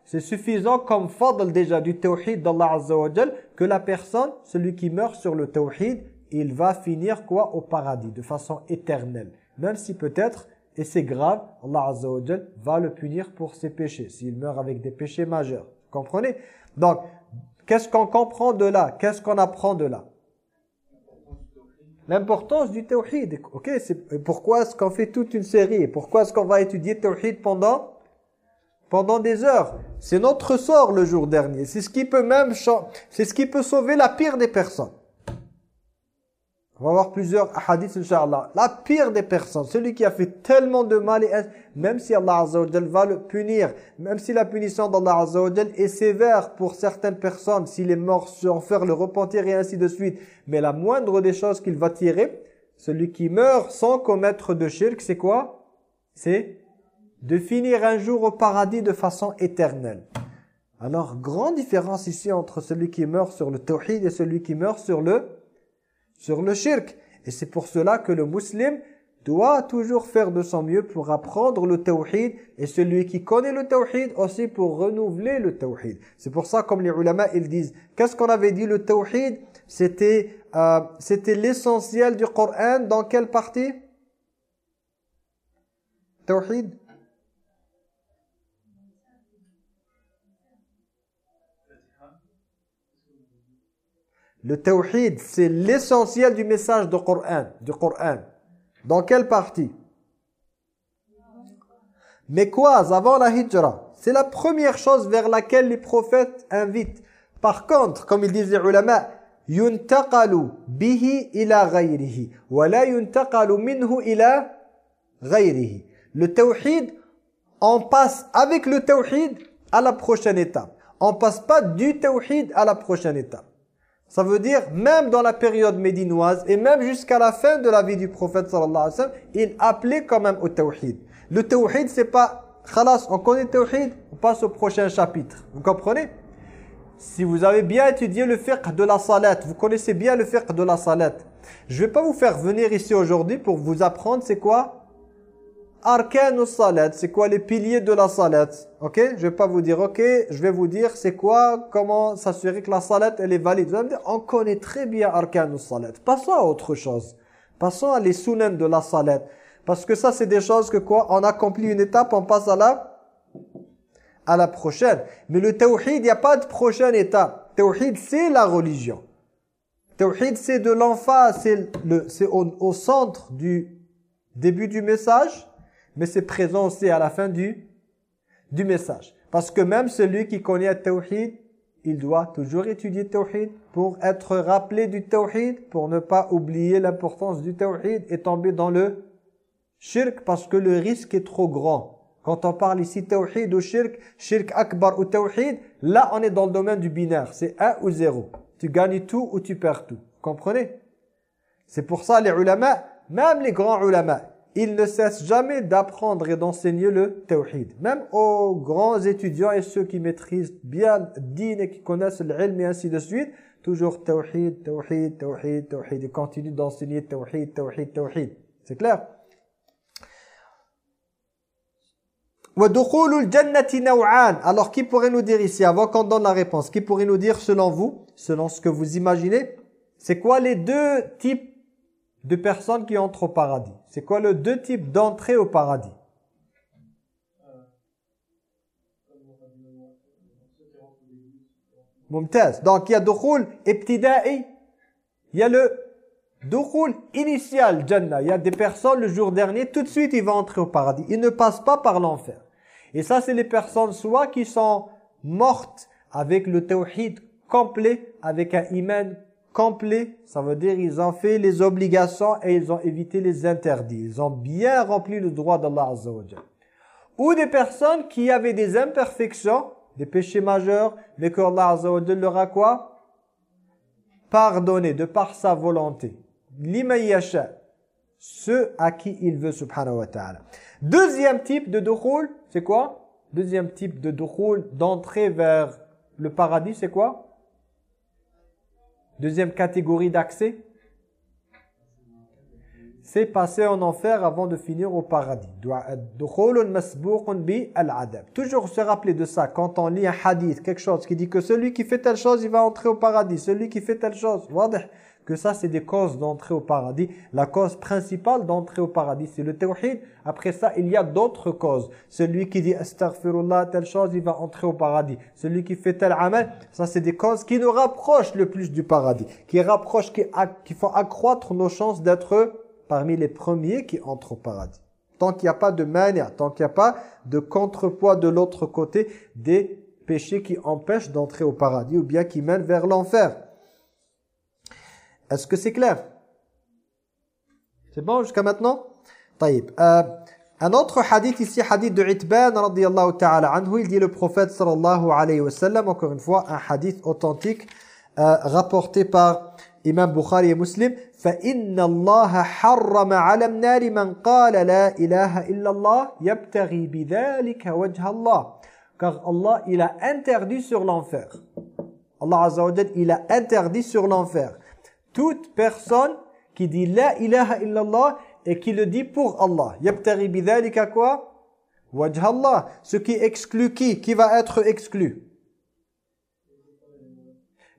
C'est suffisant comme fadl déjà du tawhid d'Allah Azza wa que la personne, celui qui meurt sur le tawhid, il va finir quoi? Au paradis de façon éternelle. Même si peut-être et c'est grave, Allah Azza va le punir pour ses péchés, s'il meurt avec des péchés majeurs. Comprenez? Donc, qu'est-ce qu'on comprend de là? Qu'est-ce qu'on apprend de là? L'importance du tawhid. Ok, pourquoi est-ce qu'on fait toute une série? Pourquoi est-ce qu'on va étudier tawhid pendant pendant des heures? C'est notre sort le jour dernier. C'est ce qui peut même c'est ce qui peut sauver la pire des personnes. On va voir plusieurs hadiths, Inch'Allah. La pire des personnes, celui qui a fait tellement de mal, même si Allah Azza va le punir, même si la punition d'Allah Azza wa est sévère pour certaines personnes, s'il est mort sans faire le repentir et ainsi de suite, mais la moindre des choses qu'il va tirer, celui qui meurt sans commettre de shirk, c'est quoi? C'est de finir un jour au paradis de façon éternelle. Alors, grande différence ici entre celui qui meurt sur le tawhid et celui qui meurt sur le sur le shirk. Et c'est pour cela que le musulman doit toujours faire de son mieux pour apprendre le tawhid et celui qui connaît le tawhid aussi pour renouveler le tawhid. C'est pour ça comme les ulama ils disent qu'est-ce qu'on avait dit le tawhid? C'était euh, c'était l'essentiel du Coran dans quelle partie? Tawhid? Le tawhid, c'est l'essentiel du message du Coran. Dans quelle partie? Mais quoi Avant la hijra. C'est la première chose vers laquelle les prophètes invitent. Par contre, comme ils disent les ulama, yuntaqalu bihi ila ghayrihi wa la yuntaqalu minhu ila ghayrihi. Le tawhid, on passe avec le tawhid à la prochaine étape. On passe pas du tawhid à la prochaine étape. Ça veut dire, même dans la période médinoise, et même jusqu'à la fin de la vie du prophète sallallahu alayhi wa sallam, il appelait quand même au tawhid. Le tawhid, c'est pas, khalas, on connaît le tawhid, on passe au prochain chapitre. Vous comprenez? Si vous avez bien étudié le fiqh de la salat, vous connaissez bien le fiqh de la salat, je vais pas vous faire venir ici aujourd'hui pour vous apprendre c'est quoi arkan salat, c'est quoi les piliers de la salat? OK Je vais pas vous dire OK, je vais vous dire c'est quoi comment s'assurer que la salat elle est valide. Vous allez me dire on connaît très bien arkan salat. Passons à autre chose. Passons à les sunan de la salat parce que ça c'est des choses que quoi? On accomplit une étape, on passe à la à la prochaine. Mais le tawhid, il n'y a pas de prochaine étape. Tawhid c'est la religion. Tawhid c'est de l'emphase, c'est le c'est au, au centre du début du message mais c'est présent aussi à la fin du, du message. Parce que même celui qui connaît tawhid, il doit toujours étudier tawhid pour être rappelé du tawhid, pour ne pas oublier l'importance du tawhid et tomber dans le shirk parce que le risque est trop grand. Quand on parle ici tawhid ou shirk, shirk akbar ou tawhid, là on est dans le domaine du binaire, c'est 1 ou 0. Tu gagnes tout ou tu perds tout. Comprenez? C'est pour ça les ulama, même les grands ulama, il ne cesse jamais d'apprendre et d'enseigner le tawhid. Même aux grands étudiants et ceux qui maîtrisent bien din et qui connaissent l'ilm et ainsi de suite, toujours tawhid, tawhid, tawhid, tawhid. Ils continuent d'enseigner tawhid, tawhid, tawhid. C'est clair? Alors qui pourrait nous dire ici, avant qu'on donne la réponse, qui pourrait nous dire selon vous, selon ce que vous imaginez, c'est quoi les deux types de personnes qui entrent au paradis? C'est quoi le deux types d'entrée au paradis? Mumtaz. Donc il y a dukhul ibtida'i, il y a le dukhul initial jannah. Il y a des personnes le jour dernier, tout de suite ils vont entrer au paradis. Ils ne passent pas par l'enfer. Et ça c'est les personnes soit qui sont mortes avec le tawhid complet, avec un iman complet, ça veut dire ils ont fait les obligations et ils ont évité les interdits. Ils ont bien rempli le droit d'Allah Azza Ou des personnes qui avaient des imperfections, des péchés majeurs, mais que Allah Azza leur a quoi? Pardonné de par sa volonté. L'imayasha, ceux à qui il veut subhanahu wa ta'ala. Deuxième type de dukhul, c'est quoi? Deuxième type de dukhul, d'entrée vers le paradis, c'est quoi? Deuxième catégorie d'accès, c'est passer en enfer avant de finir au paradis. Toujours se rappeler de ça quand on lit un hadith, quelque chose qui dit que celui qui fait telle chose, il va entrer au paradis. Celui qui fait telle chose, que ça c'est des causes d'entrée au paradis. La cause principale d'entrée au paradis, c'est le tawhid. Après ça, il y a d'autres causes. Celui qui dit astaghfirullah, telle chose, il va entrer au paradis. Celui qui fait tel amal, ça c'est des causes qui nous rapprochent le plus du paradis. Qui rapprochent, qui, qui font accroître nos chances d'être parmi les premiers qui entrent au paradis. Tant qu'il n'y a pas de mania, tant qu'il n'y a pas de contrepoids de l'autre côté des péchés qui empêchent d'entrer au paradis ou bien qui mènent vers l'enfer. Est-ce que c'est clair C'est bon jusqu'à maintenant طيب. Euh, un autre hadith ici, hadith de Itban radiyallahu ta'ala anhu, il dit le prophète sallallahu alayhi wa sallam, encore une fois, un hadith authentique euh, rapporté par Imam Bukhari et Muslim, فَإِنَّ اللَّهَ حَرَّمَ عَلَى النَّارِ مَنْ قَالَ لَا إِلَهَ إِلَّا اللَّهِ يَبْتَغِي بِذَلِكَ وَجْهَ اللَّهِ Car Allah, il a interdit sur l'enfer. Allah Azza wa il a interdit sur l'enfer toute personne qui dit la ilaha illallah et qui le dit pour Allah. Yabtari bidhalika quoi? Wajh Allah. Ce qui exclut qui? Qui va être exclu?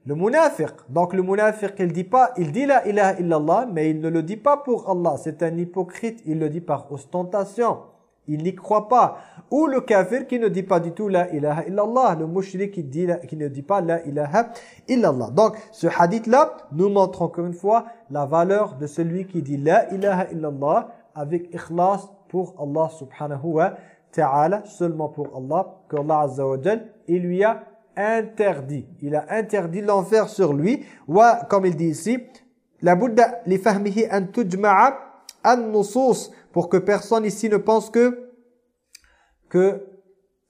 Le munafiq. Donc le munafiq, il dit pas, il dit la ilaha illallah, mais il ne le dit pas pour Allah. C'est un hypocrite, il le dit par ostentation. Il n'y croit pas. Ou le kafir qui ne dit pas du tout la ilaha illallah. Le mushrik qui, dit, qui ne dit pas la ilaha illallah. Donc ce hadith-là nous montre encore une fois la valeur de celui qui dit la ilaha illallah avec ikhlas pour Allah subhanahu wa ta'ala. Seulement pour Allah. Que Allah il lui a interdit. Il a interdit l'enfer sur lui. Wa, comme il dit ici, la buddha li fahmihi an tujma'a an-nusus pour que personne ici ne pense que que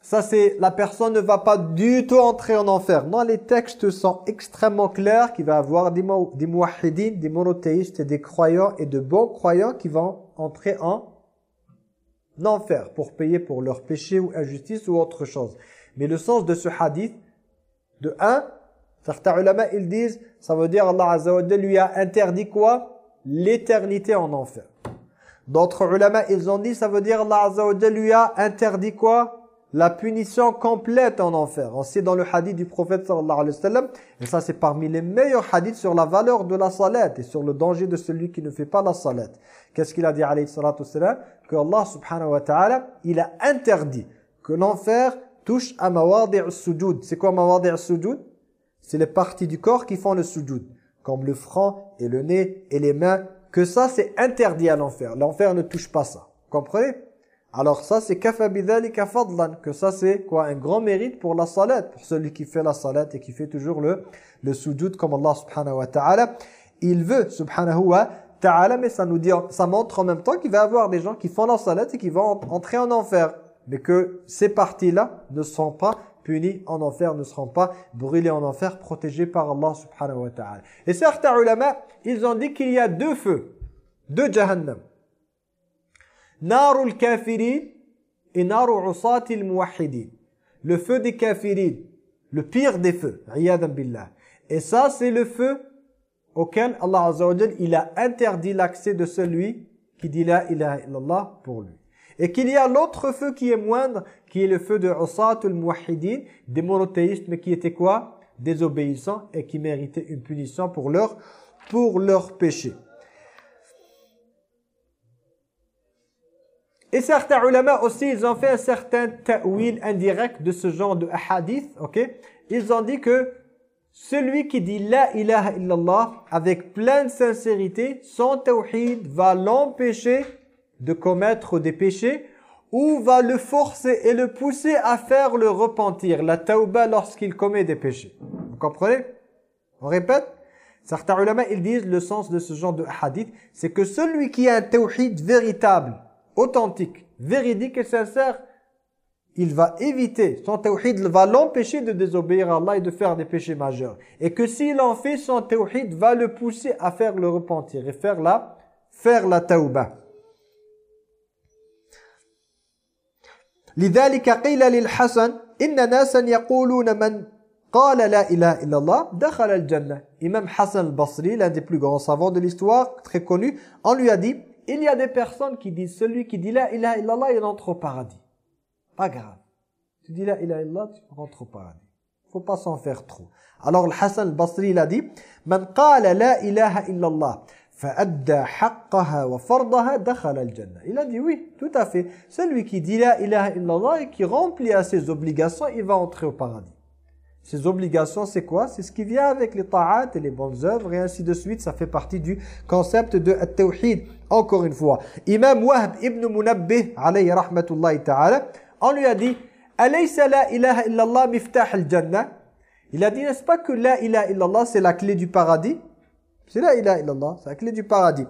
ça c'est la personne ne va pas du tout entrer en enfer. Non, les textes sont extrêmement clairs qu'il va y avoir des, des des monothéistes, des croyants et de bons croyants qui vont entrer en enfer pour payer pour leurs péchés ou injustice ou autre chose. Mais le sens de ce hadith, de un, certains ulama ils disent, ça veut dire Allah Azza lui a interdit quoi? L'éternité en enfer. D'autres ulama, ils ont dit, ça veut dire Allah Azza wa lui a interdit quoi? La punition complète en enfer. On sait dans le hadith du prophète sallallahu alayhi wa sallam, et ça c'est parmi les meilleurs hadiths sur la valeur de la salat et sur le danger de celui qui ne fait pas la salat. Qu'est-ce qu'il a dit alayhi salatu sallam? Que Allah subhanahu wa ta'ala, il a interdit que l'enfer touche à mawadi' al-sujud. C'est quoi mawadi' al-sujud C'est les parties du corps qui font le sujud, comme le front et le nez et les mains que ça c'est interdit à l'enfer. L'enfer ne touche pas ça. comprenez? Alors ça c'est kafa bidhalika fadlan que ça c'est quoi? Un grand mérite pour la salat, pour celui qui fait la salat et qui fait toujours le le sujoud comme Allah subhanahu wa ta'ala, il veut subhanahu wa ta'ala mais ça nous dit ça montre en même temps qu'il va y avoir des gens qui font la salat et qui vont entrer en enfer mais que ces parties-là ne sont pas punis en enfer, ne seront pas brûlés en enfer, protégés par Allah subhanahu wa ta'ala. Et certains ulama, ils ont dit qu'il y a deux feux, deux jahannam. Narul kafirin et naru usatil muwahhidin. Le feu des kafirin, le pire des feux, billah. Et ça, c'est le feu auquel Allah Azza il a interdit l'accès de celui qui dit la ilaha illallah pour lui. Et qu'il y a l'autre feu qui est moindre, qui est le feu de Usatul Muwahhidin, des monothéistes, mais qui étaient quoi? Désobéissants et qui méritaient une punition pour leur, pour leur péché. Et certains ulama aussi, ils ont fait un certain ta'wil indirect de ce genre de hadith, ok? Ils ont dit que celui qui dit la ilaha illallah avec pleine sincérité, son tawhid va l'empêcher de commettre des péchés ou va le forcer et le pousser à faire le repentir, la tauba lorsqu'il commet des péchés. Vous comprenez? On répète? Certains ulama, ils disent le sens de ce genre de hadith, c'est que celui qui a un tawhid véritable, authentique, véridique et sincère, il va éviter, son tawhid va l'empêcher de désobéir à Allah et de faire des péchés majeurs. Et que s'il en fait, son tawhid va le pousser à faire le repentir et faire la, faire la tauba. لذلك قيل للحسن إن ناسا يقولون من قال لا إله إلا الله دخل الجنة Imam Hassan al-Basri, l'un des plus grands savants de l'histoire, très connu, on lui a dit, il y a des personnes qui disent, celui qui dit la ilaha illallah, il entre au paradis. Pas grave. Tu dis la ilaha illallah, tu rentres au paradis. faut pas s'en faire trop. Alors le Hassan al-Basri, il a dit, من قال لا إله إلا الله il a dit oui, tout à fait. Celui qui dit la ilaha illallah et qui remplit à ses obligations, il va entrer au paradis. Ses obligations, c'est quoi? C'est ce qui vient avec les ta'at et les bonnes œuvres et ainsi de suite. Ça fait partie du concept de tawhid Encore une fois, Imam Wahb ibn Munabbih, alayhi rahmatullahi ta'ala, on lui a dit « Alaysa la ilaha illallah miftah al-jannah » Il a dit, n'est-ce pas que la ilaha illallah, c'est la clé du paradis? C'est la ilaha illallah, c'est la clé du paradis.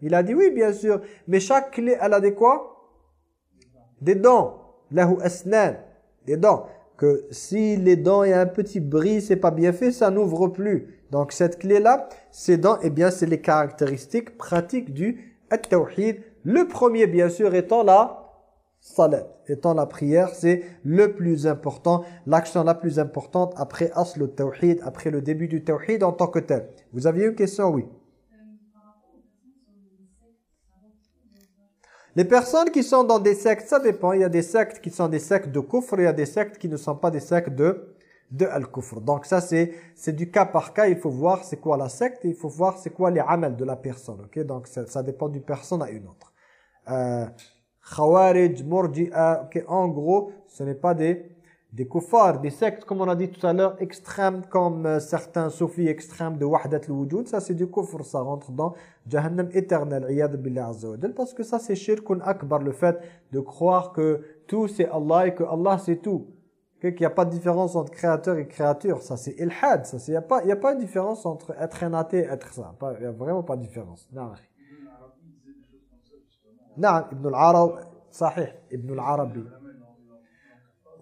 Il a dit oui, bien sûr, mais chaque clé, elle a des quoi? Des dents. Des dents. Que si les dents, il y a un petit bris, c'est pas bien fait, ça n'ouvre plus. Donc cette clé-là, ces dents, eh bien, c'est les caractéristiques pratiques du at-tawhid. Le premier, bien sûr, étant là salat. Étant la prière, c'est le plus important, l'action la plus importante après asl tawhid, après le début du tawhid en tant que tel. Vous aviez une question Oui. Les personnes qui sont dans des sectes, ça dépend. Il y a des sectes qui sont des sectes de kufr, il y a des sectes qui ne sont pas des sectes de, de al-kufr. Donc ça, c'est du cas par cas. Il faut voir c'est quoi la secte et il faut voir c'est quoi les amels de la personne. ok? Donc ça, ça dépend d'une personne à une autre. Euh, Khawarij, Murji'a, en gros, ce n'est pas des, des kuffars, des sectes, comme on a dit tout à l'heure, extrêmes, comme euh, certains soufis extrêmes de Wahdat al-Wujud, ça c'est du kufr, ça rentre dans Jahannam éternel, billah azza parce que ça c'est shirkun akbar, le fait de croire que tout c'est Allah et que Allah c'est tout. Qu'il n'y a pas de différence entre créateur et créature, ça c'est ilhad, ça il n'y a, pas, y a pas de différence entre être un athée et être ça, il n'y a vraiment pas de différence. Non, Ibn al-Arabi, sahih, Ibn al-Arabi.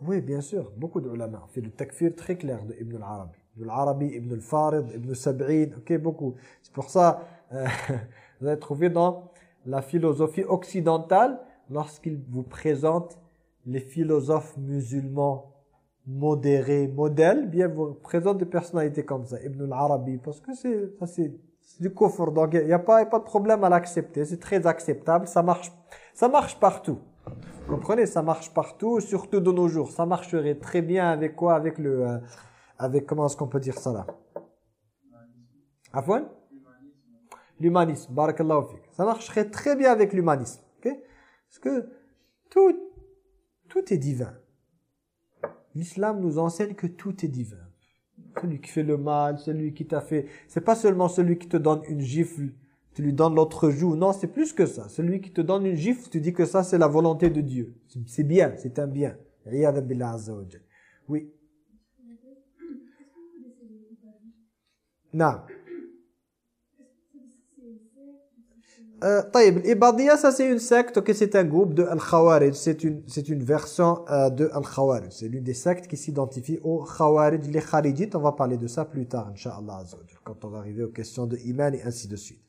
Oui, bien sûr, beaucoup d'ulama. Fait le takfir très clair de Ibn al-Arabi. Ibn al-Arabi, Ibn al-Farid, Ibn Sab'in, ok, beaucoup. C'est pour ça, euh, vous allez trouver dans la philosophie occidentale, lorsqu'il vous présente les philosophes musulmans modéré, modèle, bien vous présente des personnalités comme ça, Ibn al-Arabi, parce que c'est ça c'est c'est du kufr, donc il n'y a, pas a pas de problème à l'accepter, c'est très acceptable, ça marche, ça marche partout. Vous comprenez, ça marche partout, surtout de nos jours. Ça marcherait très bien avec quoi? Avec le, euh, avec comment est-ce qu'on peut dire ça là? Afwan? L'humanisme, barakallahu. Ça marcherait très bien avec l'humanisme, ok? Parce que tout, tout est divin. L'islam nous enseigne que tout est divin. Celui qui fait le mal, celui qui t'a fait... C'est pas seulement celui qui te donne une gifle, tu lui donnes l'autre joue. Non, c'est plus que ça. Celui qui te donne une gifle, tu dis que ça, c'est la volonté de Dieu. C'est- bien, c'est un bien. Oui. Non. Euh, l'Ibadiyya, ça c'est une secte, ok, c'est un groupe de Al-Khawarij, c'est une, une version euh, de Al-Khawarij. C'est l'une des sectes qui s'identifie au Khawarij, les Kharijites, on va parler de ça plus tard, Inch'Allah, quand on va arriver aux questions de Iman et ainsi de suite.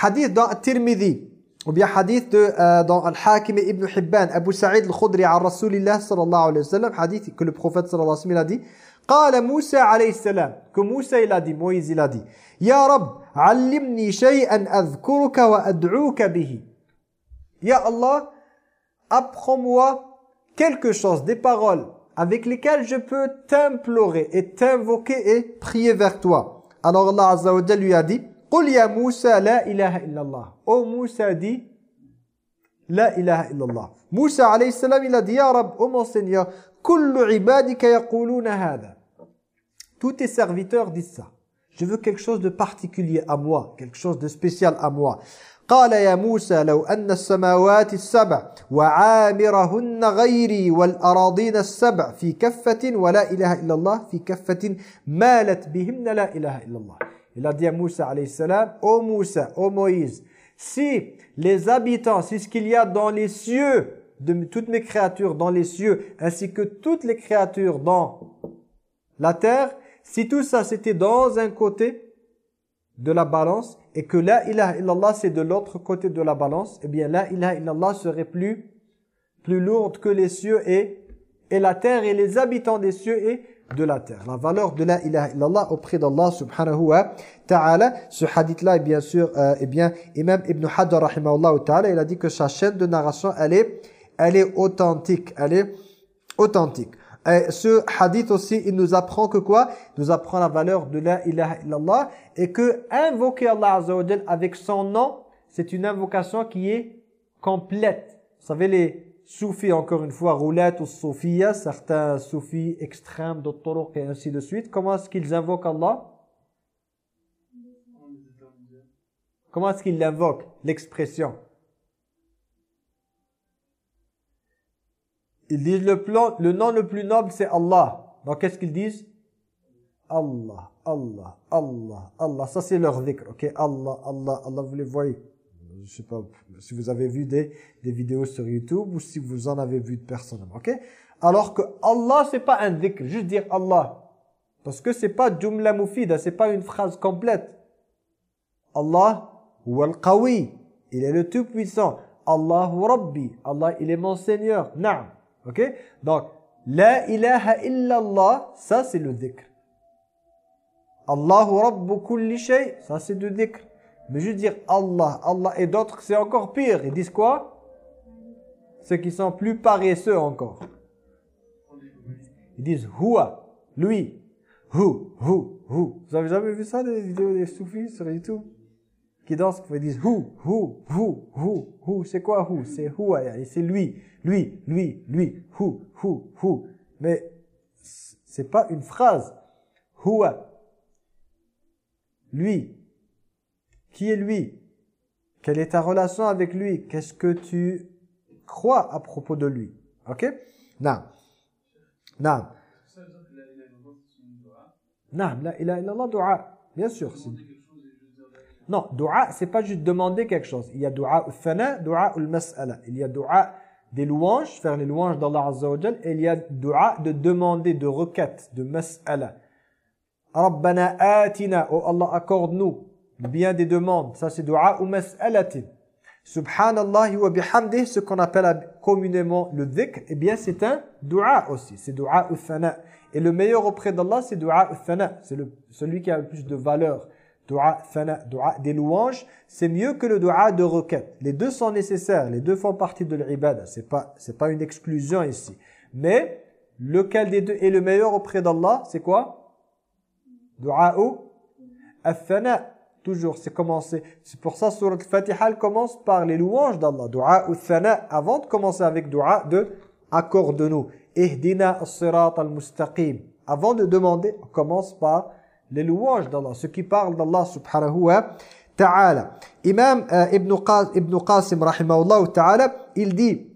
Hadith dans Tirmidhi, ou bien hadith de, euh, dans Al-Hakim Ibn Hibban, Abu Sa'id al-Khudri, à Rasulillah sallallahu alayhi wa sallam, hadith que le prophète sallallahu alayhi wa sallam a dit, قال موسى عليه السلام que Moussa il a dit, Moïse il a dit, يا رب علمني شيئا أذكرك وأدعوك به. Ya Allah, apprends-moi quelque chose, des paroles avec lesquelles je peux t'implorer et t'invoquer et prier vers toi. Alors Allah Azza wa lui a dit, قل يا موسى لا إله إلا الله. Oh Moussa dit, لا إله إلا الله. Moussa alayhi salam il a dit, Ya Rab, oh mon Seigneur, كل عبادك يقولون هذا. Tous tes serviteurs disent ça. Je veux quelque chose de particulier à moi, quelque chose de spécial à moi. قال يا موسى لو أن السماوات السبع وعامرهن غيري والأراضين السبع في كفة ولا إله إلا الله في كفة مالت بهن لا إله إلا الله. Il a dit à Moussa alayhi salam, ô Moussa, ô Moïse, si les habitants, si ce qu'il y a dans les cieux, de toutes mes créatures dans les cieux, ainsi que toutes les créatures dans la terre, si tout ça c'était dans un côté de la balance et que la ilaha illallah c'est de l'autre côté de la balance, eh bien la ilaha illallah serait plus plus lourde que les cieux et et la terre et les habitants des cieux et de la terre. La valeur de la ilaha illallah auprès d'Allah subhanahu wa ta'ala. Ce hadith-là bien sûr, euh, eh bien, Imam Ibn Hajar rahimahullah ta'ala, il a dit que sa chaîne de narration, elle est, elle est authentique. Elle est authentique. Et ce hadith aussi, il nous apprend que quoi? Il nous apprend la valeur de la ilaha illallah et que invoquer Allah avec son nom, c'est une invocation qui est complète. Vous savez, les soufis, encore une fois, roulette ou soufia, certains soufis extrêmes, d'autres et ainsi de suite, comment est-ce qu'ils invoquent Allah? Comment est-ce qu'ils l'invoquent? L'expression. Ils disent le, plan, le nom le plus noble c'est Allah. Donc qu'est-ce qu'ils disent? Allah, Allah, Allah, Allah. Ça c'est leur dhikr, ok? Allah, Allah, Allah, vous les voyez. Je sais pas si vous avez vu des, des vidéos sur YouTube ou si vous en avez vu personnellement, ok? Alors que Allah c'est pas un dhikr, juste dire Allah. Parce que c'est pas jumla mufida, c'est pas une phrase complète. Allah, huwa al-qawi, il est le tout-puissant. Allahu Rabbi, Allah il est mon Seigneur. Naam. Ok? Donc, la ilaha illallah, ça c'est le dhikr. Allahu Rabbu kulli shay, ça c'est du dhikr. Mais juste dire Allah, Allah et d'autres, c'est encore pire. Ils disent quoi? Ceux qui sont plus paresseux encore. Ils disent Huwa, lui. Hu, hu, hu. Vous avez jamais vu ça, des vidéos des soufis sur YouTube? Qui dansent, qui disent Hu, hu, hu, hu, hu. C'est quoi Hu C'est yani, c'est lui, lui, lui, lui. Hu, hu, hu. Mais c'est pas une phrase. Huwa. Lui. Qui est lui? Quelle est ta relation avec lui? Qu'est-ce que tu crois à propos de lui? Ok? Non. Non. Non, la ilaha illallah, dua. Bien sûr. Non, dua, c'est pas juste demander quelque chose. Il y a dua al-fana, dua al-mas'ala. Il y a dua des louanges, faire les louanges d'Allah Azza wa et il y a dua de demander, de requête, de mas'ala. Rabbana atina, oh Allah accorde-nous, bien des demandes. Ça c'est dua ou mas'alatin. Subhanallah wa bihamdih, ce qu'on appelle communément le dhikr, eh bien c'est un dua aussi, c'est dua ufana. Et le meilleur auprès d'Allah, c'est dua ufana, c'est celui qui a le plus de valeur. Dua fana, dua des louanges, c'est mieux que le dua de requête. Les deux sont nécessaires, les deux font partie de l'ibada, c'est pas c'est pas une exclusion ici. Mais lequel des deux est le meilleur auprès d'Allah C'est quoi? Dua ou? Afana toujours, c'est commencé. C'est pour ça, surat al-Fatiha, commence par les louanges d'Allah. Dua ou thana, avant de commencer avec dua de accorde-nous. Ihdina as-sirat al-mustaqim. Avant de demander, on commence par les louanges d'Allah, ce qui parle d'Allah subhanahu wa ta'ala. Imam euh, Ibn, Qas, Ibn Qasim rahimahullah ta'ala, il dit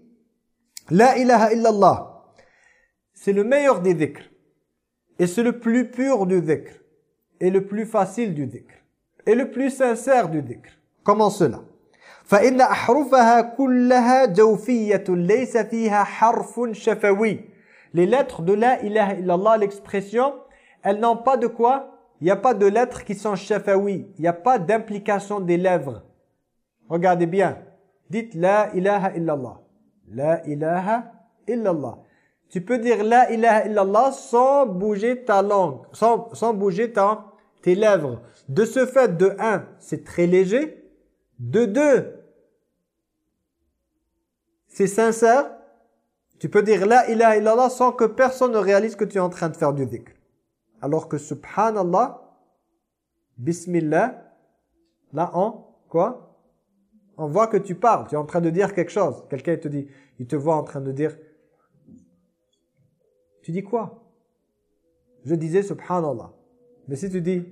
La ilaha illallah. C'est le meilleur des dhikr. Et c'est le plus pur du dhikr. Et le plus facile du dhikr et le plus sincère du dhikr. Comment cela فإن أحرفها كلها جوفية ليس فيها حرف شفوي Les lettres de la ilaha illallah, l'expression, elles n'ont pas de quoi il n'y a pas de lettres qui sont shafawi. Il n'y a pas d'implication des lèvres. Regardez bien. Dites la ilaha illallah. La ilaha illallah. Tu peux dire la ilaha illallah sans bouger ta langue, sans, sans bouger ta, tes lèvres. De ce fait, de 1, c'est très léger. De 2, c'est sincère. Tu peux dire la ilaha illallah sans que personne ne réalise que tu es en train de faire du dhikr. Alors que subhanallah, bismillah, là on, quoi? On voit que tu parles, tu es en train de dire quelque chose. Quelqu'un te dit, il te voit en train de dire, tu dis quoi? Je disais subhanallah. Mais si tu dis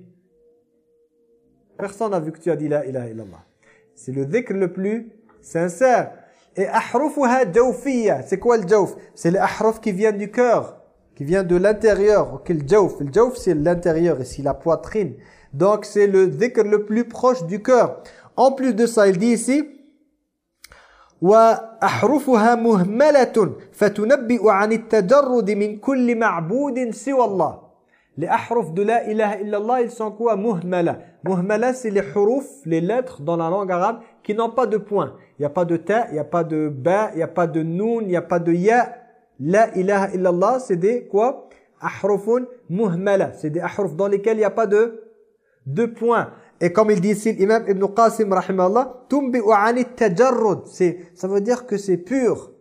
Personne n'a vu que tu as dit la ilaha illallah. C'est le dhikr le plus sincère. Et ahrufuha jawfiyya. C'est quoi le jawf C'est les ahruf qui viennent du cœur, qui vient de l'intérieur. Ok, le jawf. Le jawf, c'est l'intérieur, ici, la poitrine. Donc, c'est le dhikr le plus proche du cœur. En plus de ça, il dit ici, وأحرفها مهملة فتنبئ عن التجرد من كل معبود سوى الله les ahruf de la ilaha illallah, ils sont quoi Muhmala. Muhmala, c'est les huruf, les lettres dans la langue arabe qui n'ont pas de point. Il n'y a pas de ta, il n'y a pas de ba, il n'y a pas de noun, il n'y a pas de ya. La ilaha illallah, c'est des quoi? Ahrufun muhmala. C'est des ahruf dans lesquels il n'y a pas de, de point. Et comme il dit ici l'imam Ibn Qasim, rahimahullah, tumbi'u anit tajarrud. Ça veut dire que c'est pur.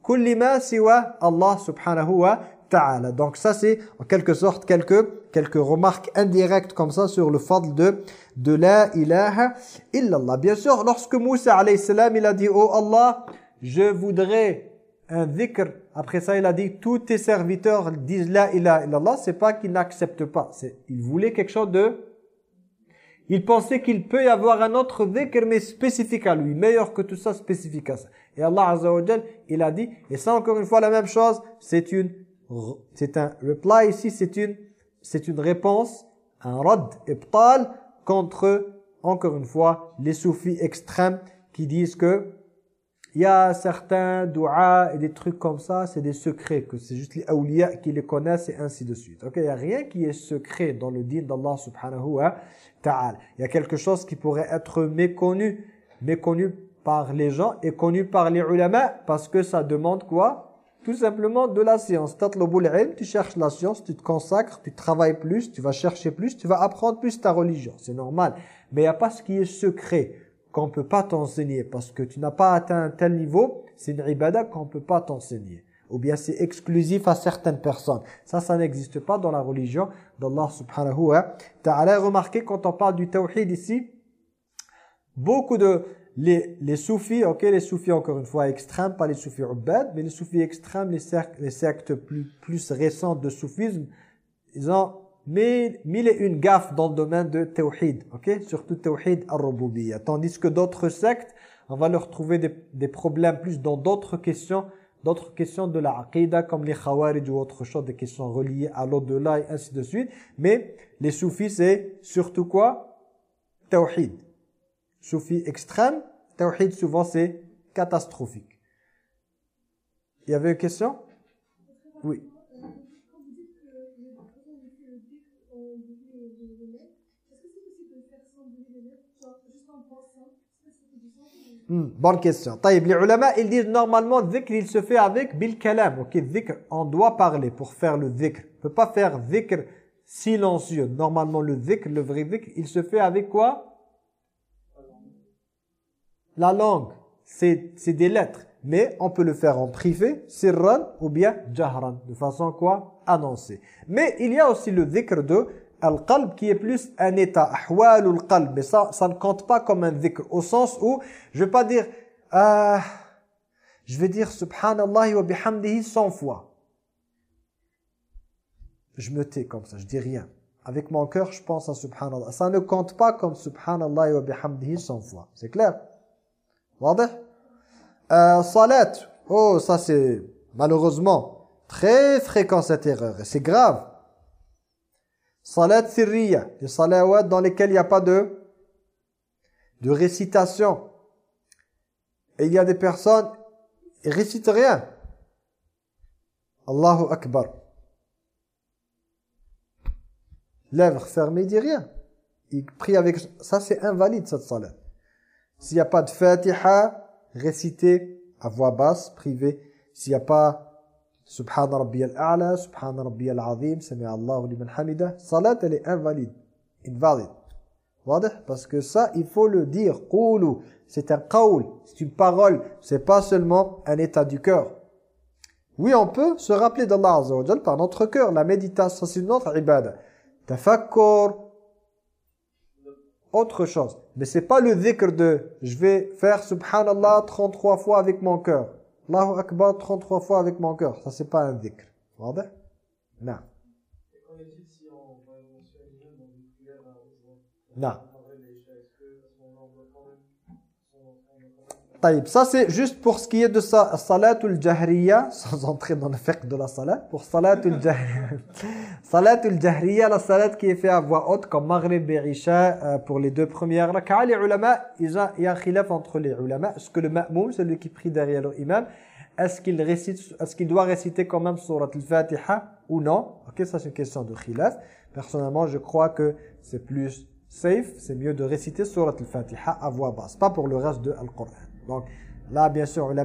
Kullima siwa Allah subhanahu wa ta'ala. Donc ça c'est en quelque sorte quelques, quelques remarques indirectes comme ça sur le fadl de, de la ilaha illallah. Bien sûr, lorsque Moussa alayhi salam il a dit « Oh Allah, je voudrais un dhikr », après ça il a dit « Tous tes serviteurs disent la ilaha illallah », c'est pas qu'il n'accepte pas. Il voulait quelque chose de... Il pensait qu'il peut y avoir un autre dhikr mais spécifique à lui, meilleur que tout ça, spécifique à ça. Et Allah Azza il a dit, et ça encore une fois la même chose, c'est une c'est un reply ici, c'est une, c'est une réponse, un rad, ibtal, contre, encore une fois, les soufis extrêmes qui disent que il y a certains douas et des trucs comme ça, c'est des secrets, que c'est juste les awliya qui les connaissent et ainsi de suite. Ok, il n'y a rien qui est secret dans le din d'Allah subhanahu wa ta'ala. Il y a quelque chose qui pourrait être méconnu, méconnu par les gens et connu par les ulama parce que ça demande quoi? Tout simplement de la science. Tu cherches la science, tu te consacres, tu travailles plus, tu vas chercher plus, tu vas apprendre plus ta religion. C'est normal. Mais il n'y a pas ce qui est secret qu'on peut pas t'enseigner parce que tu n'as pas atteint un tel niveau. C'est une ibada qu'on peut pas t'enseigner. Ou bien c'est exclusif à certaines personnes. Ça, ça n'existe pas dans la religion d'Allah subhanahu wa ta'ala. Remarquez quand on parle du tawhid ici, beaucoup de les, les soufis, ok, les soufis encore une fois extrêmes, pas les soufis ubbad, mais les soufis extrêmes, les sectes, les sectes plus, plus récentes de soufisme, ils ont mille, mille et une gaffes dans le domaine de tawhid, ok, surtout tawhid al-rububiyya. Tandis que d'autres sectes, on va leur trouver des, des problèmes plus dans d'autres questions, d'autres questions de la aqidah comme les khawarij ou autre chose, des questions reliées à l'au-delà et ainsi de suite. Mais les soufis, c'est surtout quoi? Tawhid soufi extrême, tawhid souvent c'est catastrophique. Il y avait une question? Oui. Hmm, bonne question. Les ulama, ils disent normalement dhikr, il se fait avec bil kalam. Ok, dhikr, on doit parler pour faire le dhikr. On peut pas faire dhikr silencieux. Normalement, le dhikr, le vrai dhikr, il se fait avec quoi? La langue. C'est c'est des lettres. Mais on peut le faire en privé, sirran ou bien jahran. De façon quoi? Annoncée. Mais il y a aussi le dhikr de al-qalb qui est plus un état, ahwalul qalb. Mais ça, ça ne compte pas comme un dhikr. Au sens où, je vais pas dire, euh, je vais dire subhanallah wa bihamdihi 100 fois. Je me tais comme ça, je dis rien. Avec mon cœur, je pense à subhanallah. Ça ne compte pas comme subhanallah wa bihamdihi 100 fois. C'est clair? Euh, Salat. Oh, ça c'est malheureusement très fréquent cette erreur. Et c'est grave. Salat sirriya, des salawats dans lesquels il n'y a pas de, de récitation. Et il y a des personnes, ils récitent rien. Allahu Akbar. Lèvres fermées, il dit rien. Il prie avec... Ça, c'est invalide, cette salat. S'il n'y a pas de fatiha, réciter à voix basse, privée. S'il n'y a pas Subhana Rabbiyal A'la, Subhana Rabbiyal Azim, Sami Allahu liman hamida. Salat, elle est invalide, invalide. Parce que ça, il faut le dire. C'est un qawl, c'est une parole. C'est pas seulement un état du cœur. Oui, on peut se rappeler d'Allah Azza par notre cœur. La méditation, c'est notre ibada. Tafakkur, autre chose. Mais c'est pas le dhikr de je vais faire subhanallah 33 fois avec mon cœur. Allahu Akbar 33 fois avec mon cœur. Ça, c'est pas un dhikr. Voilà. Non. Non. Ça c'est juste pour ce qui est de sa salatul jahriya, sans entrer dans le fiqh de la salat, pour salatul jahriya. salatul jahriya, la salat qui est fait à voix haute, comme maghrib et isha, euh, pour les deux premières rak'a, les ulama, il y a un khilaf entre les ulama. Est-ce que le ma'moum, celui qui prie derrière l'imam, est-ce qu'il récite, est-ce qu'il doit réciter quand même surat al-fatiha ou non? Ok, ça c'est une question de khilaf. Personnellement, je crois que c'est plus safe, c'est mieux de réciter surat al-fatiha à voix basse, pas pour le reste de Al-Qur'an. Donc là, bien sûr, il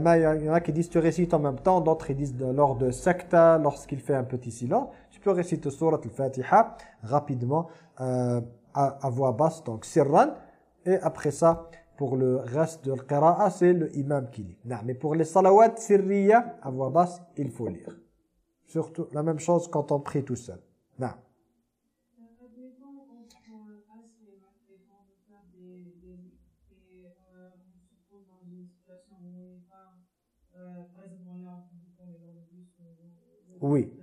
y en a qui disent tu récites en même temps, d'autres ils disent lors de secta, lorsqu'il fait un petit silence. Tu peux réciter surat al-Fatiha rapidement euh, à, voix basse, donc sirran. Et après ça, pour le reste de l'qira'a, c'est le imam qui lit. Non, mais pour les salawat sirriya, à voix basse, il faut lire. Surtout, la même chose quand on prie tout seul. Non. Oui.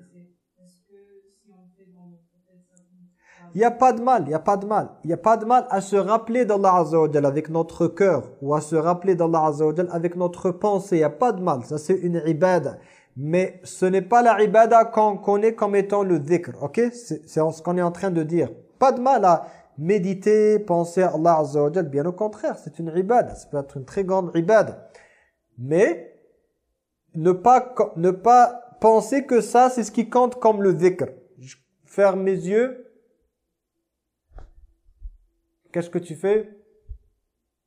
Il n'y a pas de mal, il n'y a pas de mal. Il n'y a pas de mal à se rappeler d'Allah Azza wa avec notre cœur ou à se rappeler d'Allah Azza wa avec notre pensée. Il n'y a pas de mal. Ça, c'est une ibada. Mais ce n'est pas la ibada qu'on connaît comme étant le dhikr. Ok? C'est ce qu'on est en train de dire. Pas de mal à méditer, penser à Allah Azza wa Bien au contraire, c'est une ibada. Ça peut être une très grande ibada. Mais ne pas, ne pas penser que ça, c'est ce qui compte comme le dhikr. Je ferme mes yeux. Qu'est-ce que tu fais?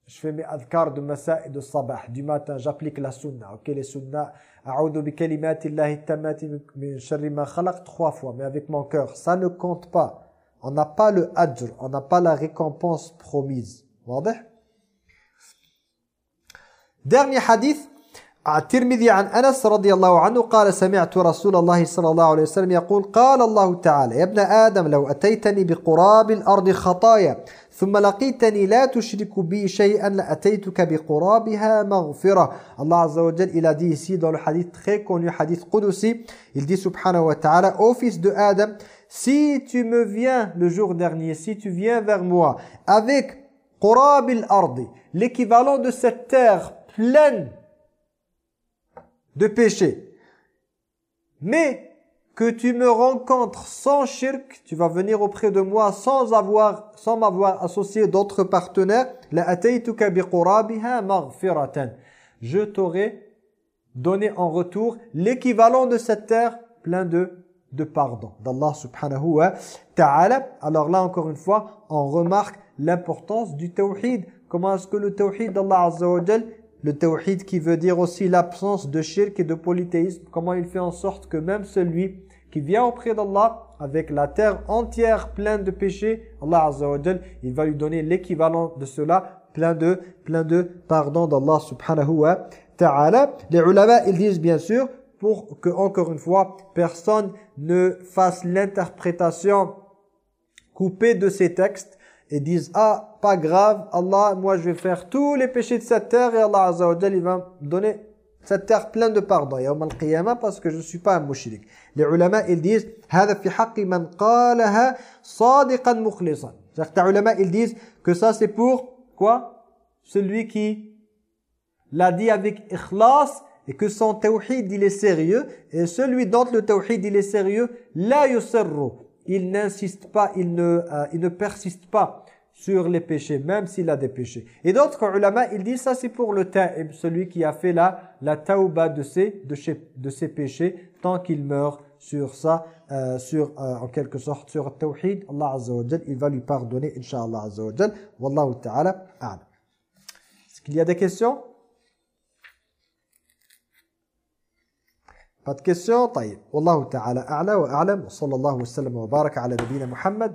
Je fais mes adhkar de masa et de sabah. Du matin, j'applique la sunna. Ok, les sunna. A'udhu bi tammati min sharri ma trois fois, mais avec mon cœur. Ça ne compte pas. On n'a pas le ajr, on n'a pas la récompense promise. Dernier hadith. الترمذي عن أنس رضي الله عنه قال سمعت رسول الله صلى الله عليه وسلم يقول قال الله تعالى يا ابن آدم لو أتيتني بقراب الأرض خطايا ثم لقيتني لا تشرك بي شيئا لأتيتك بقرابها مغفرة. الله عز وجل il a dit ici dans le hadith très connu hadith Qudusi il dit subhanahu wa ta'ala ô fils de Adam si tu me viens le jour dernier si tu viens vers moi avec قراب الأرض l'équivalent de cette terre pleine de péché. Mais que tu me rencontres sans shirk, tu vas venir auprès de moi sans avoir sans m'avoir associé d'autres partenaires, la Je t'aurai donné en retour l'équivalent de cette terre plein de de pardon d'Allah subhanahu wa ta'ala. Alors là encore une fois, on remarque l'importance du tawhid. Comment est-ce que le tawhid d'Allah azza le tawhid qui veut dire aussi l'absence de shirk et de polythéisme. Comment il fait en sorte que même celui qui vient auprès d'Allah avec la terre entière pleine de péchés, Allah Azza wa il va lui donner l'équivalent de cela, plein de, plein de pardon d'Allah subhanahu wa ta'ala. Les ulama, ils disent bien sûr, pour que, encore une fois, personne ne fasse l'interprétation coupée de ces textes et disent ah pas grave, Allah, moi je vais faire tous les péchés de cette terre et Allah Azza wa il va me donner cette terre pleine de pardon. Yawm al-qiyamah parce que je ne suis pas un mouchirik. Les ulama, ils disent Certains ulama, ils disent que ça c'est pour quoi? Celui qui l'a dit avec ikhlas et que son tawhid il est sérieux et celui dont le tawhid il est sérieux, la yusarru. Il n'insiste pas, il ne, euh, il ne persiste pas sur les péchés, même s'il a des péchés. Et d'autres ulama, ils disent ça c'est pour le ta'ib, celui qui a fait la, la tauba de ses, de, ses, de ses péchés, tant qu'il meurt sur ça, euh, sur, euh, en quelque sorte, sur le tawhid, Allah Azza wa Jal, il va lui pardonner, Inch'Allah Azza wa Jal. Wallahu ta'ala, a'lam. Est-ce qu'il y a des questions Pas de questions طيب والله تعالى أعلى وأعلم وصلى الله وسلم وبارك على نبينا محمد